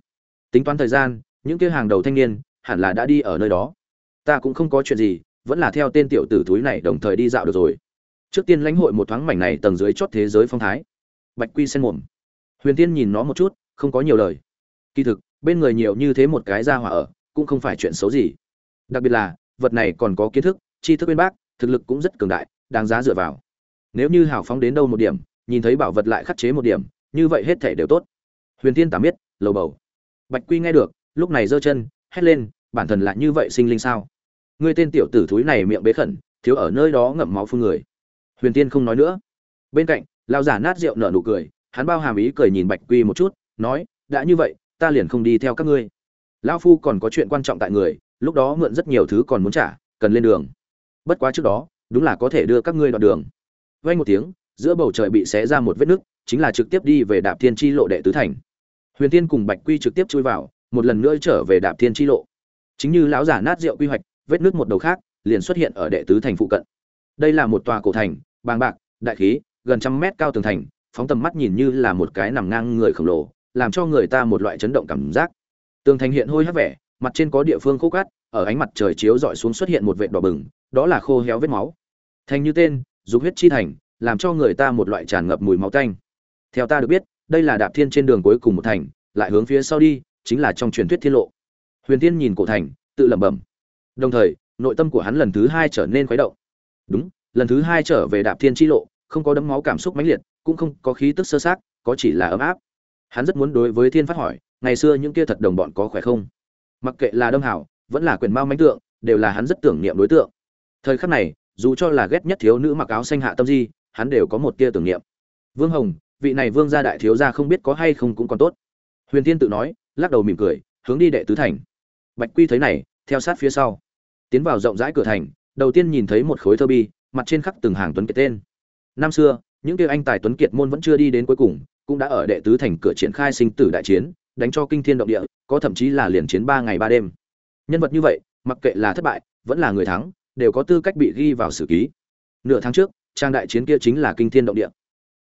Tính toán thời gian, những kia hàng đầu thanh niên, hẳn là đã đi ở nơi đó. Ta cũng không có chuyện gì, vẫn là theo tên tiểu tử túi này đồng thời đi dạo được rồi. Trước tiên lãnh hội một thoáng mảnh này tầng dưới chót thế giới phong thái. Bạch quy sen mồm huyền tiên nhìn nó một chút, không có nhiều lời. Kỳ thực, bên người nhiều như thế một cái ra hỏa ở, cũng không phải chuyện xấu gì. Đặc biệt là, vật này còn có kiến thức, tri thức bên bác, thực lực cũng rất cường đại, đáng giá dựa vào. Nếu như hào phóng đến đâu một điểm, nhìn thấy bảo vật lại khắc chế một điểm, như vậy hết thể đều tốt. Huyền tiên tạm biết, lầu bầu. Bạch quy nghe được, lúc này giơ chân, hét lên, bản thân lại như vậy sinh linh sao? Ngươi tên tiểu tử thúi này miệng bế khẩn, thiếu ở nơi đó ngậm máu phương người. Huyền tiên không nói nữa. Bên cạnh lao giả nát rượu nở nụ cười hắn bao hàm ý cười nhìn bạch quy một chút, nói, đã như vậy, ta liền không đi theo các ngươi. Lão phu còn có chuyện quan trọng tại người, lúc đó mượn rất nhiều thứ còn muốn trả, cần lên đường. Bất quá trước đó, đúng là có thể đưa các ngươi đoạn đường. Vây một tiếng, giữa bầu trời bị xé ra một vết nứt, chính là trực tiếp đi về đạp thiên tri lộ đệ tứ thành. Huyền tiên cùng bạch quy trực tiếp chui vào, một lần nữa trở về đạp thiên tri lộ. Chính như lão giả nát rượu quy hoạch, vết nứt một đầu khác, liền xuất hiện ở đệ tứ thành phụ cận. Đây là một tòa cổ thành, bàng bạc, đại khí, gần trăm mét cao tường thành phóng tầm mắt nhìn như là một cái nằm ngang người khổng lồ, làm cho người ta một loại chấn động cảm giác. Tường thành hiện hôi hắc vẻ, mặt trên có địa phương khô cát, ở ánh mặt trời chiếu dọi xuống xuất hiện một vệt đỏ bừng, đó là khô héo vết máu. Thành như tên, dục huyết chi thành, làm cho người ta một loại tràn ngập mùi máu tanh. Theo ta được biết, đây là đạp thiên trên đường cuối cùng một thành, lại hướng phía sau đi, chính là trong truyền thuyết thiên lộ. Huyền tiên nhìn cổ thành, tự lẩm bẩm. Đồng thời, nội tâm của hắn lần thứ hai trở nên khuấy động. Đúng, lần thứ hai trở về đạp thiên chi lộ không có đấm máu cảm xúc mãnh liệt, cũng không có khí tức sơ sát có chỉ là ấm áp. Hắn rất muốn đối với thiên phát hỏi, ngày xưa những kia thật đồng bọn có khỏe không? Mặc kệ là Đông hảo, vẫn là quyền mao mánh tượng, đều là hắn rất tưởng niệm đối tượng. Thời khắc này, dù cho là ghét nhất thiếu nữ mặc áo xanh hạ tâm di, hắn đều có một tia tưởng niệm. Vương hồng, vị này vương gia đại thiếu gia không biết có hay không cũng còn tốt. Huyền Thiên tự nói, lắc đầu mỉm cười, hướng đi đệ tứ thành. Bạch quy thấy này, theo sát phía sau. Tiến vào rộng rãi cửa thành, đầu tiên nhìn thấy một khối thơ bi, mặt trên khắc từng hàng tuấn kiệt tên năm xưa, những kia anh tài tuấn kiệt môn vẫn chưa đi đến cuối cùng, cũng đã ở đệ tứ thành cửa triển khai sinh tử đại chiến, đánh cho kinh thiên động địa, có thậm chí là liền chiến ba ngày ba đêm. Nhân vật như vậy, mặc kệ là thất bại, vẫn là người thắng, đều có tư cách bị ghi vào sử ký. Nửa tháng trước, trang đại chiến kia chính là kinh thiên động địa.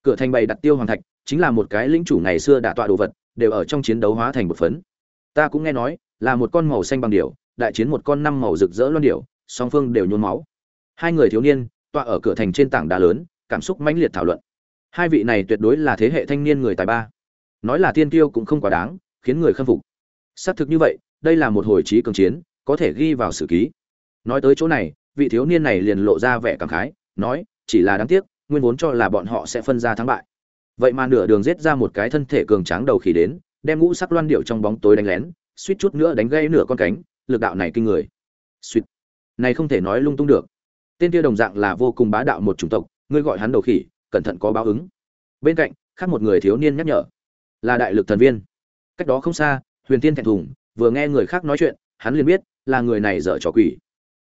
Cửa thành bày đặt tiêu hoàng thạch, chính là một cái lĩnh chủ ngày xưa đã tọa đồ vật, đều ở trong chiến đấu hóa thành một phấn. Ta cũng nghe nói, là một con màu xanh bằng điểu, đại chiến một con năm màu rực rỡ loan điểu, song phương đều nhôn máu. Hai người thiếu niên, tọa ở cửa thành trên tảng đá lớn cảm xúc mãnh liệt thảo luận. Hai vị này tuyệt đối là thế hệ thanh niên người tài ba. Nói là tiên tiêu cũng không quá đáng, khiến người khâm phục. Xác thực như vậy, đây là một hồi trí cường chiến, có thể ghi vào sử ký. Nói tới chỗ này, vị thiếu niên này liền lộ ra vẻ cảm khái, nói, chỉ là đáng tiếc, nguyên vốn cho là bọn họ sẽ phân ra thắng bại. Vậy mà nửa đường giết ra một cái thân thể cường tráng đầu khỉ đến, đem ngũ sắc loan điệu trong bóng tối đánh lén, suýt chút nữa đánh gây nửa con cánh, lực đạo này kinh người. Suýt. Này không thể nói lung tung được. Tên kia đồng dạng là vô cùng bá đạo một chủng tộc ngươi gọi hắn đầu khỉ, cẩn thận có báo ứng. Bên cạnh, khác một người thiếu niên nhắc nhở. Là đại lực thần viên. Cách đó không xa, huyền tiên thẹn thùng, vừa nghe người khác nói chuyện, hắn liền biết là người này dở trò quỷ.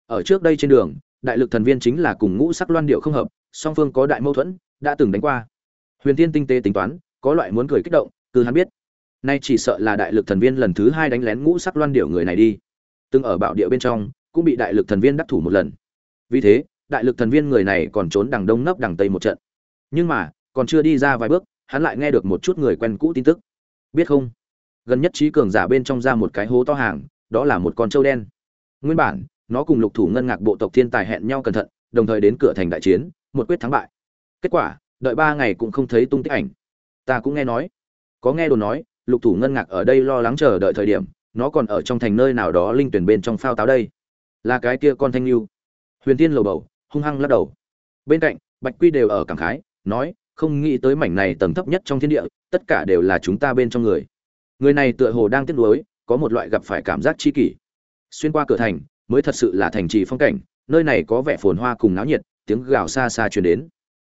Ở trước đây trên đường, đại lực thần viên chính là cùng ngũ sắc loan điệu không hợp, song phương có đại mâu thuẫn, đã từng đánh qua. Huyền tiên tinh tế tính toán, có loại muốn cười kích động, từ hắn biết. Nay chỉ sợ là đại lực thần viên lần thứ hai đánh lén ngũ sắc loan điệu người này đi. Từng ở bạo địa bên trong, cũng bị đại lực thần viên đắc thủ một lần. Vì thế đại lực thần viên người này còn trốn đằng đông nấp đằng tây một trận. Nhưng mà, còn chưa đi ra vài bước, hắn lại nghe được một chút người quen cũ tin tức. Biết không? Gần nhất trí cường giả bên trong ra một cái hố to hàng, đó là một con trâu đen. Nguyên bản, nó cùng lục thủ ngân ngạc bộ tộc thiên tài hẹn nhau cẩn thận, đồng thời đến cửa thành đại chiến, một quyết thắng bại. Kết quả, đợi ba ngày cũng không thấy tung tích ảnh. Ta cũng nghe nói. Có nghe đồn nói, lục thủ ngân ngạc ở đây lo lắng chờ đợi thời điểm, nó còn ở trong thành nơi nào đó linh tuyển bên trong phao táo đây. Là cái kia con thanh lưu. Huyền tiên lầu bầu hung hăng lắc đầu. Bên cạnh, bạch quy đều ở cảm khái, nói, không nghĩ tới mảnh này tầng thấp nhất trong thiên địa, tất cả đều là chúng ta bên trong người. Người này tựa hồ đang tiếc nuối, có một loại gặp phải cảm giác chi kỷ. Xuyên qua cửa thành, mới thật sự là thành trì phong cảnh, nơi này có vẻ phồn hoa cùng náo nhiệt, tiếng gào xa xa truyền đến.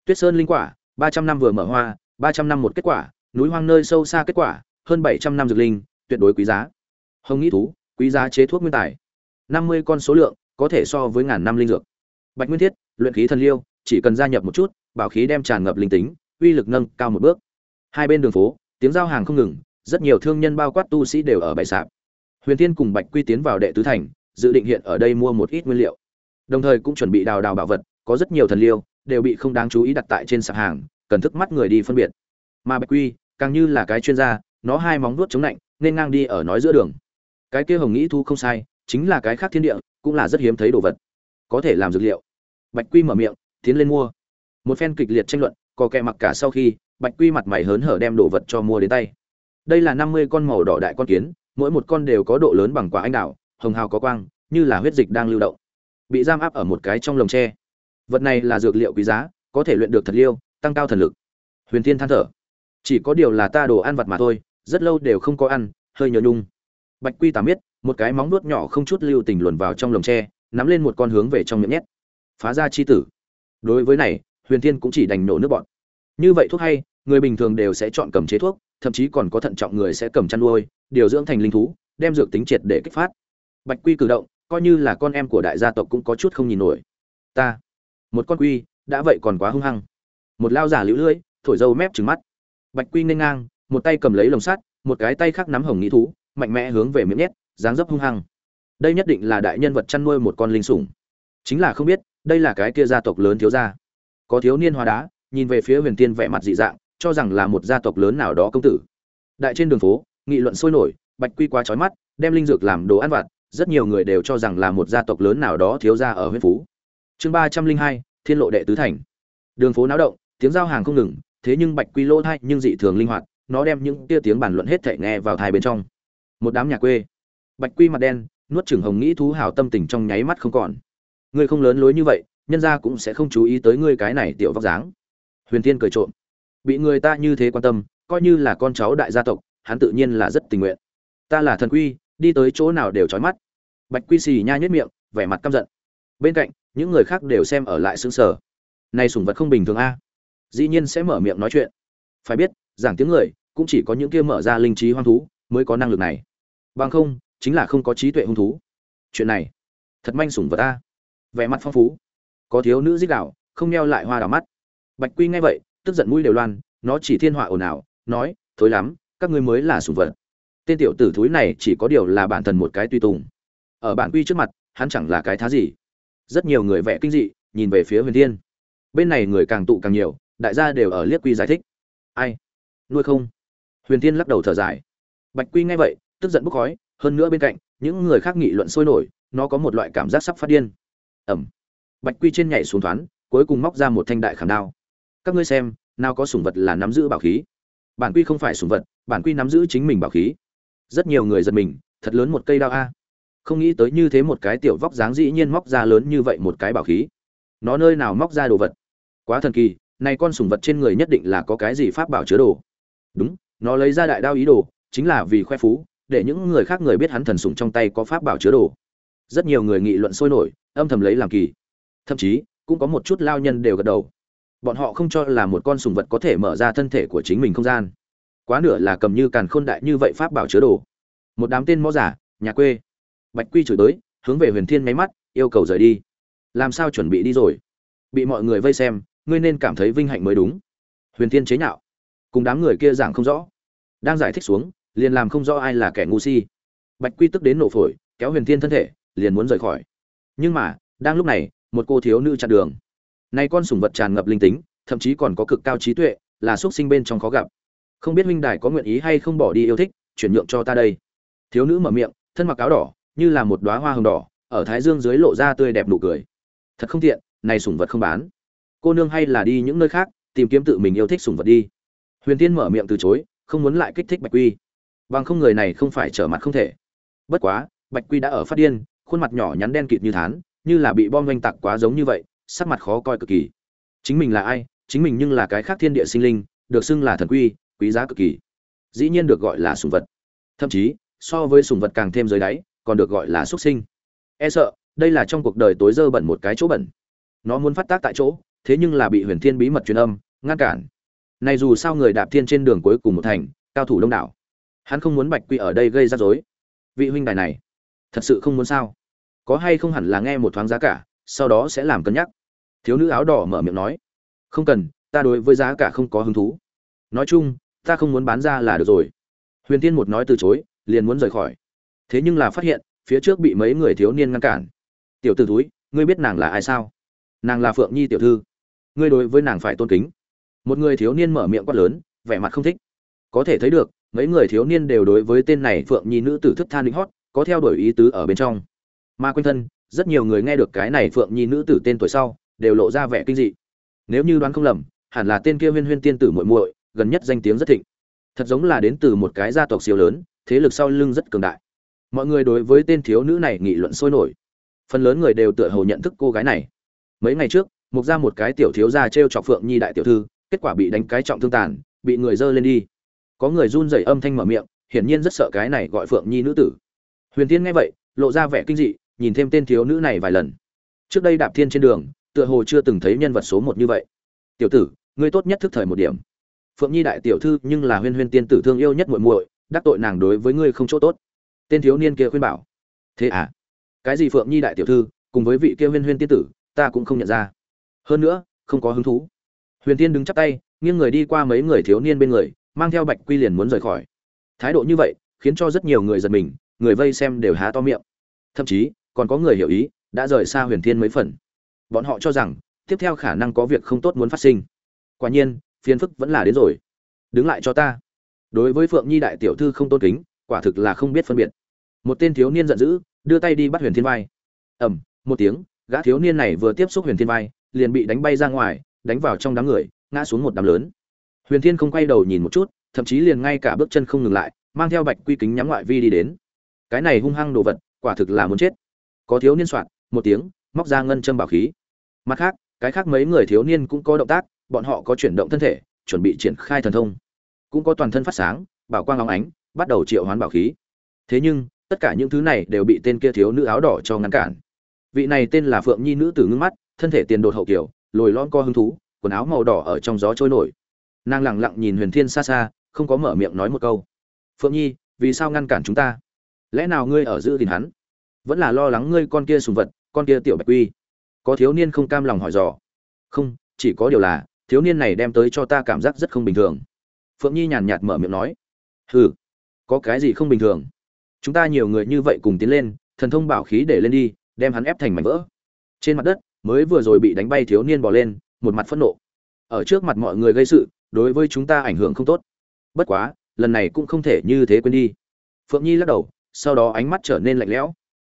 Tuyết sơn linh quả, ba trăm năm vừa mở hoa, ba trăm năm một kết quả, núi hoang nơi sâu xa kết quả, hơn bảy trăm năm dược linh, tuyệt đối quý giá. Hồng nghĩ thú, quý giá chế thuốc nguyên tài. năm mươi con số lượng, có thể so với ngàn năm linh dược bạch nguyên thiết, luyện khí thần liêu, chỉ cần gia nhập một chút, bảo khí đem tràn ngập linh tính, uy lực nâng cao một bước. Hai bên đường phố, tiếng giao hàng không ngừng, rất nhiều thương nhân bao quát tu sĩ đều ở bãi sạp. Huyền Thiên cùng bạch quy tiến vào đệ tứ thành, dự định hiện ở đây mua một ít nguyên liệu. Đồng thời cũng chuẩn bị đào đào bảo vật, có rất nhiều thần liêu, đều bị không đáng chú ý đặt tại trên sạp hàng, cần thức mắt người đi phân biệt. Mà bạch quy, càng như là cái chuyên gia, nó hai móng vuốt chống lạnh, nên ngang đi ở nói giữa đường. Cái kia hồng nghĩ thu không sai, chính là cái khác thiên địa, cũng là rất hiếm thấy đồ vật. Có thể làm dược liệu bạch quy mở miệng, tiến lên mua. Một phen kịch liệt tranh luận, có kẻ mặc cả sau khi, bạch quy mặt mày hớn hở đem đồ vật cho mua đến tay. Đây là năm mươi con màu đỏ đại con kiến, mỗi một con đều có độ lớn bằng quả anh đào, hồng hào có quang, như là huyết dịch đang lưu động. Bị giam áp ở một cái trong lồng tre. Vật này là dược liệu quý giá, có thể luyện được thật liêu, tăng cao thần lực. Huyền Thiên than thở. Chỉ có điều là ta đồ ăn vật mà thôi, rất lâu đều không có ăn, hơi nhớ nhung. Bạch quy tàm biết một cái móng nuốt nhỏ không chút lưu tình luồn vào trong lồng tre, nắm lên một con hướng về trong miệng nhét phá ra chi tử. Đối với này, huyền thiên cũng chỉ đành nổ nước bọn. Như vậy thuốc hay, người bình thường đều sẽ chọn cầm chế thuốc, thậm chí còn có thận trọng người sẽ cầm chăn nuôi, điều dưỡng thành linh thú, đem dược tính triệt để kích phát. Bạch quy cử động, coi như là con em của đại gia tộc cũng có chút không nhìn nổi. Ta, một con quy, đã vậy còn quá hung hăng. Một lao giả lũ lưỡi thổi dâu mép trừng mắt. Bạch quy nên ngang, một tay cầm lấy lồng sắt, một cái tay khác nắm hồng nghĩ thú, mạnh mẽ hướng về miệng nhét, dáng dấp hung hăng. Đây nhất định là đại nhân vật chăn nuôi một con linh sủng. Chính là không biết đây là cái kia gia tộc lớn thiếu gia. Có thiếu niên hoa đá, nhìn về phía huyền tiên vẻ mặt dị dạng, cho rằng là một gia tộc lớn nào đó công tử. Đại trên đường phố, nghị luận sôi nổi, bạch quy quá trói mắt, đem linh dược làm đồ ăn vặt, rất nhiều người đều cho rằng là một gia tộc lớn nào đó thiếu gia ở huyện phú. Chương ba trăm linh hai, thiên lộ đệ tứ thành. Đường phố náo động, tiếng giao hàng không ngừng, thế nhưng bạch quy lỗ thai nhưng dị thường linh hoạt, nó đem những tia tiếng bàn luận hết thể nghe vào thai bên trong. Một đám nhà quê. Bạch quy mặt đen, nuốt chửng hồng nghĩ thú hào tâm tình trong nháy mắt không còn ngươi không lớn lối như vậy, nhân gia cũng sẽ không chú ý tới ngươi cái này tiểu vóc dáng. Huyền Thiên cười trộm. Bị người ta như thế quan tâm, coi như là con cháu đại gia tộc, hắn tự nhiên là rất tình nguyện. Ta là thần quy, đi tới chỗ nào đều trói mắt. Bạch quy xì nha nhất miệng, vẻ mặt căm giận. Bên cạnh, những người khác đều xem ở lại xương sở này sủng vật không bình thường a. Dĩ nhiên sẽ mở miệng nói chuyện. Phải biết, giảng tiếng người, cũng chỉ có những kia mở ra linh trí hoang thú, mới có năng lực này. Bằng không, chính là không có trí tuệ hung thú. Chuyện này, thật manh sủng vật ta vẻ mặt phong phú. Có thiếu nữ dích đạo, không neo lại hoa đào mắt. Bạch quy nghe vậy, tức giận mũi đều loan, nó chỉ thiên họa ồn ào, nói, thối lắm, các ngươi mới là sủng vật. Tên tiểu tử thúi này chỉ có điều là bản thân một cái tùy tùng. Ở bản quy trước mặt, hắn chẳng là cái thá gì. Rất nhiều người vẽ kinh dị, nhìn về phía huyền thiên. Bên này người càng tụ càng nhiều, đại gia đều ở liếc quy giải thích. Ai? Nuôi không? Huyền thiên lắc đầu thở dài. Bạch quy nghe vậy, tức giận bốc khói, hơn nữa bên cạnh, những người khác nghị luận sôi nổi, nó có một loại cảm giác sắp phát điên ẩm. Bạch quy trên nhảy xuống thoáng cuối cùng móc ra một thanh đại khảm đao. Các ngươi xem, nào có sủng vật là nắm giữ bảo khí. Bản quy không phải sủng vật, bản quy nắm giữ chính mình bảo khí. Rất nhiều người giật mình, thật lớn một cây đao a. Không nghĩ tới như thế một cái tiểu vóc dáng dĩ nhiên móc ra lớn như vậy một cái bảo khí. Nó nơi nào móc ra đồ vật? Quá thần kỳ, này con sủng vật trên người nhất định là có cái gì pháp bảo chứa đồ. Đúng, nó lấy ra đại đao ý đồ, chính là vì khoe phú, để những người khác người biết hắn thần sủng trong tay có pháp bảo chứa đồ rất nhiều người nghị luận sôi nổi, âm thầm lấy làm kỳ. Thậm chí, cũng có một chút lao nhân đều gật đầu. Bọn họ không cho là một con sùng vật có thể mở ra thân thể của chính mình không gian. Quá nửa là cầm như càn khôn đại như vậy pháp bảo chứa đồ. Một đám tên mõ giả, nhà quê. Bạch quy chửi tới, hướng về huyền thiên máy mắt, yêu cầu rời đi. Làm sao chuẩn bị đi rồi? Bị mọi người vây xem, ngươi nên cảm thấy vinh hạnh mới đúng. Huyền thiên chế nhạo. Cùng đám người kia giảng không rõ. Đang giải thích xuống, liền làm không rõ ai là kẻ ngu si. Bạch quy tức đến nổ phổi, kéo huyền thiên thân thể liền muốn rời khỏi. Nhưng mà, đang lúc này, một cô thiếu nữ chặn đường. Nay con sủng vật tràn ngập linh tính, thậm chí còn có cực cao trí tuệ, là xuất sinh bên trong khó gặp. Không biết huynh đài có nguyện ý hay không bỏ đi yêu thích, chuyển nhượng cho ta đây. Thiếu nữ mở miệng, thân mặc áo đỏ, như là một đóa hoa hồng đỏ, ở thái dương dưới lộ ra tươi đẹp nụ cười. Thật không tiện, này sủng vật không bán. Cô nương hay là đi những nơi khác, tìm kiếm tự mình yêu thích sủng vật đi. Huyền tiên mở miệng từ chối, không muốn lại kích thích bạch quy. Bằng không người này không phải trở mặt không thể. Bất quá, bạch quy đã ở phát điên khuôn mặt nhỏ nhắn đen kịt như thán, như là bị bom oanh tạc quá giống như vậy, sắc mặt khó coi cực kỳ. Chính mình là ai, chính mình nhưng là cái khác thiên địa sinh linh, được xưng là thần quy, quý giá cực kỳ. Dĩ nhiên được gọi là sùng vật. Thậm chí, so với sùng vật càng thêm dưới đáy, còn được gọi là xuất sinh. E sợ, đây là trong cuộc đời tối dơ bẩn một cái chỗ bẩn. Nó muốn phát tác tại chỗ, thế nhưng là bị huyền thiên bí mật truyền âm, ngăn cản. Này dù sao người đạp thiên trên đường cuối cùng một thành, cao thủ đông đảo. Hắn không muốn bạch quy ở đây gây ra rối. Vị huynh đài này thật sự không muốn sao? Có hay không hẳn là nghe một thoáng giá cả, sau đó sẽ làm cân nhắc. Thiếu nữ áo đỏ mở miệng nói. Không cần, ta đối với giá cả không có hứng thú. Nói chung, ta không muốn bán ra là được rồi. Huyền tiên một nói từ chối, liền muốn rời khỏi. Thế nhưng là phát hiện, phía trước bị mấy người thiếu niên ngăn cản. Tiểu t ử túi ngươi biết nàng là ai sao? Nàng là phượng nhi tiểu thư. Ngươi đối với nàng phải tôn kính. Một người thiếu niên mở miệng quát lớn, vẻ mặt không thích. Có thể thấy được, mấy người thiếu niên đều đối với tên này phượng nhi nữ tử thức than lính hót có theo đuổi ý tứ ở bên trong. Mà quanh thân, rất nhiều người nghe được cái này phượng nhi nữ tử tên tuổi sau, đều lộ ra vẻ kinh dị. Nếu như đoán không lầm, hẳn là tên kia huyên huyên tiên tử muội muội, gần nhất danh tiếng rất thịnh. Thật giống là đến từ một cái gia tộc siêu lớn, thế lực sau lưng rất cường đại. Mọi người đối với tên thiếu nữ này nghị luận sôi nổi. Phần lớn người đều tựa hồ nhận thức cô gái này. Mấy ngày trước, mục ra một cái tiểu thiếu gia t r e o chọc phượng nhi đại tiểu thư, kết quả bị đánh cái trọng thương tàn, bị người dơ lên đi. Có người run rẩy âm thanh mở miệng, hiển nhiên rất sợ cái này gọi phượng nhi nữ tử huyền tiên nghe vậy, lộ ra vẻ kinh dị, nhìn thêm tên thiếu nữ này vài lần. Trước đây đạp thiên trên đường, tựa hồ chưa từng thấy nhân vật số một như vậy. Tiểu tử, ngươi tốt nhất thức thời một điểm. Phượng nhi đại tiểu thư nhưng là huyên huyên tiên tử thương yêu nhất muội muội, đắc tội nàng đối với ngươi không chỗ tốt. Tên thiếu niên kia khuyên bảo. Thế à? Cái gì phượng nhi đại tiểu thư, cùng với vị kia huyên huyên tiên tử, ta cũng không nhận ra. Hơn nữa, không có hứng thú. Huyền tiên đứng chắp tay, nghiêng người đi qua mấy người thiếu niên bên người, mang theo bạch quy liền muốn rời khỏi. Thái độ như vậy, khiến cho rất nhiều người giật mình người vây xem đều há to miệng. Thậm chí, còn có người hiểu ý, đã rời xa huyền thiên mấy phần. Bọn họ cho rằng, tiếp theo khả năng có việc không tốt muốn phát sinh. Quả nhiên, phiền phức vẫn là đến rồi. Đứng lại cho ta. Đối với phượng nhi đại tiểu thư không tôn kính, quả thực là không biết phân biệt. Một tên thiếu niên giận dữ, đưa tay đi bắt huyền thiên vai. Ẩm một tiếng, gã thiếu niên này vừa tiếp xúc huyền thiên vai, liền bị đánh bay ra ngoài, đánh vào trong đám người, ngã xuống một đám lớn. Huyền thiên không quay đầu nhìn một chút, thậm chí liền ngay cả bước chân không ngừng lại, mang theo bạch quy kính nhắm ngoại vi đi đến cái này hung hăng đồ vật, quả thực là muốn chết. Có thiếu niên soạn, một tiếng, móc ra ngân châm bảo khí. Mặt khác, cái khác mấy người thiếu niên cũng có động tác, bọn họ có chuyển động thân thể, chuẩn bị triển khai thần thông. Cũng có toàn thân phát sáng, bảo quang óng ánh, bắt đầu triệu hoán bảo khí. Thế nhưng, tất cả những thứ này đều bị tên kia thiếu nữ áo đỏ cho ngăn cản. Vị này tên là phượng nhi nữ tử ngưng mắt, thân thể tiền đột hậu kiểu, lồi lon co hứng thú, quần áo màu đỏ ở trong gió trôi nổi. Nàng lẳng lặng nhìn huyền thiên xa xa, không có mở miệng nói một câu. Phượng nhi, vì sao ngăn cản chúng ta? Lẽ nào ngươi ở giữ gìn hắn? Vẫn là lo lắng ngươi con kia sùng vật, con kia tiểu bạch quy. Có thiếu niên không cam lòng hỏi dò. Không, chỉ có điều là, thiếu niên này đem tới cho ta cảm giác rất không bình thường. Phượng nhi nhàn nhạt mở miệng nói. Hừ, có cái gì không bình thường? Chúng ta nhiều người như vậy cùng tiến lên, thần thông bảo khí để lên đi, đem hắn ép thành mảnh vỡ. Trên mặt đất, mới vừa rồi bị đánh bay thiếu niên bỏ lên, một mặt phẫn nộ. Ở trước mặt mọi người gây sự, đối với chúng ta ảnh hưởng không tốt. Bất quá, lần này cũng không thể như thế quên đi. Phượng nhi lắc đầu sau đó ánh mắt trở nên lạnh lẽo.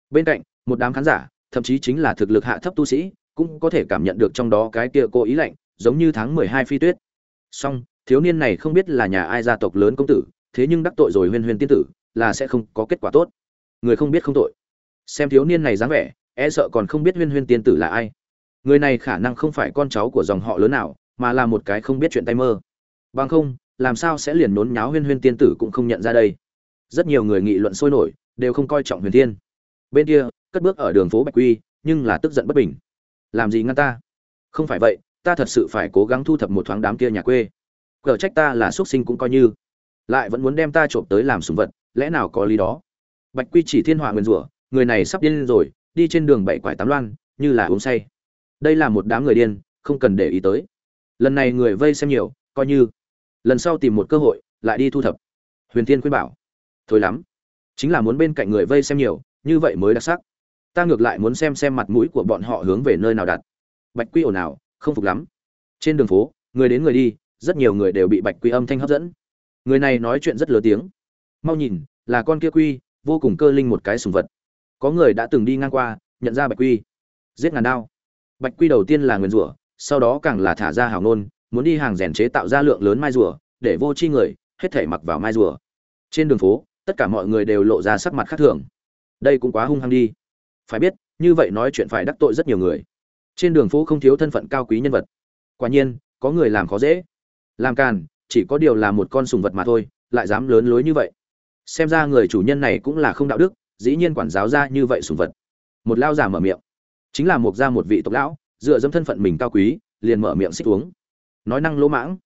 Bên cạnh, một đám khán giả, thậm chí chính là thực lực hạ thấp tu sĩ, cũng có thể cảm nhận được trong đó cái kia cô ý lạnh, giống như tháng mười hai phi tuyết. Song, thiếu niên này không biết là nhà ai gia tộc lớn công tử, thế nhưng đắc tội rồi huyên huyên tiên tử, là sẽ không có kết quả tốt. Người không biết không tội. Xem thiếu niên này dáng vẻ e sợ còn không biết huyên huyên tiên tử là ai. Người này khả năng không phải con cháu của dòng họ lớn nào, mà là một cái không biết chuyện tay mơ. Bằng không, làm sao sẽ liền nốn nháo huyên huyên tiên tử cũng không nhận ra đây rất nhiều người nghị luận sôi nổi, đều không coi trọng huyền Thiên. Bên kia, cất bước ở đường phố bạch quy, nhưng là tức giận bất bình. Làm gì ngăn ta? Không phải vậy, ta thật sự phải cố gắng thu thập một thoáng đám kia nhà quê. Cờ trách ta là xuất sinh cũng coi như. Lại vẫn muốn đem ta trộm tới làm sùng vật, lẽ nào có lý đó? Bạch quy chỉ thiên họa nguyên rủa, người này sắp điên rồi, đi trên đường bảy quải tám loan, như là uống say. Đây là một đám người điên, không cần để ý tới. Lần này người vây xem nhiều, coi như. Lần sau tìm một cơ hội, lại đi thu thập. Huyền thiên khuyên bảo thôi lắm. Chính là muốn bên cạnh người vây xem nhiều, như vậy mới đặc sắc. Ta ngược lại muốn xem xem mặt mũi của bọn họ hướng về nơi nào đặt. Bạch quy ồn ào, không phục lắm. Trên đường phố, người đến người đi, rất nhiều người đều bị bạch quy âm thanh hấp dẫn. Người này nói chuyện rất lớn tiếng. Mau nhìn, là con kia quy, vô cùng cơ linh một cái sùng vật. Có người đã từng đi ngang qua, nhận ra bạch quy. Giết ngàn đao. Bạch quy đầu tiên là nguyền rủa, sau đó càng là thả ra hào nôn muốn đi hàng rèn chế tạo ra lượng lớn mai rùa, để vô chi người, hết thể mặc vào mai rùa. Trên đường phố tất cả mọi người đều lộ ra sắc mặt khác thường. Đây cũng quá hung hăng đi. Phải biết, như vậy nói chuyện phải đắc tội rất nhiều người. Trên đường phố không thiếu thân phận cao quý nhân vật. Quả nhiên, có người làm khó dễ. Làm càn, chỉ có điều là một con sùng vật mà thôi, lại dám lớn lối như vậy. Xem ra người chủ nhân này cũng là không đạo đức, dĩ nhiên quản giáo ra như vậy sùng vật. Một lao giả mở miệng. Chính là một ra một vị tộc lão, dựa dẫm thân phận mình cao quý, liền mở miệng xích uống. Nói năng lỗ mãng.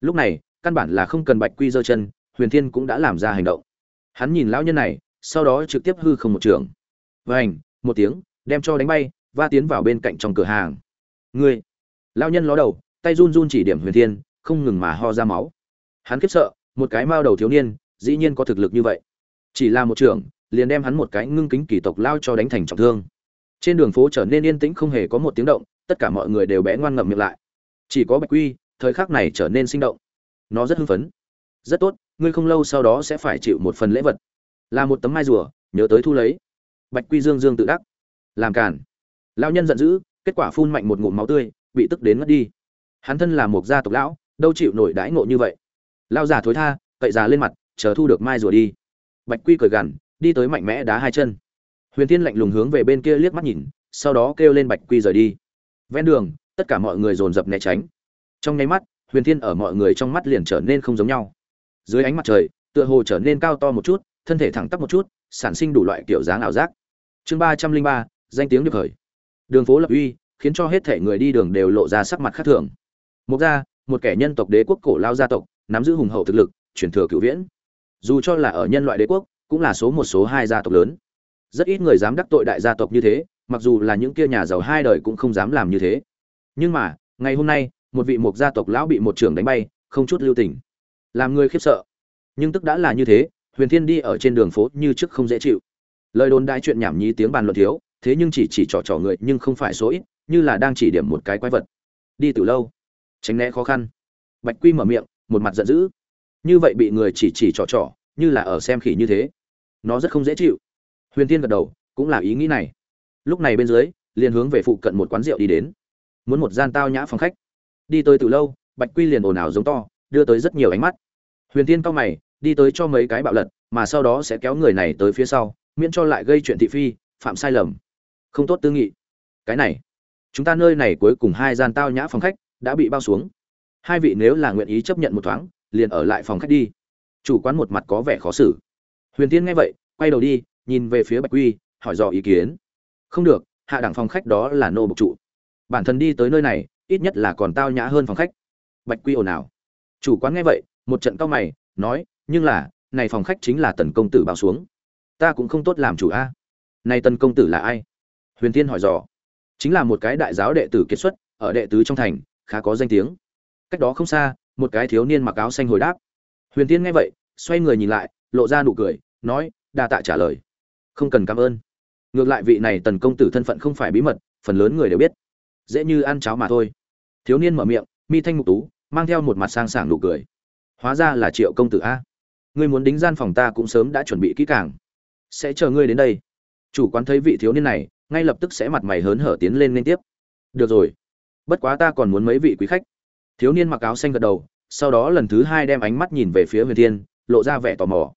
Lúc này, căn bản là không cần bạch quy giơ chân, huyền thiên cũng đã làm ra hành động hắn nhìn lão nhân này, sau đó trực tiếp hư không một trường. Vảnh một tiếng, đem cho đánh bay, va tiến vào bên cạnh trong cửa hàng. Ngươi! Lão nhân ló đầu, tay run run chỉ điểm huyền thiên, không ngừng mà ho ra máu. Hắn khiếp sợ, một cái mao đầu thiếu niên, dĩ nhiên có thực lực như vậy. Chỉ là một trưởng liền đem hắn một cái ngưng kính kỳ tộc lao cho đánh thành trọng thương. Trên đường phố trở nên yên tĩnh không hề có một tiếng động, tất cả mọi người đều bẽ ngoan ngậm miệng lại. Chỉ có bạch quy, thời khắc này trở nên sinh động. Nó rất hưng phấn. Rất tốt ngươi không lâu sau đó sẽ phải chịu một phần lễ vật. Là một tấm mai rùa, nhớ tới thu lấy. Bạch quy dương dương tự đắc. Làm cản lao nhân giận dữ, kết quả phun mạnh một ngụm máu tươi, bị tức đến mất đi. Hắn thân là một gia tộc lão, đâu chịu nổi đãi ngộ như vậy. Lao già thối tha, cậy già lên mặt, chờ thu được mai rùa đi. Bạch quy cười gằn, đi tới mạnh mẽ đá hai chân. Huyền thiên lạnh lùng hướng về bên kia liếc mắt nhìn, sau đó kêu lên bạch quy rời đi. Ven đường, tất cả mọi người dồn dập né tránh. Trong nháy mắt, huyền thiên ở mọi người trong mắt liền trở nên không giống nhau dưới ánh mặt trời, tựa hồ trở nên cao to một chút, thân thể thẳng tắp một chút, sản sinh đủ loại kiểu dáng ảo giác. Chương ba trăm linh ba, danh tiếng được khởi. Đường phố lập uy, khiến cho hết thể người đi đường đều lộ ra sắc mặt khác thường. Mục ra một kẻ nhân tộc đế quốc cổ lao gia tộc, nắm giữ hùng hậu thực lực, truyền thừa cựu viễn. Dù cho là ở nhân loại đế quốc, cũng là số một số hai gia tộc lớn. Rất ít người dám đắc tội đại gia tộc như thế, mặc dù là những kia nhà giàu hai đời cũng không dám làm như thế. Nhưng mà, ngày hôm nay, một vị mục gia tộc lão bị một trưởng đánh bay, không chút lưu tình làm người khiếp sợ. Nhưng tức đã là như thế, huyền thiên đi ở trên đường phố như trước không dễ chịu. Lời đồn đại chuyện nhảm nhí tiếng bàn luận thiếu, thế nhưng chỉ chỉ trò trò người nhưng không phải số ít, như là đang chỉ điểm một cái quái vật. Đi từ lâu, tránh né khó khăn. Bạch quy mở miệng, một mặt giận dữ. Như vậy bị người chỉ chỉ trò trò, như là ở xem khỉ như thế, nó rất không dễ chịu. Huyền thiên gật đầu, cũng là ý nghĩ này. Lúc này bên dưới, liền hướng về phụ cận một quán rượu đi đến. Muốn một gian tao nhã phòng khách. Đi tới từ lâu, bạch quy liền ồn ào giống to đưa tới rất nhiều ánh mắt. Huyền thiên cao mày, đi tới cho mấy cái bạo lật, mà sau đó sẽ kéo người này tới phía sau, miễn cho lại gây chuyện thị phi, phạm sai lầm. Không tốt tư nghị. Cái này, chúng ta nơi này cuối cùng hai gian tao nhã phòng khách đã bị bao xuống. Hai vị nếu là nguyện ý chấp nhận một thoáng, liền ở lại phòng khách đi. Chủ quán một mặt có vẻ khó xử. Huyền tiên nghe vậy, quay đầu đi, nhìn về phía bạch quy, hỏi dò ý kiến. Không được, hạ đẳng phòng khách đó là nô bộc trụ. Bản thân đi tới nơi này, ít nhất là còn tao nhã hơn phòng khách. Bạch quy ồn ào chủ quán nghe vậy, một trận cao mày, nói, nhưng là, này phòng khách chính là tần công tử bao xuống. Ta cũng không tốt làm chủ a. Này tần công tử là ai? Huyền tiên hỏi dò. Chính là một cái đại giáo đệ tử kiệt xuất, ở đệ tứ trong thành, khá có danh tiếng. Cách đó không xa, một cái thiếu niên mặc áo xanh hồi đáp. Huyền tiên nghe vậy, xoay người nhìn lại, lộ ra nụ cười, nói, đa tạ trả lời. Không cần cảm ơn. Ngược lại vị này tần công tử thân phận không phải bí mật, phần lớn người đều biết. Dễ như ăn cháo mà thôi. Thiếu niên mở miệng, mi thanh mục tú mang theo một mặt sang sảng nụ cười. Hóa ra là triệu công tử a. Ngươi muốn đính gian phòng ta cũng sớm đã chuẩn bị kỹ càng. Sẽ chờ ngươi đến đây. Chủ quán thấy vị thiếu niên này, ngay lập tức sẽ mặt mày hớn hở tiến lên liên tiếp. Được rồi. Bất quá ta còn muốn mấy vị quý khách. Thiếu niên mặc áo xanh gật đầu, sau đó lần thứ hai đem ánh mắt nhìn về phía huyền thiên, lộ ra vẻ tò mò.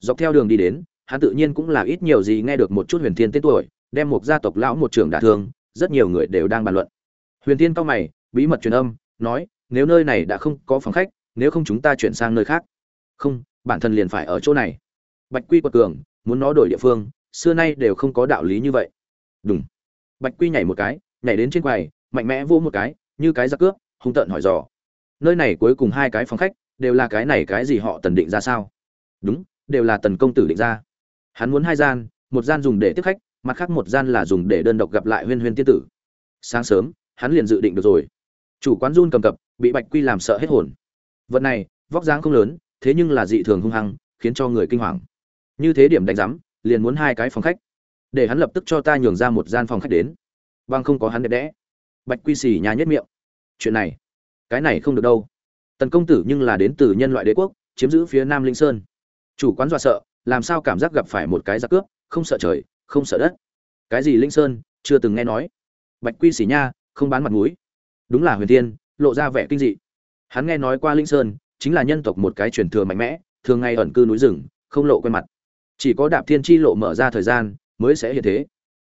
Dọc theo đường đi đến, hắn tự nhiên cũng là ít nhiều gì nghe được một chút huyền thiên tên tuổi, đem một gia tộc lão một trưởng đả thương, rất nhiều người đều đang bàn luận. Huyền thiên cao mày, bí mật truyền âm, nói nếu nơi này đã không có phòng khách, nếu không chúng ta chuyển sang nơi khác. Không, bản thân liền phải ở chỗ này. Bạch quy quật cường, muốn nó đổi địa phương, xưa nay đều không có đạo lý như vậy. Đúng bạch quy nhảy một cái, nhảy đến trên quầy, mạnh mẽ vỗ một cái, như cái giặc cướp, hung tợn hỏi dò. Nơi này cuối cùng hai cái phòng khách, đều là cái này cái gì họ tần định ra sao? Đúng, đều là tần công tử định ra. Hắn muốn hai gian, một gian dùng để tiếp khách, mặt khác một gian là dùng để đơn độc gặp lại huyên huyên tiên tử. Sáng sớm, hắn liền dự định được rồi. Chủ quán run cầm cập bị bạch quy làm sợ hết hồn. Vật này, vóc dáng không lớn, thế nhưng là dị thường hung hăng, khiến cho người kinh hoàng. Như thế điểm đánh giám, liền muốn hai cái phòng khách. Để hắn lập tức cho ta nhường ra một gian phòng khách đến. Bằng không có hắn đẹp đẽ. Bạch quy xì nhà nhất miệng. Chuyện này, cái này không được đâu. Tần công tử nhưng là đến từ nhân loại đế quốc, chiếm giữ phía nam linh sơn. Chủ quán dọa sợ, làm sao cảm giác gặp phải một cái giặc cướp, không sợ trời, không sợ đất. Cái gì linh sơn, chưa từng nghe nói. Bạch quy xỉ nha, không bán mặt mũi. Đúng là huyền thiên lộ ra vẻ kinh dị. Hắn nghe nói qua linh sơn chính là nhân tộc một cái truyền thừa mạnh mẽ thường ngày ẩn cư núi rừng không lộ quen mặt. Chỉ có đạp thiên chi lộ mở ra thời gian mới sẽ hiện thế.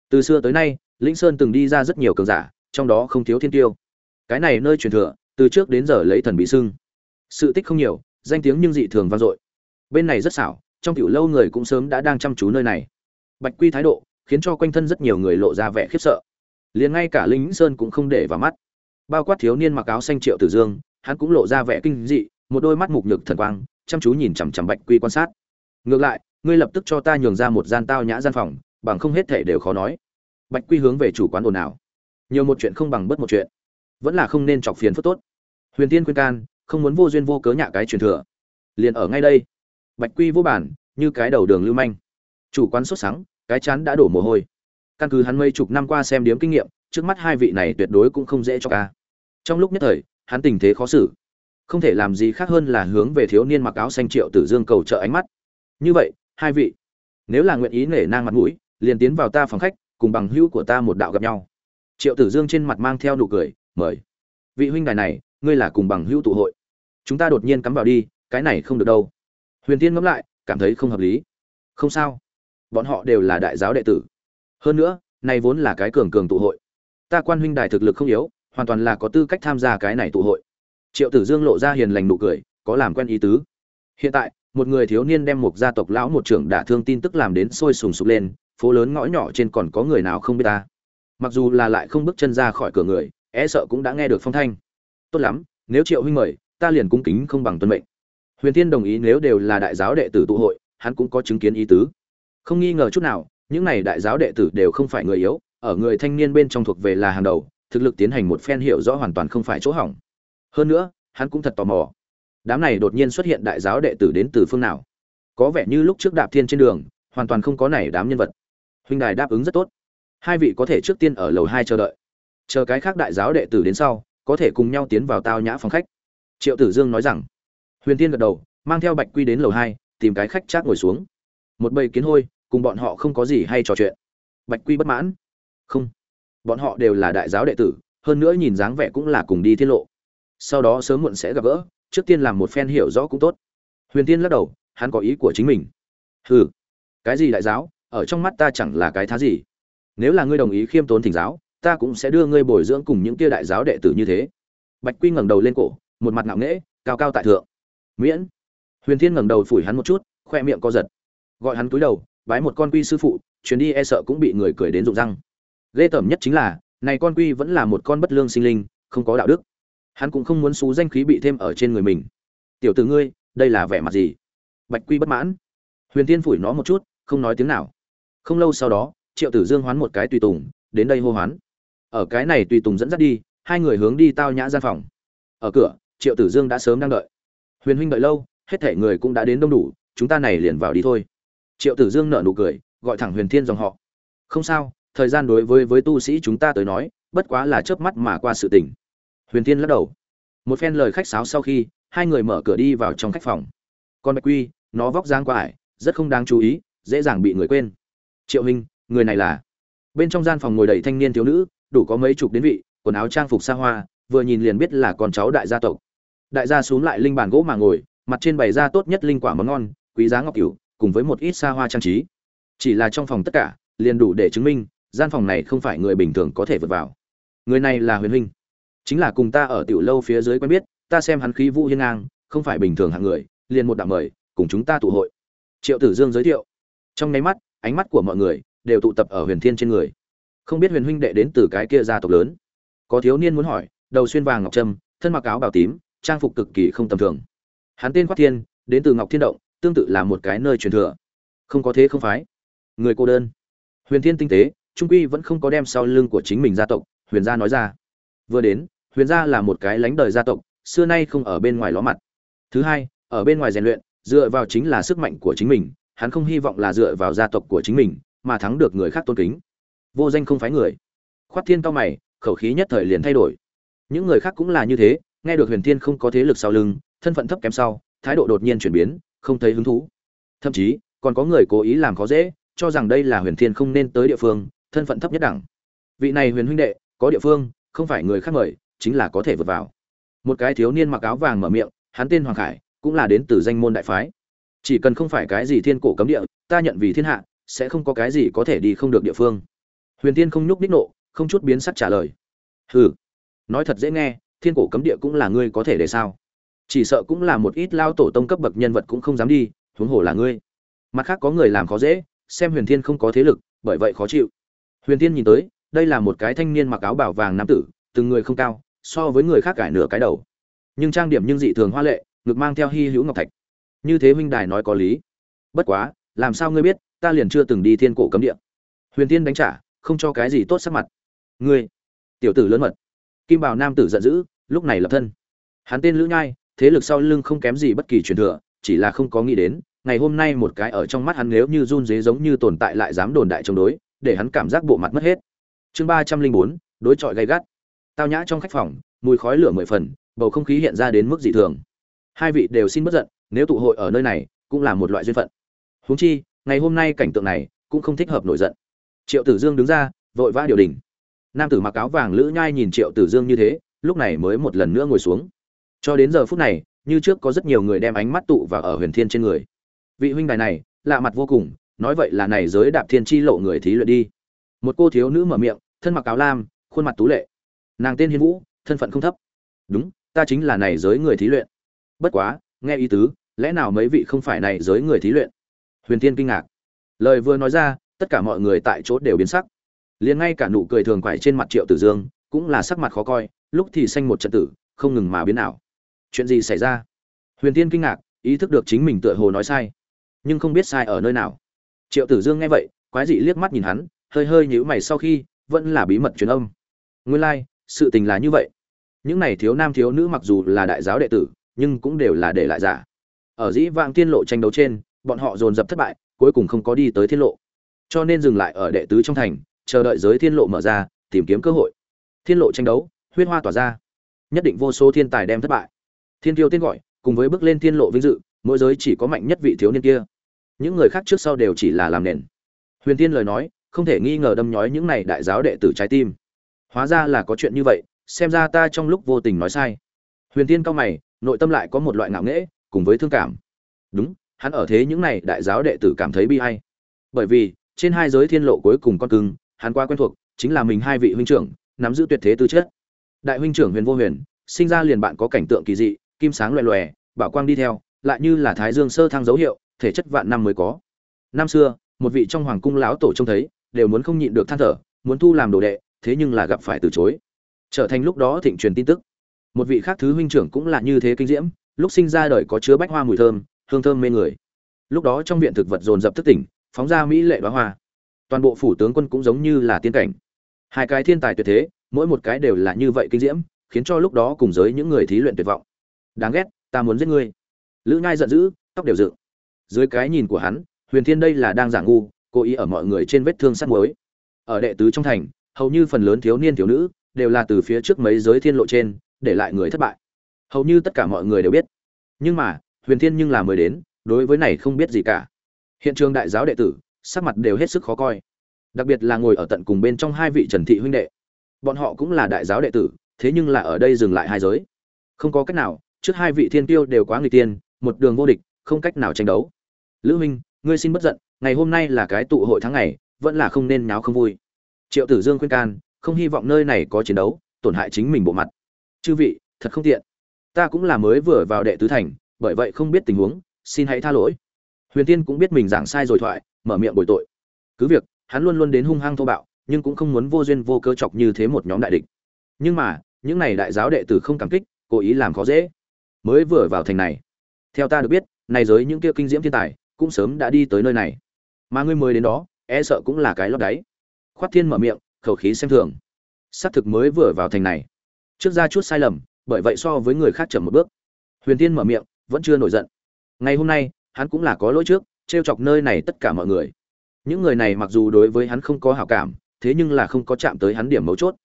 Từ xưa tới nay linh sơn từng đi ra rất nhiều cường giả trong đó không thiếu thiên tiêu. Cái này nơi truyền thừa từ trước đến giờ lấy thần bí sưng, sự tích không nhiều danh tiếng nhưng dị thường vang dội. Bên này rất xảo trong tiểu lâu người cũng sớm đã đang chăm chú nơi này. Bạch quy thái độ khiến cho quanh thân rất nhiều người lộ ra vẻ khiếp sợ. Liền ngay cả lính sơn cũng không để vào mắt bao quát thiếu niên mặc áo xanh triệu tử dương, hắn cũng lộ ra vẻ kinh dị, một đôi mắt mục nhược thần quang, chăm chú nhìn chằm chằm bạch quy quan sát. Ngược lại, ngươi lập tức cho ta nhường ra một gian tao nhã gian phòng, bằng không hết thể đều khó nói. Bạch quy hướng về chủ quán ồn ào. Nhiều một chuyện không bằng bất một chuyện. Vẫn là không nên chọc phiền phức tốt. Huyền tiên khuyên can, không muốn vô duyên vô cớ nhạ cái truyền thừa. Liền ở ngay đây, bạch quy vô bản, như cái đầu đường lưu manh. Chủ quán sốt sắng, cái chán đã đổ mồ hôi. Căn cứ hắn mấy chục năm qua xem điếm kinh nghiệm trước mắt hai vị này tuyệt đối cũng không dễ cho ca. Trong lúc nhất thời, hắn tình thế khó xử. Không thể làm gì khác hơn là hướng về thiếu niên mặc áo xanh triệu tử dương cầu trợ ánh mắt. Như vậy, hai vị, nếu là nguyện ý nể nang mặt mũi, liền tiến vào ta phòng khách, cùng bằng hữu của ta một đạo gặp nhau. Triệu tử dương trên mặt mang theo nụ cười, mời. Vị huynh đài này, ngươi là cùng bằng hữu tụ hội. Chúng ta đột nhiên cắm vào đi, cái này không được đâu. Huyền tiên ngẫm lại, cảm thấy không hợp lý. Không sao. Bọn họ đều là đại giáo đệ tử. Hơn nữa, này vốn là cái cường cường tụ hội ta quan huynh đài thực lực không yếu, hoàn toàn là có tư cách tham gia cái này tụ hội. Triệu tử dương lộ ra hiền lành nụ cười, có làm quen ý tứ. Hiện tại, một người thiếu niên đem một gia tộc lão một trưởng đả thương tin tức làm đến sôi sùng sục lên, phố lớn ngõ nhỏ trên còn có người nào không biết ta. Mặc dù là lại không bước chân ra khỏi cửa người e sợ cũng đã nghe được phong thanh. Tốt lắm, nếu triệu huynh mời, ta liền cung kính không bằng tuân mệnh. Huyền thiên đồng ý nếu đều là đại giáo đệ tử tụ hội, hắn cũng có chứng kiến ý tứ. Không nghi ngờ chút nào, những này đại giáo đệ tử đều không phải người yếu ở người thanh niên bên trong thuộc về là hàng đầu, thực lực tiến hành một phen hiệu rõ hoàn toàn không phải chỗ hỏng. Hơn nữa, hắn cũng thật tò mò. Đám này đột nhiên xuất hiện đại giáo đệ tử đến từ phương nào? Có vẻ như lúc trước đạp thiên trên đường, hoàn toàn không có này đám nhân vật. Huynh đài đáp ứng rất tốt. Hai vị có thể trước tiên ở lầu hai chờ đợi. Chờ cái khác đại giáo đệ tử đến sau, có thể cùng nhau tiến vào tao nhã phòng khách. Triệu tử dương nói rằng. Huyền tiên gật đầu, mang theo bạch quy đến lầu hai, tìm cái khách chát ngồi xuống. Một bầy kiến hôi, cùng bọn họ không có gì hay trò chuyện. Bạch quy bất mãn không. Bọn họ đều là đại giáo đệ tử, hơn nữa nhìn dáng vẻ cũng là cùng đi tiết lộ. Sau đó sớm muộn sẽ gặp gỡ, trước tiên làm một phen hiểu rõ cũng tốt. Huyền tiên lắc đầu, hắn có ý của chính mình. Hừ. Cái gì đại giáo? Ở trong mắt ta chẳng là cái thá gì. Nếu là ngươi đồng ý khiêm tốn thỉnh giáo, ta cũng sẽ đưa ngươi bồi dưỡng cùng những kia đại giáo đệ tử như thế. Bạch quy ngẩng đầu lên cổ, một mặt ngạo nghễ, cao cao tại thượng. Miễn. Huyền thiên ngẩng đầu phủi hắn một chút, khoe miệng co giật. Gọi hắn cúi đầu, bái một con quy sư phụ, chuyến đi e sợ cũng bị người cười đến rụng răng ghê tởm nhất chính là, này con quy vẫn là một con bất lương sinh linh, không có đạo đức. Hắn cũng không muốn xú danh khí bị thêm ở trên người mình. Tiểu tử ngươi, đây là vẻ mặt gì? Bạch quy bất mãn. Huyền tiên phủi nó một chút, không nói tiếng nào. Không lâu sau đó, triệu tử dương hoán một cái tùy tùng, đến đây hô hoán. Ở cái này tùy tùng dẫn dắt đi, hai người hướng đi tao nhã gian phòng. Ở cửa, triệu tử dương đã sớm đang đợi. Huyền huynh đợi lâu, hết thể người cũng đã đến đông đủ, chúng ta này liền vào đi thôi. Triệu tử dương nở nụ cười, gọi thẳng huyền thiên dòng họ. Không sao thời gian đối với với tu sĩ chúng ta tới nói bất quá là chớp mắt mà qua sự tình. Huyền thiên lắc đầu. Một phen lời khách sáo sau khi hai người mở cửa đi vào trong khách phòng. Con bạch quy nó vóc dáng quá ải rất không đáng chú ý dễ dàng bị người quên. Triệu Hinh, người này là? Bên trong gian phòng ngồi đầy thanh niên thiếu nữ đủ có mấy chục đến vị quần áo trang phục xa hoa vừa nhìn liền biết là con cháu đại gia tộc. Đại gia xuống lại linh bàn gỗ mà ngồi mặt trên bày ra tốt nhất linh quả món ngon quý giá ngọc cửu cùng với một ít xa hoa trang trí. Chỉ là trong phòng tất cả liền đủ để chứng minh gian phòng này không phải người bình thường có thể vượt vào. Người này là huyền huynh. Chính là cùng ta ở tiểu lâu phía dưới quen biết, ta xem hắn khí vũ hiên ngang, không phải bình thường hạng người, liền một đạo mời, cùng chúng ta tụ hội. Triệu tử dương giới thiệu. Trong nháy mắt, ánh mắt của mọi người đều tụ tập ở huyền thiên trên người. Không biết huyền huynh đệ đến từ cái kia gia tộc lớn. Có thiếu niên muốn hỏi, đầu xuyên vàng ngọc trâm, thân mặc áo bào tím, trang phục cực kỳ không tầm thường. Hắn tên quát thiên, đến từ ngọc thiên động, tương tự là một cái nơi truyền thừa. Không có thế không phái. Người cô đơn. Huyền thiên tinh tế trung quy vẫn không có đem sau lưng của chính mình gia tộc, huyền gia nói ra. Vừa đến, huyền gia là một cái lánh đời gia tộc, xưa nay không ở bên ngoài ló mặt. Thứ hai, ở bên ngoài rèn luyện, dựa vào chính là sức mạnh của chính mình, hắn không hy vọng là dựa vào gia tộc của chính mình mà thắng được người khác tôn kính. Vô danh không phái người. Khoát thiên cao mày, khẩu khí nhất thời liền thay đổi. Những người khác cũng là như thế, nghe được huyền thiên không có thế lực sau lưng, thân phận thấp kém sau, thái độ đột nhiên chuyển biến, không thấy hứng thú. Thậm chí, còn có người cố ý làm khó dễ, cho rằng đây là huyền thiên không nên tới địa phương thân phận thấp nhất đẳng. Vị này huyền huynh đệ, có địa phương, không phải người khác mời, chính là có thể vượt vào. Một cái thiếu niên mặc áo vàng mở miệng, hắn tên hoàng khải, cũng là đến từ danh môn đại phái. Chỉ cần không phải cái gì thiên cổ cấm địa, ta nhận vì thiên hạ, sẽ không có cái gì có thể đi không được địa phương. Huyền tiên không nhúc ních nộ, không chút biến sắc trả lời. Hừ. Nói thật dễ nghe, thiên cổ cấm địa cũng là ngươi có thể để sao? Chỉ sợ cũng là một ít lao tổ tông cấp bậc nhân vật cũng không dám đi, huống hồ là ngươi. Mặt khác có người làm khó dễ, xem huyền thiên không có thế lực, bởi vậy khó chịu huyền thiên nhìn tới, đây là một cái thanh niên mặc áo bảo vàng nam tử, từng người không cao, so với người khác cải nửa cái đầu. Nhưng trang điểm nhưng dị thường hoa lệ, ngực mang theo hy hữu ngọc thạch. Như thế huynh đài nói có lý. Bất quá, làm sao ngươi biết, ta liền chưa từng đi thiên cổ cấm địa. Huyền tiên đánh trả, không cho cái gì tốt sắc mặt. Ngươi, tiểu tử lớn mật. Kim bảo nam tử giận dữ, lúc này lập thân. Hắn tên lữ nhai, thế lực sau lưng không kém gì bất kỳ truyền thừa, chỉ là không có nghĩ đến, ngày hôm nay một cái ở trong mắt hắn nếu như run dế giống như tồn tại lại dám đồn đại chống đối để hắn cảm giác bộ mặt mất hết. Chương ba trăm linh bốn, đối chọi gay gắt. Tao nhã trong khách phòng, mùi khói lửa mười phần, bầu không khí hiện ra đến mức dị thường. Hai vị đều xin bất giận, nếu tụ hội ở nơi này, cũng là một loại duyên phận. Huống chi, ngày hôm nay cảnh tượng này, cũng không thích hợp nổi giận. Triệu tử dương đứng ra, vội vã điều đình. Nam tử mặc áo vàng lữ nhai nhìn triệu tử dương như thế, lúc này mới một lần nữa ngồi xuống. Cho đến giờ phút này, như trước có rất nhiều người đem ánh mắt tụ vào ở huyền thiên trên người. Vị huynh đài này, lạ mặt vô cùng nói vậy là này giới đạp thiên chi lộ người thí luyện đi. Một cô thiếu nữ mở miệng, thân mặc áo lam, khuôn mặt tú lệ. Nàng tên hiên vũ, thân phận không thấp. Đúng, ta chính là này giới người thí luyện. Bất quá, nghe ý tứ, lẽ nào mấy vị không phải này giới người thí luyện? Huyền thiên kinh ngạc. Lời vừa nói ra, tất cả mọi người tại chỗ đều biến sắc. Liền ngay cả nụ cười thường quải trên mặt triệu tử dương cũng là sắc mặt khó coi, lúc thì xanh một trận tử, không ngừng mà biến ảo. Chuyện gì xảy ra? Huyền tiên kinh ngạc, ý thức được chính mình tựa hồ nói sai, nhưng không biết sai ở nơi nào triệu tử dương nghe vậy quái dị liếc mắt nhìn hắn hơi hơi nhíu mày sau khi vẫn là bí mật truyền âm. Nguyên lai、like, sự tình là như vậy. Những này thiếu nam thiếu nữ mặc dù là đại giáo đệ tử nhưng cũng đều là để lại giả. Ở dĩ vang tiên lộ tranh đấu trên bọn họ dồn dập thất bại cuối cùng không có đi tới thiên lộ. Cho nên dừng lại ở đệ tứ trong thành chờ đợi giới thiên lộ mở ra tìm kiếm cơ hội. Thiên lộ tranh đấu huyết hoa tỏa ra. Nhất định vô số thiên tài đem thất bại. Thiên tiêu tên gọi cùng với bước lên thiên lộ vinh dự mỗi giới chỉ có mạnh nhất vị thiếu niên kia những người khác trước sau đều chỉ là làm nền. Huyền tiên lời nói, không thể nghi ngờ đâm nhói những này đại giáo đệ tử trái tim. Hóa ra là có chuyện như vậy, xem ra ta trong lúc vô tình nói sai. Huyền tiên cao mày, nội tâm lại có một loại ngạo nghễ, cùng với thương cảm. Đúng, hắn ở thế những này đại giáo đệ tử cảm thấy bi hay bởi vì, trên hai giới thiên lộ cuối cùng con cưng, hắn qua quen thuộc, chính là mình hai vị huynh trưởng, nắm giữ tuyệt thế tư chất. Đại huynh trưởng huyền vô huyền, sinh ra liền bạn có cảnh tượng kỳ dị, kim sáng loè loè, bảo quang đi theo, lại như là thái dương sơ thăng dấu hiệu thể chất vạn năm mới có. Năm xưa, một vị trong hoàng cung lão tổ trông thấy, đều muốn không nhịn được than thở, muốn thu làm đồ đệ, thế nhưng là gặp phải từ chối. Trở thành lúc đó thịnh truyền tin tức. Một vị khác thứ huynh trưởng cũng là như thế kinh diễm, lúc sinh ra đời có chứa bách hoa mùi thơm, hương thơm mê người. Lúc đó trong viện thực vật dồn dập thức tỉnh, phóng ra mỹ lệ đoá hoa. Toàn bộ phủ tướng quân cũng giống như là tiên cảnh. Hai cái thiên tài tuyệt thế, mỗi một cái đều là như vậy kinh diễm, khiến cho lúc đó cùng giới những người thí luyện tuyệt vọng. Đáng ghét, ta muốn giết ngươi. Lữ nhai giận dữ, tóc đều dựng dưới cái nhìn của hắn, huyền thiên đây là đang giả ngu, cố ý ở mọi người trên vết thương sắt muối. Ở đệ tứ trong thành, hầu như phần lớn thiếu niên thiếu nữ đều là từ phía trước mấy giới thiên lộ trên, để lại người thất bại. Hầu như tất cả mọi người đều biết. Nhưng mà, huyền thiên nhưng là mới đến, đối với này không biết gì cả. Hiện trường đại giáo đệ tử, sắc mặt đều hết sức khó coi. Đặc biệt là ngồi ở tận cùng bên trong hai vị trần thị huynh đệ. Bọn họ cũng là đại giáo đệ tử, thế nhưng là ở đây dừng lại hai giới. Không có cách nào, trước hai vị thiên tiêu đều quá người tiên, một đường vô địch, không cách nào tranh đấu lữ huynh, ngươi xin bất giận, ngày hôm nay là cái tụ hội tháng ngày, vẫn là không nên nháo không vui. Triệu tử dương khuyên can, không hy vọng nơi này có chiến đấu, tổn hại chính mình bộ mặt. Chư vị, thật không tiện. Ta cũng là mới vừa vào đệ tứ thành, bởi vậy không biết tình huống, xin hãy tha lỗi. Huyền tiên cũng biết mình giảng sai rồi thoại, mở miệng bồi tội. Cứ việc, hắn luôn luôn đến hung hăng thô bạo, nhưng cũng không muốn vô duyên vô cơ chọc như thế một nhóm đại địch. Nhưng mà, những này đại giáo đệ tử không cảm kích, cố ý làm khó dễ. Mới vừa vào thành này, theo ta được biết, này giới những kia kinh diễm thiên tài cũng sớm đã đi tới nơi này. Mà ngươi mới đến đó e sợ cũng là cái lót đáy. Khoát thiên mở miệng, khẩu khí xem thường. Xác thực mới vừa vào thành này. Trước ra chút sai lầm, bởi vậy so với người khác chậm một bước. Huyền tiên mở miệng, vẫn chưa nổi giận. Ngày hôm nay, hắn cũng là có lỗi trước, trêu chọc nơi này tất cả mọi người. Những người này mặc dù đối với hắn không có hảo cảm, thế nhưng là không có chạm tới hắn điểm mấu chốt.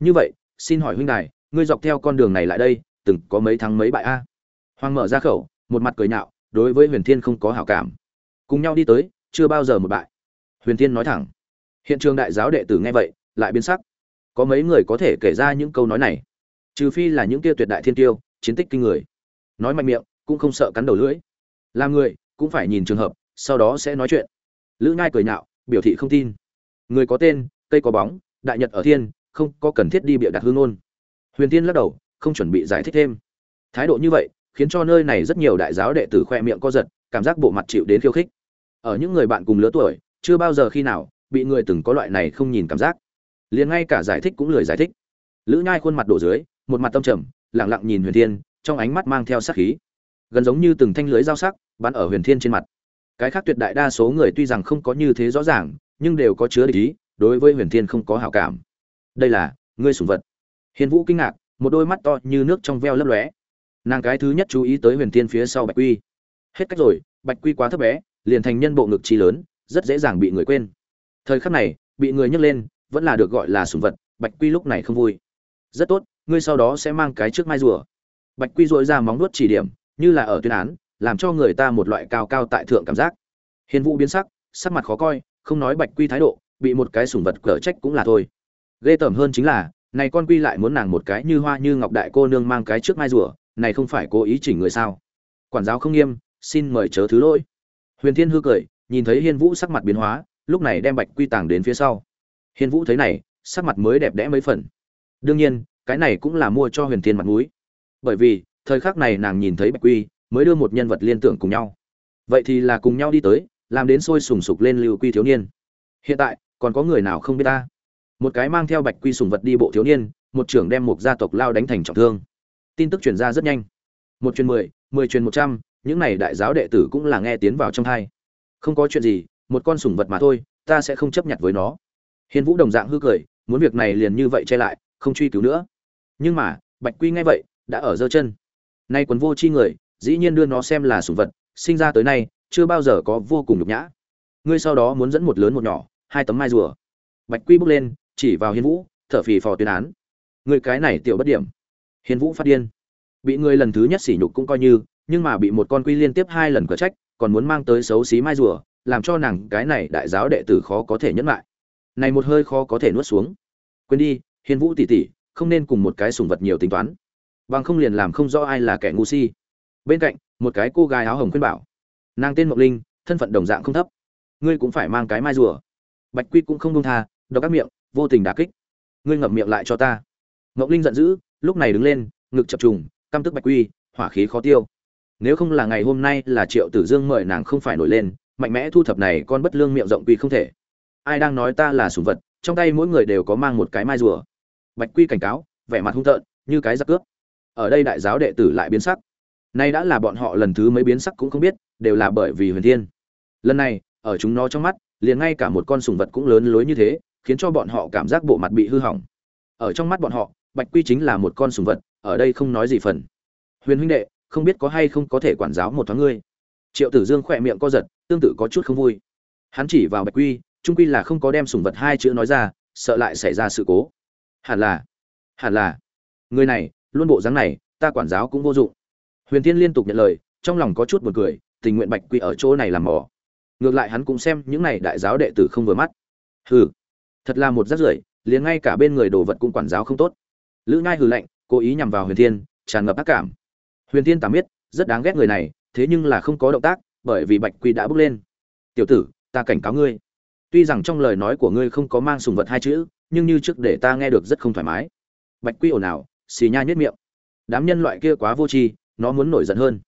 Như vậy, xin hỏi huynh đài, ngươi dọc theo con đường này lại đây, từng có mấy thắng mấy bại a? Hoàng mở ra khẩu, một mặt cười nhạo đối với huyền thiên không có hảo cảm. Cùng nhau đi tới, chưa bao giờ một bại. Huyền thiên nói thẳng. Hiện trường đại giáo đệ tử nghe vậy, lại biến sắc. Có mấy người có thể kể ra những câu nói này? Trừ phi là những kia tuyệt đại thiên tiêu chiến tích kinh người. Nói mạnh miệng, cũng không sợ cắn đầu lưỡi. Làm người, cũng phải nhìn trường hợp, sau đó sẽ nói chuyện. Lữ nhai cười nhạo, biểu thị không tin. Người có tên, cây có bóng, đại nhật ở thiên, không có cần thiết đi bịa đặt hương ngôn. Huyền tiên lắc đầu, không chuẩn bị giải thích thêm. Thái độ như vậy khiến cho nơi này rất nhiều đại giáo đệ tử khoe miệng co giật, cảm giác bộ mặt chịu đến khiêu khích. Ở những người bạn cùng lứa tuổi, chưa bao giờ khi nào bị người từng có loại này không nhìn cảm giác. Liền ngay cả giải thích cũng lười giải thích. Lữ nhai khuôn mặt đổ dưới, một mặt tâm trầm lẳng lặng nhìn huyền thiên, trong ánh mắt mang theo sát khí. Gần giống như từng thanh lưới dao sắc, bắn ở huyền thiên trên mặt. Cái khác tuyệt đại đa số người tuy rằng không có như thế rõ ràng, nhưng đều có chứa địch ý, đối với huyền thiên không có hảo cảm. Đây là, ngươi sủng vật. Hiền vũ kinh ngạc, một đôi mắt to như nước trong veo lấp lóe nàng cái thứ nhất chú ý tới huyền thiên phía sau bạch quy. Hết cách rồi, bạch quy quá thấp bé, liền thành nhân bộ ngực chi lớn, rất dễ dàng bị người quên. Thời khắc này, bị người nhấc lên, vẫn là được gọi là sủng vật, bạch quy lúc này không vui. Rất tốt, ngươi sau đó sẽ mang cái trước mai rùa. Bạch quy dội ra móng nuốt chỉ điểm, như là ở tuyên án, làm cho người ta một loại cao cao tại thượng cảm giác. Hiền vũ biến sắc sắc mặt khó coi, không nói bạch quy thái độ, bị một cái sủng vật cở trách cũng là thôi. Ghê tởm hơn chính là, này con quy lại muốn nàng một cái như hoa như ngọc đại cô nương mang cái trước mai rùa này không phải cố ý chỉnh người sao? Quản giáo không nghiêm, xin mời chớ thứ lỗi. Huyền thiên hư cười, nhìn thấy hiên vũ sắc mặt biến hóa, lúc này đem bạch quy tàng đến phía sau. Hiên vũ thấy này, sắc mặt mới đẹp đẽ mấy phần. Đương nhiên, cái này cũng là mua cho huyền thiên mặt mũi. Bởi vì, thời khắc này nàng nhìn thấy bạch quy, mới đưa một nhân vật liên tưởng cùng nhau. Vậy thì là cùng nhau đi tới, làm đến sôi sùng sục lên lưu quy thiếu niên. Hiện tại, còn có người nào không biết ta? Một cái mang theo bạch quy sùng vật đi bộ thiếu niên, một trưởng đem một gia tộc lao đánh thành trọng thương tin tức truyền ra rất nhanh. Một truyền mười mười truyền một trăm, những này đại giáo đệ tử cũng là nghe tiến vào trong thai. Không có chuyện gì, một con sủng vật mà thôi, ta sẽ không chấp nhận với nó. Hiền vũ đồng dạng hư cười, muốn việc này liền như vậy che lại, không truy cứu nữa. Nhưng mà, bạch quy nghe vậy, đã ở giơ chân. Nay quần vô chi người, dĩ nhiên đưa nó xem là sủng vật, sinh ra tới nay, chưa bao giờ có vô cùng nhục nhã. Ngươi sau đó muốn dẫn một lớn một nhỏ, hai tấm mai rùa. Bạch quy bước lên, chỉ vào Hiên vũ, thở phì phò tuyên án. Người cái này tiểu bất điểm hiền vũ phát điên. Bị người lần thứ nhất sỉ nhục cũng coi như, nhưng mà bị một con quy liên tiếp hai lần cở trách, còn muốn mang tới xấu xí mai rùa, làm cho nàng cái này đại giáo đệ tử khó có thể nhẫn lại. Này một hơi khó có thể nuốt xuống. Quên đi hiền vũ tỷ tỷ, không nên cùng một cái sùng vật nhiều tính toán. Bằng không liền làm không rõ ai là kẻ ngu si. Bên cạnh, một cái cô gái áo hồng khuyên bảo. Nàng tên mộc linh, thân phận đồng dạng không thấp. Ngươi cũng phải mang cái mai rùa. Bạch quy cũng không đông tha đọc các miệng, vô tình đả kích. Ngươi ngậm miệng lại cho ta. Mộc linh giận dữ lúc này đứng lên, ngực chập trùng, căm tức bạch quy, hỏa khí khó tiêu. Nếu không là ngày hôm nay là triệu tử dương mời nàng không phải nổi lên, mạnh mẽ thu thập này con bất lương miệng rộng quy không thể. Ai đang nói ta là sủng vật, trong tay mỗi người đều có mang một cái mai rùa. Bạch quy cảnh cáo, vẻ mặt hung tợn, như cái giặc cướp. Ở đây đại giáo đệ tử lại biến sắc. Nay đã là bọn họ lần thứ mấy biến sắc cũng không biết, đều là bởi vì huyền thiên. Lần này, ở chúng nó trong mắt, liền ngay cả một con sùng vật cũng lớn lối như thế, khiến cho bọn họ cảm giác bộ mặt bị hư hỏng. Ở trong mắt bọn họ bạch quy chính là một con sùng vật, ở đây không nói gì phần. Huyền huynh đệ, không biết có hay không có thể quản giáo một thoáng ngươi? Triệu tử dương khỏe miệng co giật, tương tự có chút không vui. Hắn chỉ vào bạch quy trung quy là không có đem sùng vật hai chữ nói ra, sợ lại xảy ra sự cố. Hẳn là hẳn là, người này, luôn bộ dáng này, ta quản giáo cũng vô dụng. Huyền thiên liên tục nhận lời, trong lòng có chút buồn cười, tình nguyện bạch quy ở chỗ này làm mỏ ngược lại hắn cũng xem những này đại giáo đệ tử không vừa mắt. Hừ, thật là một rắc rưởi, liền ngay cả bên người đồ vật cũng quản giáo không tốt lữ nhai hừ lạnh, cố ý nhằm vào huyền thiên, tràn ngập ác cảm. Huyền thiên tạm biết, rất đáng ghét người này, thế nhưng là không có động tác, bởi vì bạch quy đã bước lên. Tiểu tử, ta cảnh cáo ngươi. Tuy rằng trong lời nói của ngươi không có mang sùng vật hai chữ, nhưng như trước để ta nghe được rất không thoải mái. Bạch quy ồn ào, xì nha nhất miệng. Đám nhân loại kia quá vô tri, nó muốn nổi giận hơn.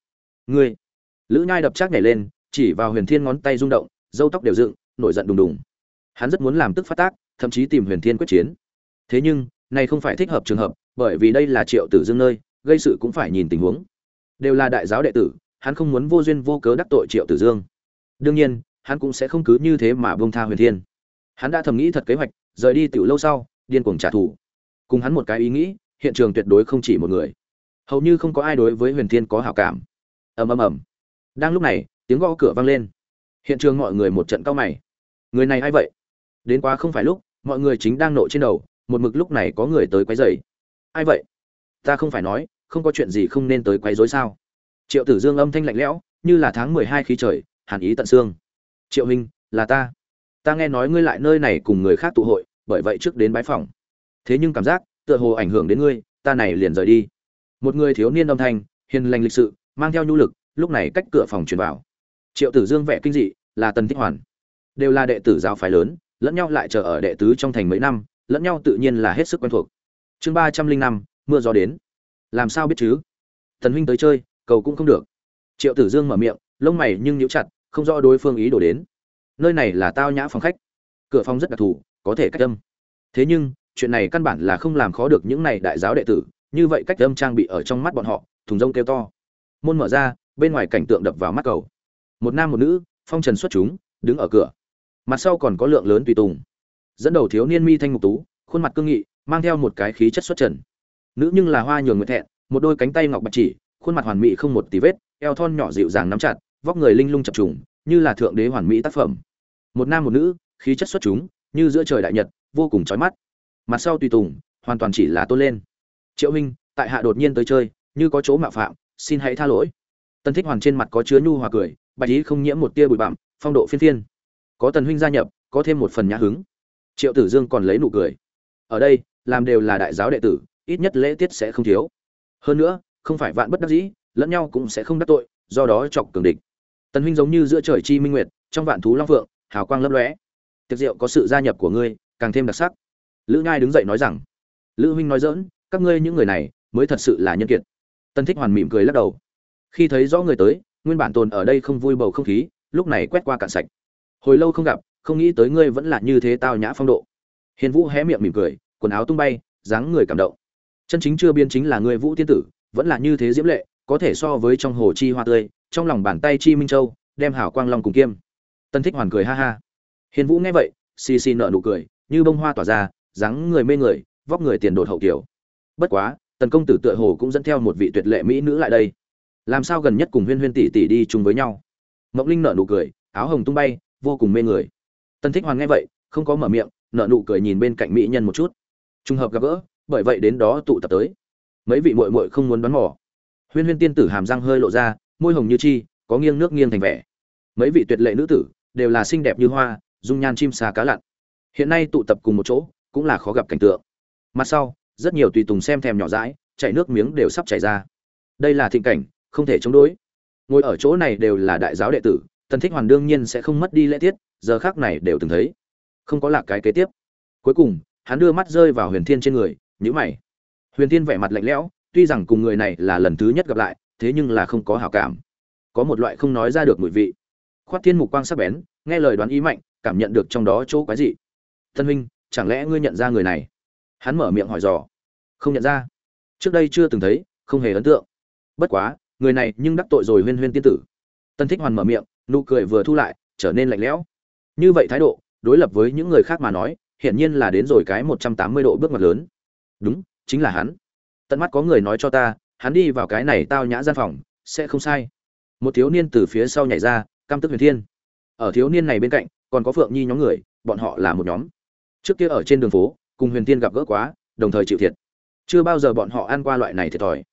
Ngươi. Lữ nhai đập trác nhảy lên, chỉ vào huyền thiên ngón tay rung động dâu tóc đều dựng, nổi giận đùng đùng. Hắn rất muốn làm tức phát tác, thậm chí tìm huyền thiên quyết chiến. Thế nhưng này không phải thích hợp trường hợp, bởi vì đây là triệu tử dương nơi, gây sự cũng phải nhìn tình huống. Đều là đại giáo đệ tử, hắn không muốn vô duyên vô cớ đắc tội triệu tử dương. Đương nhiên, hắn cũng sẽ không cứ như thế mà bông tha huyền thiên. Hắn đã thầm nghĩ thật kế hoạch, rời đi tiểu lâu sau, điên cuồng trả thù. Cùng hắn một cái ý nghĩ, hiện trường tuyệt đối không chỉ một người. Hầu như không có ai đối với huyền thiên có hảo cảm. Ầm ầm ầm. Đang lúc này, tiếng gõ cửa vang lên. Hiện trường mọi người một trận cao mày. Người này ai vậy? Đến quá không phải lúc, mọi người chính đang nộ trên đầu một mực lúc này có người tới quấy rầy. Ai vậy? Ta không phải nói, không có chuyện gì không nên tới quấy rối sao? Triệu tử dương âm thanh lạnh lẽo, như là tháng mười hai khí trời, hàn ý tận xương. Triệu huynh là ta. Ta nghe nói ngươi lại nơi này cùng người khác tụ hội, bởi vậy trước đến bái phòng. Thế nhưng cảm giác, tựa hồ ảnh hưởng đến ngươi, ta này liền rời đi. Một người thiếu niên âm thanh, hiền lành lịch sự, mang theo nhu lực, lúc này cách cửa phòng truyền vào. Triệu tử dương vẻ kinh dị, là tần thích hoàn. Đều là đệ tử giáo phái lớn, lẫn nhau lại chờ ở đệ tứ trong thành mấy năm lẫn nhau tự nhiên là hết sức quen thuộc. Chương ba trăm linh năm, mưa gió đến. Làm sao biết chứ? Thần huynh tới chơi, cầu cũng không được. Triệu tử dương mở miệng, lông mày nhưng nhíu chặt, không rõ đối phương ý đồ đến. Nơi này là tao nhã phòng khách. Cửa phòng rất đặc thù, có thể cách âm. Thế nhưng, chuyện này căn bản là không làm khó được những này đại giáo đệ tử, như vậy cách âm trang bị ở trong mắt bọn họ, thùng rông kêu to. Môn mở ra, bên ngoài cảnh tượng đập vào mắt cầu. Một nam một nữ, phong trần xuất chúng, đứng ở cửa. Mặt sau còn có lượng lớn tùy tùng dẫn đầu thiếu niên mi thanh ngục tú, khuôn mặt cương nghị, mang theo một cái khí chất xuất trần. Nữ nhưng là hoa nhường nguyệt thẹn, một đôi cánh tay ngọc bạch chỉ, khuôn mặt hoàn mỹ không một tí vết, eo thon nhỏ dịu dàng nắm chặt, vóc người linh lung chập trùng, như là thượng đế hoàn mỹ tác phẩm. Một nam một nữ, khí chất xuất chúng, như giữa trời đại nhật, vô cùng chói mắt. Mặt sau tùy tùng, hoàn toàn chỉ là tôn lên. Triệu minh tại hạ đột nhiên tới chơi, như có chỗ mạo phạm, xin hãy tha lỗi. Tân thích hoàn trên mặt có chứa nhu hòa cười, bạch ý không nhiễm một tia bụi bặm, phong độ phiên phiên. Có tần huynh gia nhập, có thêm một phần nhã hứng triệu tử dương còn lấy nụ cười. Ở đây, làm đều là đại giáo đệ tử, ít nhất lễ tiết sẽ không thiếu. Hơn nữa, không phải vạn bất đắc dĩ, lẫn nhau cũng sẽ không đắc tội, do đó chọc cường địch. Tần huynh giống như giữa trời chi minh nguyệt, trong vạn thú long phượng, hào quang lấp lóe. Tiệc rượu có sự gia nhập của ngươi, càng thêm đặc sắc. Lữ nhai đứng dậy nói rằng, lữ huynh nói dỡn các ngươi những người này mới thật sự là nhân kiệt. Tân thích hoàn mỉm cười lắc đầu. Khi thấy rõ người tới, nguyên bản tồn ở đây không vui bầu không khí, lúc này quét qua cạn sạch. Hồi lâu không gặp không nghĩ tới ngươi vẫn là như thế tao nhã phong độ. Hiền vũ hé miệng mỉm cười, quần áo tung bay, dáng người cảm động. Chân chính chưa biến chính là ngươi vũ tiên tử, vẫn là như thế diễm lệ, có thể so với trong hồ chi hoa tươi, trong lòng bàn tay chi minh châu, đem hảo quang long cùng kiêm. Tân thích hoàn cười ha ha. Hiền vũ nghe vậy, xì xì nợ nụ cười, như bông hoa tỏa ra, dáng người mê người, vóc người tiền đột hậu kiểu. Bất quá, tần công tử tựa hồ cũng dẫn theo một vị tuyệt lệ mỹ nữ lại đây. Làm sao gần nhất cùng huyên huyên tỷ tỷ đi chung với nhau? Mộng linh nở nụ cười, áo hồng tung bay, vô cùng mê người tân thích hoàn nghe vậy, không có mở miệng, nở nụ cười nhìn bên cạnh mỹ nhân một chút. Trùng hợp gặp gỡ, bởi vậy đến đó tụ tập tới. Mấy vị muội muội không muốn đoán mò. Huyên huyên tiên tử hàm răng hơi lộ ra, môi hồng như chi, có nghiêng nước nghiêng thành vẻ. Mấy vị tuyệt lệ nữ tử, đều là xinh đẹp như hoa, dung nhan chim xà cá lặn. Hiện nay tụ tập cùng một chỗ, cũng là khó gặp cảnh tượng. Mặt sau, rất nhiều tùy tùng xem thèm nhỏ dãi, chảy nước miếng đều sắp chảy ra. Đây là thịnh cảnh, không thể chống đối. Ngồi ở chỗ này đều là đại giáo đệ tử, tần thích hoàn đương nhiên sẽ không mất đi lễ tiết giờ khác này đều từng thấy. Không có lạc cái kế tiếp. Cuối cùng, hắn đưa mắt rơi vào huyền thiên trên người nhữ mày. Huyền thiên vẻ mặt lạnh lẽo, tuy rằng cùng người này là lần thứ nhất gặp lại, thế nhưng là không có hảo cảm. Có một loại không nói ra được mùi vị. Khoát thiên mục quang sắc bén, nghe lời đoán ý mạnh, cảm nhận được trong đó chỗ quái dị. Thân huynh, chẳng lẽ ngươi nhận ra người này? Hắn mở miệng hỏi dò. Không nhận ra. Trước đây chưa từng thấy, không hề ấn tượng. Bất quá, người này nhưng đắc tội rồi huyên huyên tiên tử. Tân thích hoàn mở miệng, nụ cười vừa thu lại, trở nên lạnh lẽo như vậy thái độ, đối lập với những người khác mà nói, hiển nhiên là đến rồi cái một trăm tám mươi độ bước ngoặt lớn. Đúng, chính là hắn. Tận mắt có người nói cho ta, hắn đi vào cái này tao nhã gian phòng, sẽ không sai. Một thiếu niên từ phía sau nhảy ra cam tức huyền thiên. Ở thiếu niên này bên cạnh, còn có phượng nhi nhóm người, bọn họ là một nhóm. Trước kia ở trên đường phố, cùng huyền thiên gặp gỡ quá, đồng thời chịu thiệt. Chưa bao giờ bọn họ ăn qua loại này thiệt thòi.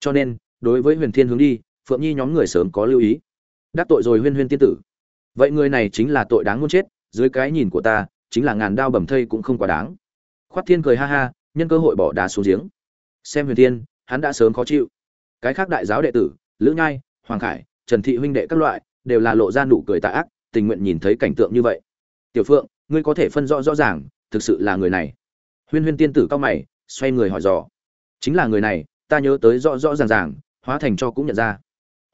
Cho nên, đối với huyền thiên hướng đi, phượng nhi nhóm người sớm có lưu ý. Đắc tội rồi huyên huyên tiên tử vậy người này chính là tội đáng muốn chết, dưới cái nhìn của ta, chính là ngàn đao bầm thây cũng không quá đáng. Khoát thiên cười ha ha, nhân cơ hội bỏ đá xuống giếng. Xem huyền thiên, hắn đã sớm khó chịu. Cái khác đại giáo đệ tử, lữ nhai, hoàng khải, trần thị huynh đệ các loại, đều là lộ ra nụ cười tạ ác, tình nguyện nhìn thấy cảnh tượng như vậy. Tiểu phượng, ngươi có thể phân rõ rõ ràng, thực sự là người này. Huyên huyên tiên tử cao mày, xoay người hỏi dò. Chính là người này, ta nhớ tới rõ rõ ràng ràng, hóa thành cho cũng nhận ra.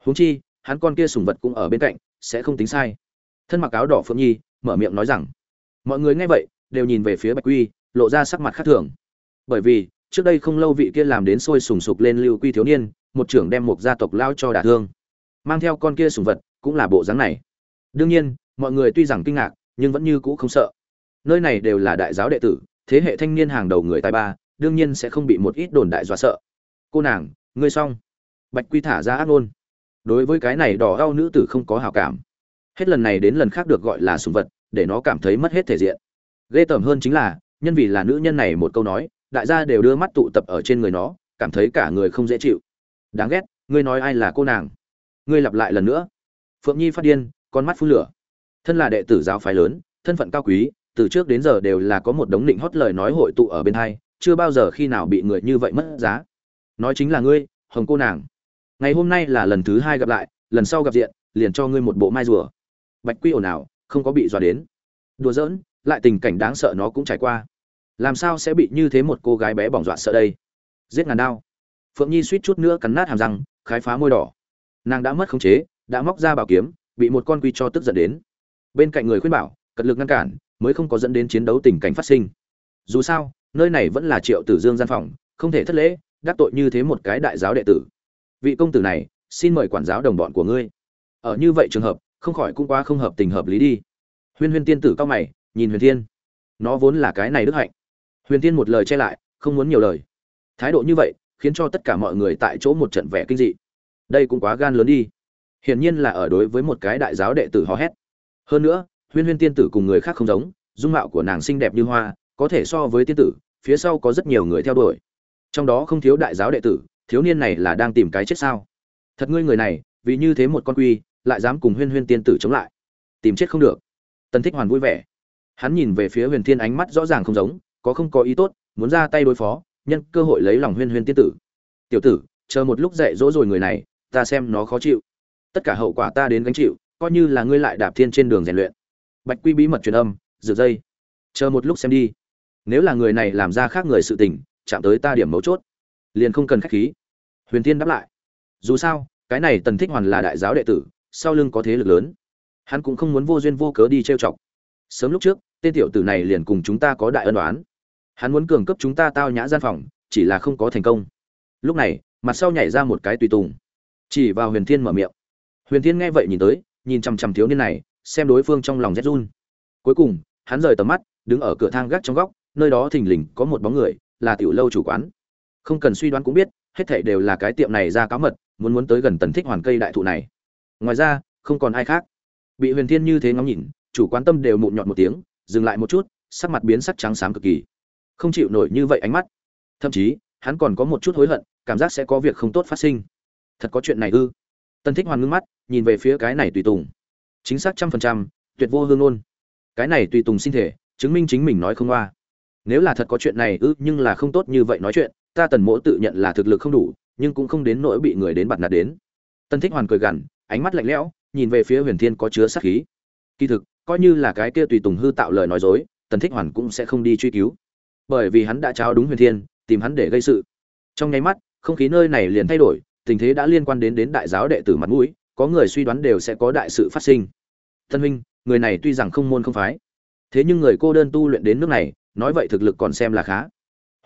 Huống chi, hắn con kia sùng vật cũng ở bên cạnh, sẽ không tính sai thân mặc áo đỏ phượng nhi, mở miệng nói rằng, mọi người nghe vậy, đều nhìn về phía bạch quy, lộ ra sắc mặt khác thường. Bởi vì, trước đây không lâu vị kia làm đến sôi sùng sục lên lưu quy thiếu niên, một trưởng đem một gia tộc lao cho đả thương. Mang theo con kia sùng vật, cũng là bộ dáng này. Đương nhiên, mọi người tuy rằng kinh ngạc, nhưng vẫn như cũ không sợ. Nơi này đều là đại giáo đệ tử, thế hệ thanh niên hàng đầu người tài ba, đương nhiên sẽ không bị một ít đồn đại dọa sợ. Cô nàng, ngươi xong. Bạch quy thả ra ác ngôn. Đối với cái này đỏ đau nữ tử không có hào cảm hết lần này đến lần khác được gọi là sùng vật, để nó cảm thấy mất hết thể diện. Ghê tởm hơn chính là, nhân vì là nữ nhân này một câu nói, đại gia đều đưa mắt tụ tập ở trên người nó, cảm thấy cả người không dễ chịu. Đáng ghét, ngươi nói ai là cô nàng? Ngươi lặp lại lần nữa. Phượng nhi phát điên, con mắt phun lửa. Thân là đệ tử giáo phái lớn, thân phận cao quý, từ trước đến giờ đều là có một đống định hót lời nói hội tụ ở bên hai, chưa bao giờ khi nào bị người như vậy mất giá. Nói chính là ngươi, hồng cô nàng. Ngày hôm nay là lần thứ hai gặp lại, lần sau gặp diện, liền cho ngươi một bộ mai rùa bạch quy ồn ào, không có bị dọa đến. Đùa giỡn, lại tình cảnh đáng sợ nó cũng trải qua. Làm sao sẽ bị như thế một cô gái bé bỏng dọa sợ đây? Giết ngàn đao. Phượng nhi suýt chút nữa cắn nát hàm răng, khái phá môi đỏ. Nàng đã mất khống chế, đã móc ra bảo kiếm, bị một con quy cho tức giận đến. Bên cạnh người khuyên bảo, cật lực ngăn cản, mới không có dẫn đến chiến đấu tình cảnh phát sinh. Dù sao, nơi này vẫn là triệu tử dương gian phòng, không thể thất lễ, đắc tội như thế một cái đại giáo đệ tử. Vị công tử này, xin mời quản giáo đồng bọn của ngươi. Ở như vậy trường hợp không khỏi cũng quá không hợp tình hợp lý đi. Huyên huyên tiên tử cao mày, nhìn huyền thiên. Nó vốn là cái này đức hạnh. Huyền thiên một lời che lại, không muốn nhiều lời. Thái độ như vậy, khiến cho tất cả mọi người tại chỗ một trận vẻ kinh dị. Đây cũng quá gan lớn đi. Hiển nhiên là ở đối với một cái đại giáo đệ tử hò hét. Hơn nữa, huyên huyên tiên tử cùng người khác không giống, dung mạo của nàng xinh đẹp như hoa, có thể so với tiên tử, phía sau có rất nhiều người theo đuổi. Trong đó không thiếu đại giáo đệ tử, thiếu niên này là đang tìm cái chết sao? Thật ngươi người này, vì như thế một con quy lại dám cùng huyên huyên tiên tử chống lại. Tìm chết không được. Tần thích hoàn vui vẻ. Hắn nhìn về phía huyền thiên ánh mắt rõ ràng không giống, có không có ý tốt, muốn ra tay đối phó, nhân cơ hội lấy lòng huyên huyên tiên tử. Tiểu tử, chờ một lúc dạy dỗ rồi người này, ta xem nó khó chịu. Tất cả hậu quả ta đến gánh chịu, coi như là ngươi lại đạp thiên trên đường rèn luyện. Bạch quy bí mật truyền âm, rửa dây. Chờ một lúc xem đi. Nếu là người này làm ra khác người sự tình, chạm tới ta điểm mấu chốt. Liền không cần khách khí. Huyền thiên đáp lại. Dù sao, cái này tần thích hoàn là đại giáo đệ tử sau lưng có thế lực lớn. Hắn cũng không muốn vô duyên vô cớ đi trêu chọc. Sớm lúc trước, tên tiểu tử này liền cùng chúng ta có đại ân đoán hắn muốn cường cấp chúng ta tao nhã gian phòng, chỉ là không có thành công. Lúc này, mặt sau nhảy ra một cái tùy tùng. Chỉ vào huyền thiên mở miệng. Huyền thiên nghe vậy nhìn tới, nhìn chằm chằm thiếu niên này, xem đối phương trong lòng rét run. Cuối cùng, hắn rời tầm mắt, đứng ở cửa thang gác trong góc, nơi đó thình lình có một bóng người, là tiểu lâu chủ quán. Không cần suy đoán cũng biết, hết thảy đều là cái tiệm này ra cáo mật, muốn muốn tới gần tần thích hoàn cây đại thụ này ngoài ra, không còn ai khác. Bị huyền thiên như thế ngóng nhìn, chủ quan tâm đều mụn nhọn một tiếng, dừng lại một chút, sắc mặt biến sắc trắng xám cực kỳ. Không chịu nổi như vậy ánh mắt. Thậm chí, hắn còn có một chút hối hận, cảm giác sẽ có việc không tốt phát sinh. Thật có chuyện này ư? Tân thích hoàn ngưng mắt, nhìn về phía cái này tùy tùng. Chính xác trăm phần trăm, tuyệt vô hương ôn cái này tùy tùng xin thể, chứng minh chính mình nói không qua. Nếu là thật có chuyện này ư, nhưng là không tốt như vậy nói chuyện, ta tần mỗ tự nhận là thực lực không đủ, nhưng cũng không đến nỗi bị người đến bặt nạt đến. Tân thích hoàn cười gằn ánh mắt lạnh lẽo, nhìn về phía huyền thiên có chứa sát khí. Kỳ thực, coi như là cái kia tùy tùng hư tạo lời nói dối, tần thích hoàn cũng sẽ không đi truy cứu. Bởi vì hắn đã trao đúng huyền thiên, tìm hắn để gây sự. Trong nháy mắt, không khí nơi này liền thay đổi, tình thế đã liên quan đến đến đại giáo đệ tử mặt mũi, có người suy đoán đều sẽ có đại sự phát sinh. Thân huynh, người này tuy rằng không môn không phái, thế nhưng người cô đơn tu luyện đến nước này, nói vậy thực lực còn xem là khá.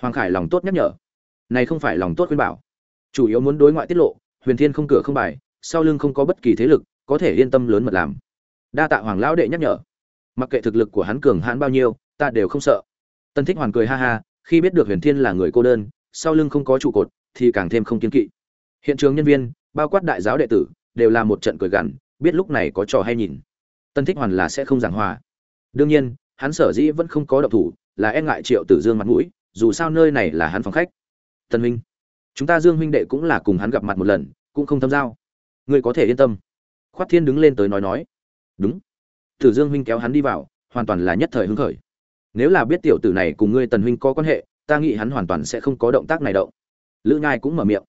Hoàng khải lòng tốt nhắc nhở. Này không phải lòng tốt khuyên bảo. Chủ yếu muốn đối ngoại tiết lộ, huyền thiên không cửa không bài sau lưng không có bất kỳ thế lực, có thể yên tâm lớn mật làm. Đa tạ hoàng lão đệ nhắc nhở. Mặc kệ thực lực của hắn cường hãn bao nhiêu, ta đều không sợ. Tân thích hoàn cười ha ha, khi biết được huyền thiên là người cô đơn, sau lưng không có trụ cột, thì càng thêm không kiên kỵ. Hiện trường nhân viên, bao quát đại giáo đệ tử, đều là một trận cười gằn, biết lúc này có trò hay nhìn. Tân thích hoàn là sẽ không giảng hòa. Đương nhiên, hắn sở dĩ vẫn không có động thủ, là e ngại triệu tử dương mặt mũi, dù sao nơi này là hắn phòng khách. Tân huynh chúng ta dương huynh đệ cũng là cùng hắn gặp mặt một lần, cũng không thâm giao ngươi có thể yên tâm. Khoát thiên đứng lên tới nói nói. Đúng. Tử dương huynh kéo hắn đi vào, hoàn toàn là nhất thời hứng khởi. Nếu là biết tiểu tử này cùng ngươi tần huynh có quan hệ, ta nghĩ hắn hoàn toàn sẽ không có động tác này động. Lữ nhai cũng mở miệng.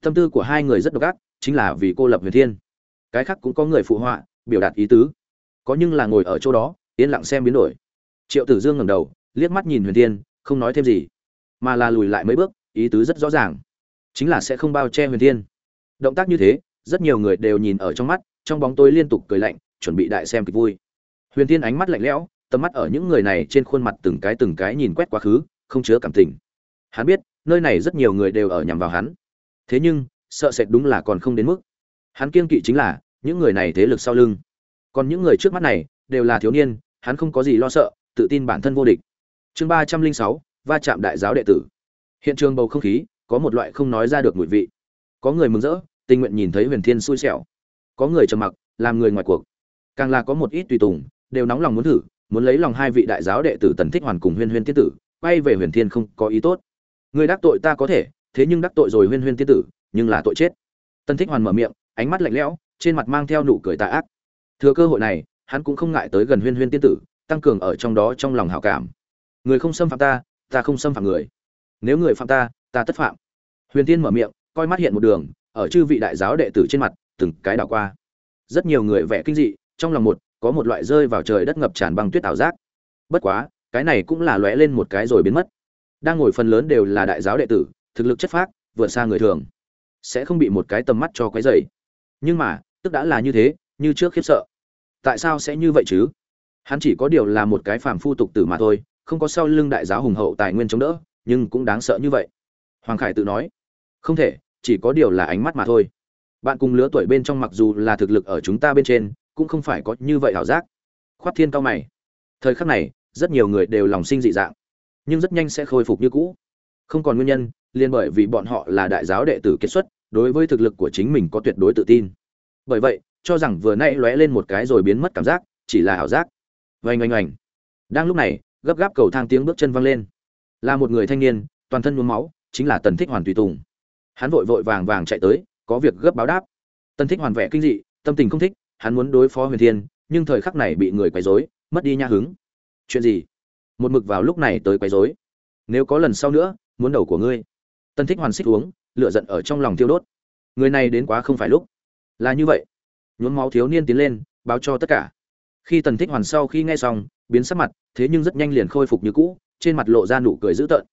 Tâm tư của hai người rất độc ác, chính là vì cô lập huyền thiên. Cái khác cũng có người phụ họa, biểu đạt ý tứ. Có nhưng là ngồi ở chỗ đó, yên lặng xem biến đổi. Triệu tử dương ngẩng đầu, liếc mắt nhìn huyền thiên, không nói thêm gì, mà là lùi lại mấy bước, ý tứ rất rõ ràng. Chính là sẽ không bao che huyền thiên. Động tác như thế rất nhiều người đều nhìn ở trong mắt, trong bóng tối liên tục cười lạnh, chuẩn bị đại xem kịch vui. Huyền thiên ánh mắt lạnh lẽo, tầm mắt ở những người này trên khuôn mặt từng cái từng cái nhìn quét quá khứ, không chứa cảm tình. Hắn biết, nơi này rất nhiều người đều ở nhằm vào hắn. Thế nhưng, sợ sệt đúng là còn không đến mức. Hắn kiên kỵ chính là, những người này thế lực sau lưng. Còn những người trước mắt này, đều là thiếu niên, hắn không có gì lo sợ, tự tin bản thân vô địch. Chương ba trăm linh sáu, va chạm đại giáo đệ tử. Hiện trường bầu không khí, có một loại không nói ra được mùi vị. Có người mừng rỡ tình nguyện nhìn thấy huyền thiên xui xẻo. Có người trầm mặc, làm người ngoài cuộc. Càng là có một ít tùy tùng, đều nóng lòng muốn thử, muốn lấy lòng hai vị đại giáo đệ tử tần thích hoàn cùng huyên huyên tiên tử, quay về huyền thiên không có ý tốt. Người đắc tội ta có thể, thế nhưng đắc tội rồi huyên huyên tiên tử, nhưng là tội chết. Tần thích hoàn mở miệng, ánh mắt lạnh lẽo, trên mặt mang theo nụ cười tà ác. Thừa cơ hội này, hắn cũng không ngại tới gần huyên huyên tiên tử, tăng cường ở trong đó trong lòng hảo cảm. Người không xâm phạm ta ta không xâm phạm người. Nếu người phạm ta ta tất phạm. Huyền tiên mở miệng, coi mắt hiện một đường ở chư vị đại giáo đệ tử trên mặt, từng cái đảo qua. Rất nhiều người vẻ kinh dị, trong lòng một, có một loại rơi vào trời đất ngập tràn băng tuyết ảo giác. Bất quá, cái này cũng là lóe lên một cái rồi biến mất. Đang ngồi phần lớn đều là đại giáo đệ tử, thực lực chất phác, vượt xa người thường. Sẽ không bị một cái tầm mắt cho quấy dày nhưng mà, tức đã là như thế, như trước khiếp sợ. Tại sao sẽ như vậy chứ? Hắn chỉ có điều là một cái phàm phu tục tử mà thôi, không có sau lưng đại giáo hùng hậu tài nguyên chống đỡ, nhưng cũng đáng sợ như vậy. Hoàng khải tự nói, không thể chỉ có điều là ánh mắt mà thôi. Bạn cùng lứa tuổi bên trong mặc dù là thực lực ở chúng ta bên trên, cũng không phải có như vậy ảo giác. Khoát thiên cao mày. Thời khắc này, rất nhiều người đều lòng sinh dị dạng, nhưng rất nhanh sẽ khôi phục như cũ. Không còn nguyên nhân liên bởi vì bọn họ là đại giáo đệ tử kết xuất, đối với thực lực của chính mình có tuyệt đối tự tin. Bởi vậy, cho rằng vừa nãy lóe lên một cái rồi biến mất cảm giác, chỉ là ảo giác. Vành oanh oanh. Đang lúc này, gấp gáp cầu thang tiếng bước chân văng lên. Là một người thanh niên, toàn thân nhuốm máu, chính là tần thích hoàn tùy tùng hắn vội vội vàng vàng chạy tới, có việc gấp báo đáp. Tần thích hoàn vẻ kinh dị, tâm tình không thích, hắn muốn đối phó huyền thiên, nhưng thời khắc này bị người quấy rối, mất đi nha hứng. Chuyện gì? Một mực vào lúc này tới quấy rối. Nếu có lần sau nữa, muốn đầu của ngươi. Tần thích hoàn xích uống, lửa giận ở trong lòng thiêu đốt. Người này đến quá không phải lúc. Là như vậy. Nhuốm máu thiếu niên tiến lên, báo cho tất cả. Khi tần thích hoàn sau khi nghe xong, biến sắc mặt, thế nhưng rất nhanh liền khôi phục như cũ, trên mặt lộ ra nụ cười dữ tợn.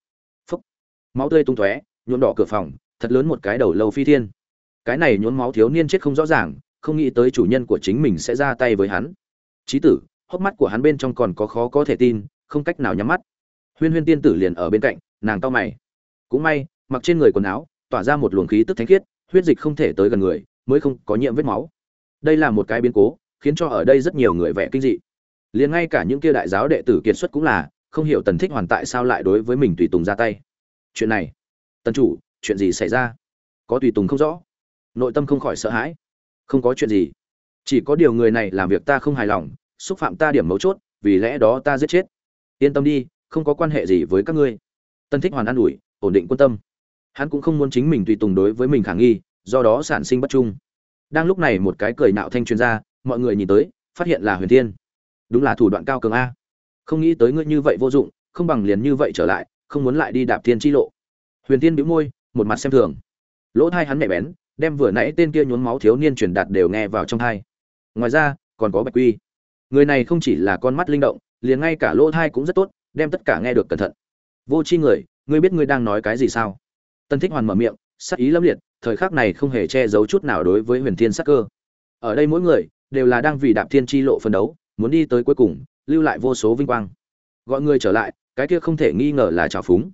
Phúc. Máu tươi tung tóe, nhuộm đỏ cửa phòng thật lớn một cái đầu lâu phi thiên. Cái này nhuốm máu thiếu niên chết không rõ ràng, không nghĩ tới chủ nhân của chính mình sẽ ra tay với hắn. Trí tử, hốc mắt của hắn bên trong còn có khó có thể tin, không cách nào nhắm mắt. Huyên huyên tiên tử liền ở bên cạnh, nàng to mày. Cũng may, mặc trên người quần áo, tỏa ra một luồng khí tức thánh khiết, huyết dịch không thể tới gần người, mới không có nhiễm vết máu. Đây là một cái biến cố, khiến cho ở đây rất nhiều người vẻ kinh dị. Liền ngay cả những kia đại giáo đệ tử kiệt xuất cũng là, không hiểu tần thích hoàn tại sao lại đối với mình tùy tùng ra tay. Chuyện này, tần chủ chuyện gì xảy ra? Có tùy tùng không rõ. Nội tâm không khỏi sợ hãi. Không có chuyện gì. Chỉ có điều người này làm việc ta không hài lòng, xúc phạm ta điểm mấu chốt, vì lẽ đó ta giết chết. Yên tâm đi, không có quan hệ gì với các ngươi. Tân thích hoàn an ủi, ổn định quân tâm. Hắn cũng không muốn chính mình tùy tùng đối với mình khả nghi, do đó sản sinh bất trung. Đang lúc này một cái cười nạo thanh truyền ra, mọi người nhìn tới, phát hiện là huyền thiên. Đúng là thủ đoạn cao cường a. Không nghĩ tới ngươi như vậy vô dụng, không bằng liền như vậy trở lại, không muốn lại đi đạp thiên chi lộ. Huyền thiên bĩu môi một mặt xem thường. Lỗ thai hắn mẹ bén, đem vừa nãy tên kia nhốn máu thiếu niên truyền đạt đều nghe vào trong thai. Ngoài ra, còn có bạch quy. Người này không chỉ là con mắt linh động, liền ngay cả lỗ thai cũng rất tốt, đem tất cả nghe được cẩn thận. Vô c h i người, ngươi biết ngươi đang nói cái gì sao? Tân thích hoàn mở miệng, sắc ý lâm liệt, thời khắc này không hề che giấu chút nào đối với huyền thiên sắc cơ. Ở đây mỗi người, đều là đang vì đạp thiên chi lộ phân đấu, muốn đi tới cuối cùng, lưu lại vô số vinh quang. Gọi ngươi trở lại, cái kia không thể nghi ngờ là trào phúng.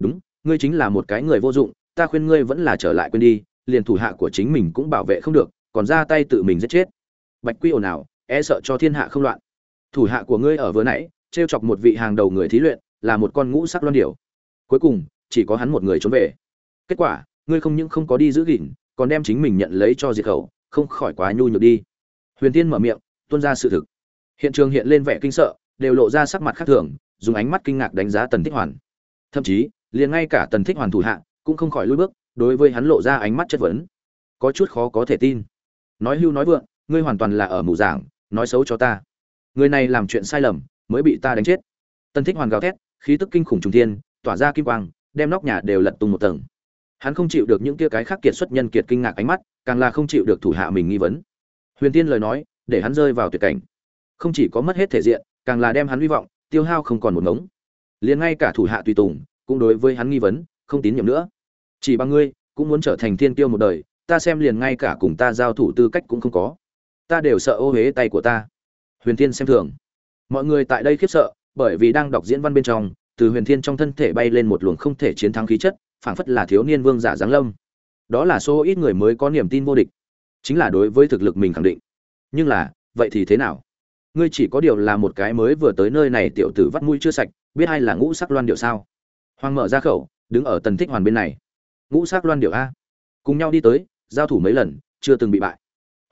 Đúng, ngươi chính là một cái người vô dụng ta khuyên ngươi vẫn là trở lại quên đi, liền thủ hạ của chính mình cũng bảo vệ không được, còn ra tay tự mình giết chết. Bạch quy ồn ào e sợ cho thiên hạ không loạn. Thủ hạ của ngươi ở vừa nãy t chọc một vị hàng đầu người thí luyện, là một con ngũ sắc loan điểu. Cuối cùng, chỉ có hắn một người trốn về. Kết quả, ngươi không những không có đi giữ gìn, còn đem chính mình nhận lấy cho diệt khẩu, không khỏi quá nhu nhược đi. Huyền tiên mở miệng, tuôn ra sự thực. Hiện trường hiện lên vẻ kinh sợ, đều lộ ra sắc mặt khác thường, dùng ánh mắt kinh ngạc đánh giá tần thích hoàn. Thậm chí, liền ngay cả tần thích hoàn thủ hạ cũng không khỏi lùi bước, đối với hắn lộ ra ánh mắt chất vấn. Có chút khó có thể tin. Nói hưu nói vượng, ngươi hoàn toàn là ở mù giảng, nói xấu cho ta. Người này làm chuyện sai lầm, mới bị ta đánh chết. Tần thích hoàn gào thét, khí tức kinh khủng trùng thiên, tỏa ra kim quang, đem nóc nhà đều lật tung một tầng. Hắn không chịu được những kia cái khác kiệt xuất nhân kiệt kinh ngạc ánh mắt, càng là không chịu được thủ hạ mình nghi vấn. Huyền tiên lời nói, để hắn rơi vào tuyệt cảnh. Không chỉ có mất hết thể diện, càng là đem hắn hy vọng tiêu hao không còn một ngống. Liền ngay cả thủ hạ tùy tùng, cũng đối với hắn nghi vấn không tín nhiệm nữa. Chỉ bằng ngươi, cũng muốn trở thành thiên tiêu một đời, ta xem liền ngay cả cùng ta giao thủ tư cách cũng không có. Ta đều sợ ô huế tay của ta. Huyền thiên xem thường. Mọi người tại đây khiếp sợ, bởi vì đang đọc diễn văn bên trong, từ huyền thiên trong thân thể bay lên một luồng không thể chiến thắng khí chất, phảng phất là thiếu niên vương giả giáng lâm. Đó là số ít người mới có niềm tin vô địch. Chính là đối với thực lực mình khẳng định. Nhưng là, vậy thì thế nào? Ngươi chỉ có điều là một cái mới vừa tới nơi này tiểu tử vắt mũi chưa sạch, biết ai là ngũ sắc loan điệu sao? Hoàng mở ra khẩu đứng ở tần thích hoàn bên này. Ngũ sắc loan điệu a. Cùng nhau đi tới, giao thủ mấy lần, chưa từng bị bại.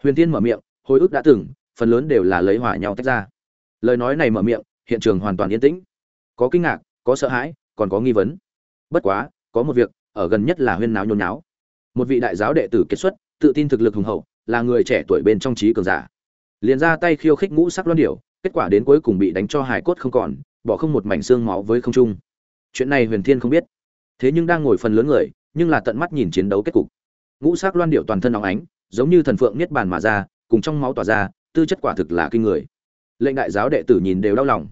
Huyền tiên mở miệng, hồi ức đã từng, phần lớn đều là lấy hỏa nhau tách ra. Lời nói này mở miệng, hiện trường hoàn toàn yên tĩnh. Có kinh ngạc, có sợ hãi, còn có nghi vấn. Bất quá, có một việc, ở gần nhất là huyên náo nhôn náo một vị đại giáo đệ tử kết xuất, tự tin thực lực hùng hậu, là người trẻ tuổi bên trong trí cường giả. Liền ra tay khiêu khích ngũ sắc loan điểu kết quả đến cuối cùng bị đánh cho hài cốt không còn, bỏ không một mảnh xương máu với không trung. Chuyện này huyền thiên không biết thế nhưng đang ngồi phần lớn người, nhưng là tận mắt nhìn chiến đấu kết cục. Ngũ sắc loan điệu toàn thân óng ánh, giống như thần phượng niết bàn mà ra, cùng trong máu tỏa ra, tư chất quả thực là kinh người. Lệnh đại giáo đệ tử nhìn đều đau lòng.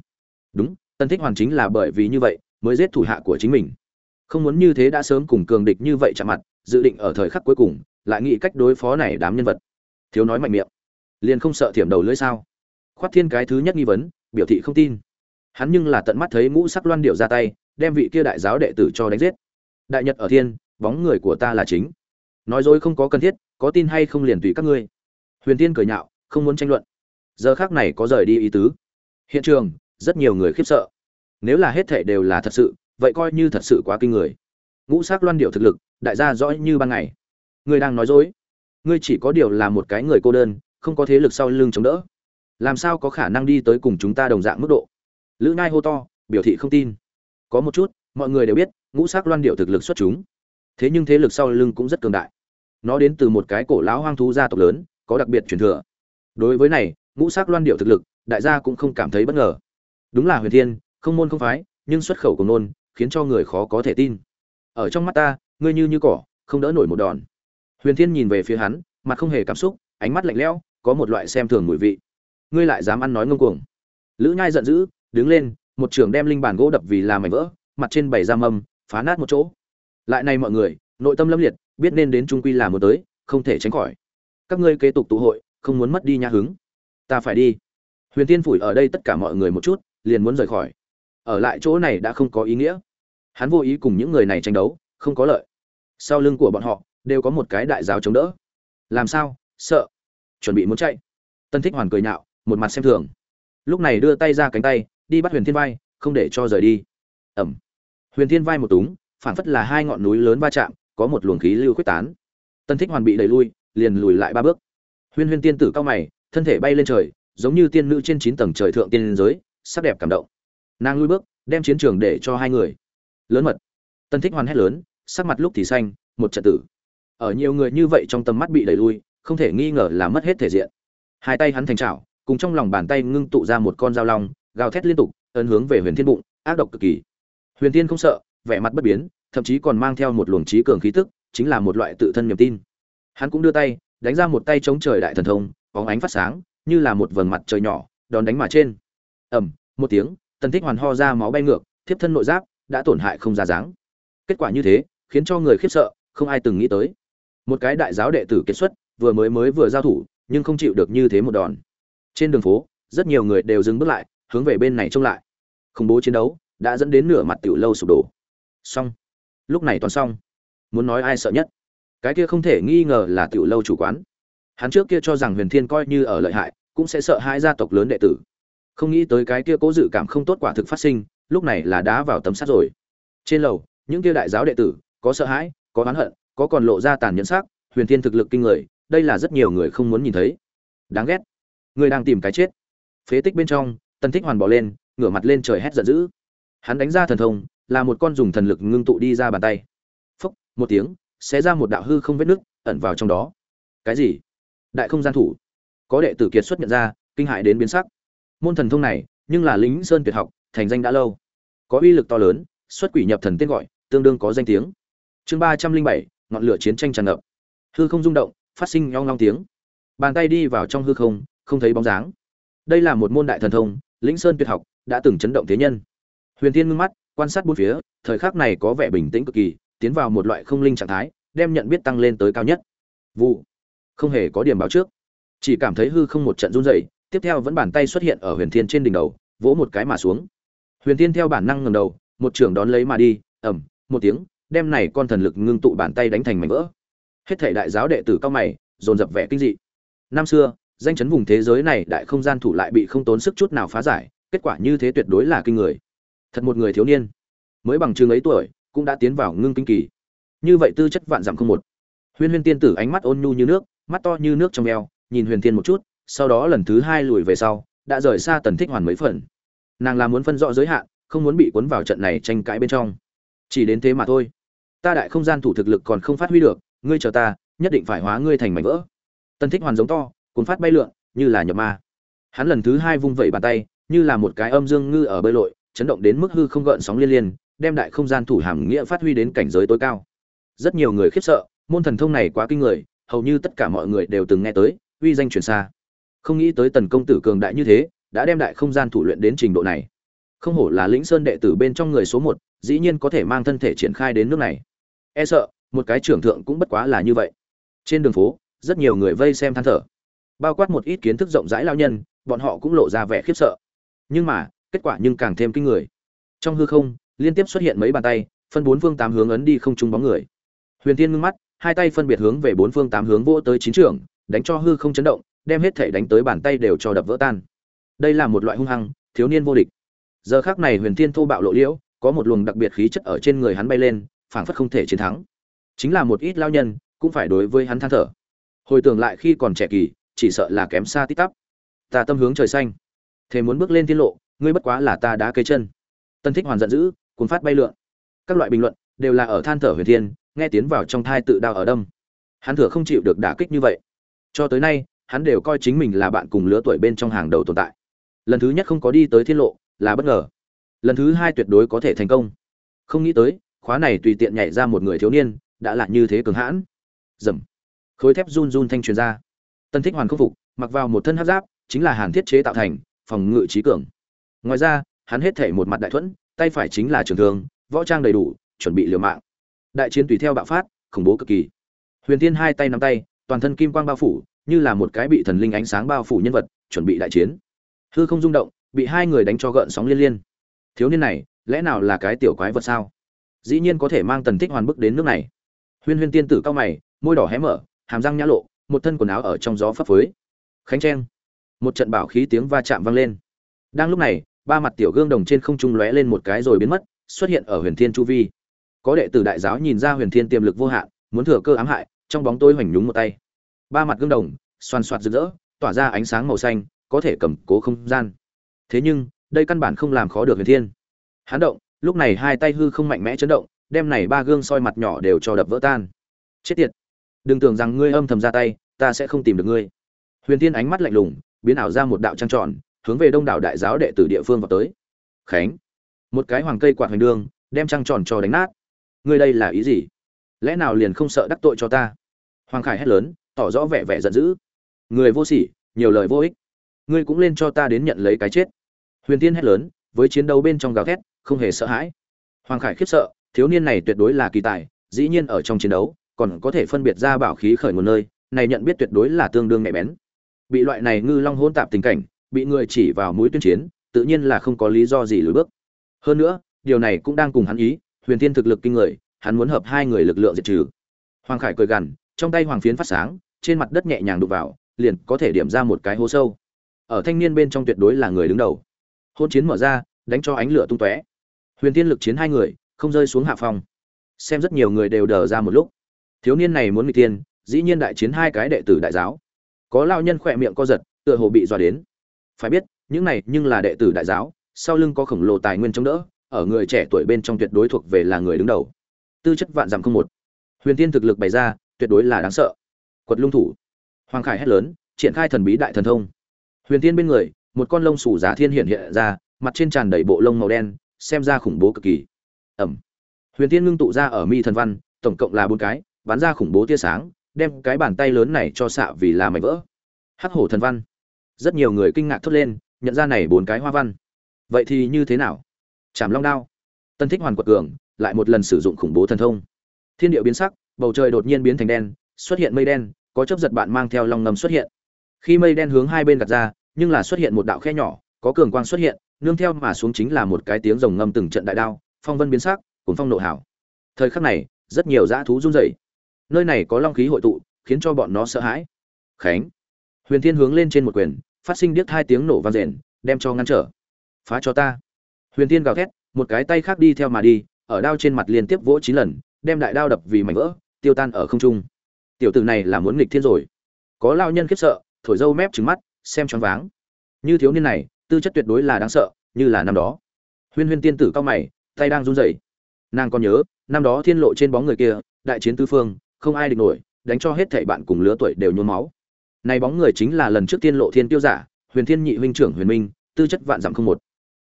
Đúng tân thích hoàn chính là bởi vì như vậy, mới giết thủ hạ của chính mình. Không muốn như thế đã sớm cùng cường địch như vậy chạm mặt, dự định ở thời khắc cuối cùng, lại nghĩ cách đối phó này đám nhân vật. Thiếu nói mạnh miệng. Liền không sợ thiểm đầu lưỡi sao? Khoát thiên cái thứ nhất nghi vấn, biểu thị không tin. Hắn nhưng là tận mắt thấy ngũ sắc loan điệu ra tay đem vị kia đại giáo đệ tử cho đánh giết. Đại nhật ở thiên, bóng người của ta là chính. Nói dối không có cần thiết, có tin hay không liền tùy các ngươi. Huyền tiên cười nhạo, không muốn tranh luận. Giờ khác này có rời đi ý tứ. Hiện trường, rất nhiều người khiếp sợ. Nếu là hết thệ đều là thật sự, vậy coi như thật sự quá kinh người. Ngũ sắc loan điệu thực lực, đại gia rõ như ban ngày. Ngươi đang nói dối. Ngươi chỉ có điều là một cái người cô đơn, không có thế lực sau lưng chống đỡ. Làm sao có khả năng đi tới cùng chúng ta đồng dạng mức độ? Lữ nai hô to, biểu thị không tin có một chút, mọi người đều biết, ngũ sắc loan điệu thực lực xuất chúng. Thế nhưng thế lực sau lưng cũng rất cường đại. Nó đến từ một cái cổ lão hoang thú gia tộc lớn, có đặc biệt truyền thừa. Đối với này, ngũ sắc loan điệu thực lực, đại gia cũng không cảm thấy bất ngờ. Đúng là huyền thiên, không môn không phái, nhưng xuất khẩu của nôn khiến cho người khó có thể tin. Ở trong mắt ta, ngươi như như cỏ, không đỡ nổi một đòn. Huyền thiên nhìn về phía hắn, mặt không hề cảm xúc, ánh mắt lạnh lẽo, có một loại xem thường mùi vị. Ngươi lại dám ăn nói ngông cuồng. Lữ nhai giận dữ, đứng lên một trưởng đem linh bản gỗ đập vì làm mảnh vỡ, mặt trên bảy da mâm, phá nát một chỗ. Lại này mọi người, nội tâm lâm liệt, biết nên đến trung quy là một tới, không thể tránh khỏi. Các ngươi kế tục tụ hội, không muốn mất đi nha hứng. Ta phải đi. Huyền tiên phủi ở đây tất cả mọi người một chút, liền muốn rời khỏi. Ở lại chỗ này đã không có ý nghĩa. Hắn vô ý cùng những người này tranh đấu, không có lợi. Sau lưng của bọn họ, đều có một cái đại giáo chống đỡ. Làm sao? Sợ. Chuẩn bị muốn chạy. Tân thích hoàn cười nhạo, một mặt xem thường. Lúc này đưa tay ra cánh tay đi bắt huyền thiên vai, không để cho rời đi. Ẩm. Huyền thiên vai một túng phản phất là hai ngọn núi lớn va chạm, có một luồng khí lưu quyết tán. Tân thích hoàn bị đẩy lui, liền lùi lại ba bước. Huyên huyên tiên tử cao mày, thân thể bay lên trời, giống như tiên nữ trên chín tầng trời thượng tiên giới, sắc đẹp cảm động. Nàng lui bước, đem chiến trường để cho hai người. Lớn mật. Tân thích hoàn hét lớn, sắc mặt lúc thì xanh, một trận tử. Ở nhiều người như vậy trong tầm mắt bị đẩy lui, không thể nghi ngờ là mất hết thể diện. Hai tay hắn thành trào cùng trong lòng bàn tay ngưng tụ ra một con dao long gào thét liên tục, ấn hướng về huyền thiên bụng, ác độc cực kỳ. Huyền thiên không sợ, vẻ mặt bất biến, thậm chí còn mang theo một luồng trí cường khí tức, chính là một loại tự thân niềm tin. Hắn cũng đưa tay, đánh ra một tay chống trời đại thần thông, bóng ánh phát sáng, như là một vầng mặt trời nhỏ, đón đánh mà trên. Ầm, một tiếng, tần thích hoàn ho ra máu bay ngược, thiếp thân nội giáp, đã tổn hại không ra dáng. Kết quả như thế, khiến cho người khiếp sợ, không ai từng nghĩ tới. Một cái đại giáo đệ tử kết xuất, vừa mới mới vừa giao thủ, nhưng không chịu được như thế một đòn. Trên đường phố, rất nhiều người đều dừng bước lại hướng về bên này trông lại. Khủng bố chiến đấu đã dẫn đến nửa mặt tiểu lâu sụp đổ. Xong. Lúc này toàn xong. Muốn nói ai sợ nhất? Cái kia không thể nghi ngờ là tiểu lâu chủ quán. Hắn trước kia cho rằng huyền thiên coi như ở lợi hại, cũng sẽ sợ hai gia tộc lớn đệ tử. Không nghĩ tới cái kia cố dự cảm không tốt quả thực phát sinh, lúc này là đá vào tấm sắt rồi. Trên lầu, những kia đại giáo đệ tử, có sợ hãi, có oán hận, có còn lộ ra tàn nhẫn sắc, huyền thiên thực lực kinh người, đây là rất nhiều người không muốn nhìn thấy. Đáng ghét. Người đang tìm cái chết. Phế tích bên trong Tần thích hoàn bỏ lên, ngửa mặt lên trời hét giận dữ. Hắn đánh ra thần thông, là một con dùng thần lực ngưng tụ đi ra bàn tay. Phốc một tiếng, xé ra một đạo hư không vết nứt, ẩn vào trong đó. Cái gì? Đại không gian thủ. Có đệ tử kiệt xuất nhận ra, kinh hại đến biến sắc. Môn thần thông này, nhưng là lính sơn tuyệt học, thành danh đã lâu. Có uy lực to lớn, xuất quỷ nhập thần tên gọi, tương đương có danh tiếng. Chương ba trăm linh bảy, ngọn lửa chiến tranh tràn ngập. Hư không rung động, phát sinh nhong long tiếng. Bàn tay đi vào trong hư không không thấy bóng dáng. Đây là một môn đại thần thông lĩnh sơn tuyệt học đã từng chấn động thế nhân. Huyền thiên ngưng mắt, quan sát bốn phía, thời khắc này có vẻ bình tĩnh cực kỳ, tiến vào một loại không linh trạng thái, đem nhận biết tăng lên tới cao nhất. Vụ. Không hề có điểm báo trước. Chỉ cảm thấy hư không một trận run rẩy, tiếp theo vẫn bàn tay xuất hiện ở huyền thiên trên đỉnh đầu, vỗ một cái mà xuống. Huyền thiên theo bản năng ngầm đầu, một trưởng đón lấy mà đi ẩm một tiếng, đem này con thần lực ngưng tụ bàn tay đánh thành mảnh vỡ. Hết thể đại giáo đệ tử cao mày, dồn dập vẻ kinh dị. Năm xưa danh chấn vùng thế giới này đại không gian thủ lại bị không tốn sức chút nào phá giải, kết quả như thế tuyệt đối là kinh người. Thật một người thiếu niên. Mới bằng chừng ấy tuổi, cũng đã tiến vào ngưng kinh kỳ. Như vậy tư chất vạn giảm không một. Huyên huyên tiên tử ánh mắt ôn nhu như nước, mắt to như nước trong eo nhìn huyền thiên một chút, sau đó lần thứ hai lùi về sau, đã rời xa tần thích hoàn mấy phần. Nàng là muốn phân rõ giới hạn, không muốn bị cuốn vào trận này tranh cãi bên trong. Chỉ đến thế mà thôi. Ta đại không gian thủ thực lực còn không phát huy được, ngươi chờ ta, nhất định phải hóa ngươi thành mảnh vỡ. Tần thích hoàn giống to cuốn phát bay lượn, như là nhập ma. Hắn lần thứ hai vung vẩy bàn tay, như là một cái âm dương ngư ở bơi lội, chấn động đến mức hư không gợn sóng liên liên, đem đại không gian thủ hàm nghĩa phát huy đến cảnh giới tối cao. Rất nhiều người khiếp sợ, môn thần thông này quá kinh người, hầu như tất cả mọi người đều từng nghe tới, uy danh truyền xa. Không nghĩ tới tần công tử cường đại như thế, đã đem đại không gian thủ luyện đến trình độ này. Không hổ là lĩnh sơn đệ tử bên trong người số một, dĩ nhiên có thể mang thân thể triển khai đến nước này. E sợ, một cái trưởng thượng cũng bất quá là như vậy. Trên đường phố, rất nhiều người vây xem than thở bao quát một ít kiến thức rộng rãi lao nhân, bọn họ cũng lộ ra vẻ khiếp sợ. Nhưng mà, kết quả nhưng càng thêm kinh người. Trong hư không, liên tiếp xuất hiện mấy bàn tay, phân bốn phương tám hướng ấn đi không trung bóng người. Huyền tiên ngưng mắt, hai tay phân biệt hướng về bốn phương tám hướng vỗ tới chín trưởng, đánh cho hư không chấn động, đem hết thể đánh tới bàn tay đều cho đập vỡ tan. Đây là một loại hung hăng, thiếu niên vô địch. Giờ khác này huyền thiên thô bạo lộ liễu, có một luồng đặc biệt khí chất ở trên người hắn bay lên, phảng phất không thể chiến thắng. Chính là một ít lao nhân, cũng phải đối với hắn than thở. Hồi tưởng lại khi còn trẻ kỳ chỉ sợ là kém xa tít tắp. Ta tâm hướng trời xanh. Thế muốn bước lên tiết lộ, ngươi bất quá là ta đã cây chân. Tân thích hoàn giận dữ, cuốn phát bay lượn. Các loại bình luận đều là ở than thở huyền thiên, nghe tiến vào trong thai tự Đao ở đâm. Hắn thừa không chịu được đả kích như vậy. Cho tới nay, hắn đều coi chính mình là bạn cùng lứa tuổi bên trong hàng đầu tồn tại. Lần thứ nhất không có đi tới thiên lộ, là bất ngờ. Lần thứ hai tuyệt đối có thể thành công. Không nghĩ tới, khóa này tùy tiện nhảy ra một người thiếu niên, đã là như thế cường hãn. Dầm. Khối thép run run thanh truyền ra tân thích hoàn không phục, mặc vào một thân hát giáp, chính là hàn thiết chế tạo thành phòng ngự trí cường. Ngoài ra, hắn hết thể một mặt đại thuẫn, tay phải chính là trường thương, võ trang đầy đủ, chuẩn bị liều mạng. Đại chiến tùy theo bạo phát, khủng bố cực kỳ. Huyền tiên hai tay nắm tay, toàn thân kim quang bao phủ, như là một cái bị thần linh ánh sáng bao phủ nhân vật, chuẩn bị đại chiến. Hư không rung động, bị hai người đánh cho gợn sóng liên liên. Thiếu niên này, lẽ nào là cái tiểu quái vật sao? Dĩ nhiên có thể mang tần thích hoàn bức đến nước này. Huyên huyên tiên tử cao mày, môi đỏ hé mở, hàm răng nhã lộ một thân quần áo ở trong gió phấp phới. Khánh trang. Một trận bảo khí tiếng va chạm vang lên. Đang lúc này, ba mặt tiểu gương đồng trên không trung lóe lên một cái rồi biến mất, xuất hiện ở huyền thiên chu vi. Có đệ tử đại giáo nhìn ra huyền thiên tiềm lực vô hạn, muốn thừa cơ ám hại, trong bóng tôi hoành nhúng một tay. Ba mặt gương đồng, xoan xoạt rực rỡ, tỏa ra ánh sáng màu xanh, có thể cầm cố không gian. Thế nhưng, đây căn bản không làm khó được huyền thiên. Hán động, lúc này hai tay hư không mạnh mẽ chấn động, đem này ba gương soi mặt nhỏ đều cho đập vỡ tan. Chết tiệt! Đừng tưởng rằng ngươi âm thầm ra tay, ta sẽ không tìm được ngươi. Huyền thiên ánh mắt lạnh lùng, biến ảo ra một đạo trăng tròn, hướng về đông đảo đại giáo đệ tử địa phương vào tới. Khánh, một cái hoàng cây quạt hoành đường, đem trăng tròn cho đánh nát. Ngươi đây là ý gì? Lẽ nào liền không sợ đắc tội cho ta? Hoàng khải hét lớn, tỏ rõ vẻ vẻ giận dữ. Người vô sỉ, nhiều lời vô ích. Ngươi cũng lên cho ta đến nhận lấy cái chết. Huyền tiên hét lớn, với chiến đấu bên trong gào thét, không hề sợ hãi. Hoàng khải khiếp sợ, thiếu niên này tuyệt đối là kỳ tài, dĩ nhiên ở trong chiến đấu còn có thể phân biệt ra bảo khí khởi nguồn nơi, này nhận biết tuyệt đối là tương đương nhạy bén. Bị loại này ngư long hôn tạp tình cảnh, bị người chỉ vào mũi tuyên chiến, tự nhiên là không có lý do gì lùi bước. Hơn nữa, điều này cũng đang cùng hắn ý, huyền thiên thực lực kinh người, hắn muốn hợp hai người lực lượng diệt trừ. Hoàng khải cười gằn, trong tay hoàng phiến phát sáng, trên mặt đất nhẹ nhàng đụng vào, liền có thể điểm ra một cái hố sâu. Ở thanh niên bên trong tuyệt đối là người đứng đầu. Hôn chiến mở ra, đánh cho ánh lửa tung tóe. Huyền thiên lực chiến hai người, không rơi xuống hạ phòng xem rất nhiều người đều đờ ra một lúc thiếu niên này muốn bị tiên dĩ nhiên đại chiến hai cái đệ tử đại giáo. Có lao nhân khỏe miệng co giật, tựa hồ bị dọa đến. Phải biết, những này nhưng là đệ tử đại giáo, sau lưng có khổng lồ tài nguyên chống đỡ, ở người trẻ tuổi bên trong tuyệt đối thuộc về là người đứng đầu. Tư chất vạn dặm không một. Huyền tiên thực lực bày ra, tuyệt đối là đáng sợ. Quật lung thủ. Hoàng khải hét lớn, triển khai thần bí đại thần thông. Huyền tiên bên người, một con lông sủ giả thiên hiện hiện ra, mặt trên tràn đầy bộ lông màu đen, xem ra khủng bố cực kỳ. Ẩm. Huyền tiên ngưng tụ ra ở mi thần văn, tổng cộng là bốn cái bắn ra khủng bố tia sáng, đem cái bàn tay lớn này cho xạ vì là mảnh vỡ. Hắc hổ thần văn. Rất nhiều người kinh ngạc thốt lên, nhận ra này bốn cái hoa văn. Vậy thì như thế nào? Chảm long đao. Tân thích hoàn quật cường, lại một lần sử dụng khủng bố thần thông. Thiên điệu biến sắc, bầu trời đột nhiên biến thành đen, xuất hiện mây đen, có chấp giật bạn mang theo long ngầm xuất hiện. Khi mây đen hướng hai bên gạt ra, nhưng là xuất hiện một đạo khe nhỏ, có cường quang xuất hiện, nương theo mà xuống chính là một cái tiếng rồng ngâm từng trận đại đao, phong vân biến sắc cùng phong nộ hảo thời khắc này, rất nhiều dã thú run rẩy nơi này có long khí hội tụ, khiến cho bọn nó sợ hãi. Khánh. Huyền thiên hướng lên trên một quyền, phát sinh điếc hai tiếng nổ vang rền, đem cho ngăn trở. Phá cho ta. Huyền thiên gào thét, một cái tay khác đi theo mà đi, ở đao trên mặt liên tiếp vỗ chín lần, đem đại đao đập vì mảnh vỡ, tiêu tan ở không trung. Tiểu tử này là muốn nghịch thiên rồi. Có lao nhân khiếp sợ, thổi dâu mép trứng mắt, xem choáng váng. Như thiếu niên này, tư chất tuyệt đối là đáng sợ, như là năm đó. Huyên huyên tiên tử cao mày, tay đang run rẩy. Nàng còn nhớ, năm đó thiên lộ trên bóng người kia, đại chiến tứ phương không ai địch nổi, đánh cho hết thảy bạn cùng lứa tuổi đều nhuốm máu. Này bóng người chính là lần trước tiên lộ thiên tiêu giả, huyền thiên nhị huynh trưởng huyền minh, tư chất vạn dặm không một.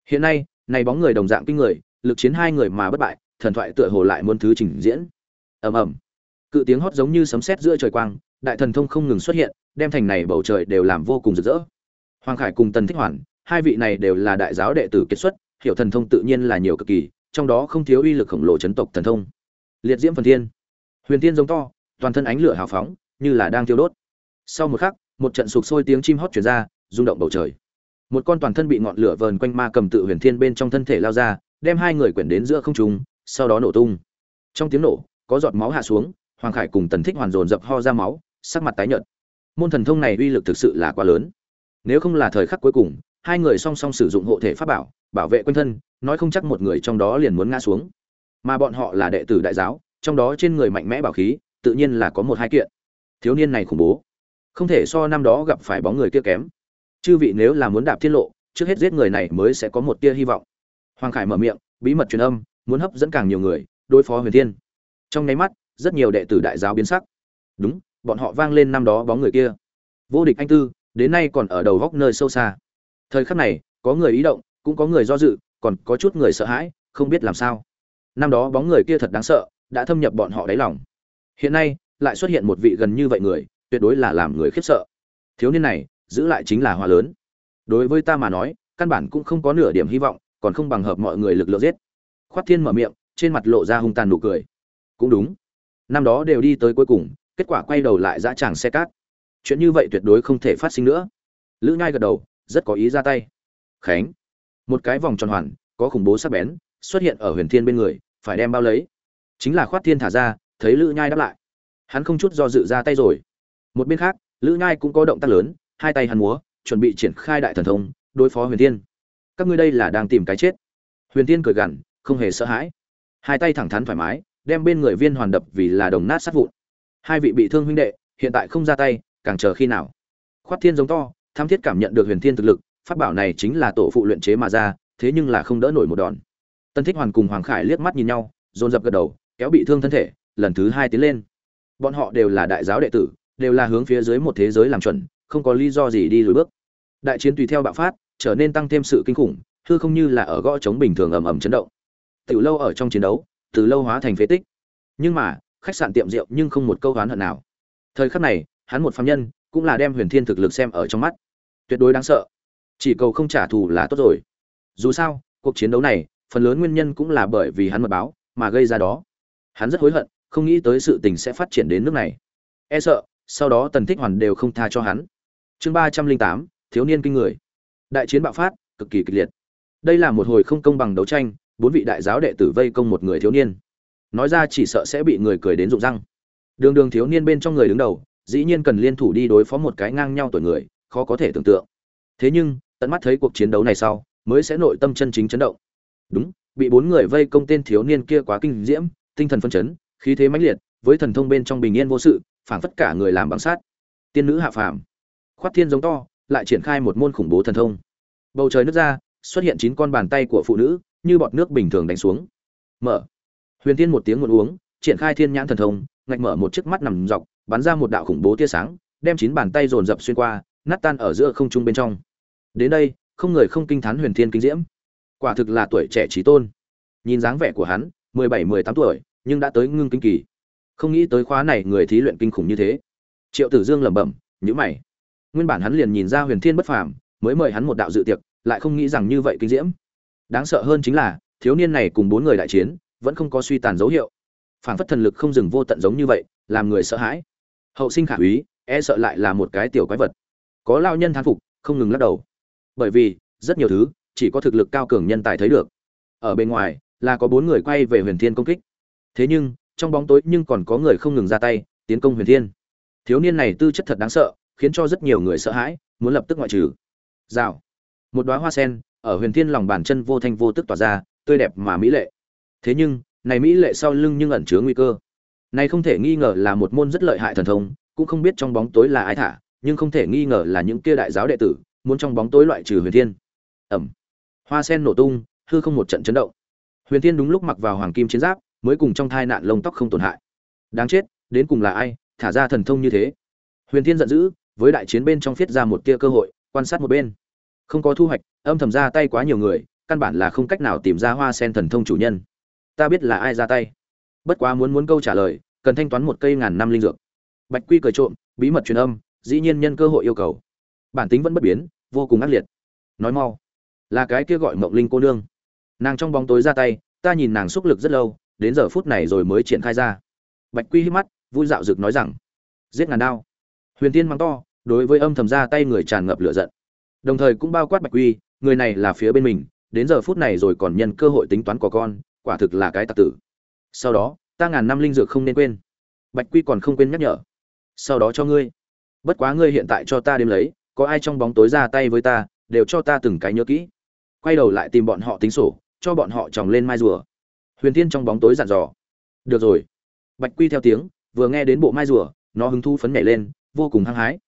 Hiện nay, này bóng người đồng dạng kinh người, lực chiến hai người mà bất bại, thần thoại tựa hồ lại muôn thứ trình diễn. Ầm ầm. Cự tiếng hót giống như sấm sét giữa trời quang, đại thần thông không ngừng xuất hiện, đem thành này bầu trời đều làm vô cùng rực rỡ. Hoàng khải cùng tần thích hoàn, hai vị này đều là đại giáo đệ tử kết xuất, hiểu thần thông tự nhiên là nhiều cực kỳ, trong đó không thiếu uy lực khổng lồ chấn tộc thần thông. Liệt diễm phần thiên huyền thiên giống to, toàn thân ánh lửa hào phóng, như là đang thiêu đốt. Sau một khắc, một trận sục sôi tiếng chim hót chuyển ra, rung động bầu trời. Một con toàn thân bị ngọn lửa vờn quanh ma cầm tự huyền thiên bên trong thân thể lao ra, đem hai người quyển đến giữa không trung, sau đó nổ tung. Trong tiếng nổ, có giọt máu hạ xuống, hoàng khải cùng tần thích hoàn dồn dập ho ra máu, sắc mặt tái nhợt. Môn thần thông này uy lực thực sự là quá lớn. Nếu không là thời khắc cuối cùng, hai người song song sử dụng hộ thể pháp bảo bảo vệ quanh thân, nói không chắc một người trong đó liền muốn ngã xuống. Mà bọn họ là đệ tử đại giáo trong đó trên người mạnh mẽ bảo khí, tự nhiên là có một hai kiện. Thiếu niên này khủng bố. Không thể so năm đó gặp phải bóng người kia kém. Chư vị nếu là muốn đạp tiết lộ, trước hết giết người này mới sẽ có một tia hy vọng. Hoàng khải mở miệng, bí mật truyền âm, muốn hấp dẫn càng nhiều người, đối phó huyền thiên. Trong nháy mắt, rất nhiều đệ tử đại giáo biến sắc. Đúng, bọn họ vang lên năm đó bóng người kia. Vô địch anh tư, đến nay còn ở đầu góc nơi sâu xa. Thời khắc này, có người ý động, cũng có người do dự, còn có chút người sợ hãi, không biết làm sao. Năm đó bóng người kia thật đáng sợ đã thâm nhập bọn họ đáy lòng. Hiện nay, lại xuất hiện một vị gần như vậy người, tuyệt đối là làm người khiếp sợ. Thiếu niên này, giữ lại chính là hòa lớn. Đối với ta mà nói, căn bản cũng không có nửa điểm hy vọng, còn không bằng hợp mọi người lực lượng giết. Khoát thiên mở miệng, trên mặt lộ ra hung tàn nụ cười. Cũng đúng. Năm đó đều đi tới cuối cùng, kết quả quay đầu lại dã tràng xe cát. Chuyện như vậy tuyệt đối không thể phát sinh nữa. Lữ nhai gật đầu, rất có ý ra tay. Khánh. Một cái vòng tròn hoàn, có khủng bố sắc bén, xuất hiện ở huyền thiên bên người, phải đem bao lấy chính là khoát thiên thả ra, thấy lữ nhai đáp lại. Hắn không chút do dự ra tay rồi. Một bên khác, lữ nhai cũng có động tác lớn, hai tay hắn múa, chuẩn bị triển khai đại thần thông, đối phó huyền thiên. Các ngươi đây là đang tìm cái chết. Huyền thiên cười gằn, không hề sợ hãi. Hai tay thẳng thắn thoải mái, đem bên người viên hoàn đập vì là đồng nát sát vụn. Hai vị bị thương huynh đệ, hiện tại không ra tay, càng chờ khi nào? Khoát thiên giống to tham thiết cảm nhận được huyền thiên thực lực phát bảo này chính là tổ phụ luyện chế mà ra, thế nhưng là không đỡ nổi một đòn. Tân thích hoàn cùng hoàng khải liếc mắt nhìn nhau, dồn dập gật đầu kéo bị thương thân thể, lần thứ hai tiến lên. Bọn họ đều là đại giáo đệ tử, đều là hướng phía dưới một thế giới làm chuẩn, không có lý do gì đi lùi bước. Đại chiến tùy theo bạo phát, trở nên tăng thêm sự kinh khủng, hư không như là ở gõ trống bình thường ầm ầm chấn động. Từ lâu ở trong chiến đấu, từ lâu hóa thành phế tích. Nhưng mà, khách sạn tiệm rượu nhưng không một câu oán hận nào. Thời khắc này, hắn một phạm nhân, cũng là đem huyền thiên thực lực xem ở trong mắt. Tuyệt đối đáng sợ. Chỉ cầu không trả thù là tốt rồi. Dù sao, cuộc chiến đấu này, phần lớn nguyên nhân cũng là bởi vì hắn mật báo mà gây ra đó hắn rất hối hận, không nghĩ tới sự tình sẽ phát triển đến nước này. E sợ, sau đó tần thích hoàn đều không tha cho hắn. Chương ba trăm linh tám, thiếu niên kinh người. Đại chiến bạo phát, cực kỳ kịch liệt. Đây là một hồi không công bằng đấu tranh, bốn vị đại giáo đệ tử vây công một người thiếu niên. Nói ra chỉ sợ sẽ bị người cười đến rụng răng. Đường đường thiếu niên bên trong người đứng đầu, dĩ nhiên cần liên thủ đi đối phó một cái ngang nhau tuổi người, khó có thể tưởng tượng. Thế nhưng, tận mắt thấy cuộc chiến đấu này sau, mới sẽ nội tâm chân chính chấn động. Đúng, bị bốn người vây công tên thiếu niên kia quá kinh diễm tinh thần phân chấn, khí thế mãnh liệt, với thần thông bên trong bình yên vô sự, phảng phất cả người làm bằng sát tiên nữ hạ phàm. Khoát thiên giống to, lại triển khai một môn khủng bố thần thông. Bầu trời nứt ra, xuất hiện chín con bàn tay của phụ nữ, như bọt nước bình thường đánh xuống. Mở. Huyền tiên một tiếng nguồn uống, triển khai thiên nhãn thần thông, ngạch mở một chiếc mắt nằm dọc, bắn ra một đạo khủng bố tia sáng, đem chín bàn tay dồn dập xuyên qua, nát tan ở giữa không trung bên trong. Đến đây, không người không kinh thán huyền thiên kinh diễm. Quả thực là tuổi trẻ trí tôn. Nhìn dáng vẻ của hắn mười bảy, mười tám tuổi, nhưng đã tới ngưng kinh kỳ. Không nghĩ tới khóa này người thí luyện kinh khủng như thế. Triệu tử dương lẩm bẩm nhữ mày. Nguyên bản hắn liền nhìn ra huyền thiên bất phàm, mới mời hắn một đạo dự tiệc, lại không nghĩ rằng như vậy kinh diễm. Đáng sợ hơn chính là, thiếu niên này cùng bốn người đại chiến, vẫn không có suy tàn dấu hiệu. Phản phất thần lực không dừng vô tận giống như vậy, làm người sợ hãi. Hậu sinh khả úy e sợ lại là một cái tiểu quái vật. Có lao nhân thán phục, không ngừng lắc đầu. Bởi vì, rất nhiều thứ, chỉ có thực lực cao cường nhân tài thấy được. Ở bên ngoài là có bốn người quay về huyền thiên công kích. Thế nhưng, trong bóng tối nhưng còn có người không ngừng ra tay, tiến công huyền thiên. Thiếu niên này tư chất thật đáng sợ, khiến cho rất nhiều người sợ hãi, muốn lập tức ngoại trừ. Rào. Một đoá hoa sen, ở huyền thiên lòng bàn chân vô thanh vô tức tỏa ra, tươi đẹp mà mỹ lệ. Thế nhưng, này mỹ lệ sau lưng nhưng ẩn chứa nguy cơ. Này không thể nghi ngờ là một môn rất lợi hại thần thông, cũng không biết trong bóng tối là ai thả, nhưng không thể nghi ngờ là những kia đại giáo đệ tử, muốn trong bóng tối loại trừ huyền thiên. Ẩm. Hoa sen nổ tung, hư không một trận chấn động huyền thiên đúng lúc mặc vào hoàng kim chiến giáp, mới cùng trong thai nạn lông tóc không tổn hại. Đáng chết, đến cùng là ai, thả ra thần thông như thế. Huyền thiên giận dữ, với đại chiến bên trong phiết ra một tia cơ hội, quan sát một bên. Không có thu hoạch, âm thầm ra tay quá nhiều người, căn bản là không cách nào tìm ra hoa sen thần thông chủ nhân. Ta biết là ai ra tay. Bất quá muốn muốn câu trả lời, cần thanh toán một cây ngàn năm linh dược. Bạch quy cười trộm, bí mật truyền âm, dĩ nhiên nhân cơ hội yêu cầu. Bản tính vẫn bất biến, vô cùng ác liệt. Nói mau. Là cái kia gọi mộng linh cô nương nàng trong bóng tối ra tay, ta nhìn nàng xúc lực rất lâu, đến giờ phút này rồi mới triển khai ra. Bạch quy hít mắt, vui dạo rực nói rằng, giết ngàn đao. Huyền tiên mắng to, đối với âm thầm ra tay người tràn ngập lửa giận. Đồng thời cũng bao quát bạch quy, người này là phía bên mình, đến giờ phút này rồi còn nhân cơ hội tính toán của con, quả thực là cái tạc tử. Sau đó, ta ngàn năm linh dược không nên quên. Bạch quy còn không quên nhắc nhở, sau đó cho ngươi. Bất quá ngươi hiện tại cho ta đêm lấy, có ai trong bóng tối ra tay với ta, đều cho ta từng cái nhớ kỹ. Quay đầu lại tìm bọn họ tính sổ cho bọn họ tròng lên mai rùa. Huyền tiên trong bóng tối dặn dò. Được rồi. Bạch quy theo tiếng, vừa nghe đến bộ mai rùa, nó hứng thu phấn nhảy lên, vô cùng hăng hái.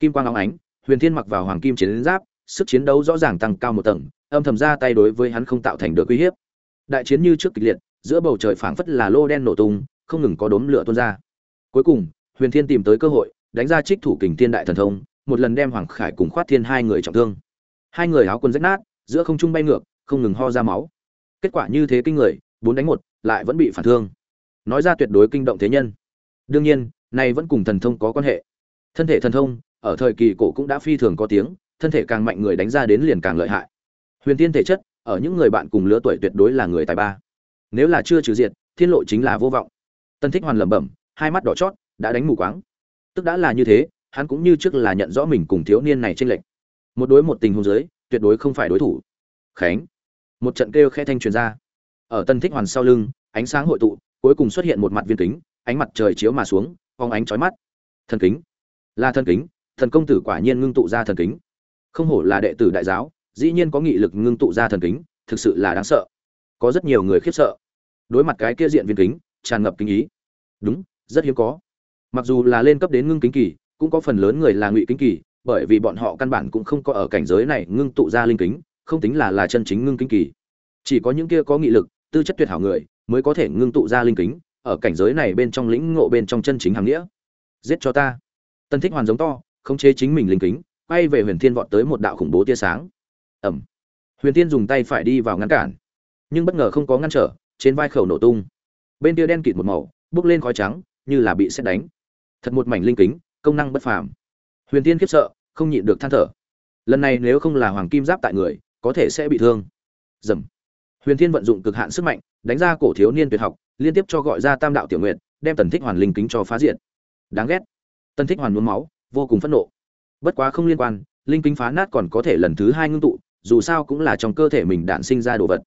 Kim quang óng ánh, huyền thiên mặc vào hoàng kim chiến giáp, sức chiến đấu rõ ràng tăng cao một tầng, âm thầm ra tay đối với hắn không tạo thành được uy hiếp. Đại chiến như trước kịch liệt, giữa bầu trời phảng phất là lô đen nổ tung, không ngừng có đốm lửa tuôn ra. Cuối cùng, huyền thiên tìm tới cơ hội, đánh ra trích thủ kình thiên đại thần thông, một lần đem hoàng khải cùng khoát thiên hai người trọng thương. Hai người áo quần rách nát, giữa không trung bay ngược, không ngừng ho ra máu kết quả như thế kinh người, bốn đánh một, lại vẫn bị phản thương. Nói ra tuyệt đối kinh động thế nhân. Đương nhiên, này vẫn cùng thần thông có quan hệ. Thân thể thần thông, ở thời kỳ cổ cũng đã phi thường có tiếng, thân thể càng mạnh người đánh ra đến liền càng lợi hại. Huyền tiên thể chất, ở những người bạn cùng lứa tuổi tuyệt đối là người tài ba. Nếu là chưa trừ diệt, thiên lộ chính là vô vọng. Tân thích hoàn lẩm bẩm, hai mắt đỏ chót, đã đánh mù quáng. Tức đã là như thế, hắn cũng như trước là nhận rõ mình cùng thiếu niên này tranh lệch. một đối một tình huống giới tuyệt đối không phải đối thủ. Khánh một trận kêu khe thanh truyền ra. Ở tân thích hoàn sau lưng, ánh sáng hội tụ, cuối cùng xuất hiện một mặt viên kính, ánh mặt trời chiếu mà xuống, phóng ánh chói mắt. Thần kính. Là thần kính, thần công tử quả nhiên ngưng tụ ra thần kính. Không hổ là đệ tử đại giáo, dĩ nhiên có nghị lực ngưng tụ ra thần kính, thực sự là đáng sợ. Có rất nhiều người khiếp sợ. Đối mặt cái kia diện viên kính, tràn ngập kính ý. Đúng, rất hiếm có. Mặc dù là lên cấp đến ngưng kính kỳ, cũng có phần lớn người là ngụy kính kỳ, bởi vì bọn họ căn bản cũng không có ở cảnh giới này ngưng tụ ra linh kính không tính là là chân chính ngưng kính kỳ. Chỉ có những kia có nghị lực, tư chất tuyệt hảo người mới có thể ngưng tụ ra linh kính, ở cảnh giới này bên trong lĩnh ngộ bên trong chân chính hàng nghĩa. Giết cho ta. Tân thích hoàn giống to, khống chế chính mình linh kính, quay về huyền thiên vọt tới một đạo khủng bố tia sáng. Ẩm huyền thiên dùng tay phải đi vào ngăn cản. Nhưng bất ngờ không có ngăn trở, trên vai khẩu nổ tung. Bên kia đen kịt một màu, bốc lên khói trắng, như là bị xét đánh. Thật một mảnh linh kính, công năng bất phàm. Huyền Thiên khiếp sợ, không nhịn được than thở. Lần này nếu không là hoàng kim giáp tại người có thể sẽ bị thương. Dầm. Huyền thiên vận dụng cực hạn sức mạnh, đánh ra cổ thiếu niên tuyệt học, liên tiếp cho gọi ra tam đạo tiểu nguyện đem tần thích hoàn linh kính cho phá diện đáng ghét. Tần thích hoàn muốn máu, vô cùng phẫn nộ. Bất quá không liên quan, linh kính phá nát còn có thể lần thứ hai ngưng tụ, dù sao cũng là trong cơ thể mình đạn sinh ra đồ vật.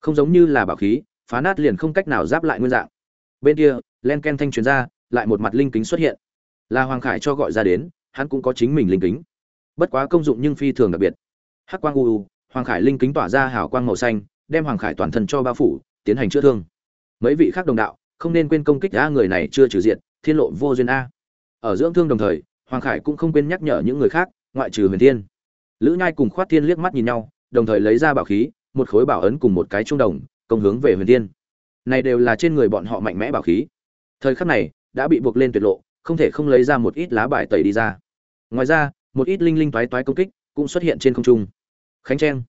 Không giống như là bảo khí, phá nát liền không cách nào giáp lại nguyên dạng. Bên kia, len ken thanh truyền ra, lại một mặt linh kính xuất hiện. Là hoàng khải cho gọi ra đến, hắn cũng có chính mình linh kính. Bất quá công dụng nhưng phi thường đặc biệt. Hắc quang u u hoàng khải linh kính tỏa ra hào quang màu xanh, đem hoàng khải toàn thân cho bao phủ, tiến hành chữa thương. Mấy vị khác đồng đạo, không nên quên công kích a người này chưa trừ diện thiên lộ vô duyên a. Ở dưỡng thương đồng thời, hoàng khải cũng không quên nhắc nhở những người khác, ngoại trừ huyền thiên. Lữ nhai cùng khoát thiên liếc mắt nhìn nhau, đồng thời lấy ra bảo khí, một khối bảo ấn cùng một cái trung đồng, công hướng về huyền thiên. Này đều là trên người bọn họ mạnh mẽ bảo khí. Thời khắc này, đã bị buộc lên tuyệt lộ, không thể không lấy ra một ít lá bài tẩy đi ra. Ngoài ra, một ít linh linh toái toái công kích cũng xuất hiện trên không trung khánh trang.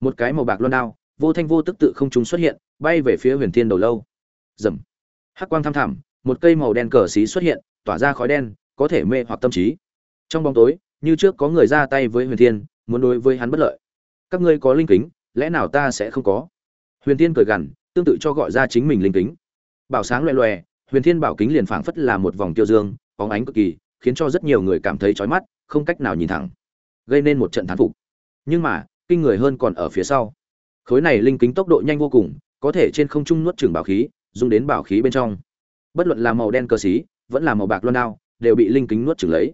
Một cái màu bạc loan đao, vô thanh vô tức tự không chúng xuất hiện, bay về phía huyền thiên đầu lâu. Dầm hắc quang thăm thẳm, một cây màu đen cờ xí xuất hiện, tỏa ra khói đen, có thể mê hoặc tâm trí. Trong bóng tối, như trước có người ra tay với huyền thiên, muốn đối với hắn bất lợi. Các ngươi có linh kính, lẽ nào ta sẽ không có? Huyền thiên cười gằn, tương tự cho gọi ra chính mình linh kính. Bảo sáng loè loè, huyền thiên bảo kính liền phảng phất là một vòng tiêu dương, bóng ánh cực kỳ, khiến cho rất nhiều người cảm thấy chói mắt, không cách nào nhìn thẳng. Gây nên một trận thán phục. Nhưng mà kinh người hơn còn ở phía sau. Khối này linh kính tốc độ nhanh vô cùng, có thể trên không trung nuốt chửng bảo khí, dùng đến bảo khí bên trong. Bất luận là màu đen cơ xí, vẫn là màu bạc loan đao, đều bị linh kính nuốt chửng lấy.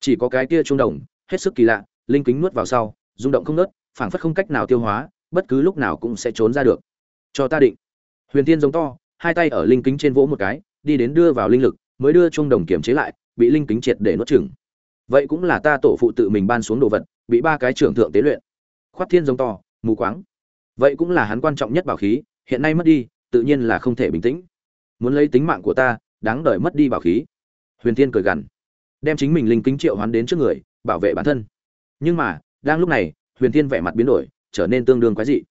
Chỉ có cái kia trung đồng, hết sức kỳ lạ, linh kính nuốt vào sau, rung động không nớt phảng phất không cách nào tiêu hóa, bất cứ lúc nào cũng sẽ trốn ra được. Cho ta định. Huyền tiên giống to, hai tay ở linh kính trên vỗ một cái, đi đến đưa vào linh lực, mới đưa trung đồng kiểm chế lại, bị linh kính triệt để nuốt chửng. Vậy cũng là ta tổ phụ tự mình ban xuống đồ vật, bị ba cái trưởng thượng tế luyện khoát thiên giống to, mù quáng. Vậy cũng là hắn quan trọng nhất bảo khí, hiện nay mất đi, tự nhiên là không thể bình tĩnh. Muốn lấy tính mạng của ta, đáng đợi mất đi bảo khí. Huyền thiên cười gằn, đem chính mình linh kính triệu hoán đến trước người, bảo vệ bản thân. Nhưng mà, đang lúc này, huyền thiên vẻ mặt biến đổi, trở nên tương đương quái dị.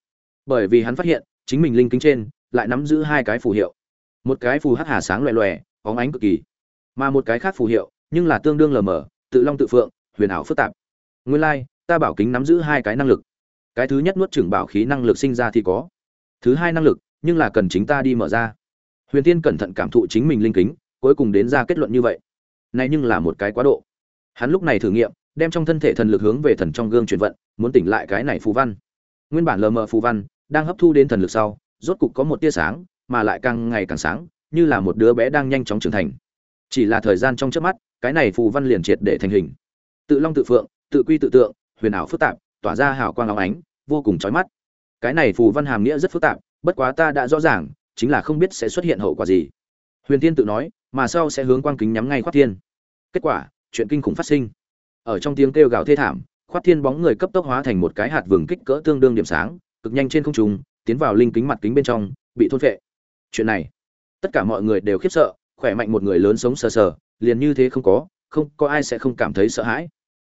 Bởi vì hắn phát hiện, chính mình linh kính trên, lại nắm giữ hai cái phù hiệu. Một cái phù hắc hà sáng loè loè óng ánh cực kỳ. Mà một cái khác phù hiệu, nhưng là tương đương lờ mờ, tự long tự phượng, huyền ảo phức tạp. Nguyên lai, ta bảo kính nắm giữ hai cái năng lực cái thứ nhất nuốt chửng bảo khí năng lực sinh ra thì có. Thứ hai năng lực, nhưng là cần chính ta đi mở ra. Huyền tiên cẩn thận cảm thụ chính mình linh kính, cuối cùng đến ra kết luận như vậy. Này nhưng là một cái quá độ. Hắn lúc này thử nghiệm, đem trong thân thể thần lực hướng về thần trong gương chuyển vận, muốn tỉnh lại cái này phù văn. Nguyên bản lờ mờ phù văn, đang hấp thu đến thần lực sau, rốt cục có một tia sáng, mà lại càng ngày càng sáng, như là một đứa bé đang nhanh chóng trưởng thành. Chỉ là thời gian trong trước mắt, cái này phù văn liền triệt để thành hình. Tự long tự phượng, tự quy tự tượng, huyền ảo phức tạp tỏa ra hào quang óng ánh, vô cùng chói mắt. Cái này phù văn hàm nghĩa rất phức tạp, bất quá ta đã rõ ràng, chính là không biết sẽ xuất hiện hậu quả gì. Huyền tiên tự nói, mà sau sẽ hướng quang kính nhắm ngay khoát thiên. Kết quả, chuyện kinh khủng phát sinh. Ở trong tiếng kêu gào thê thảm, khoát thiên bóng người cấp tốc hóa thành một cái hạt vừng kích cỡ tương đương điểm sáng, cực nhanh trên không trung, tiến vào linh kính mặt kính bên trong, bị thôn phệ. Chuyện này, tất cả mọi người đều khiếp sợ, khỏe mạnh một người lớn sống sờ sờ, liền như thế không có không, có ai sẽ không cảm thấy sợ hãi.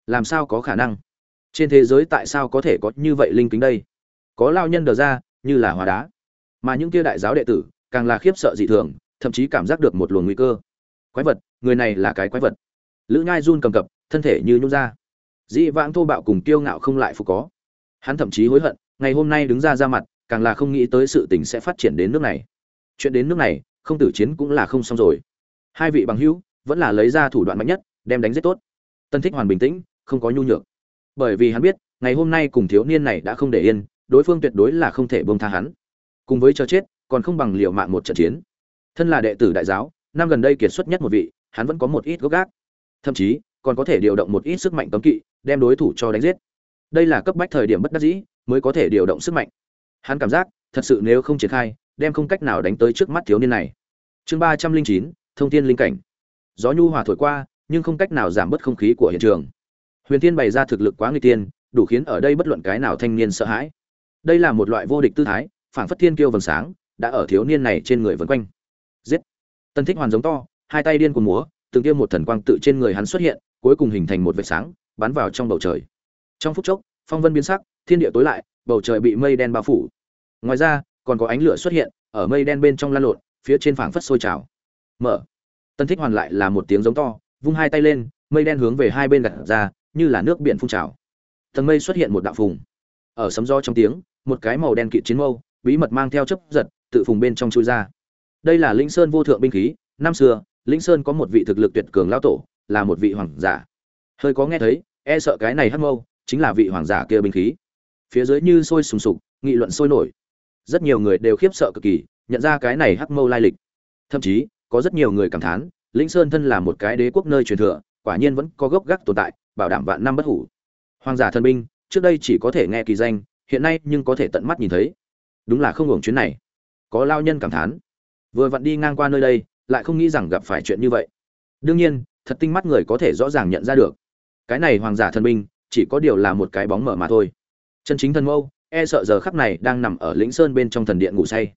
Làm sao có khả năng? Trên thế giới tại sao có thể có như vậy linh kính đây? Có lao nhân đờ ra, như là hóa đá. Mà những kia đại giáo đệ tử, càng là khiếp sợ dị thường, thậm chí cảm giác được một luồng nguy cơ. Quái vật, người này là cái quái vật. Lữ nhai run cầm cập, thân thể như nhung ra. Dị vãng thô bạo cùng kiêu ngạo không lại phục có. Hắn thậm chí hối hận, ngày hôm nay đứng ra ra mặt, càng là không nghĩ tới sự tình sẽ phát triển đến nước này. Chuyện đến nước này, không tử chiến cũng là không xong rồi. Hai vị bằng hữu, vẫn là lấy ra thủ đoạn mạnh nhất, đem đánh giết tốt. Tân thích hoàn bình tĩnh, không có nhu nhược bởi vì hắn biết, ngày hôm nay cùng thiếu niên này đã không để yên, đối phương tuyệt đối là không thể bông tha hắn. Cùng với cho chết, còn không bằng liều mạng một trận chiến. Thân là đệ tử đại giáo, năm gần đây kiệt xuất nhất một vị, hắn vẫn có một ít gốc gác. Thậm chí, còn có thể điều động một ít sức mạnh cấm kỵ, đem đối thủ cho đánh giết. Đây là cấp bách thời điểm bất đắc dĩ, mới có thể điều động sức mạnh. Hắn cảm giác, thật sự nếu không triển khai, đem không cách nào đánh tới trước mắt thiếu niên này. Chương ba trăm linh chín, thông tin linh cảnh. Gió nhu hòa thổi qua, nhưng không cách nào giảm bớt không khí của hiện trường huyền Thiên bày ra thực lực quá nguy tiên đủ khiến ở đây bất luận cái nào thanh niên sợ hãi. Đây là một loại vô địch tư thái, phảng phất thiên kiêu vầng sáng, đã ở thiếu niên này trên người vân quanh. Giết! Tân thích hoàn giống to, hai tay điên cuồng múa, từng tiêm một thần quang tự trên người hắn xuất hiện, cuối cùng hình thành một vệt sáng, bắn vào trong bầu trời. Trong phút chốc, phong vân biến sắc, thiên địa tối lại, bầu trời bị mây đen bao phủ. Ngoài ra, còn có ánh lửa xuất hiện, ở mây đen bên trong lan lộn, phía trên phảng phất sôi trào. Mở! Tân thích hoàn lại là một tiếng giống to, vung hai tay lên, mây đen hướng về hai bên gặt ra như là nước biển phun trào. Tầng mây xuất hiện một đạo phùng. Ở sấm gió trong tiếng, một cái màu đen kịt chiến mâu, bí mật mang theo chấp giật, tự phùng bên trong chui ra. Đây là linh sơn vô thượng binh khí, năm xưa linh sơn có một vị thực lực tuyệt cường lao tổ, là một vị hoàng giả. Hơi có nghe thấy e sợ cái này hắc mâu chính là vị hoàng giả kia binh khí. Phía dưới như sôi sùng sục, nghị luận sôi nổi. Rất nhiều người đều khiếp sợ cực kỳ, nhận ra cái này hắc mâu lai lịch. Thậm chí, có rất nhiều người cảm thán, lĩnh sơn thân là một cái đế quốc nơi truyền thừa quả nhiên vẫn có gốc gác tồn tại, bảo đảm vạn năm bất hủ. Hoàng giả thần binh, trước đây chỉ có thể nghe kỳ danh, hiện nay nhưng có thể tận mắt nhìn thấy. Đúng là không hưởng chuyến này. Có lao nhân cảm thán. Vừa vặn đi ngang qua nơi đây, lại không nghĩ rằng gặp phải chuyện như vậy. Đương nhiên, thật tinh mắt người có thể rõ ràng nhận ra được. Cái này hoàng giả thần binh, chỉ có điều là một cái bóng mở mà thôi. Chân chính thần mâu e sợ giờ khắc này đang nằm ở lĩnh sơn bên trong thần điện ngủ say.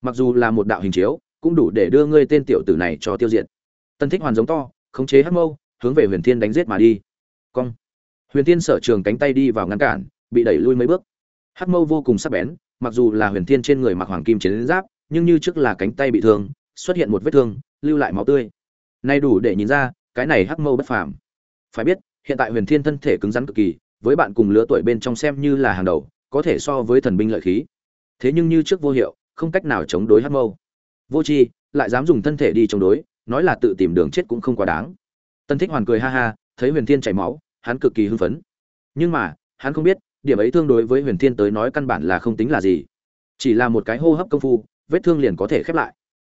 Mặc dù là một đạo hình chiếu, cũng đủ để đưa ngươi tên tiểu tử này cho tiêu diệt. Tân thích hoàn giống to, khống chế hắc mâu hướng về huyền thiên đánh giết mà đi. Cong. Huyền thiên sở trường cánh tay đi vào ngăn cản, bị đẩy lui mấy bước. Hắc mâu vô cùng sắc bén, mặc dù là huyền thiên trên người mặc hoàng kim chiến giáp, nhưng như trước là cánh tay bị thương, xuất hiện một vết thương, lưu lại máu tươi. Nay đủ để nhìn ra, cái này hắc mâu bất phàm. Phải biết, hiện tại huyền thiên thân thể cứng rắn cực kỳ, với bạn cùng lứa tuổi bên trong xem như là hàng đầu, có thể so với thần binh lợi khí. Thế nhưng như trước vô hiệu, không cách nào chống đối hắc mâu. Vô tri, lại dám dùng thân thể đi chống đối, nói là tự tìm đường chết cũng không quá đáng tân thích hoàn cười ha ha, thấy huyền thiên chảy máu, hắn cực kỳ hưng phấn. Nhưng mà, hắn không biết, điểm ấy thương đối với huyền thiên tới nói căn bản là không tính là gì. Chỉ là một cái hô hấp công phu, vết thương liền có thể khép lại.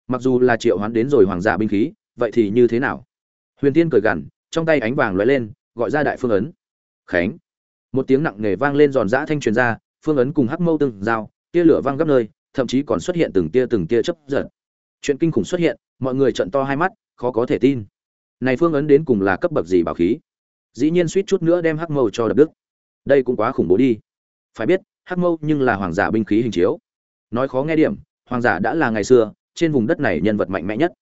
Mặc dù là triệu hoán đến rồi hoàng giả binh khí, vậy thì như thế nào? Huyền thiên cười gằn, trong tay ánh vàng lóe lên, gọi ra đại phương ấn. Khánh. Một tiếng nặng nề vang lên giòn giã thanh truyền ra, phương ấn cùng hắc mâu từng dao tia lửa vang gấp nơi, thậm chí còn xuất hiện từng tia từng tia chấp giật. Chuyện kinh khủng xuất hiện, mọi người trận to hai mắt, khó có thể tin này phương ấn đến cùng là cấp bậc gì bảo khí? Dĩ nhiên suýt chút nữa đem hắc mâu cho đập đức đây cũng quá khủng bố đi. Phải biết, hắc mâu nhưng là hoàng giả binh khí hình chiếu. Nói khó nghe điểm, hoàng giả đã là ngày xưa, trên vùng đất này nhân vật mạnh mẽ nhất.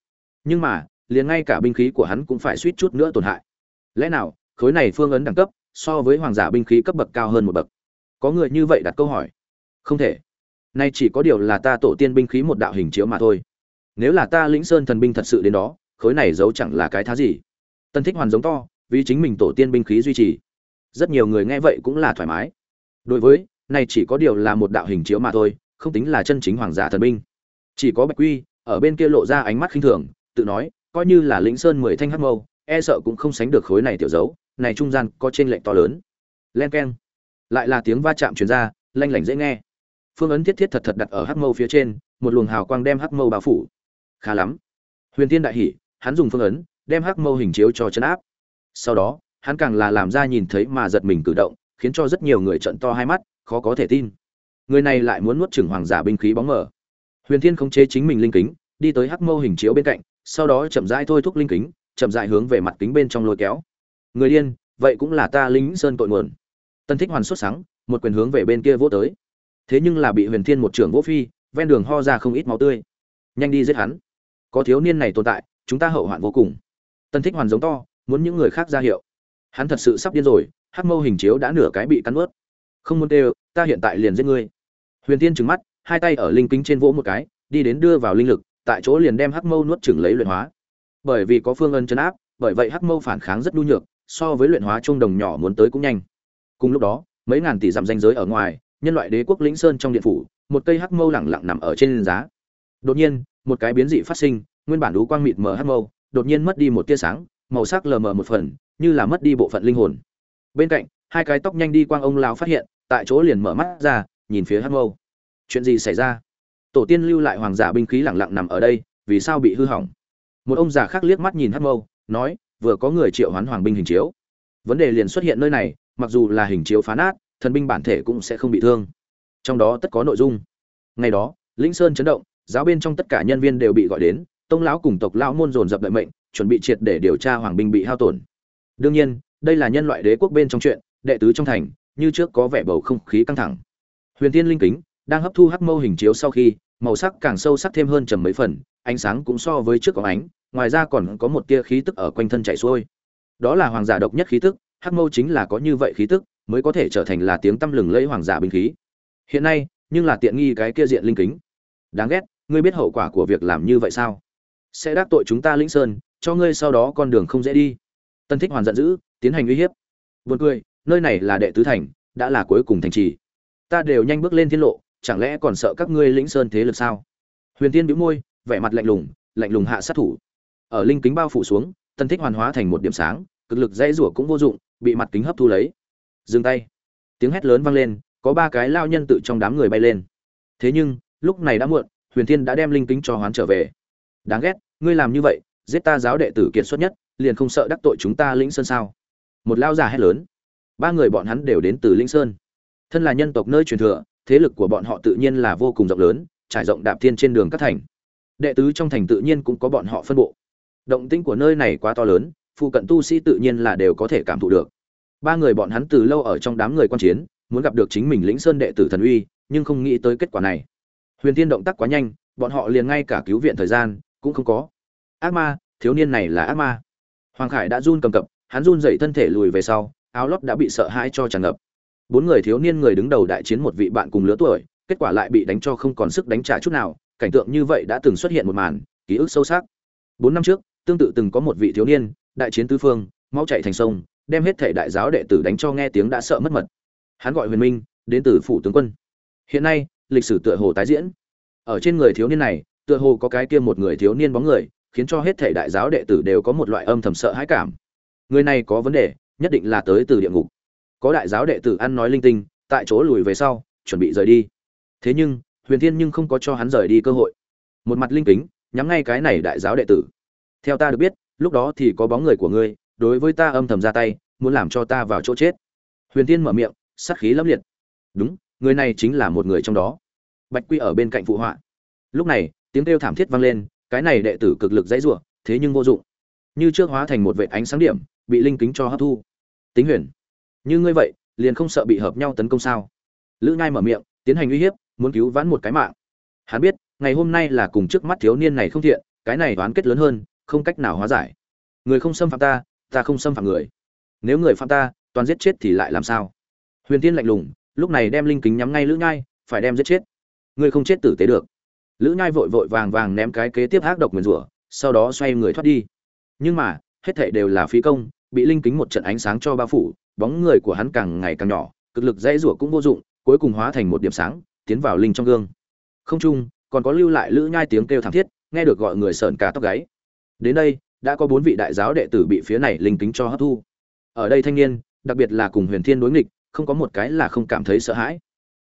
Nhưng mà, liền ngay cả binh khí của hắn cũng phải suýt chút nữa tổn hại. Lẽ nào, khối này phương ấn đẳng cấp, so với hoàng giả binh khí cấp bậc cao hơn một bậc? Có người như vậy đặt câu hỏi. Không thể. Nay chỉ có điều là ta tổ tiên binh khí một đạo hình chiếu mà thôi. Nếu là ta lĩnh sơn thần binh thật sự đến đó khối này giấu chẳng là cái thá gì. Tân thích hoàn giống to, vì chính mình tổ tiên binh khí duy trì. Rất nhiều người nghe vậy cũng là thoải mái. Đối với, này chỉ có điều là một đạo hình chiếu mà thôi, không tính là chân chính hoàng giả thần binh. Chỉ có bạch quy, ở bên kia lộ ra ánh mắt khinh thường, tự nói, coi như là lĩnh sơn mười thanh hắc mâu e sợ cũng không sánh được khối này tiểu dấu này trung gian có trên lệnh to lớn. Len keng. Lại là tiếng va chạm truyền ra, lanh lảnh dễ nghe. Phương ấn thiết thiết thật thật đặt ở hắc mâu phía trên, một luồng hào quang đem hắc mâu bao phủ. Khá lắm. Huyền tiên đại hỉ hắn dùng phương ấn, đem hắc mâu hình chiếu cho chấn áp. Sau đó, hắn càng là làm ra nhìn thấy mà giật mình cử động, khiến cho rất nhiều người trận to hai mắt, khó có thể tin. Người này lại muốn nuốt chửng hoàng giả binh khí bóng mờ. Huyền thiên khống chế chính mình linh kính, đi tới hắc mâu hình chiếu bên cạnh, sau đó chậm rãi thôi thúc linh kính, chậm rãi hướng về mặt kính bên trong lôi kéo. Người điên, vậy cũng là ta lính sơn tội nguồn. Tân thích hoàn xuất sáng một quyền hướng về bên kia vỗ tới. Thế nhưng là bị huyền thiên một trưởng vỗ phi, ven đường ho ra không ít máu tươi. Nhanh đi giết hắn. Có thiếu niên này tồn tại chúng ta hậu hoạn vô cùng. Tân thích hoàn giống to, muốn những người khác ra hiệu. Hắn thật sự sắp điên rồi, hắc mâu hình chiếu đã nửa cái bị cắn ướt không muốn đều ta hiện tại liền giết ngươi. Huyền tiên trừng mắt, hai tay ở linh kính trên vỗ một cái, đi đến đưa vào linh lực, tại chỗ liền đem hắc mâu nuốt chửng lấy luyện hóa. Bởi vì có phương ân chấn áp, bởi vậy hắc mâu phản kháng rất nhu nhược, so với luyện hóa trung đồng nhỏ muốn tới cũng nhanh. Cùng lúc đó, mấy ngàn tỷ dặm danh giới ở ngoài, nhân loại đế quốc lĩnh sơn trong điện phủ, một cây hắc mâu lẳng lặng nằm ở trên giá. Đột nhiên, một cái biến dị phát sinh nguyên bản đú quang mịt mờ hắc mâu, đột nhiên mất đi một tia sáng, màu sắc lờ mờ một phần, như là mất đi bộ phận linh hồn. Bên cạnh, hai cái tóc nhanh đi quang ông lão phát hiện, tại chỗ liền mở mắt ra, nhìn phía hắc mâu. Chuyện gì xảy ra? Tổ tiên lưu lại hoàng giả binh khí lẳng lặng nằm ở đây, vì sao bị hư hỏng? Một ông già khác liếc mắt nhìn hắc mâu, nói, vừa có người triệu hoán hoàng binh hình chiếu. Vấn đề liền xuất hiện nơi này, mặc dù là hình chiếu phá nát, thần binh bản thể cũng sẽ không bị thương. Trong đó tất có nội dung. Ngày đó, lĩnh sơn chấn động, giáo bên trong tất cả nhân viên đều bị gọi đến tông lão cùng tộc lão môn dồn dập đợi mệnh, chuẩn bị triệt để điều tra hoàng binh bị hao tổn. Đương nhiên, đây là nhân loại đế quốc bên trong chuyện, đệ tứ trong thành, như trước có vẻ bầu không khí căng thẳng. Huyền tiên linh kính đang hấp thu hắc mâu hình chiếu sau khi, màu sắc càng sâu sắc thêm hơn trầm mấy phần, ánh sáng cũng so với trước có ánh, ngoài ra còn có một tia khí tức ở quanh thân chạy xuôi. Đó là hoàng giả độc nhất khí tức, hắc mâu chính là có như vậy khí tức, mới có thể trở thành là tiếng tăm lừng lẫy hoàng giả binh khí. Hiện nay, nhưng là tiện nghi cái kia diện linh kính. Đáng ghét, ngươi biết hậu quả của việc làm như vậy sao? Sẽ đắc tội chúng ta lĩnh sơn, cho ngươi sau đó con đường không dễ đi. Tân thích hoàn giận dữ, tiến hành uy hiếp. Buồn cười, nơi này là đệ tứ thành, đã là cuối cùng thành trì. Ta đều nhanh bước lên thiên lộ, chẳng lẽ còn sợ các ngươi lĩnh sơn thế lực sao? Huyền tiên bĩu môi, vẻ mặt lạnh lùng lạnh lùng hạ sát thủ. Ở linh kính bao phủ xuống, tân thích hoàn hóa thành một điểm sáng, cực lực dãy rủa cũng vô dụng, bị mặt kính hấp thu lấy. Dừng tay. Tiếng hét lớn vang lên, có ba cái lao nhân tự trong đám người bay lên. Thế nhưng, lúc này đã muộn, huyền thiên đã đem linh kính cho hoán trở về đáng ghét, ngươi làm như vậy, giết ta giáo đệ tử kiệt xuất nhất, liền không sợ đắc tội chúng ta lĩnh sơn sao? Một lao già hét lớn. Ba người bọn hắn đều đến từ lĩnh sơn. Thân là nhân tộc nơi truyền thừa, thế lực của bọn họ tự nhiên là vô cùng rộng lớn, trải rộng đạp thiên trên đường các thành. Đệ tứ trong thành tự nhiên cũng có bọn họ phân bộ. Động tĩnh của nơi này quá to lớn, phụ cận tu sĩ tự nhiên là đều có thể cảm thụ được. Ba người bọn hắn từ lâu ở trong đám người quan chiến, muốn gặp được chính mình lĩnh sơn đệ tử thần uy, nhưng không nghĩ tới kết quả này. Huyền tiên động tác quá nhanh, bọn họ liền ngay cả cứu viện thời gian cũng không có. Ác ma, thiếu niên này là ác ma. Hoàng khải đã run cầm cập, hắn run dậy thân thể lùi về sau, áo lót đã bị sợ hãi cho tràn ngập. Bốn người thiếu niên người đứng đầu đại chiến một vị bạn cùng lứa tuổi, kết quả lại bị đánh cho không còn sức đánh trả chút nào, cảnh tượng như vậy đã từng xuất hiện một màn, ký ức sâu sắc. Bốn năm trước, tương tự từng có một vị thiếu niên, đại chiến tứ phương, mau chạy thành sông, đem hết thể đại giáo đệ tử đánh cho nghe tiếng đã sợ mất mật. Hắn gọi huyền minh, đến từ phủ tướng quân. Hiện nay, lịch sử tựa hồ tái diễn. Ở trên người thiếu niên này tựa hồ có cái kia một người thiếu niên bóng người, khiến cho hết thể đại giáo đệ tử đều có một loại âm thầm sợ hãi cảm. Người này có vấn đề, nhất định là tới từ địa ngục. Có đại giáo đệ tử ăn nói linh tinh, tại chỗ lùi về sau, chuẩn bị rời đi. Thế nhưng, huyền thiên nhưng không có cho hắn rời đi cơ hội. Một mặt linh kính, nhắm ngay cái này đại giáo đệ tử. Theo ta được biết, lúc đó thì có bóng người của ngươi, đối với ta âm thầm ra tay, muốn làm cho ta vào chỗ chết. Huyền thiên mở miệng, sát khí lâm liệt. Đúng, người này chính là một người trong đó. Bạch quy ở bên cạnh phụ họa. Lúc này tiếng kêu thảm thiết vang lên, cái này đệ tử cực lực dãy rủa, thế nhưng vô dụng. Như trước hóa thành một vệ ánh sáng điểm, bị linh kính cho hấp thu. Tính huyền, như ngươi vậy, liền không sợ bị hợp nhau tấn công sao? Lữ nhai mở miệng, tiến hành uy hiếp, muốn cứu vãn một cái mạng. Hắn biết, ngày hôm nay là cùng trước mắt thiếu niên này không thiện, cái này đoán kết lớn hơn, không cách nào hóa giải. Người không xâm phạm ta ta không xâm phạm người. Nếu người phạm ta, toàn giết chết thì lại làm sao? Huyền tiên lạnh lùng, lúc này đem linh kính nhắm ngay lữ nhai, phải đem giết chết. Người không chết tử tế được lữ nhai vội vội vàng vàng ném cái kế tiếp ác độc nguyền rủa, sau đó xoay người thoát đi. Nhưng mà, hết thảy đều là phí công, bị linh kính một trận ánh sáng cho bao phủ, bóng người của hắn càng ngày càng nhỏ, cực lực dãy rủa cũng vô dụng, cuối cùng hóa thành một điểm sáng, tiến vào linh trong gương. Không chung, còn có lưu lại lữ nhai tiếng kêu thảm thiết, nghe được gọi người sợn cả tóc gáy. Đến đây, đã có bốn vị đại giáo đệ tử bị phía này linh kính cho hấp thu. Ở đây thanh niên, đặc biệt là cùng huyền thiên đối nghịch, không có một cái là không cảm thấy sợ hãi.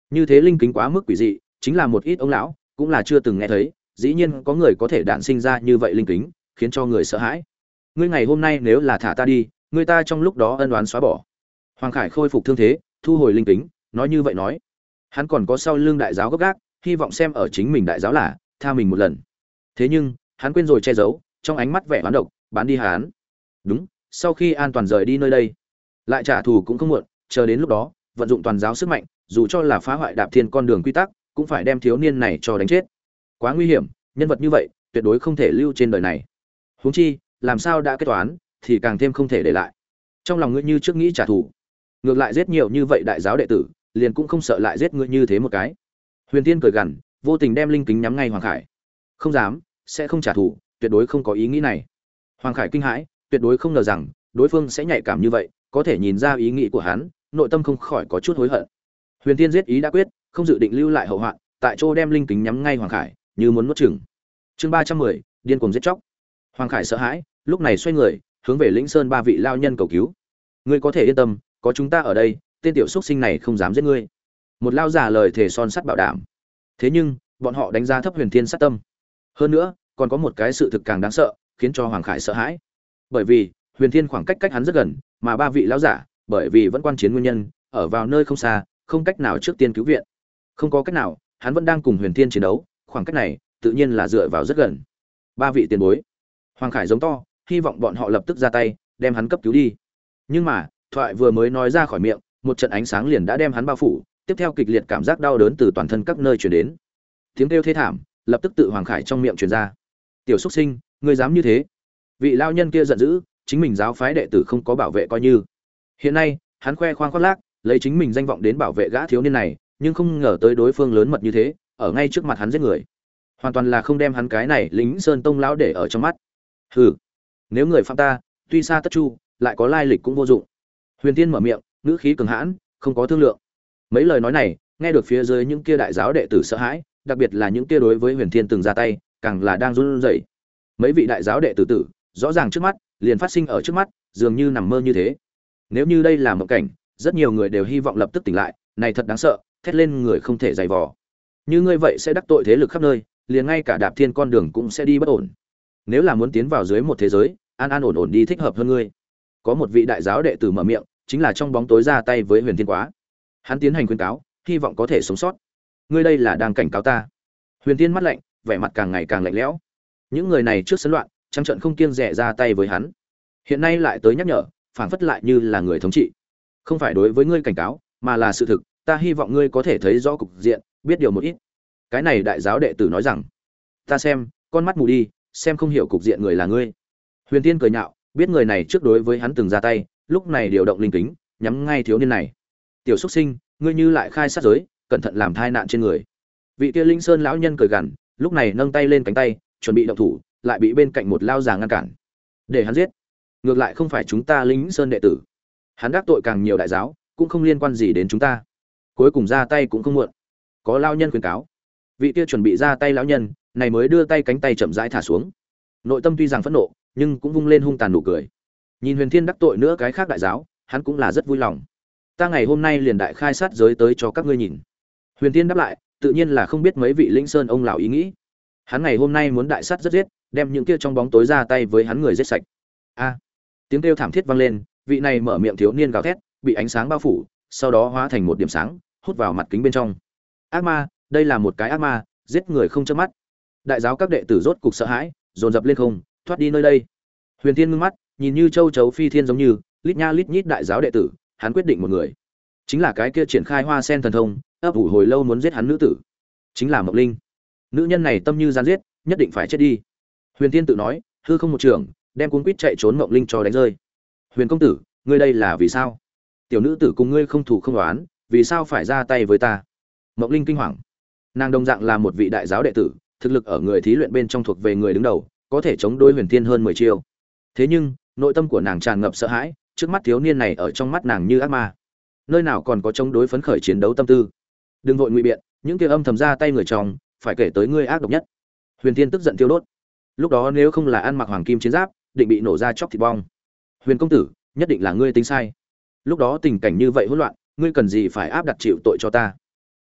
Như thế linh kính quá mức quỷ dị, chính là một ít ông lão cũng là chưa từng nghe thấy, dĩ nhiên có người có thể đản sinh ra như vậy linh kính, khiến cho người sợ hãi. Ngươi ngày hôm nay nếu là thả ta đi người ta trong lúc đó ân oán xóa bỏ. Hoàng khải khôi phục thương thế, thu hồi linh kính, nói như vậy nói. Hắn còn có sau lưng đại giáo gốc gác, hy vọng xem ở chính mình đại giáo là, tha mình một lần. Thế nhưng, hắn quên rồi che giấu, trong ánh mắt vẻ bán độc, bán đi hắn. Đúng, sau khi an toàn rời đi nơi đây, lại trả thù cũng không muộn, chờ đến lúc đó, vận dụng toàn giáo sức mạnh, dù cho là phá hoại đạp thiên con đường quy tắc cũng phải đem thiếu niên này cho đánh chết. Quá nguy hiểm, nhân vật như vậy, tuyệt đối không thể lưu trên đời này. Huống chi, làm sao đã kết toán, thì càng thêm không thể để lại. Trong lòng ngươi như trước nghĩ trả thù. Ngược lại giết nhiều như vậy đại giáo đệ tử, liền cũng không sợ lại giết ngươi như thế một cái. Huyền tiên cười gằn, vô tình đem linh kính nhắm ngay hoàng khải. Không dám, sẽ không trả thù, tuyệt đối không có ý nghĩ này. Hoàng khải kinh hãi, tuyệt đối không ngờ rằng, đối phương sẽ nhạy cảm như vậy, có thể nhìn ra ý nghĩ của hắn, nội tâm không khỏi có chút hối hận. Huyền tiên giết ý đã quyết không dự định lưu lại hậu hoạn, tại chỗ đem linh kính nhắm ngay hoàng khải, như muốn nuốt chừng chương ba trăm mười, điên cuồng giết chóc. Hoàng khải sợ hãi, lúc này xoay người, hướng về lĩnh sơn ba vị lao nhân cầu cứu. Ngươi có thể yên tâm, có chúng ta ở đây, tên tiểu xuất sinh này không dám giết ngươi. Một lao giả lời thề son sắt bảo đảm. Thế nhưng, bọn họ đánh giá thấp huyền thiên sát tâm. Hơn nữa, còn có một cái sự thực càng đáng sợ, khiến cho hoàng khải sợ hãi. Bởi vì, huyền thiên khoảng cách cách hắn rất gần, mà ba vị lão giả, bởi vì vẫn quan chiến nguyên nhân, ở vào nơi không xa, không cách nào trước tiên cứu viện không có cách nào, hắn vẫn đang cùng huyền thiên chiến đấu, khoảng cách này tự nhiên là dựa vào rất gần. Ba vị tiền bối. Hoàng khải giống to, hy vọng bọn họ lập tức ra tay, đem hắn cấp cứu đi. Nhưng mà, thoại vừa mới nói ra khỏi miệng, một trận ánh sáng liền đã đem hắn bao phủ, tiếp theo kịch liệt cảm giác đau đớn từ toàn thân các nơi truyền đến. Tiếng kêu thê thảm, lập tức tự hoàng khải trong miệng truyền ra. Tiểu xuất sinh, ngươi dám như thế? Vị lao nhân kia giận dữ, chính mình giáo phái đệ tử không có bảo vệ coi như. Hiện nay, hắn khoe khoang khoác lác, lấy chính mình danh vọng đến bảo vệ gã thiếu niên này nhưng không ngờ tới đối phương lớn mật như thế, ở ngay trước mặt hắn giết người. Hoàn toàn là không đem hắn cái này lính sơn tông lão để ở trong mắt. Hừ, nếu người phạm ta, tuy xa tất chu, lại có lai lịch cũng vô dụng. Huyền tiên mở miệng, ngữ khí cường hãn, không có thương lượng. Mấy lời nói này, nghe được phía dưới những kia đại giáo đệ tử sợ hãi, đặc biệt là những kia đối với huyền thiên từng ra tay, càng là đang run rẩy. Mấy vị đại giáo đệ tử tử, rõ ràng trước mắt, liền phát sinh ở trước mắt, dường như nằm mơ như thế. Nếu như đây là một cảnh, rất nhiều người đều hy vọng lập tức tỉnh lại, này thật đáng sợ thét lên người không thể dày vò. Như ngươi vậy sẽ đắc tội thế lực khắp nơi, liền ngay cả đạp thiên con đường cũng sẽ đi bất ổn. Nếu là muốn tiến vào dưới một thế giới, an an ổn ổn đi thích hợp hơn ngươi. Có một vị đại giáo đệ tử mở miệng, chính là trong bóng tối ra tay với huyền thiên quá. Hắn tiến hành khuyên cáo, hy vọng có thể sống sót. Ngươi đây là đang cảnh cáo ta. Huyền thiên mắt lạnh, vẻ mặt càng ngày càng lạnh lẽo. Những người này trước sấn loạn trăng trận không kiêng rẻ ra tay với hắn. Hiện nay lại tới nhắc nhở phản phất lại như là người thống trị. Không phải đối với ngươi cảnh cáo, mà là sự thực ta hy vọng ngươi có thể thấy rõ cục diện, biết điều một ít. Cái này đại giáo đệ tử nói rằng, ta xem, con mắt mù đi, xem không hiểu cục diện người là ngươi. Huyền tiên cười nhạo, biết người này trước đối với hắn từng ra tay, lúc này điều động linh kính, nhắm ngay thiếu niên này. Tiểu xuất sinh, ngươi như lại khai sát giới, cẩn thận làm thai nạn trên người. Vị kia linh sơn lão nhân cười gằn, lúc này nâng tay lên cánh tay, chuẩn bị động thủ, lại bị bên cạnh một lao già ngăn cản. Để hắn giết. Ngược lại không phải chúng ta lính sơn đệ tử. Hắn đắc tội càng nhiều đại giáo, cũng không liên quan gì đến chúng ta cuối cùng ra tay cũng không muộn. Có lao nhân khuyên cáo. Vị kia chuẩn bị ra tay lão nhân, này mới đưa tay cánh tay chậm rãi thả xuống. Nội tâm tuy rằng phẫn nộ, nhưng cũng vung lên hung tàn nụ cười. Nhìn huyền thiên đắc tội nữa cái khác đại giáo, hắn cũng là rất vui lòng. Ta ngày hôm nay liền đại khai sát giới tới cho các ngươi nhìn. Huyền thiên đáp lại, tự nhiên là không biết mấy vị linh sơn ông lão ý nghĩ. Hắn ngày hôm nay muốn đại sát rất giết, đem những kia trong bóng tối ra tay với hắn người giết sạch. A. Tiếng kêu thảm thiết vang lên, vị này mở miệng thiếu niên gào thét, bị ánh sáng bao phủ sau đó hóa thành một điểm sáng, hút vào mặt kính bên trong. Ác ma, đây là một cái ác ma, giết người không chớp mắt. Đại giáo các đệ tử rốt cục sợ hãi, dồn dập lên không, thoát đi nơi đây. Huyền thiên ngưng mắt, nhìn như châu chấu phi thiên giống như, lít nha lít nhít đại giáo đệ tử, hắn quyết định một người. Chính là cái kia triển khai hoa sen thần thông, ấp ủ hồi lâu muốn giết hắn nữ tử. Chính là mộc linh. Nữ nhân này tâm như gian giết, nhất định phải chết đi. Huyền thiên tự nói, hư không một trường, đem cuốn quýt chạy trốn mộng linh cho đánh rơi. Huyền công tử, ngươi đây là vì sao? Tiểu nữ tử cùng ngươi không thủ không đoán vì sao phải ra tay với ta? Mộng linh kinh hoàng. Nàng đồng dạng là một vị đại giáo đệ tử, thực lực ở người thí luyện bên trong thuộc về người đứng đầu, có thể chống đối huyền thiên hơn mười chiêu. Thế nhưng, nội tâm của nàng tràn ngập sợ hãi, trước mắt thiếu niên này ở trong mắt nàng như ác ma. Nơi nào còn có chống đối phấn khởi chiến đấu tâm tư? Đừng vội ngụy biện, những kia âm thầm ra tay người chồng, phải kể tới ngươi ác độc nhất. Huyền thiên tức giận tiêu đốt. Lúc đó nếu không là ăn mặc hoàng kim chiến giáp, định bị nổ ra chóc thịt bong. Huyền công tử, nhất định là ngươi tính sai lúc đó tình cảnh như vậy hỗn loạn, ngươi cần gì phải áp đặt chịu tội cho ta?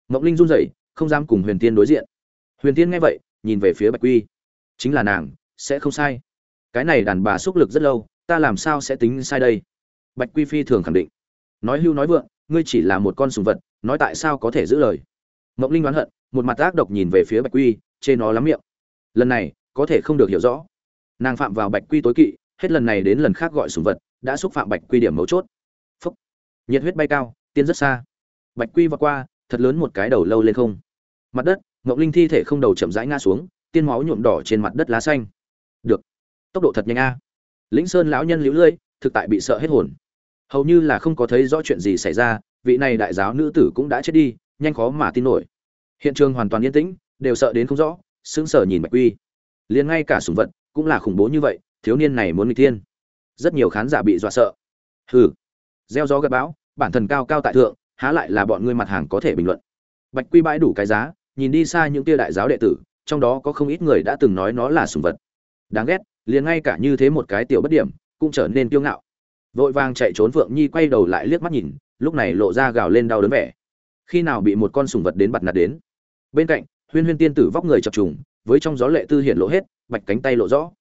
Mộng linh run rẩy, không dám cùng huyền tiên đối diện. Huyền tiên nghe vậy, nhìn về phía bạch quy. Chính là nàng, sẽ không sai. Cái này đàn bà xúc lực rất lâu, ta làm sao sẽ tính sai đây? Bạch quy phi thường khẳng định. Nói hưu nói vượng, ngươi chỉ là một con sùng vật, nói tại sao có thể giữ lời? Mộng linh oán hận, một mặt ác độc nhìn về phía bạch quy, chê nó lắm miệng. Lần này, có thể không được hiểu rõ. Nàng phạm vào bạch quy tối kỵ, hết lần này đến lần khác gọi sùng vật, đã xúc phạm bạch quy điểm mấu chốt nhiệt huyết bay cao, tiên rất xa. Bạch quy vọt qua, thật lớn một cái đầu lâu lên không. Mặt đất, ngọc linh thi thể không đầu chậm rãi ngã xuống, tiên máu nhuộm đỏ trên mặt đất lá xanh. Được. Tốc độ thật nhanh a. Lĩnh sơn lão nhân liễu lưỡi thực tại bị sợ hết hồn. Hầu như là không có thấy rõ chuyện gì xảy ra, vị này đại giáo nữ tử cũng đã chết đi, nhanh khó mà tin nổi. Hiện trường hoàn toàn yên tĩnh, đều sợ đến không rõ, sững sờ nhìn bạch quy. Liền ngay cả sùng vật cũng là khủng bố như vậy, thiếu niên này muốn nghịch thiên. Rất nhiều khán giả bị dọa sợ. Hừ gieo gió gặt bão, bản thân cao cao tại thượng, há lại là bọn ngươi mặt hàng có thể bình luận. Bạch quy bãi đủ cái giá, nhìn đi xa những tia đại giáo đệ tử, trong đó có không ít người đã từng nói nó là sùng vật. Đáng ghét, liền ngay cả như thế một cái tiểu bất điểm, cũng trở nên kiêu ngạo. Vội vàng chạy trốn phượng nhi quay đầu lại liếc mắt nhìn, lúc này lộ ra gào lên đau đớn vẻ. Khi nào bị một con sùng vật đến bặt nạt đến? Bên cạnh, huyên huyên tiên tử vóc người chập trùng, với trong gió lệ tư hiện lộ hết, bạch cánh tay lộ rõ.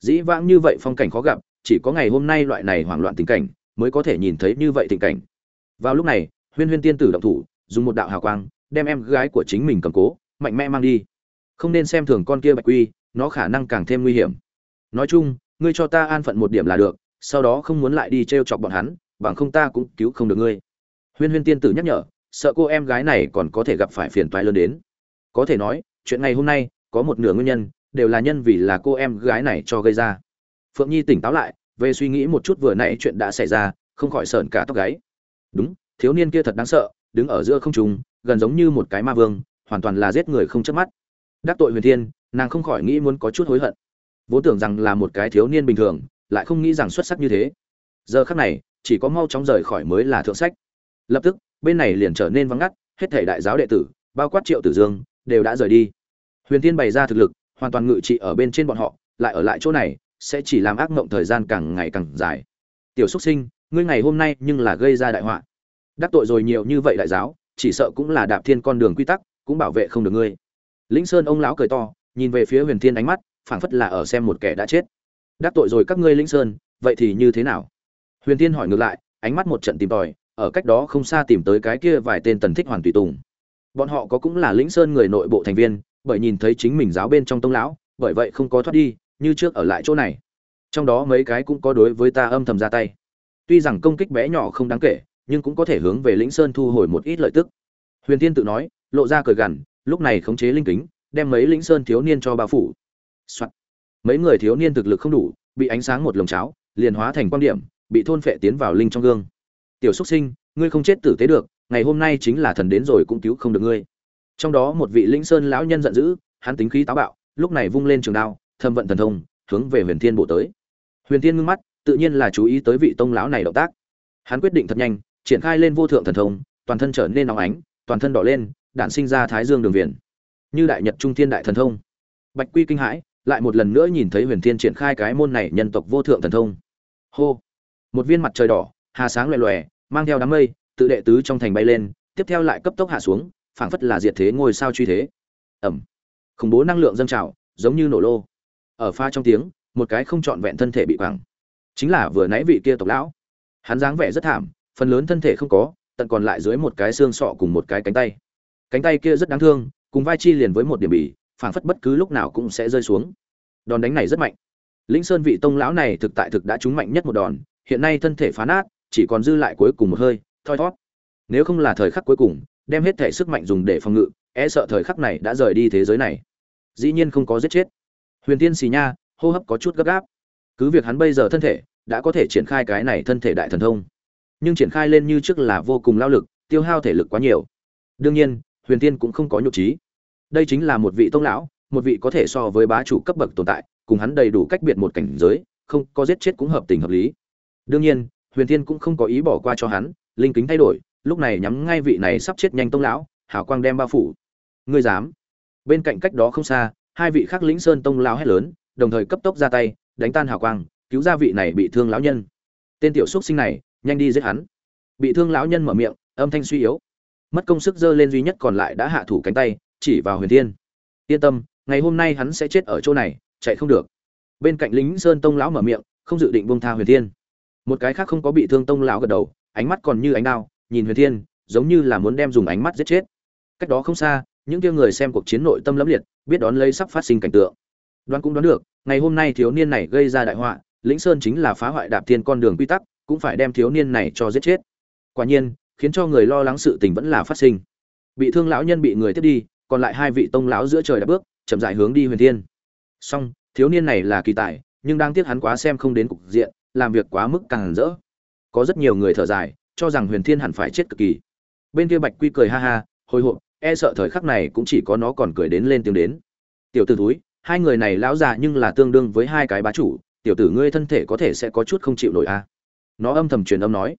Dĩ vãng như vậy phong cảnh khó gặp, chỉ có ngày hôm nay loại này hoảng loạn tình cảnh mới có thể nhìn thấy như vậy tình cảnh. Vào lúc này, huyên huyên tiên tử động thủ, dùng một đạo hào quang, đem em gái của chính mình cầm cố, mạnh mẽ mang đi. Không nên xem thường con kia bạch quy, nó khả năng càng thêm nguy hiểm. Nói chung, ngươi cho ta an phận một điểm là được, sau đó không muốn lại đi t r e o chọc bọn hắn, bằng không ta cũng cứu không được ngươi. Huyên huyên tiên tử nhắc nhở, sợ cô em gái này còn có thể gặp phải phiền toái lớn đến. Có thể nói, chuyện ngày hôm nay, có một nửa nguyên nhân, đều là nhân vì là cô em gái này cho gây ra. Phượng nhi tỉnh táo lại về suy nghĩ một chút vừa nãy chuyện đã xảy ra, không khỏi sợn cả tóc gáy. Đúng, thiếu niên kia thật đáng sợ, đứng ở giữa không trung, gần giống như một cái ma vương, hoàn toàn là giết người không chớp mắt. Đắc tội huyền thiên, nàng không khỏi nghĩ muốn có chút hối hận. Vốn tưởng rằng là một cái thiếu niên bình thường, lại không nghĩ rằng xuất sắc như thế. Giờ khắc này, chỉ có mau chóng rời khỏi mới là thượng sách. Lập tức, bên này liền trở nên vắng ngắt, hết thể đại giáo đệ tử, bao quát triệu tử dương, đều đã rời đi. Huyền thiên bày ra thực lực, hoàn toàn ngự trị ở bên trên bọn họ, lại ở lại chỗ này sẽ chỉ làm ác mộng thời gian càng ngày càng dài. Tiểu xúc sinh, ngươi ngày hôm nay nhưng là gây ra đại họa. Đắc tội rồi nhiều như vậy đại giáo, chỉ sợ cũng là đạp thiên con đường quy tắc, cũng bảo vệ không được ngươi. Lĩnh sơn ông lão cười to, nhìn về phía huyền thiên ánh mắt, phảng phất là ở xem một kẻ đã chết. Đắc tội rồi các ngươi lĩnh sơn, vậy thì như thế nào? Huyền Thiên hỏi ngược lại, ánh mắt một trận tìm tòi, ở cách đó không xa tìm tới cái kia vài tên tần thích hoàn tùy tùng. Bọn họ có cũng là lĩnh sơn người nội bộ thành viên, bởi nhìn thấy chính mình giáo bên trong tông lão, bởi vậy không có thoát đi như trước ở lại chỗ này. Trong đó mấy cái cũng có đối với ta âm thầm ra tay. Tuy rằng công kích bé nhỏ không đáng kể, nhưng cũng có thể hướng về lĩnh sơn thu hồi một ít lợi tức. Huyền tiên tự nói, lộ ra cười gằn, lúc này khống chế linh kính, đem mấy lĩnh sơn thiếu niên cho bao phủ、Soạn. mấy người thiếu niên thực lực không đủ, bị ánh sáng một lồng cháo, liền hóa thành quan điểm, bị thôn phệ tiến vào linh trong gương. Tiểu xúc sinh, ngươi không chết tử tế được, ngày hôm nay chính là thần đến rồi cũng cứu không được ngươi. Trong đó một vị lĩnh sơn lão nhân giận dữ, hắn tính khí táo bạo, lúc này vung lên trường đao thâm vận thần thông, hướng về huyền thiên bộ tới. Huyền thiên ngưng mắt, tự nhiên là chú ý tới vị tông lão này động tác. Hắn quyết định thật nhanh, triển khai lên vô thượng thần thông, toàn thân trở nên nóng ánh, toàn thân đỏ lên đạn sinh ra thái dương đường viền. Như đại nhật trung thiên đại thần thông. Bạch quy kinh hãi, lại một lần nữa nhìn thấy huyền thiên triển khai cái môn này nhân tộc vô thượng thần thông. Hô! Một viên mặt trời đỏ, hà sáng loè loè, mang theo đám mây, tự đệ tứ trong thành bay lên, tiếp theo lại cấp tốc hạ xuống, phảng phất là diệt thế ngôi sao truy thế. Ẩm! Khủng bố năng lượng dâng trào, giống như nổ lô ở pha trong tiếng, một cái không trọn vẹn thân thể bị quẳng. Chính là vừa nãy vị kia tộc lão. Hắn dáng vẻ rất thảm, phần lớn thân thể không có, tận còn lại dưới một cái xương sọ cùng một cái cánh tay. Cánh tay kia rất đáng thương, cùng vai chi liền với một điểm bỉ, phảng phất bất cứ lúc nào cũng sẽ rơi xuống. Đòn đánh này rất mạnh. Lĩnh sơn vị tông lão này thực tại thực đã trúng mạnh nhất một đòn, hiện nay thân thể phá nát, chỉ còn dư lại cuối cùng một hơi, thoi thót. Nếu không là thời khắc cuối cùng, đem hết thể sức mạnh dùng để phòng ngự e sợ thời khắc này đã rời đi thế giới này. Dĩ nhiên không có giết chết huyền tiên xì nha, hô hấp có chút gấp gáp. Cứ việc hắn bây giờ thân thể đã có thể triển khai cái này thân thể đại thần thông, nhưng triển khai lên như trước là vô cùng lao lực, tiêu hao thể lực quá nhiều. Đương nhiên, huyền tiên cũng không có nhục trí. Đây chính là một vị tông lão, một vị có thể so với bá chủ cấp bậc tồn tại, cùng hắn đầy đủ cách biệt một cảnh giới, không có giết chết cũng hợp tình hợp lý. Đương nhiên, huyền tiên cũng không có ý bỏ qua cho hắn, linh kính thay đổi, lúc này nhắm ngay vị này sắp chết nhanh tông lão, hào quang đem bao phủ. Ngươi dám? Bên cạnh cách đó không xa hai vị khác lĩnh sơn tông lao hét lớn, đồng thời cấp tốc ra tay, đánh tan hào quang, cứu ra vị này bị thương lão nhân. Tên tiểu xúc sinh này, nhanh đi giết hắn. Bị thương lão nhân mở miệng, âm thanh suy yếu. Mất công sức dơ lên duy nhất còn lại đã hạ thủ cánh tay, chỉ vào huyền thiên. Yên tâm, ngày hôm nay hắn sẽ chết ở chỗ này, chạy không được. Bên cạnh lính sơn tông lão mở miệng, không dự định buông tha huyền thiên. Một cái khác không có bị thương tông lão gật đầu, ánh mắt còn như ánh đao, nhìn huyền thiên, giống như là muốn đem dùng ánh mắt giết chết. Cách đó không xa những kia người xem cuộc chiến nội tâm lẫm liệt, biết đón lấy sắp phát sinh cảnh tượng. Đoán cũng đoán được, ngày hôm nay thiếu niên này gây ra đại họa, lĩnh sơn chính là phá hoại đạp thiên con đường quy tắc, cũng phải đem thiếu niên này cho giết chết. Quả nhiên, khiến cho người lo lắng sự tình vẫn là phát sinh. Bị thương lão nhân bị người tiếp đi, còn lại hai vị tông lão giữa trời đã bước, chậm rãi hướng đi huyền thiên. Song thiếu niên này là kỳ tài, nhưng đang tiếc hắn quá xem không đến cục diện, làm việc quá mức càng rỡ. Có rất nhiều người thở dài, cho rằng huyền thiên hẳn phải chết cực kỳ. Bên kia bạch quy cười ha ha, hồi hộp e sợ thời khắc này cũng chỉ có nó còn cười đến lên tiếng đến. Tiểu tử túi hai người này lão già nhưng là tương đương với hai cái bá chủ, tiểu tử ngươi thân thể có thể sẽ có chút không chịu nổi a à. nó âm thầm truyền âm nói.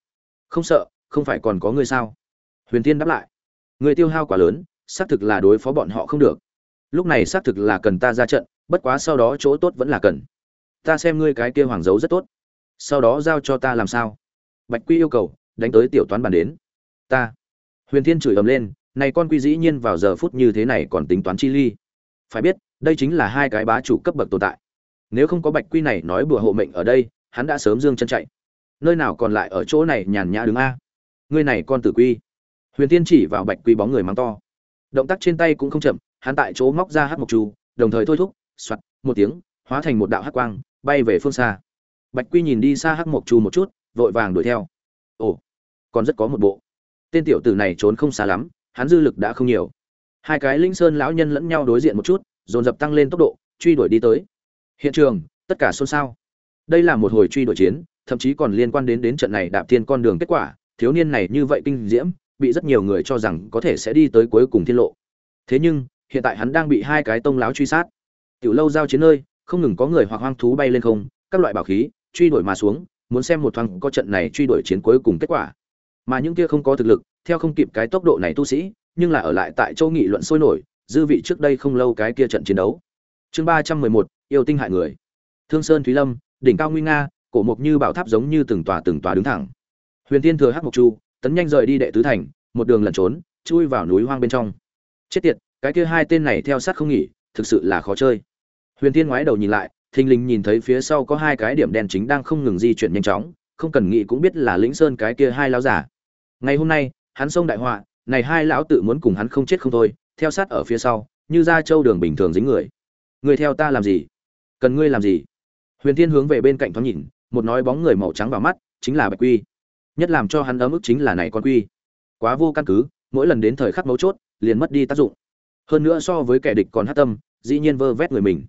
Không sợ, không phải còn có ngươi sao? Huyền tiên đáp lại. Người tiêu hao quá lớn, xác thực là đối phó bọn họ không được. Lúc này xác thực là cần ta ra trận, bất quá sau đó chỗ tốt vẫn là cần. Ta xem ngươi cái kia hoàng dấu rất tốt. Sau đó giao cho ta làm sao? Bạch quy yêu cầu, đánh tới tiểu toán bàn đến. Ta. Huyền thiên chửi ầm lên này con quy dĩ nhiên vào giờ phút như thế này còn tính toán chi ly. Phải biết, đây chính là hai cái bá chủ cấp bậc tồn tại. Nếu không có bạch quy này nói bùa hộ mệnh ở đây, hắn đã sớm dương chân chạy. Nơi nào còn lại ở chỗ này nhàn nhã đứng a? Ngươi này con tử quy. Huyền tiên chỉ vào bạch quy bóng người mắng to. Động tác trên tay cũng không chậm, hắn tại chỗ móc ra hát mộc chu đồng thời thôi thúc soặt một tiếng, hóa thành một đạo hát quang, bay về phương xa. Bạch quy nhìn đi xa hát mộc chu một chút, vội vàng đuổi theo. Ồ, còn rất có một bộ. Tên tiểu tử này trốn không xa lắm hắn dư lực đã không nhiều. Hai cái linh sơn lão nhân lẫn nhau đối diện một chút, dồn dập tăng lên tốc độ, truy đuổi đi tới. Hiện trường, tất cả xôn xao. Đây là một hồi truy đuổi chiến, thậm chí còn liên quan đến đến trận này đạp thiên con đường kết quả, thiếu niên này như vậy kinh diễm, bị rất nhiều người cho rằng có thể sẽ đi tới cuối cùng thiên lộ. Thế nhưng, hiện tại hắn đang bị hai cái tông láo truy sát. Tiểu lâu giao chiến nơi, không ngừng có người hoặc hoang thú bay lên không, các loại bảo khí, truy đuổi mà xuống, muốn xem một thoáng có trận này truy đuổi chiến cuối cùng kết quả. Mà những kia không có thực lực theo không kịp cái tốc độ này tu sĩ, nhưng là ở lại tại châu nghị luận sôi nổi, dư vị trước đây không lâu cái kia trận chiến đấu. Chương ba trăm mười một, yêu tinh hại người. Thương sơn thúy lâm, đỉnh cao nguy nga, cổ mục như bảo tháp giống như từng tòa từng tòa đứng thẳng. Huyền tiên thừa hắc mục chu, tấn nhanh rời đi đệ tứ thành, một đường lẩn trốn, chui vào núi hoang bên trong. Chết tiệt, cái kia hai tên này theo sát không nghỉ, thực sự là khó chơi. Huyền tiên ngoái đầu nhìn lại, thình lình nhìn thấy phía sau có hai cái điểm đen chính đang không ngừng di chuyển nhanh chóng, không cần nghĩ cũng biết là lĩnh sơn cái kia hai lão giả. Ngày hôm nay hắn xông đại họa, này hai lão tự muốn cùng hắn không chết không thôi, theo sát ở phía sau, như ra châu đường bình thường dính người. Người theo ta làm gì? Cần ngươi làm gì? Huyền Thiên hướng về bên cạnh thoáng nhìn, một nói bóng người màu trắng vào mắt, chính là bạch quy. Nhất làm cho hắn ấm ức chính là này con quy. Quá vô căn cứ, mỗi lần đến thời khắc mấu chốt, liền mất đi tác dụng. Hơn nữa so với kẻ địch còn hát tâm, dĩ nhiên vơ vét người mình.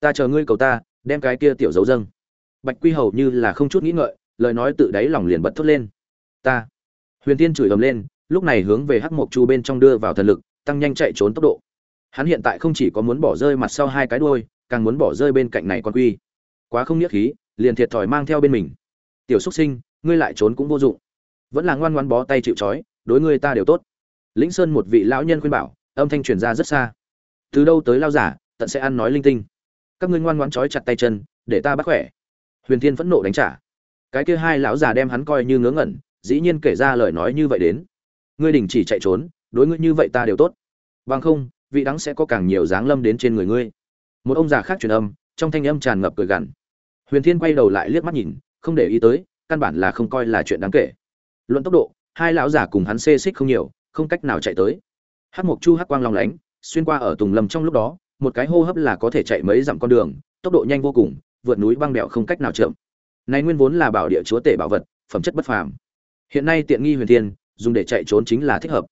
Ta chờ ngươi cầu ta, đem cái kia tiểu dấu dâng. Bạch quy hầu như là không chút nghĩ ngợi, lời nói tự đáy lòng liền bật thốt lên. Ta huyền tiên chửi ầm lên, lúc này hướng về hắc mộc chu bên trong đưa vào thần lực, tăng nhanh chạy trốn tốc độ. Hắn hiện tại không chỉ có muốn bỏ rơi mặt sau hai cái đuôi, càng muốn bỏ rơi bên cạnh này con quy. Quá không nghĩa khí, liền thiệt thòi mang theo bên mình. Tiểu Súc sinh, ngươi lại trốn cũng vô dụng. Vẫn là ngoan ngoan bó tay chịu trói, đối ngươi ta đều tốt. Lĩnh sơn một vị lão nhân khuyên bảo, âm thanh truyền ra rất xa. Từ đâu tới lao giả, tận sẽ ăn nói linh tinh. Các ngươi ngoan ngoãn trói chặt tay chân, để ta bắt khỏe. Huyền thiên phẫn nộ đánh trả. Cái kia hai lão già đem hắn coi như ngớ ngẩn dĩ nhiên kể ra lời nói như vậy đến. Ngươi đình chỉ chạy trốn, đối ngươi như vậy ta đều tốt. Bằng không, vị đắng sẽ có càng nhiều dáng lâm đến trên người ngươi. Một ông già khác truyền âm, trong thanh âm tràn ngập cười gằn. Huyền thiên quay đầu lại liếc mắt nhìn, không để ý tới, căn bản là không coi là chuyện đáng kể. Luận tốc độ, hai lão già cùng hắn xê xích không nhiều, không cách nào chạy tới. Hát mộc chu hắc quang long lánh, xuyên qua ở tùng lâm trong lúc đó, một cái hô hấp là có thể chạy mấy dặm con đường, tốc độ nhanh vô cùng, vượt núi băng đèo không cách nào chậm. Này nguyên vốn là bảo địa chúa tể bảo vật, phẩm chất bất phàm hiện nay tiện nghi huyền thiên, dùng để chạy trốn chính là thích hợp.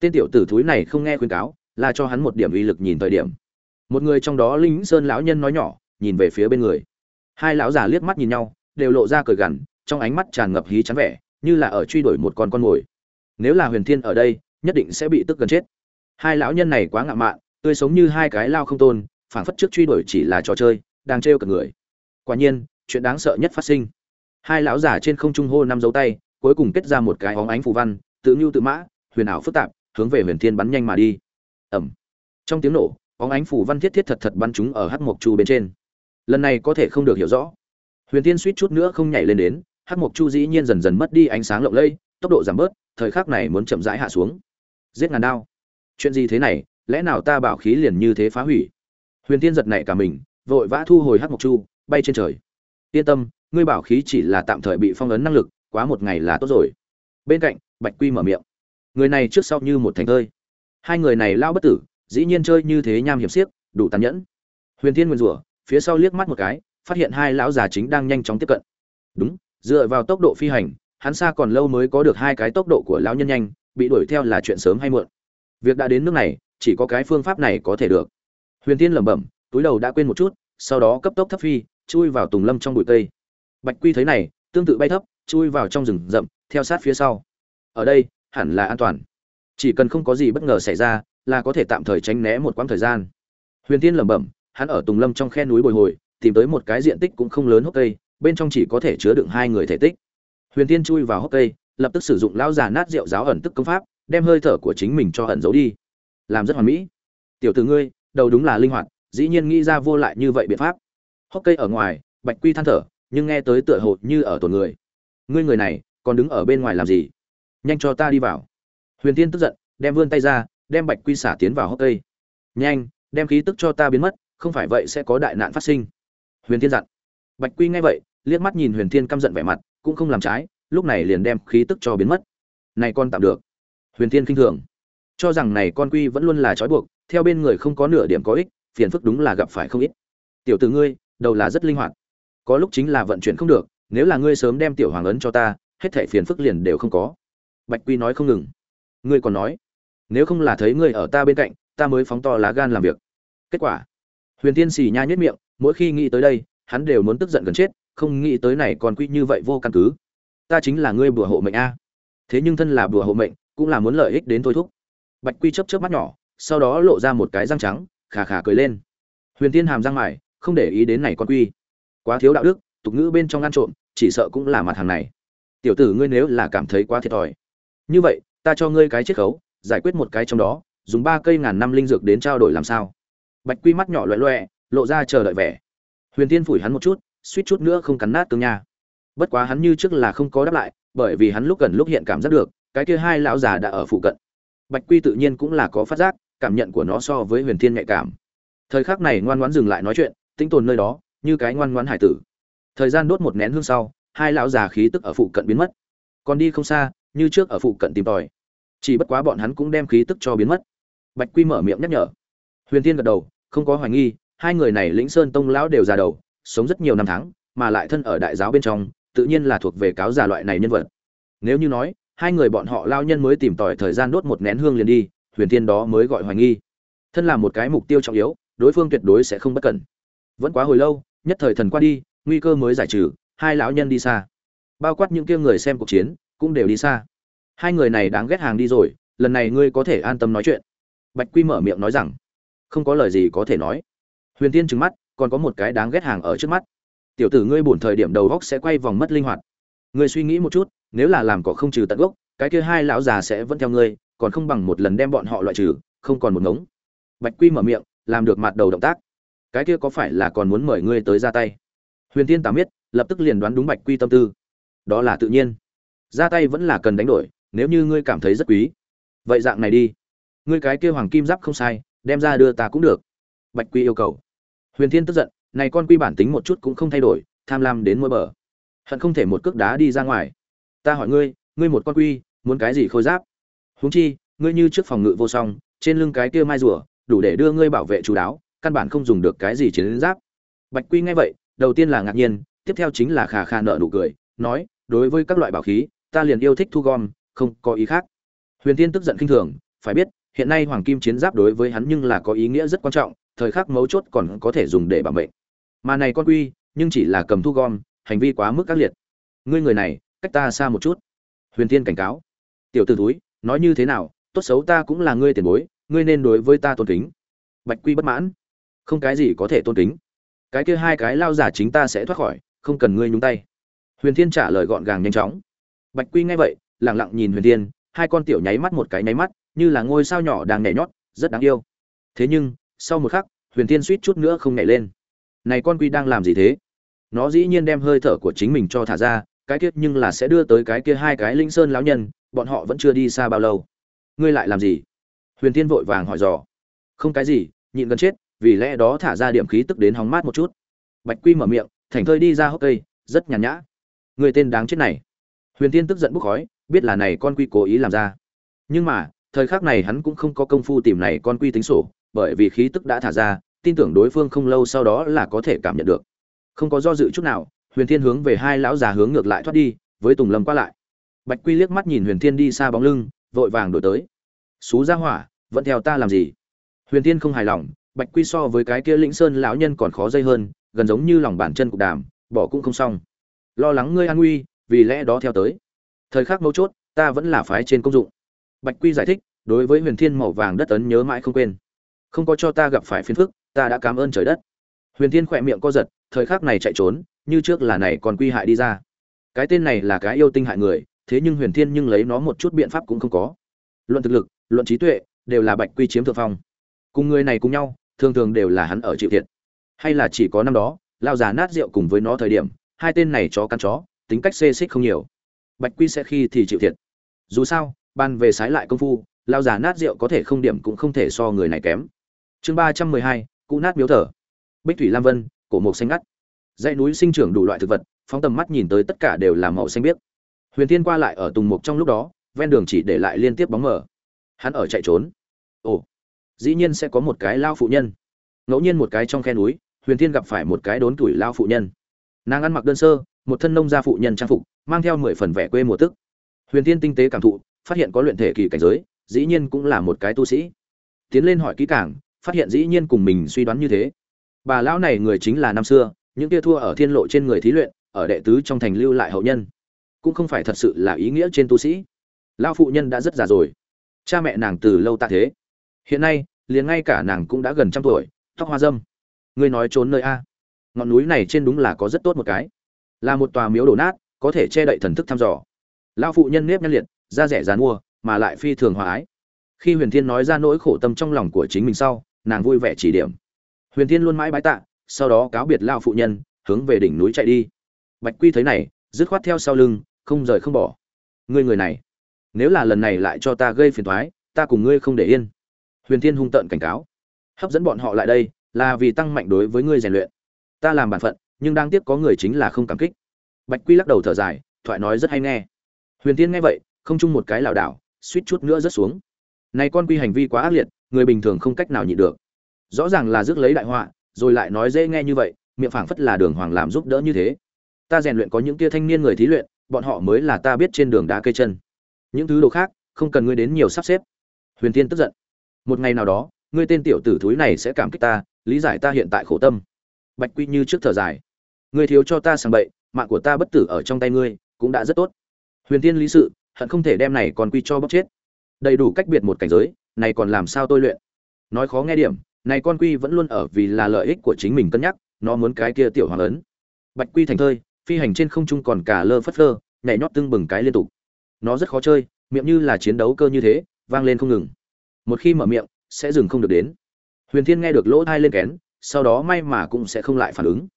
Tên tiểu tử thúi này không nghe khuyên cáo, là cho hắn một điểm uy lực nhìn thời điểm. Một người trong đó lính sơn lão nhân nói nhỏ, nhìn về phía bên người. Hai lão già liếc mắt nhìn nhau, đều lộ ra cười gằn, trong ánh mắt tràn ngập hí chán vẻ, như là ở truy đuổi một con con mồi. Nếu là huyền thiên ở đây, nhất định sẽ bị tức gần chết. Hai lão nhân này quá ngạo mạn, tươi sống như hai cái lao không tôn, phảng phất trước truy đuổi chỉ là trò chơi, đang trêu cả người. Quả nhiên, chuyện đáng sợ nhất phát sinh. Hai lão giả trên không trung hô năm dấu tay cuối cùng kết ra một cái óng ánh phù văn, tự nhu tự mã, huyền ảo phức tạp, hướng về huyền thiên bắn nhanh mà đi. Ẩm. Trong tiếng nổ, óng ánh phù văn thiết thiết thật thật bắn chúng ở hắc mộc chu bên trên. Lần này có thể không được hiểu rõ. Huyền thiên suýt chút nữa không nhảy lên đến, hắc mộc chu dĩ nhiên dần dần mất đi ánh sáng lộng lây tốc độ giảm bớt, thời khắc này muốn chậm rãi hạ xuống. Giết ngàn đao. Chuyện gì thế này, lẽ nào ta bảo khí liền như thế phá hủy? Huyền tiên giật nảy cả mình, vội vã thu hồi hắc mộc chu, bay trên trời. Yên tâm, ngươi bảo khí chỉ là tạm thời bị phong ấn năng lực quá một ngày là tốt rồi. Bên cạnh, bạch quy mở miệng. Người này trước sau như một thành thơi. Hai người này lao bất tử, dĩ nhiên chơi như thế nham hiểm xiếc, đủ tàn nhẫn. Huyền thiên nguyên rủa, phía sau liếc mắt một cái, phát hiện hai lão già chính đang nhanh chóng tiếp cận. Đúng, dựa vào tốc độ phi hành, hắn xa còn lâu mới có được hai cái tốc độ của lão nhân nhanh, bị đuổi theo là chuyện sớm hay muộn. Việc đã đến nước này, chỉ có cái phương pháp này có thể được. Huyền thiên lẩm bẩm, túi đầu đã quên một chút, sau đó cấp tốc thấp phi, chui vào tùng lâm trong bụi cây. Bạch quy thấy này, tương tự bay thấp chui vào trong rừng rậm, theo sát phía sau. Ở đây, hẳn là an toàn. Chỉ cần không có gì bất ngờ xảy ra, là có thể tạm thời tránh né một quãng thời gian. Huyền tiên lẩm bẩm, hắn ở tùng lâm trong khe núi bồi hồi, tìm tới một cái diện tích cũng không lớn hốc cây, bên trong chỉ có thể chứa đựng hai người thể tích. Huyền tiên chui vào hốc cây, lập tức sử dụng lão già nát rượu giáo ẩn tức công pháp, đem hơi thở của chính mình cho ẩn giấu đi. Làm rất hoàn mỹ. Tiểu tử ngươi, đầu đúng là linh hoạt, dĩ nhiên nghĩ ra vô lại như vậy biện pháp. Hốc cây ở ngoài, bạch quy than thở, nhưng nghe tới tựa hồ như ở tổn người ngươi người này còn đứng ở bên ngoài làm gì? Nhanh cho ta đi vào. Huyền tiên tức giận, đem vươn tay ra, đem bạch quy xả tiến vào hốc cây. Nhanh, đem khí tức cho ta biến mất, không phải vậy sẽ có đại nạn phát sinh. Huyền tiên dặn. Bạch quy nghe vậy, liếc mắt nhìn huyền thiên căm giận vẻ mặt, cũng không làm trái, lúc này liền đem khí tức cho biến mất. Này con tạm được. Huyền thiên kinh thường. Cho rằng này con quy vẫn luôn là trói buộc, theo bên người không có nửa điểm có ích, phiền phức đúng là gặp phải không ít. Tiểu tử ngươi, đầu là rất linh hoạt. Có lúc chính là vận chuyển không được nếu là ngươi sớm đem tiểu hoàng ấn cho ta, hết thảy phiền phức liền đều không có. Bạch quy nói không ngừng. Ngươi còn nói, nếu không là thấy ngươi ở ta bên cạnh, ta mới phóng to lá gan làm việc. Kết quả, huyền tiên xì nha nhất miệng, mỗi khi nghĩ tới đây, hắn đều muốn tức giận gần chết, không nghĩ tới này còn quy như vậy vô căn cứ. Ta chính là ngươi bùa hộ mệnh a. Thế nhưng thân là bùa hộ mệnh, cũng là muốn lợi ích đến thôi thúc. Bạch quy chớp chớp mắt nhỏ, sau đó lộ ra một cái răng trắng, khà khà cười lên. Huyền tiên hàm răng mải không để ý đến này con quy. Quá thiếu đạo đức tục ngữ bên trong ăn trộm, chỉ sợ cũng là mặt hàng này. Tiểu tử ngươi nếu là cảm thấy quá thiệt thòi. Như vậy, ta cho ngươi cái chiết khấu, giải quyết một cái trong đó, dùng ba cây ngàn năm linh dược đến trao đổi làm sao? Bạch quy mắt nhỏ loẹ loẹ lộ ra chờ đợi vẻ. Huyền tiên phủi hắn một chút, suýt chút nữa không cắn nát tương nha. Bất quá hắn như trước là không có đáp lại, bởi vì hắn lúc gần lúc hiện cảm giác được, cái kia hai lão già đã ở phụ cận. Bạch quy tự nhiên cũng là có phát giác, cảm nhận của nó so với huyền thiên nhạy cảm. Thời khắc này ngoan ngoãn dừng lại nói chuyện, tĩnh tồn nơi đó, như cái ngoan ngoãn hải tử thời gian đốt một nén hương sau, hai lão già khí tức ở phụ cận biến mất. Còn đi không xa, như trước ở phụ cận tìm tòi. Chỉ bất quá bọn hắn cũng đem khí tức cho biến mất. Bạch quy mở miệng nhắc nhở. Huyền tiên gật đầu, không có hoài nghi, hai người này lĩnh sơn tông lão đều già đầu, sống rất nhiều năm tháng, mà lại thân ở đại giáo bên trong, tự nhiên là thuộc về cáo già loại này nhân vật. Nếu như nói, hai người bọn họ lao nhân mới tìm tòi thời gian đốt một nén hương liền đi, huyền tiên đó mới gọi hoài nghi. Thân là một cái mục tiêu trọng yếu, đối phương tuyệt đối sẽ không bất cẩn. Vẫn quá hồi lâu, nhất thời thần qua đi nguy cơ mới giải trừ, hai lão nhân đi xa. Bao quát những kia người xem cuộc chiến, cũng đều đi xa. Hai người này đáng ghét hàng đi rồi, lần này ngươi có thể an tâm nói chuyện. Bạch quy mở miệng nói rằng, không có lời gì có thể nói. Huyền tiên trừng mắt, còn có một cái đáng ghét hàng ở trước mắt. Tiểu tử ngươi bổn thời điểm đầu góc sẽ quay vòng mất linh hoạt. Ngươi suy nghĩ một chút, nếu là làm cỏ không trừ tận gốc, cái kia hai lão già sẽ vẫn theo ngươi, còn không bằng một lần đem bọn họ loại trừ, không còn một ngống. Bạch quy mở miệng, làm được mặt đầu động tác. Cái kia có phải là còn muốn mời ngươi tới ra tay? Huyền tiên tám biết lập tức liền đoán đúng bạch quy tâm tư. Đó là tự nhiên. Ra tay vẫn là cần đánh đổi, nếu như ngươi cảm thấy rất quý. Vậy dạng này đi. Ngươi cái kia hoàng kim giáp không sai, đem ra đưa ta cũng được. Bạch quy yêu cầu. Huyền thiên tức giận, này con quy bản tính một chút cũng không thay đổi, tham lam đến môi bờ. Hận không thể một cước đá đi ra ngoài. Ta hỏi ngươi ngươi một con quy, muốn cái gì khôi giáp? Huống chi, ngươi như trước phòng ngự vô song, trên lưng cái kia mai rùa, đủ để đưa ngươi bảo vệ chú đáo, căn bản không dùng được cái gì chiến giáp. Bạch quy nghe vậy đầu tiên là ngạc nhiên, tiếp theo chính là khà khà nợ nụ cười, nói, đối với các loại bảo khí, ta liền yêu thích thu gom, không có ý khác. Huyền tiên tức giận khinh thường, phải biết, hiện nay hoàng kim chiến giáp đối với hắn nhưng là có ý nghĩa rất quan trọng, thời khắc mấu chốt còn có thể dùng để bảo mệnh. Mà này con quy, nhưng chỉ là cầm thu gom, hành vi quá mức ác liệt. Ngươi người này, cách ta xa một chút. Huyền tiên cảnh cáo. Tiểu t ử túi nói như thế nào, tốt xấu ta cũng là ngươi tiền bối, ngươi nên đối với ta tôn kính. Bạch quy bất mãn. Không cái gì có thể tôn kính cái kia hai cái lao giả chính ta sẽ thoát khỏi, không cần ngươi nhúng tay. Huyền thiên trả lời gọn gàng nhanh chóng. Bạch quy nghe vậy lẳng lặng nhìn huyền thiên, hai con tiểu nháy mắt một cái nháy mắt, như là ngôi sao nhỏ đang nhảy nhót, rất đáng yêu. Thế nhưng, sau một khắc, huyền thiên suýt chút nữa không nhảy lên. Này con quy đang làm gì thế? Nó dĩ nhiên đem hơi thở của chính mình cho thả ra, cái kia nhưng là sẽ đưa tới cái kia hai cái linh sơn lão nhân, bọn họ vẫn chưa đi xa bao lâu. Ngươi lại làm gì? Huyền thiên vội vàng hỏi dò. Không cái gì, nhịn gần chết vì lẽ đó thả ra điểm khí tức đến hóng mát một chút. Bạch quy mở miệng, thành thơi đi ra hốc cây, rất nhàn nhã. Người tên đáng chết này. Huyền tiên tức giận bốc khói, biết là này con quy cố ý làm ra. Nhưng mà, thời khắc này hắn cũng không có công phu tìm này con quy tính sổ, bởi vì khí tức đã thả ra, tin tưởng đối phương không lâu sau đó là có thể cảm nhận được. Không có do dự chút nào, huyền thiên hướng về hai lão già hướng ngược lại thoát đi, với tùng lâm qua lại. Bạch quy liếc mắt nhìn huyền thiên đi xa bóng lưng, vội vàng đổi tới. Xú ra hỏa, vẫn theo ta làm gì? Huyền thiên không hài lòng bạch quy so với cái kia lĩnh sơn lão nhân còn khó dây hơn, gần giống như lòng bàn chân cục đàm, bỏ cũng không xong. Lo lắng ngươi an nguy, vì lẽ đó theo tới. Thời khắc mấu chốt, ta vẫn là phái trên công dụng. Bạch quy giải thích, đối với huyền thiên màu vàng đất ấn nhớ mãi không quên. Không có cho ta gặp phải phiền phức, ta đã cảm ơn trời đất. Huyền thiên khỏe miệng co giật, thời khắc này chạy trốn, như trước là này còn quy hại đi ra. Cái tên này là cái yêu tinh hại người, thế nhưng huyền thiên nhưng lấy nó một chút biện pháp cũng không có. Luận thực lực, luận trí tuệ, đều là bạch quy chiếm thượng phong. Cùng người này cùng nhau thường thường đều là hắn ở chịu thiệt. Hay là chỉ có năm đó lao già nát rượu cùng với nó thời điểm, hai tên này chó căn chó, tính cách xê xích không nhiều. Bạch quy sẽ khi thì chịu thiệt. Dù sao, ban về sái lại công phu lao già nát rượu có thể không điểm cũng không thể so người này kém. Chương ba trăm mười hai cụ nát miếu thờ. Bích thủy lam vân, cổ mộc xanh ngắt. Dãy núi sinh trưởng đủ loại thực vật, phóng tầm mắt nhìn tới tất cả đều là màu xanh biếc. Huyền thiên qua lại ở tùng mục trong lúc đó, ven đường chỉ để lại liên tiếp bóng mờ. Hắn ở chạy trốn. Ồ dĩ nhiên sẽ có một cái lao phụ nhân. Ngẫu nhiên một cái trong khe núi, huyền thiên gặp phải một cái đốn tuổi lao phụ nhân. Nàng ăn mặc đơn sơ, một thân nông gia phụ nhân trang phục, mang theo mười phần vẻ quê mùa tức. Huyền thiên tinh tế cảm thụ, phát hiện có luyện thể kỳ cảnh giới, dĩ nhiên cũng là một cái tu sĩ. Tiến lên hỏi kỹ càng, phát hiện dĩ nhiên cùng mình suy đoán như thế. Bà lão này người chính là năm xưa, những kia thua ở thiên lộ trên người thí luyện, ở đệ tứ trong thành lưu lại hậu nhân. Cũng không phải thật sự là ý nghĩa trên tu sĩ. Lao phụ nhân đã rất già rồi. Cha mẹ nàng từ lâu tạ thế hiện nay, liền ngay cả nàng cũng đã gần trăm tuổi, tóc hoa dâm. Ngươi nói trốn nơi a? Ngọn núi này trên đúng là có rất tốt một cái. Là một tòa miếu đổ nát, có thể che đậy thần thức thăm dò. Lao phụ nhân nếp nhăn liệt, da rẻ dán mua mà lại phi thường hòa ái. Khi huyền thiên nói ra nỗi khổ tâm trong lòng của chính mình sau, nàng vui vẻ chỉ điểm. Huyền thiên luôn mãi bái tạ, sau đó cáo biệt lao phụ nhân, hướng về đỉnh núi chạy đi. Bạch quy thấy này, dứt khoát theo sau lưng, không rời không bỏ. Ngươi người này, nếu là lần này lại cho ta gây phiền thoái ta cùng ngươi không để yên huyền thiên hung tợn cảnh cáo. Hấp dẫn bọn họ lại đây, là vì tăng mạnh đối với ngươi rèn luyện. Ta làm bản phận, nhưng đang tiếc có người chính là không cảm kích. Bạch quy lắc đầu thở dài, thoại nói rất hay nghe. Huyền Thiên nghe vậy, không chung một cái lảo đảo, suýt chút nữa rớt xuống. Này con quy hành vi quá ác liệt, người bình thường không cách nào nhịn được. Rõ ràng là rước lấy đại họa, rồi lại nói dễ nghe như vậy, miệng phảng phất là đường hoàng làm giúp đỡ như thế. Ta rèn luyện có những tia thanh niên người thí luyện, bọn họ mới là ta biết trên đường đá cây chân. Những thứ đồ khác, không cần ngươi đến nhiều sắp xếp. Huyền tiên tức giận một ngày nào đó, ngươi tên tiểu tử thúi này sẽ cảm kích ta, lý giải ta hiện tại khổ tâm. Bạch quy như trước thở dài. Ngươi thiếu cho ta sàng bậy, mạng của ta bất tử ở trong tay ngươi, cũng đã rất tốt. Huyền tiên lý sự, hận không thể đem này còn quy cho bóc chết. Đầy đủ cách biệt một cảnh giới, này còn làm sao tôi luyện? Nói khó nghe điểm, này con quy vẫn luôn ở vì là lợi ích của chính mình cân nhắc, nó muốn cái kia tiểu hoàng ấn. Bạch quy thành thơi, phi hành trên không trung còn cả lơ phất lơ, nhảy nhót tưng bừng cái liên tục. Nó rất khó chơi, miệng như là chiến đấu cơ như thế, vang lên không ngừng một khi mở miệng, sẽ dừng không được đến. Huyền thiên nghe được lỗ thai lên kén, sau đó may mà cũng sẽ không lại phản ứng.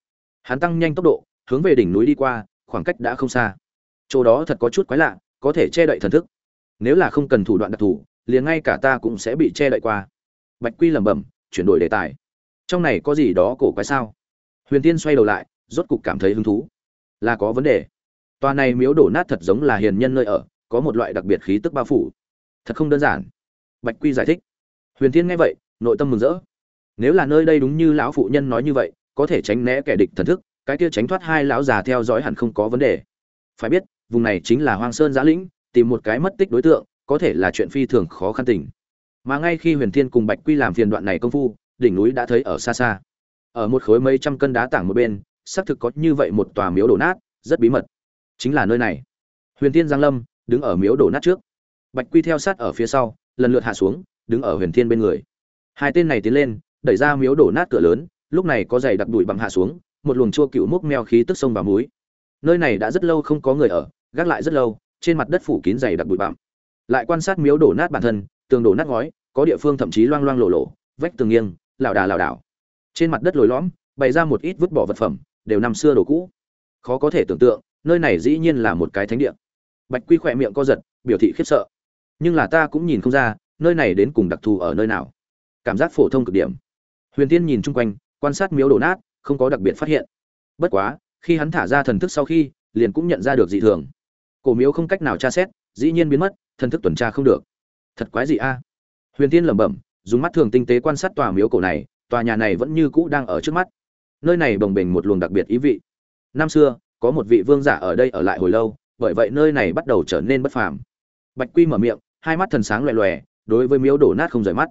Hắn tăng nhanh tốc độ, hướng về đỉnh núi đi qua, khoảng cách đã không xa. Chỗ đó thật có chút quái lạ, có thể che đậy thần thức. Nếu là không cần thủ đoạn đặc thù, liền ngay cả ta cũng sẽ bị che đậy qua. Bạch quy lẩm bẩm, chuyển đổi đề tài. Trong này có gì đó cổ quái sao? Huyền tiên xoay đầu lại, rốt cục cảm thấy hứng thú. Là có vấn đề. Tòa này miếu đổ nát thật giống là hiền nhân nơi ở, có một loại đặc biệt khí tức bao phủ. Thật không đơn giản bạch quy giải thích. Huyền Thiên nghe vậy, nội tâm mừng rỡ. Nếu là nơi đây đúng như lão phụ nhân nói như vậy, có thể tránh né kẻ địch thần thức, cái kia tránh thoát hai lão già theo dõi hẳn không có vấn đề. Phải biết, vùng này chính là hoang sơn giã lĩnh, tìm một cái mất tích đối tượng, có thể là chuyện phi thường khó khăn tình. Mà ngay khi huyền thiên cùng bạch quy làm phiền đoạn này công phu, đỉnh núi đã thấy ở xa xa. Ở một khối mấy trăm cân đá tảng một bên, xác thực có như vậy một tòa miếu đổ nát, rất bí mật. Chính là nơi này. Huyền thiên giang lâm đứng ở miếu đổ nát trước. Bạch quy theo sát ở phía sau lần lượt hạ xuống, đứng ở huyền thiên bên người. Hai tên này tiến lên, đẩy ra miếu đổ nát cửa lớn, lúc này có giày đặc đùi bằng hạ xuống, một luồng chua cựu múc meo khí tức sông và muối nơi này đã rất lâu không có người ở, gác lại rất lâu, trên mặt đất phủ kín dày đặc bụi bặm. Lại quan sát miếu đổ nát bản thân, tường đổ nát ngói, có địa phương thậm chí loang loang lộ lộ, vách tường nghiêng, lảo đà lảo đảo. Trên mặt đất lồi lõm, bày ra một ít vứt bỏ vật phẩm, đều năm xưa đồ cũ. Khó có thể tưởng tượng, nơi này dĩ nhiên là một cái thánh địa. Bạch quy khỏe miệng co giật, biểu thị khiếp sợ nhưng là ta cũng nhìn không ra, nơi này đến cùng đặc thù ở nơi nào. Cảm giác phổ thông cực điểm. Huyền tiên nhìn chung quanh, quan sát miếu đổ nát, không có đặc biệt phát hiện. Bất quá, khi hắn thả ra thần thức sau khi, liền cũng nhận ra được dị thường. Cổ miếu không cách nào tra xét, dĩ nhiên biến mất, thần thức tuần tra không được. Thật quái gì a. Huyền tiên lẩm bẩm, dùng mắt thường tinh tế quan sát tòa miếu cổ này, tòa nhà này vẫn như cũ đang ở trước mắt. Nơi này bồng bềnh một luồng đặc biệt ý vị. Năm xưa, có một vị vương giả ở đây ở lại hồi lâu, bởi vậy nơi này bắt đầu trở nên bất phàm. Bạch quy mở miệng hai mắt thần sáng loè loè, đối với miếu đổ nát không rời mắt.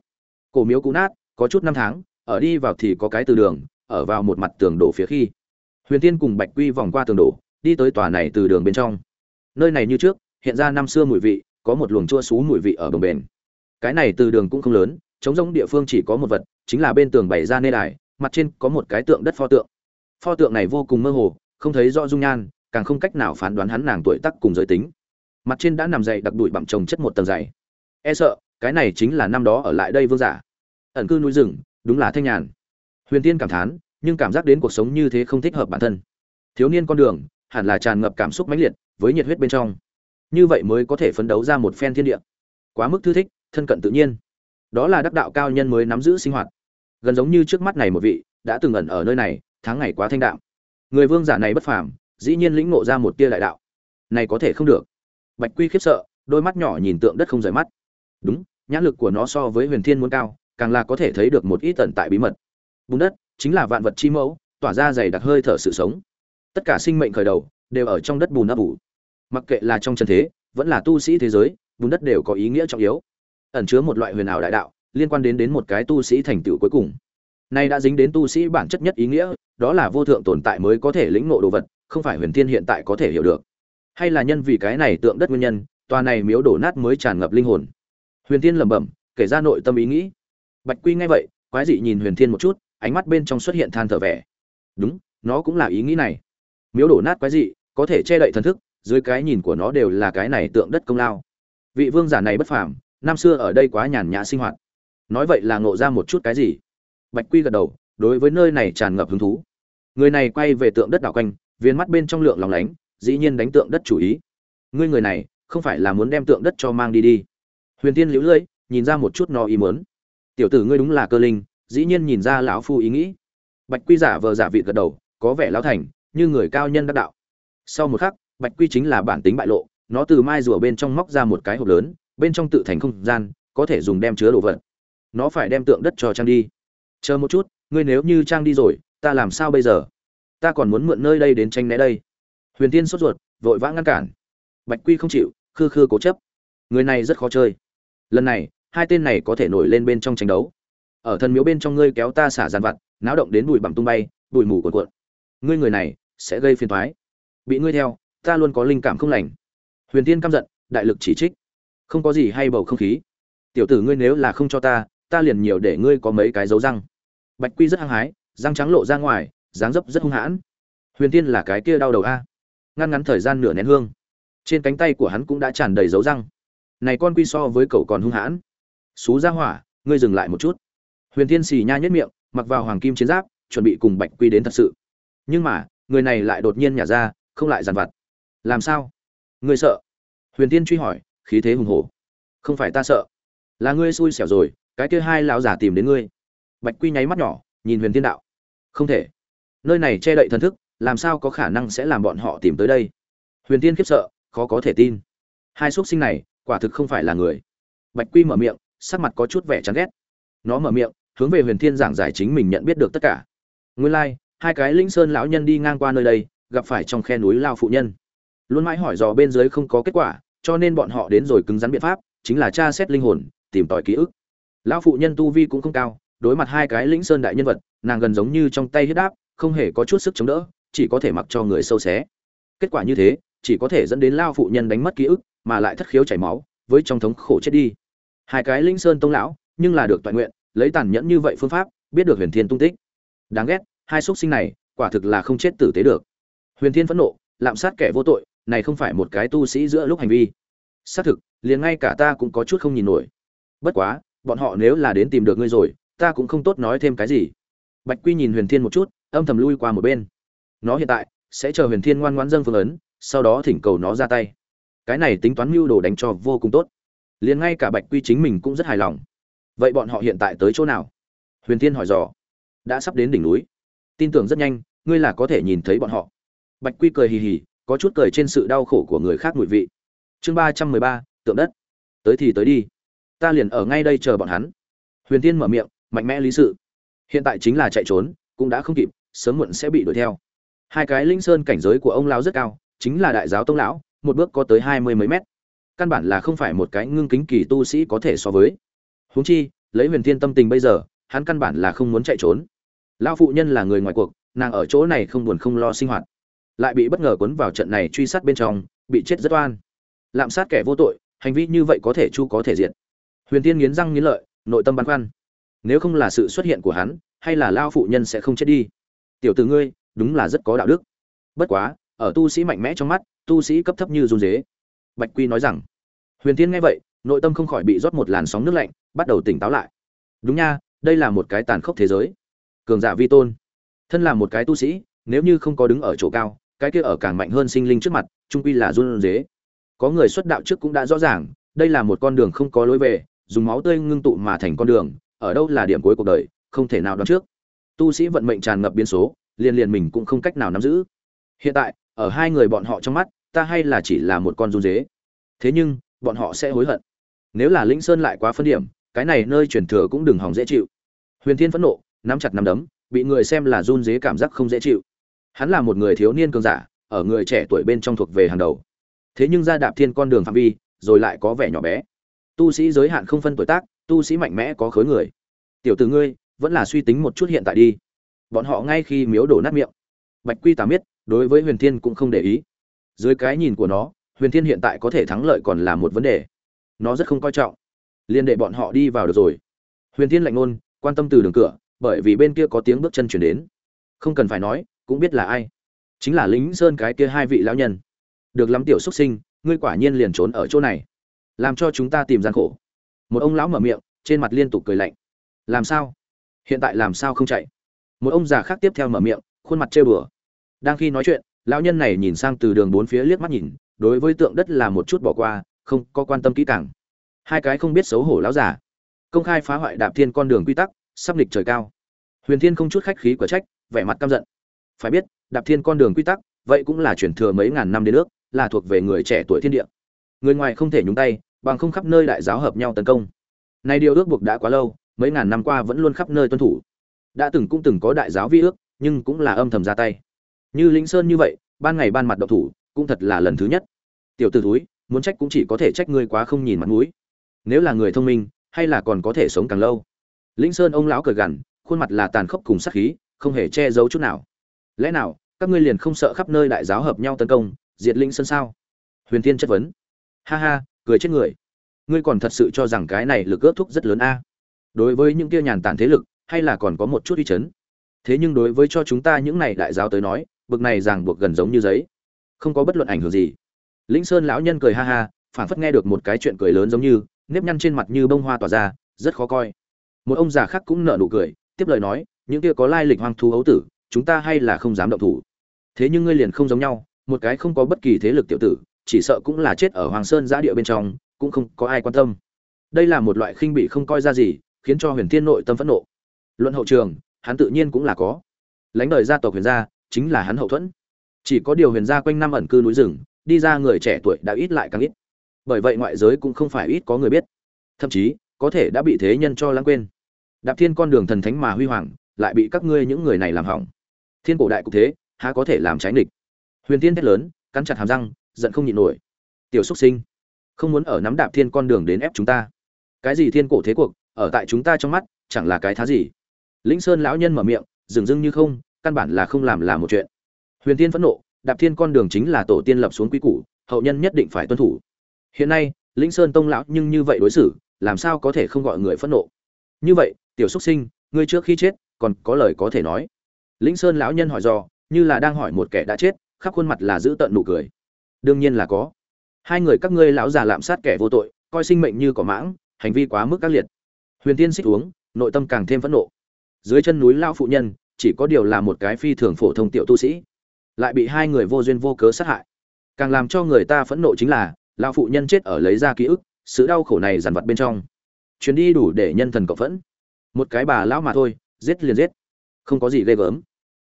Cổ miếu cũ nát, có chút năm tháng, ở đi vào thì có cái từ đường, ở vào một mặt tường đổ phía khi. Huyền tiên cùng bạch quy vòng qua tường đổ, đi tới tòa này từ đường bên trong. Nơi này như trước, hiện ra năm xưa mùi vị, có một luồng chua xú mùi vị ở bồng bền cái này từ đường cũng không lớn chống giống địa phương chỉ có một vật, chính là bên tường bày ra nê đài, mặt trên có một cái tượng đất pho tượng. Pho tượng này vô cùng mơ hồ, không thấy rõ dung nhan, càng không cách nào phán đoán hắn nàng tuổi tác cùng giới tính mặt trên đã nằm dày đặc đùi bặm trồng chất một tầng dày. E sợ, cái này chính là năm đó ở lại đây vương giả. Ẩn cư núi rừng, đúng là thanh nhàn. Huyền tiên cảm thán, nhưng cảm giác đến cuộc sống như thế không thích hợp bản thân. Thiếu niên con đường, hẳn là tràn ngập cảm xúc mãnh liệt với nhiệt huyết bên trong. Như vậy mới có thể phấn đấu ra một phen thiên địa. Quá mức thư thích, thân cận tự nhiên. Đó là đắc đạo cao nhân mới nắm giữ sinh hoạt. Gần giống như trước mắt này một vị, đã từng ẩn ở nơi này, tháng ngày quá thanh đạm. Người vương giả này bất phàm, dĩ nhiên lĩnh ngộ ra một tia đại đạo. Này có thể không được bạch quy khiếp sợ, đôi mắt nhỏ nhìn tượng đất không rời mắt. Đúng nhãn lực của nó so với huyền thiên muốn cao, càng là có thể thấy được một ít tận tại bí mật. Bùn đất chính là vạn vật chi mẫu, tỏa ra dày đặc hơi thở sự sống. Tất cả sinh mệnh khởi đầu đều ở trong đất bùn ấp ủ. Mặc kệ là trong trần thế, vẫn là tu sĩ thế giới, bùn đất đều có ý nghĩa trọng yếu. Ẩn chứa một loại huyền ảo đại đạo, liên quan đến đến một cái tu sĩ thành tựu cuối cùng. Nay đã dính đến tu sĩ bản chất nhất ý nghĩa, đó là vô thượng tồn tại mới có thể lĩnh ngộ đồ vật, không phải huyền thiên hiện tại có thể hiểu được hay là nhân vì cái này tượng đất nguyên nhân, tòa này miếu đổ nát mới tràn ngập linh hồn? Huyền thiên lẩm bẩm, kể ra nội tâm ý nghĩ. Bạch quy nghe vậy, quái dị nhìn huyền thiên một chút, ánh mắt bên trong xuất hiện than thở vẻ. Đúng, nó cũng là ý nghĩ này. Miếu đổ nát quái dị, có thể che đậy thần thức, dưới cái nhìn của nó đều là cái này tượng đất công lao. Vị vương giả này bất phàm, năm xưa ở đây quá nhàn nhã sinh hoạt. Nói vậy là ngộ ra một chút cái gì? Bạch quy gật đầu, đối với nơi này tràn ngập hứng thú. Người này quay về tượng đất đảo quanh, viên mắt bên trong lượng lòng lánh dĩ nhiên đánh tượng đất chủ ý. Ngươi người này, không phải là muốn đem tượng đất cho mang đi đi. Huyền tiên liễu lưỡi, nhìn ra một chút no ý muốn. Tiểu tử ngươi đúng là cơ linh, dĩ nhiên nhìn ra lão phu ý nghĩ. Bạch quy giả vờ giả vị gật đầu, có vẻ lão thành, như người cao nhân đắc đạo. Sau một khắc, bạch quy chính là bản tính bại lộ, nó từ mai rùa bên trong móc ra một cái hộp lớn, bên trong tự thành không gian, có thể dùng đem chứa đồ vật. Nó phải đem tượng đất cho trang đi. Chờ một chút, ngươi nếu như trang đi rồi, ta làm sao bây giờ? Ta còn muốn mượn nơi đây đến tranh né đây huyền tiên sốt ruột, vội vã ngăn cản. Bạch quy không chịu, khư khư cố chấp. Người này rất khó chơi. Lần này, hai tên này có thể nổi lên bên trong tranh đấu. Ở thần miếu bên trong ngươi kéo ta xả dàn vặt, náo động đến bụi bặm tung bay, bụi mù cuộn cuộn. Ngươi người này sẽ gây phiền toái. Bị ngươi theo, ta luôn có linh cảm không lành. Huyền tiên căm giận, đại lực chỉ trích. Không có gì hay bầu không khí. Tiểu tử ngươi nếu là không cho ta ta liền nhiều để ngươi có mấy cái dấu răng. Bạch quy rất hăng hái, răng trắng lộ ra ngoài, dáng dấp rất hung hãn. Huyền tiên là cái kia đau đầu a ngăn ngắn thời gian nửa nén hương. Trên cánh tay của hắn cũng đã tràn đầy dấu răng. Này con quy so với cậu còn hung hãn. Xú ra hỏa, ngươi dừng lại một chút. Huyền thiên xì nha nhất miệng, mặc vào hoàng kim chiến giáp, chuẩn bị cùng bạch quy đến thật sự. Nhưng mà, người này lại đột nhiên nhả ra, không lại dằn vặt. Làm sao? Ngươi sợ? Huyền thiên truy hỏi, khí thế hùng hổ. Không phải ta sợ. Là ngươi xui xẻo rồi, cái kia hai lão giả tìm đến ngươi. Bạch quy nháy mắt nhỏ, nhìn huyền thiên đạo. Không thể. Nơi này che đậy thần thức làm sao có khả năng sẽ làm bọn họ tìm tới đây? Huyền tiên khiếp sợ khó có thể tin. Hai x sinh này quả thực không phải là người. Bạch quy mở miệng sắc mặt có chút vẻ chán ghét. Nó mở miệng hướng về huyền thiên giảng giải chính mình nhận biết được tất cả. Nguyên lai、like, hai cái lĩnh sơn lão nhân đi ngang qua nơi đây gặp phải trong khe núi lao phụ nhân. Luôn mãi hỏi dò bên dưới không có kết quả cho nên bọn họ đến rồi cứng rắn biện pháp chính là tra xét linh hồn tìm tòi ký ức. Lão phụ nhân tu vi cũng không cao đối mặt hai cái lĩnh sơn đại nhân vật nàng gần giống như trong tay huyết áp, không hề có chút sức chống đỡ chỉ có thể mặc cho người sâu xé. Kết quả như thế, chỉ có thể dẫn đến lao phụ nhân đánh mất ký ức, mà lại thất khiếu chảy máu, với trong thống khổ chết đi. Hai cái linh sơn tông lão, nhưng là được toàn nguyện, lấy tàn nhẫn như vậy phương pháp, biết được huyền thiên tung tích. Đáng ghét, hai xuất sinh này, quả thực là không chết tử tế được. Huyền thiên phẫn nộ, lạm sát kẻ vô tội, này không phải một cái tu sĩ giữa lúc hành vi. Xác thực, liền ngay cả ta cũng có chút không nhìn nổi. Bất quá, bọn họ nếu là đến tìm được ngươi rồi, ta cũng không tốt nói thêm cái gì. Bạch quy nhìn huyền thiên một chút, âm thầm lui qua một bên nó hiện tại sẽ chờ huyền thiên ngoan ngoãn dâng phương ấn, sau đó thỉnh cầu nó ra tay. Cái này tính toán mưu đồ đánh cho vô cùng tốt. Liền ngay cả bạch quy chính mình cũng rất hài lòng. Vậy bọn họ hiện tại tới chỗ nào? Huyền thiên hỏi dò. Đã sắp đến đỉnh núi. Tin tưởng rất nhanh, ngươi là có thể nhìn thấy bọn họ. Bạch quy cười hì hì, có chút cười trên sự đau khổ của người khác ngụy vị. Chương ba trăm mười ba, tượng đất. Tới thì tới đi. Ta liền ở ngay đây chờ bọn hắn. Huyền Thiên mở miệng, mạnh mẽ lý sự. Hiện tại chính là chạy trốn, cũng đã không kịp, sớm muộn sẽ bị đuổi theo hai cái linh sơn cảnh giới của ông lão rất cao, chính là đại giáo tông lão, một bước có tới hai mươi mấy mét. Căn bản là không phải một cái ngưng kính kỳ tu sĩ có thể so với. Huống chi, lấy huyền thiên tâm tình bây giờ, hắn căn bản là không muốn chạy trốn. Lão phụ nhân là người ngoài cuộc, nàng ở chỗ này không buồn không lo sinh hoạt. Lại bị bất ngờ cuốn vào trận này truy sát bên trong, bị chết rất oan. Lạm sát kẻ vô tội, hành vi như vậy có thể chu có thể diện huyền tiên nghiến răng nghiến lợi, nội tâm băn khoăn. Nếu không là sự xuất hiện của hắn, hay là lao phụ nhân sẽ không chết đi. Tiểu tử ngươi đúng là rất có đạo đức. Bất quá, ở tu sĩ mạnh mẽ trong mắt, tu sĩ cấp thấp như run dế. Bạch quy nói rằng, huyền Thiên nghe vậy, nội tâm không khỏi bị rót một làn sóng nước lạnh, bắt đầu tỉnh táo lại. Đúng nha, đây là một cái tàn khốc thế giới. Cường giả vi tôn, thân là một cái tu sĩ, nếu như không có đứng ở chỗ cao, cái kia ở càng mạnh hơn sinh linh trước mặt, trung quy là run dế. Có người xuất đạo trước cũng đã rõ ràng, đây là một con đường không có lối về, dùng máu tươi ngưng tụ mà thành con đường, ở đâu là điểm cuối cuộc đời, không thể nào đoán trước. Tu sĩ vận mệnh tràn ngập biến số liền liền mình cũng không cách nào nắm giữ. Hiện tại, ở hai người bọn họ trong mắt, ta hay là chỉ là một con run dế. Thế nhưng, bọn họ sẽ hối hận. Nếu là lĩnh sơn lại quá phân điểm, cái này nơi truyền thừa cũng đừng hòng dễ chịu. Huyền thiên phẫn nộ, nắm chặt nắm đấm, bị người xem là run dế cảm giác không dễ chịu. Hắn là một người thiếu niên cường giả, ở người trẻ tuổi bên trong thuộc về hàng đầu. Thế nhưng ra đạp thiên con đường phạm vi, rồi lại có vẻ nhỏ bé. Tu sĩ giới hạn không phân tuổi tác, tu sĩ mạnh mẽ có khối người. Tiểu tử ngươi, vẫn là suy tính một chút hiện tại đi bọn họ ngay khi miếu đổ nát miệng. Bạch quy tà miết đối với huyền thiên cũng không để ý. Dưới cái nhìn của nó, huyền thiên hiện tại có thể thắng lợi còn là một vấn đề. Nó rất không coi trọng. Liên để bọn họ đi vào được rồi. Huyền thiên lạnh ngôn, quan tâm từ đường cửa, bởi vì bên kia có tiếng bước chân chuyển đến. Không cần phải nói, cũng biết là ai. Chính là lính sơn cái kia hai vị lão nhân. Được lắm tiểu xuất sinh, ngươi quả nhiên liền trốn ở chỗ này. Làm cho chúng ta tìm gian khổ. Một ông lão mở miệng, trên mặt liên tục cười lạnh. Làm sao? Hiện tại làm sao không chạy? Một ông già khác tiếp theo mở miệng, khuôn mặt trêu bừa đang khi nói chuyện, lão nhân này nhìn sang từ đường bốn phía liếc mắt nhìn, đối với tượng đất là một chút bỏ qua, không có quan tâm kỹ càng. Hai cái không biết xấu hổ lão giả công khai phá hoại đạp thiên con đường quy tắc, sắp lịch trời cao. Huyền thiên không chút khách khí của trách, vẻ mặt căm giận. Phải biết, đạp thiên con đường quy tắc, vậy cũng là chuyển thừa mấy ngàn năm đến nước, là thuộc về người trẻ tuổi thiên địa. Người ngoài không thể nhúng tay, bằng không khắp nơi đại giáo hợp nhau tấn công. Nay điều ước buộc đã quá lâu, mấy ngàn năm qua vẫn luôn khắp nơi tuân thủ đã từng cũng từng có đại giáo vi ước, nhưng cũng là âm thầm ra tay. Như lĩnh sơn như vậy, ban ngày ban mặt độc thủ, cũng thật là lần thứ nhất. Tiểu t ử túi muốn trách cũng chỉ có thể trách ngươi quá không nhìn mặt mũi. Nếu là người thông minh, hay là còn có thể sống càng lâu. Lĩnh sơn ông lão cờ gằn, khuôn mặt là tàn khốc cùng sắc khí, không hề che giấu chút nào. Lẽ nào, các ngươi liền không sợ khắp nơi đại giáo hợp nhau tấn công, diệt lĩnh sơn sao? Huyền tiên chất vấn. Ha ha, cười chết người. Ngươi còn thật sự cho rằng cái này lực ước thúc rất lớn a? Đối với những kia nhàn tản thế lực hay là còn có một chút uy chấn? Thế nhưng đối với cho chúng ta những này đại giáo tới nói, bực này ràng buộc gần giống như giấy. Không có bất luận ảnh hưởng gì. Lĩnh sơn lão nhân cười ha ha, phảng phất nghe được một cái chuyện cười lớn giống như, nếp nhăn trên mặt như bông hoa tỏa ra, rất khó coi. Một ông già khác cũng nở nụ cười, tiếp lời nói, những kia có lai lịch hoang thú ấu tử, chúng ta hay là không dám động thủ. Thế nhưng ngươi liền không giống nhau, một cái không có bất kỳ thế lực tiểu tử, chỉ sợ cũng là chết ở hoàng sơn giã địa bên trong, cũng không có ai quan tâm. Đây là một loại khinh bị không coi ra gì, khiến cho huyền thiên nội tâm phẫn nộ luận hậu trường, hắn tự nhiên cũng là có. Lãnh đời gia tộc huyền gia chính là hắn hậu thuẫn. Chỉ có điều huyền gia quanh năm ẩn cư núi rừng, đi ra người trẻ tuổi đã ít lại càng ít. Bởi vậy ngoại giới cũng không phải ít có người biết. Thậm chí, có thể đã bị thế nhân cho lãng quên. Đạp thiên con đường thần thánh mà huy hoàng, lại bị các ngươi những người này làm hỏng. Thiên cổ đại cục thế, há có thể làm trái nghịch? Huyền tiên thét lớn, cắn chặt hàm răng, giận không nhịn nổi. Tiểu xuất sinh, không muốn ở nắm đạp thiên con đường đến ép chúng ta. Cái gì thiên cổ thế cuộc, ở tại chúng ta trong mắt, chẳng là cái thá gì lĩnh sơn lão nhân mở miệng, dừng dưng như không, căn bản là không làm là một chuyện. Huyền tiên phẫn nộ, đạp thiên con đường chính là tổ tiên lập xuống quy củ, hậu nhân nhất định phải tuân thủ. Hiện nay, lĩnh sơn tông lão nhưng như vậy đối xử, làm sao có thể không gọi người phẫn nộ? Như vậy, tiểu xuất sinh, ngươi trước khi chết, còn có lời có thể nói. Lĩnh sơn lão nhân hỏi do như là đang hỏi một kẻ đã chết, khắp khuôn mặt là giữ tận nụ cười. Đương nhiên là có. Hai người các ngươi lão già lạm sát kẻ vô tội, coi sinh mệnh như cỏ mãng, hành vi quá mức các liệt. Huyền tiên xích uống, nội tâm càng thêm phẫn nộ dưới chân núi lão phụ nhân, chỉ có điều là một cái phi thường phổ thông tiểu tu sĩ, lại bị hai người vô duyên vô cớ sát hại. Càng làm cho người ta phẫn nộ chính là, lão phụ nhân chết ở lấy ra ký ức, sự đau khổ này dằn vặt bên trong. Chuyến đi đủ để nhân thần cộng phẫn. Một cái bà lão mà thôi, giết liền giết. Không có gì ghê gớm.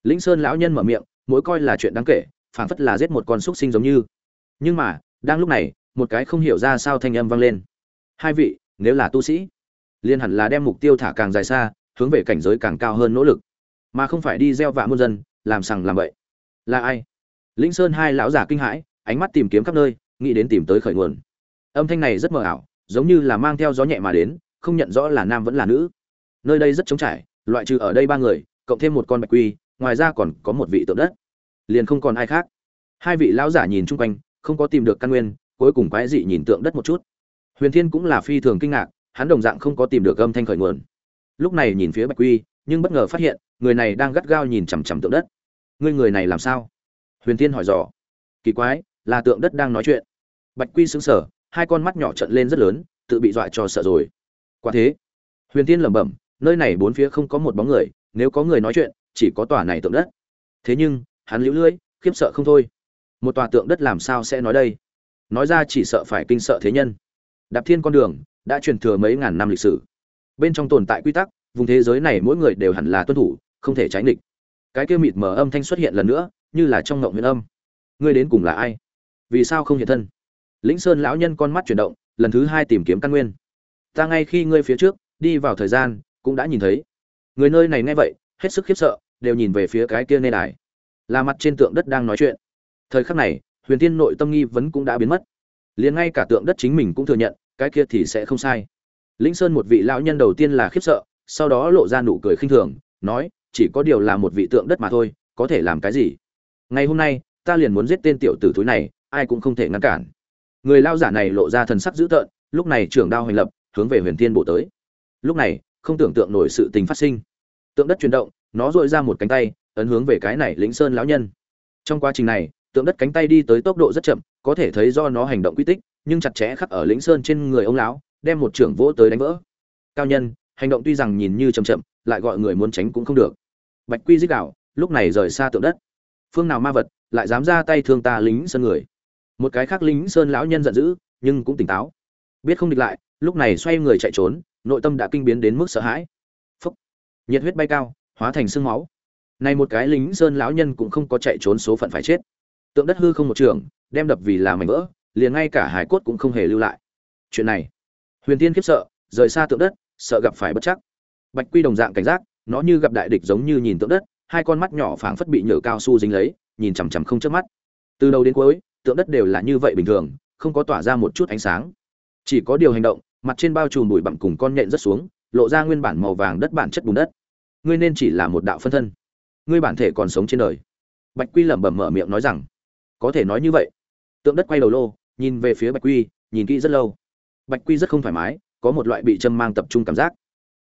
Lĩnh sơn lão nhân mở miệng, mỗi coi là chuyện đáng kể, phảng phất là giết một con xúc sinh giống như. Nhưng mà, đang lúc này, một cái không hiểu ra sao thanh âm vang lên. Hai vị, nếu là tu sĩ liên hẳn là đem mục tiêu thả càng dài xa hướng về cảnh giới càng cao hơn nỗ lực. Mà không phải đi gieo vạ muôn dân, làm sằng làm vậy là ai? Lĩnh sơn hai lão giả kinh hãi, ánh mắt tìm kiếm khắp nơi, nghĩ đến tìm tới khởi nguồn. Âm thanh này rất mờ ảo, giống như là mang theo gió nhẹ mà đến, không nhận rõ là nam vẫn là nữ. Nơi đây rất trống trải, loại trừ ở đây ba người, cộng thêm một con bạch quy, ngoài ra còn có một vị tượng đất. Liền không còn ai khác. Hai vị lão giả nhìn chung quanh, không có tìm được căn nguyên, cuối cùng quái dị nhìn tượng đất một chút. Huyền thiên cũng là phi thường kinh ngạc, hắn đồng dạng không có tìm được âm thanh khởi nguồn lúc này nhìn phía bạch quy, nhưng bất ngờ phát hiện, người này đang gắt gao nhìn chằm chằm tượng đất. Ngươi người này làm sao? Huyền thiên hỏi dò. Kỳ quái, là tượng đất đang nói chuyện. Bạch quy sững sờ, hai con mắt nhỏ trận lên rất lớn, tự bị dọa cho sợ rồi. Quả thế. Huyền thiên lẩm bẩm, nơi này bốn phía không có một bóng người, nếu có người nói chuyện, chỉ có tòa này tượng đất. Thế nhưng, hắn liễu lưỡi khiếp sợ không thôi. Một tòa tượng đất làm sao sẽ nói đây? Nói ra chỉ sợ phải kinh sợ thế nhân. Đạp thiên con đường, đã truyền thừa mấy ngàn năm lịch sử bên trong tồn tại quy tắc, vùng thế giới này mỗi người đều hẳn là tuân thủ, không thể tránh địch cái kia mịt mờ âm thanh xuất hiện lần nữa, như là trong ngộng huyền âm. Ngươi đến cùng là ai? Vì sao không hiện thân? Lĩnh sơn lão nhân con mắt chuyển động, lần thứ hai tìm kiếm căn nguyên. Ta ngay khi ngươi phía trước, đi vào thời gian, cũng đã nhìn thấy. Người nơi này nghe vậy, hết sức khiếp sợ, đều nhìn về phía cái kia nê đài. Là mặt trên tượng đất đang nói chuyện. Thời khắc này, huyền tiên nội tâm nghi vấn cũng đã biến mất. Liền ngay cả tượng đất chính mình cũng thừa nhận, cái kia thì sẽ không sai lĩnh sơn một vị lão nhân đầu tiên là khiếp sợ, sau đó lộ ra nụ cười khinh thường, nói, chỉ có điều là một vị tượng đất mà thôi, có thể làm cái gì? Ngày hôm nay, ta liền muốn giết tên tiểu tử thúi này, ai cũng không thể ngăn cản. Người lao giả này lộ ra thần sắc dữ tợn, lúc này trưởng đao hành lập, hướng về huyền thiên bộ tới. Lúc này, không tưởng tượng nổi sự tình phát sinh. Tượng đất chuyển động, nó rọi ra một cánh tay, ấn hướng về cái này lĩnh sơn lão nhân. Trong quá trình này, tượng đất cánh tay đi tới tốc độ rất chậm, có thể thấy do nó hành động quy tích, nhưng chặt chẽ khắc ở lĩnh sơn trên người ông lão đem một trưởng vỗ tới đánh vỡ. Cao nhân, hành động tuy rằng nhìn như chậm chậm, lại gọi người muốn tránh cũng không được. Bạch quy dích đạo lúc này rời xa tượng đất. Phương nào ma vật, lại dám ra tay thương ta lính sơn người. Một cái khác lính sơn lão nhân giận dữ, nhưng cũng tỉnh táo. Biết không địch lại, lúc này xoay người chạy trốn, nội tâm đã kinh biến đến mức sợ hãi. Phúc. Nhiệt huyết bay cao, hóa thành sương máu. Này một cái lính sơn lão nhân cũng không có chạy trốn số phận phải chết. Tượng đất hư không một trường, đem đập vì là mảnh vỡ, liền ngay cả hải cốt cũng không hề lưu lại. Chuyện này huyền tiên khiếp sợ, rời xa tượng đất, sợ gặp phải bất chắc. Bạch quy đồng dạng cảnh giác, nó như gặp đại địch giống như nhìn tượng đất, hai con mắt nhỏ phảng phất bị nhựa cao su dính lấy, nhìn chằm chằm không chớp mắt. Từ đầu đến cuối, tượng đất đều là như vậy bình thường, không có tỏa ra một chút ánh sáng. Chỉ có điều hành động, mặt trên bao trùm bụi bặm cùng con nhện rất xuống, lộ ra nguyên bản màu vàng đất bản chất bùn đất. Ngươi nên chỉ là một đạo phân thân. Ngươi bản thể còn sống trên đời. Bạch quy lẩm bẩm mở miệng nói rằng, có thể nói như vậy. Tượng đất quay đầu lô, nhìn về phía bạch quy, nhìn kỹ rất lâu bạch quy rất không thoải mái, có một loại bị châm mang tập trung cảm giác.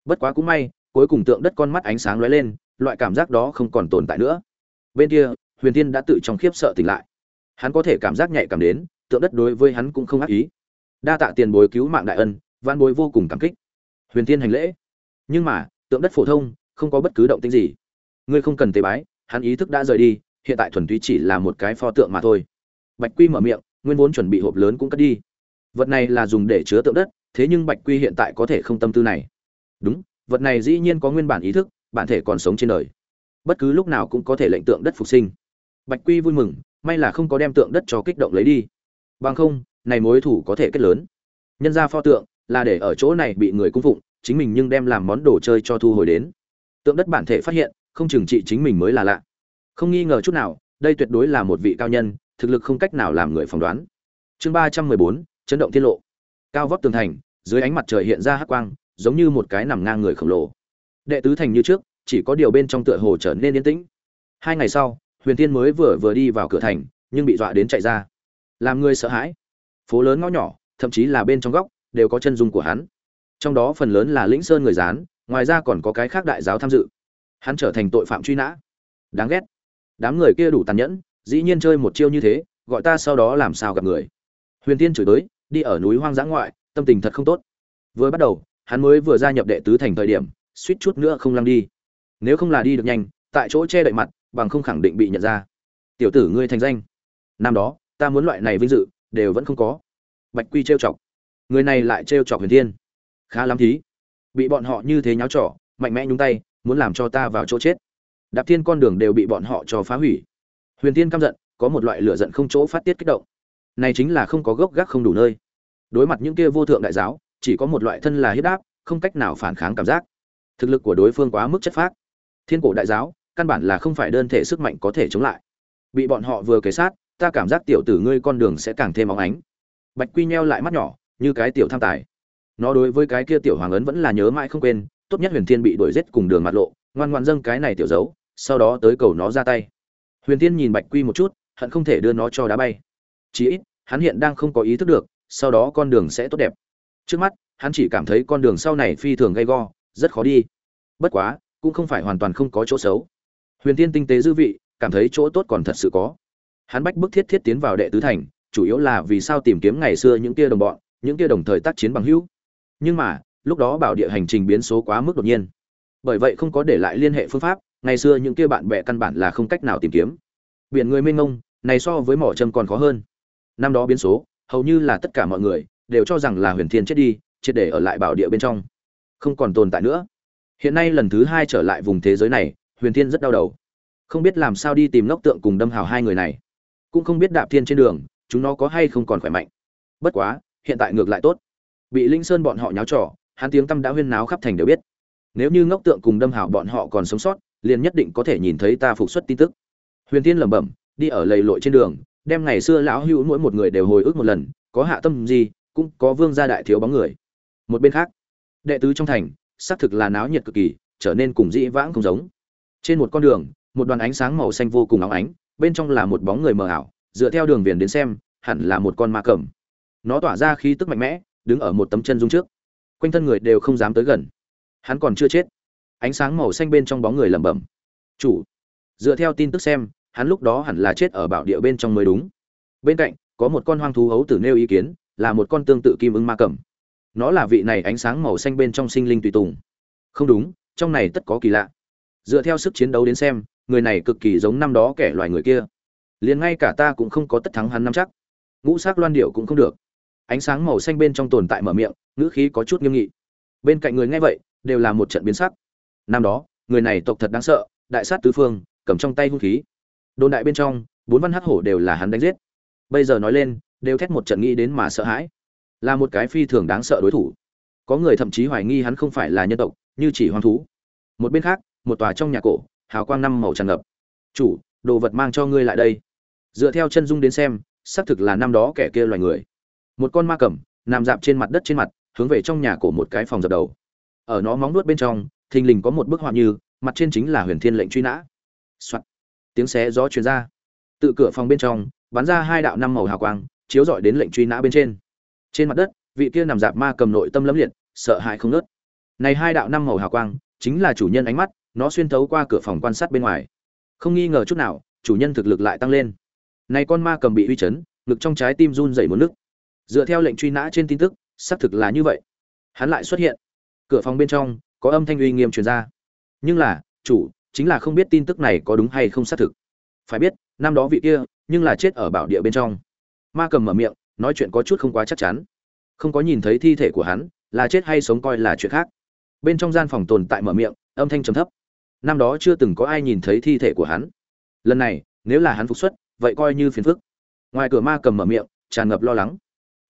Bất quá cũng may, cuối cùng tượng đất con mắt ánh sáng lóe lên, loại cảm giác đó không còn tồn tại nữa. Bên kia, huyền tiên đã tự trong khiếp sợ tỉnh lại. Hắn có thể cảm giác nhạy cảm đến, tượng đất đối với hắn cũng không ác ý. Đa tạ tiền bối cứu mạng đại ân van bối vô cùng cảm kích. Huyền tiên hành lễ. Nhưng mà, tượng đất phổ thông, không có bất cứ động tĩnh gì. Ngươi không cần tế bái, hắn ý thức đã rời đi, hiện tại thuần túy chỉ là một cái pho tượng mà thôi. Bạch quy mở miệng, nguyên vốn chuẩn bị hộp lớn cũng cất đi vật này là dùng để chứa tượng đất, thế nhưng bạch quy hiện tại có thể không tâm tư này. Đúng, vật này dĩ nhiên có nguyên bản ý thức, bản thể còn sống trên đời. Bất cứ lúc nào cũng có thể lệnh tượng đất phục sinh. Bạch quy vui mừng, may là không có đem tượng đất cho kích động lấy đi. Bằng không, này mối thủ có thể kết lớn. Nhân ra pho tượng là để ở chỗ này bị người cung phụng, chính mình nhưng đem làm món đồ chơi cho thu hồi đến. Tượng đất bản thể phát hiện, không chừng trị chính mình mới là lạ. Không nghi ngờ chút nào, đây tuyệt đối là một vị cao nhân, thực lực không cách nào làm người phỏng đoán. Chương ba trăm mười bốn chấn động tiết lộ. Cao vóc tường thành, dưới ánh mặt trời hiện ra hắc quang, giống như một cái nằm ngang người khổng lồ. Đệ tứ thành như trước, chỉ có điều bên trong tựa hồ trở nên yên tĩnh. Hai ngày sau, huyền tiên mới vừa vừa đi vào cửa thành, nhưng bị dọa đến chạy ra. Làm người sợ hãi. Phố lớn ngõ nhỏ, thậm chí là bên trong góc, đều có chân dung của hắn. Trong đó phần lớn là lĩnh sơn người gián, ngoài ra còn có cái khác đại giáo tham dự. Hắn trở thành tội phạm truy nã. Đáng ghét. Đám người kia đủ tàn nhẫn, dĩ nhiên chơi một chiêu như thế, gọi ta sau đó làm sao gặp người. Huyền tiên chửi tới đi ở núi hoang dã ngoại, tâm tình thật không tốt. Vừa bắt đầu, hắn mới vừa gia nhập đệ tứ thành thời điểm, suýt chút nữa không lăng đi. Nếu không là đi được nhanh, tại chỗ che đậy mặt, bằng không khẳng định bị nhận ra. Tiểu tử ngươi thành danh. Năm đó, ta muốn loại này vinh dự, đều vẫn không có. Bạch quy trêu chọc. Người này lại trêu chọc huyền thiên. Khá lắm thí. Bị bọn họ như thế nháo trỏ mạnh mẽ nhúng tay, muốn làm cho ta vào chỗ chết. Đạp thiên con đường đều bị bọn họ cho phá hủy. Huyền thiên căm giận, có một loại lửa giận không chỗ phát tiết kích động này chính là không có gốc gác không đủ nơi. Đối mặt những kia vô thượng đại giáo, chỉ có một loại thân là hiếp đáp không cách nào phản kháng cảm giác. Thực lực của đối phương quá mức chất phác. Thiên cổ đại giáo, căn bản là không phải đơn thể sức mạnh có thể chống lại. Bị bọn họ vừa kế sát, ta cảm giác tiểu tử ngươi con đường sẽ càng thêm óng ánh. Bạch quy nheo lại mắt nhỏ, như cái tiểu tham tài. Nó đối với cái kia tiểu hoàng ấn vẫn là nhớ mãi không quên, tốt nhất huyền thiên bị đuổi giết cùng đường mặt lộ, ngoan ngoan dâng cái này tiểu giấu sau đó tới cầu nó ra tay. Huyền thiên nhìn bạch quy một chút, hận không thể đưa nó cho đá bay chí ít, hắn hiện đang không có ý thức được, sau đó con đường sẽ tốt đẹp. Trước mắt, hắn chỉ cảm thấy con đường sau này phi thường gay go, rất khó đi. Bất quá, cũng không phải hoàn toàn không có chỗ xấu. Huyền tiên tinh tế dư vị, cảm thấy chỗ tốt còn thật sự có. Hắn bách bức thiết thiết tiến vào đệ tứ thành, chủ yếu là vì sao tìm kiếm ngày xưa những kia đồng bọn, những kia đồng thời tác chiến bằng hữu. Nhưng mà, lúc đó bảo địa hành trình biến số quá mức đột nhiên. Bởi vậy không có để lại liên hệ phương pháp, ngày xưa những kia bạn bè căn bản là không cách nào tìm kiếm. Biển người mênh mông, này so với mỏ châm còn khó hơn năm đó biến số, hầu như là tất cả mọi người đều cho rằng là huyền thiên chết đi triệt để ở lại bảo địa bên trong. Không còn tồn tại nữa. Hiện nay lần thứ hai trở lại vùng thế giới này, huyền thiên rất đau đầu. Không biết làm sao đi tìm ngốc tượng cùng đâm hào hai người này. Cũng không biết đạp thiên trên đường, chúng nó có hay không còn khỏe mạnh. Bất quá, hiện tại ngược lại tốt. Bị linh sơn bọn họ nháo trò, hắn tiếng tâm đã huyên náo khắp thành đều biết. Nếu như ngốc tượng cùng đâm hào bọn họ còn sống sót, liền nhất định có thể nhìn thấy ta phục xuất tin tức. Huyền thiên lẩm bẩm, đi ở lầy lội trên đường đem ngày xưa lão hữu mỗi một người đều hồi ức một lần, có hạ tâm gì, cũng có vương gia đại thiếu bóng người. Một bên khác, đệ tứ trong thành, xác thực là náo nhiệt cực kỳ, trở nên cùng dĩ vãng không giống. Trên một con đường, một đoàn ánh sáng màu xanh vô cùng óng ánh, bên trong là một bóng người mờ ảo, dựa theo đường viền đến xem, hẳn là một con ma cầm. Nó tỏa ra khí tức mạnh mẽ, đứng ở một tấm chân dung trước. Quanh thân người đều không dám tới gần. Hắn còn chưa chết. Ánh sáng màu xanh bên trong bóng người lẩm bẩm. Chủ, dựa theo tin tức xem hắn lúc đó hẳn là chết ở bảo địa bên trong mới đúng. Bên cạnh, có một con hoang thú hấu tử nêu ý kiến, là một con tương tự kim ưng ma cầm nó là vị này ánh sáng màu xanh bên trong sinh linh tùy tùng. Không đúng, trong này tất có kỳ lạ. Dựa theo sức chiến đấu đến xem, người này cực kỳ giống năm đó kẻ loài người kia. Liền ngay cả ta cũng không có tất thắng hắn năm chắc. Ngũ sắc loan điệu cũng không được. Ánh sáng màu xanh bên trong tồn tại mở miệng, ngữ khí có chút nghiêm nghị. Bên cạnh người nghe vậy, đều là một trận biến sắc. Năm đó, người này tộc thật đáng sợ, đại sát tứ phương, cầm trong tay hung khí đồn đại bên trong, bốn văn hắc hổ đều là hắn đánh giết. Bây giờ nói lên, đều thét một trận nghĩ đến mà sợ hãi. Là một cái phi thường đáng sợ đối thủ. Có người thậm chí hoài nghi hắn không phải là nhân tộc, như chỉ hoang thú. Một bên khác, một tòa trong nhà cổ, hào quang năm màu tràn ngập. Chủ, đồ vật mang cho ngươi lại đây. Dựa theo chân dung đến xem, xác thực là năm đó kẻ kia loài người. Một con ma cầm, nằm dạp trên mặt đất trên mặt, hướng về trong nhà cổ một cái phòng dập đầu. Ở nó móng nuốt bên trong, thình lình có một bức họa như, mặt trên chính là huyền thiên lệnh truy nã、Soạn tiếng xé gió truyền ra. Tự cửa phòng bên trong, bắn ra hai đạo năm màu hào quang, chiếu rọi đến lệnh truy nã bên trên. Trên mặt đất, vị kia nằm dạp ma cầm nội tâm lẫm liệt, sợ hãi không nớt này hai đạo năm màu hào quang, chính là chủ nhân ánh mắt, nó xuyên thấu qua cửa phòng quan sát bên ngoài. Không nghi ngờ chút nào, chủ nhân thực lực lại tăng lên. Này con ma cầm bị uy chấn, ngực trong trái tim run rẩy một nước. Dựa theo lệnh truy nã trên tin tức, xác thực là như vậy. Hắn lại xuất hiện. Cửa phòng bên trong, có âm thanh uy nghiêm truyền ra. Nhưng là, chủ chính là không biết tin tức này có đúng hay không xác thực. Phải biết, năm đó vị kia, nhưng là chết ở bảo địa bên trong. Ma cầm mở miệng, nói chuyện có chút không quá chắc chắn. Không có nhìn thấy thi thể của hắn, là chết hay sống coi là chuyện khác. Bên trong gian phòng tồn tại mở miệng, âm thanh trầm thấp. Năm đó chưa từng có ai nhìn thấy thi thể của hắn. Lần này, nếu là hắn phục xuất, vậy coi như phiền phức. Ngoài cửa ma cầm mở miệng, tràn ngập lo lắng.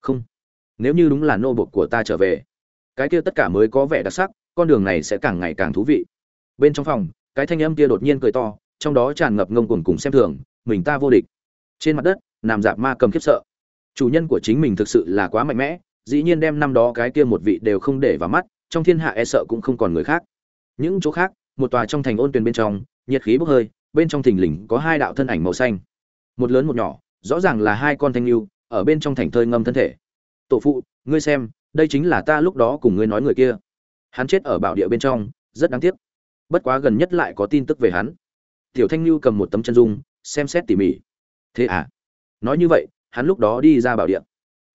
Không. Nếu như đúng là nô bộc của ta trở về, cái kia tất cả mới có vẻ đặc sắc, con đường này sẽ càng ngày càng thú vị. Bên trong phòng cái thanh âm kia đột nhiên cười to, trong đó tràn ngập ngông cuồng cùng xem thường, mình ta vô địch. Trên mặt đất nằm dạp ma cầm khiếp sợ. Chủ nhân của chính mình thực sự là quá mạnh mẽ, dĩ nhiên đem năm đó cái kia một vị đều không để vào mắt, trong thiên hạ e sợ cũng không còn người khác. Những chỗ khác, một tòa trong thành ôn tuyền bên trong, nhiệt khí bốc hơi, bên trong thình lình có hai đạo thân ảnh màu xanh. Một lớn một nhỏ, rõ ràng là hai con thanh lưu ở bên trong thành thơi ngâm thân thể. Tổ phụ, ngươi xem, đây chính là ta lúc đó cùng ngươi nói người kia. Hắn chết ở bảo địa bên trong, rất đáng tiếc bất quá gần nhất lại có tin tức về hắn. Tiểu thanh lưu cầm một tấm chân dung, xem xét tỉ mỉ. Thế à? Nói như vậy, hắn lúc đó đi ra bảo địa.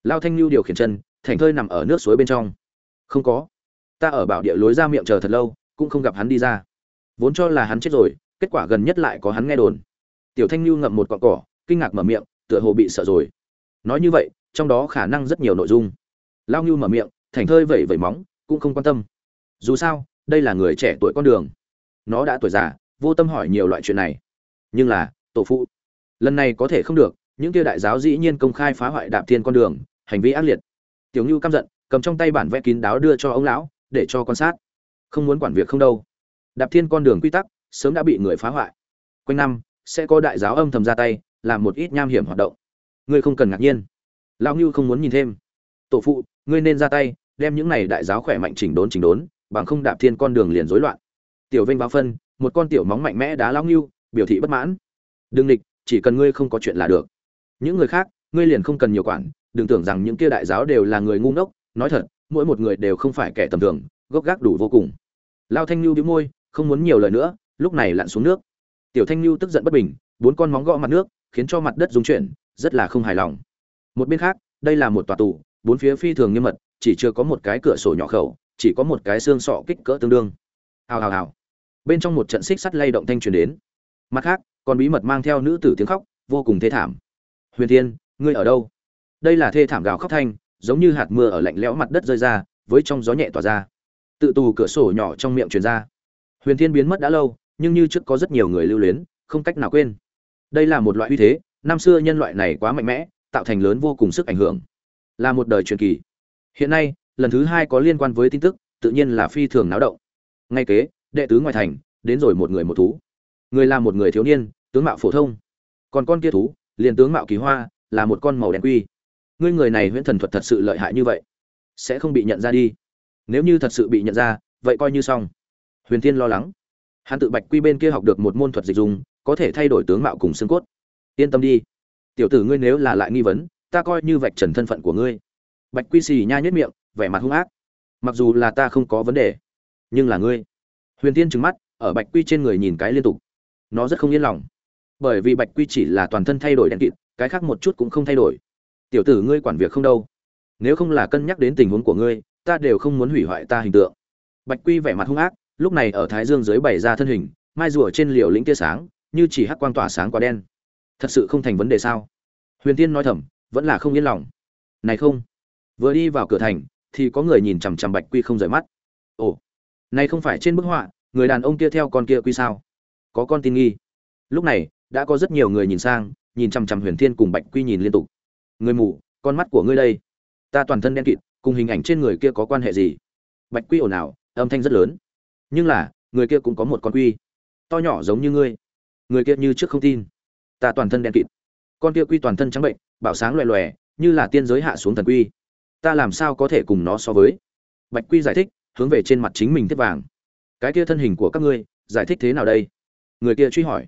Lao thanh lưu điều khiển chân thành thơi nằm ở nước suối bên trong. Không có. Ta ở bảo địa lối ra miệng chờ thật lâu, cũng không gặp hắn đi ra. Vốn cho là hắn chết rồi, kết quả gần nhất lại có hắn nghe đồn. Tiểu thanh lưu ngậm một cọn cỏ, kinh ngạc mở miệng, tựa hồ bị sợ rồi. Nói như vậy, trong đó khả năng rất nhiều nội dung. Lao ngưu mở miệng thành thơi vẩy vẩy móng, cũng không quan tâm. Dù sao, đây là người trẻ tuổi con đường nó đã tuổi già, vô tâm hỏi nhiều loại chuyện này. Nhưng là, tổ phụ, lần này có thể không được, những kia đại giáo dĩ nhiên công khai phá hoại đạp thiên con đường, hành vi ác liệt. Tiểu ngưu căm giận, cầm trong tay bản vẽ kín đáo đưa cho ông lão, để cho quan sát. Không muốn quản việc không đâu. Đạp thiên con đường quy tắc, sớm đã bị người phá hoại. Quanh năm, sẽ có đại giáo âm thầm ra tay, làm một ít nham hiểm hoạt động. Ngươi không cần ngạc nhiên. Lão ngưu không muốn nhìn thêm. Tổ phụ, ngươi nên ra tay, đem những này đại giáo khỏe mạnh chỉnh đốn chỉnh đốn, bằng không đạp thiên con đường liền rối loạn tiểu Vênh báo phân, một con tiểu móng mạnh mẽ đá lao ngưu, biểu thị bất mãn. Đừng địch chỉ cần ngươi không có chuyện là được. Những người khác, ngươi liền không cần nhiều quản, đừng tưởng rằng những kia đại giáo đều là người ngu ngốc. Nói thật, mỗi một người đều không phải kẻ tầm thường, gốc gác đủ vô cùng. Lao thanh lưu đĩu môi, không muốn nhiều lời nữa, lúc này lặn xuống nước. Tiểu thanh lưu tức giận bất bình, bốn con móng gõ mặt nước, khiến cho mặt đất rung chuyển, rất là không hài lòng. Một bên khác, đây là một tòa tù, bốn phía phi thường nghiêm mật, chỉ chưa có một cái cửa sổ nhỏ khẩu, chỉ có một cái xương sọ kích cỡ tương đương. Hào hào hào bên trong một trận xích sắt lay động thanh truyền đến. Mặt khác, còn bí mật mang theo nữ tử tiếng khóc, vô cùng thê thảm. Huyền thiên, ngươi ở đâu? Đây là thê thảm gào khóc thanh, giống như hạt mưa ở lạnh lẽo mặt đất rơi ra, với trong gió nhẹ tỏa ra. Tự tù cửa sổ nhỏ trong miệng truyền ra. Huyền thiên biến mất đã lâu, nhưng như trước có rất nhiều người lưu luyến, không cách nào quên. Đây là một loại uy thế, năm xưa nhân loại này quá mạnh mẽ, tạo thành lớn vô cùng sức ảnh hưởng. Là một đời truyền kỳ. Hiện nay, lần thứ hai có liên quan với tin tức, tự nhiên là phi thường náo động. Ngay kế đệ tứ ngoài thành, đến rồi một người một thú. Người là một người thiếu niên, tướng mạo phổ thông. Còn con kia thú, liền tướng mạo kỳ hoa, là một con màu đen quy. Ngươi người này huyễn thần thuật thật sự lợi hại như vậy, sẽ không bị nhận ra đi. Nếu như thật sự bị nhận ra, vậy coi như xong. Huyền tiên lo lắng. Hắn tự bạch quy bên kia học được một môn thuật dịch dùng, có thể thay đổi tướng mạo cùng xương cốt. Yên tâm đi. Tiểu tử ngươi nếu là lại nghi vấn, ta coi như vạch trần thân phận của ngươi. Bạch quy xì nha nhất miệng, vẻ mặt hung ác. Mặc dù là ta không có vấn đề, nhưng là ngươi huyền tiên trừng mắt, ở bạch quy trên người nhìn cái liên tục. Nó rất không yên lòng. Bởi vì bạch quy chỉ là toàn thân thay đổi đèn kịt, cái khác một chút cũng không thay đổi. Tiểu tử ngươi quản việc không đâu. Nếu không là cân nhắc đến tình huống của ngươi, ta đều không muốn hủy hoại ta hình tượng. Bạch quy vẻ mặt hung ác, lúc này ở thái dương dưới bày ra thân hình, mai rùa trên liều lĩnh tia sáng, như chỉ hắc quang tỏa sáng quá đen. Thật sự không thành vấn đề sao? Huyền tiên nói thầm, vẫn là không yên lòng. Này không. Vừa đi vào cửa thành, thì có người nhìn chằm chằm bạch quy không rời mắt. Ồ này không phải trên bức họa, người đàn ông kia theo con kia quy sao? Có con tin nghi. Lúc này, đã có rất nhiều người nhìn sang, nhìn chằm chằm huyền thiên cùng bạch quy nhìn liên tục. Người mù, con mắt của ngươi đây. Ta toàn thân đen kịt, cùng hình ảnh trên người kia có quan hệ gì? Bạch quy ồn ào, âm thanh rất lớn. Nhưng là, người kia cũng có một con quy. To nhỏ giống như ngươi. Người kia như trước không tin. Ta toàn thân đen kịt. Con kia quy toàn thân trắng bệnh, bảo sáng loè loè, như là tiên giới hạ xuống thần quy. Ta làm sao có thể cùng nó so với? Bạch quy giải thích hướng về trên mặt chính mình tiếp vàng. Cái kia thân hình của các ngươi, giải thích thế nào đây? Người kia truy hỏi.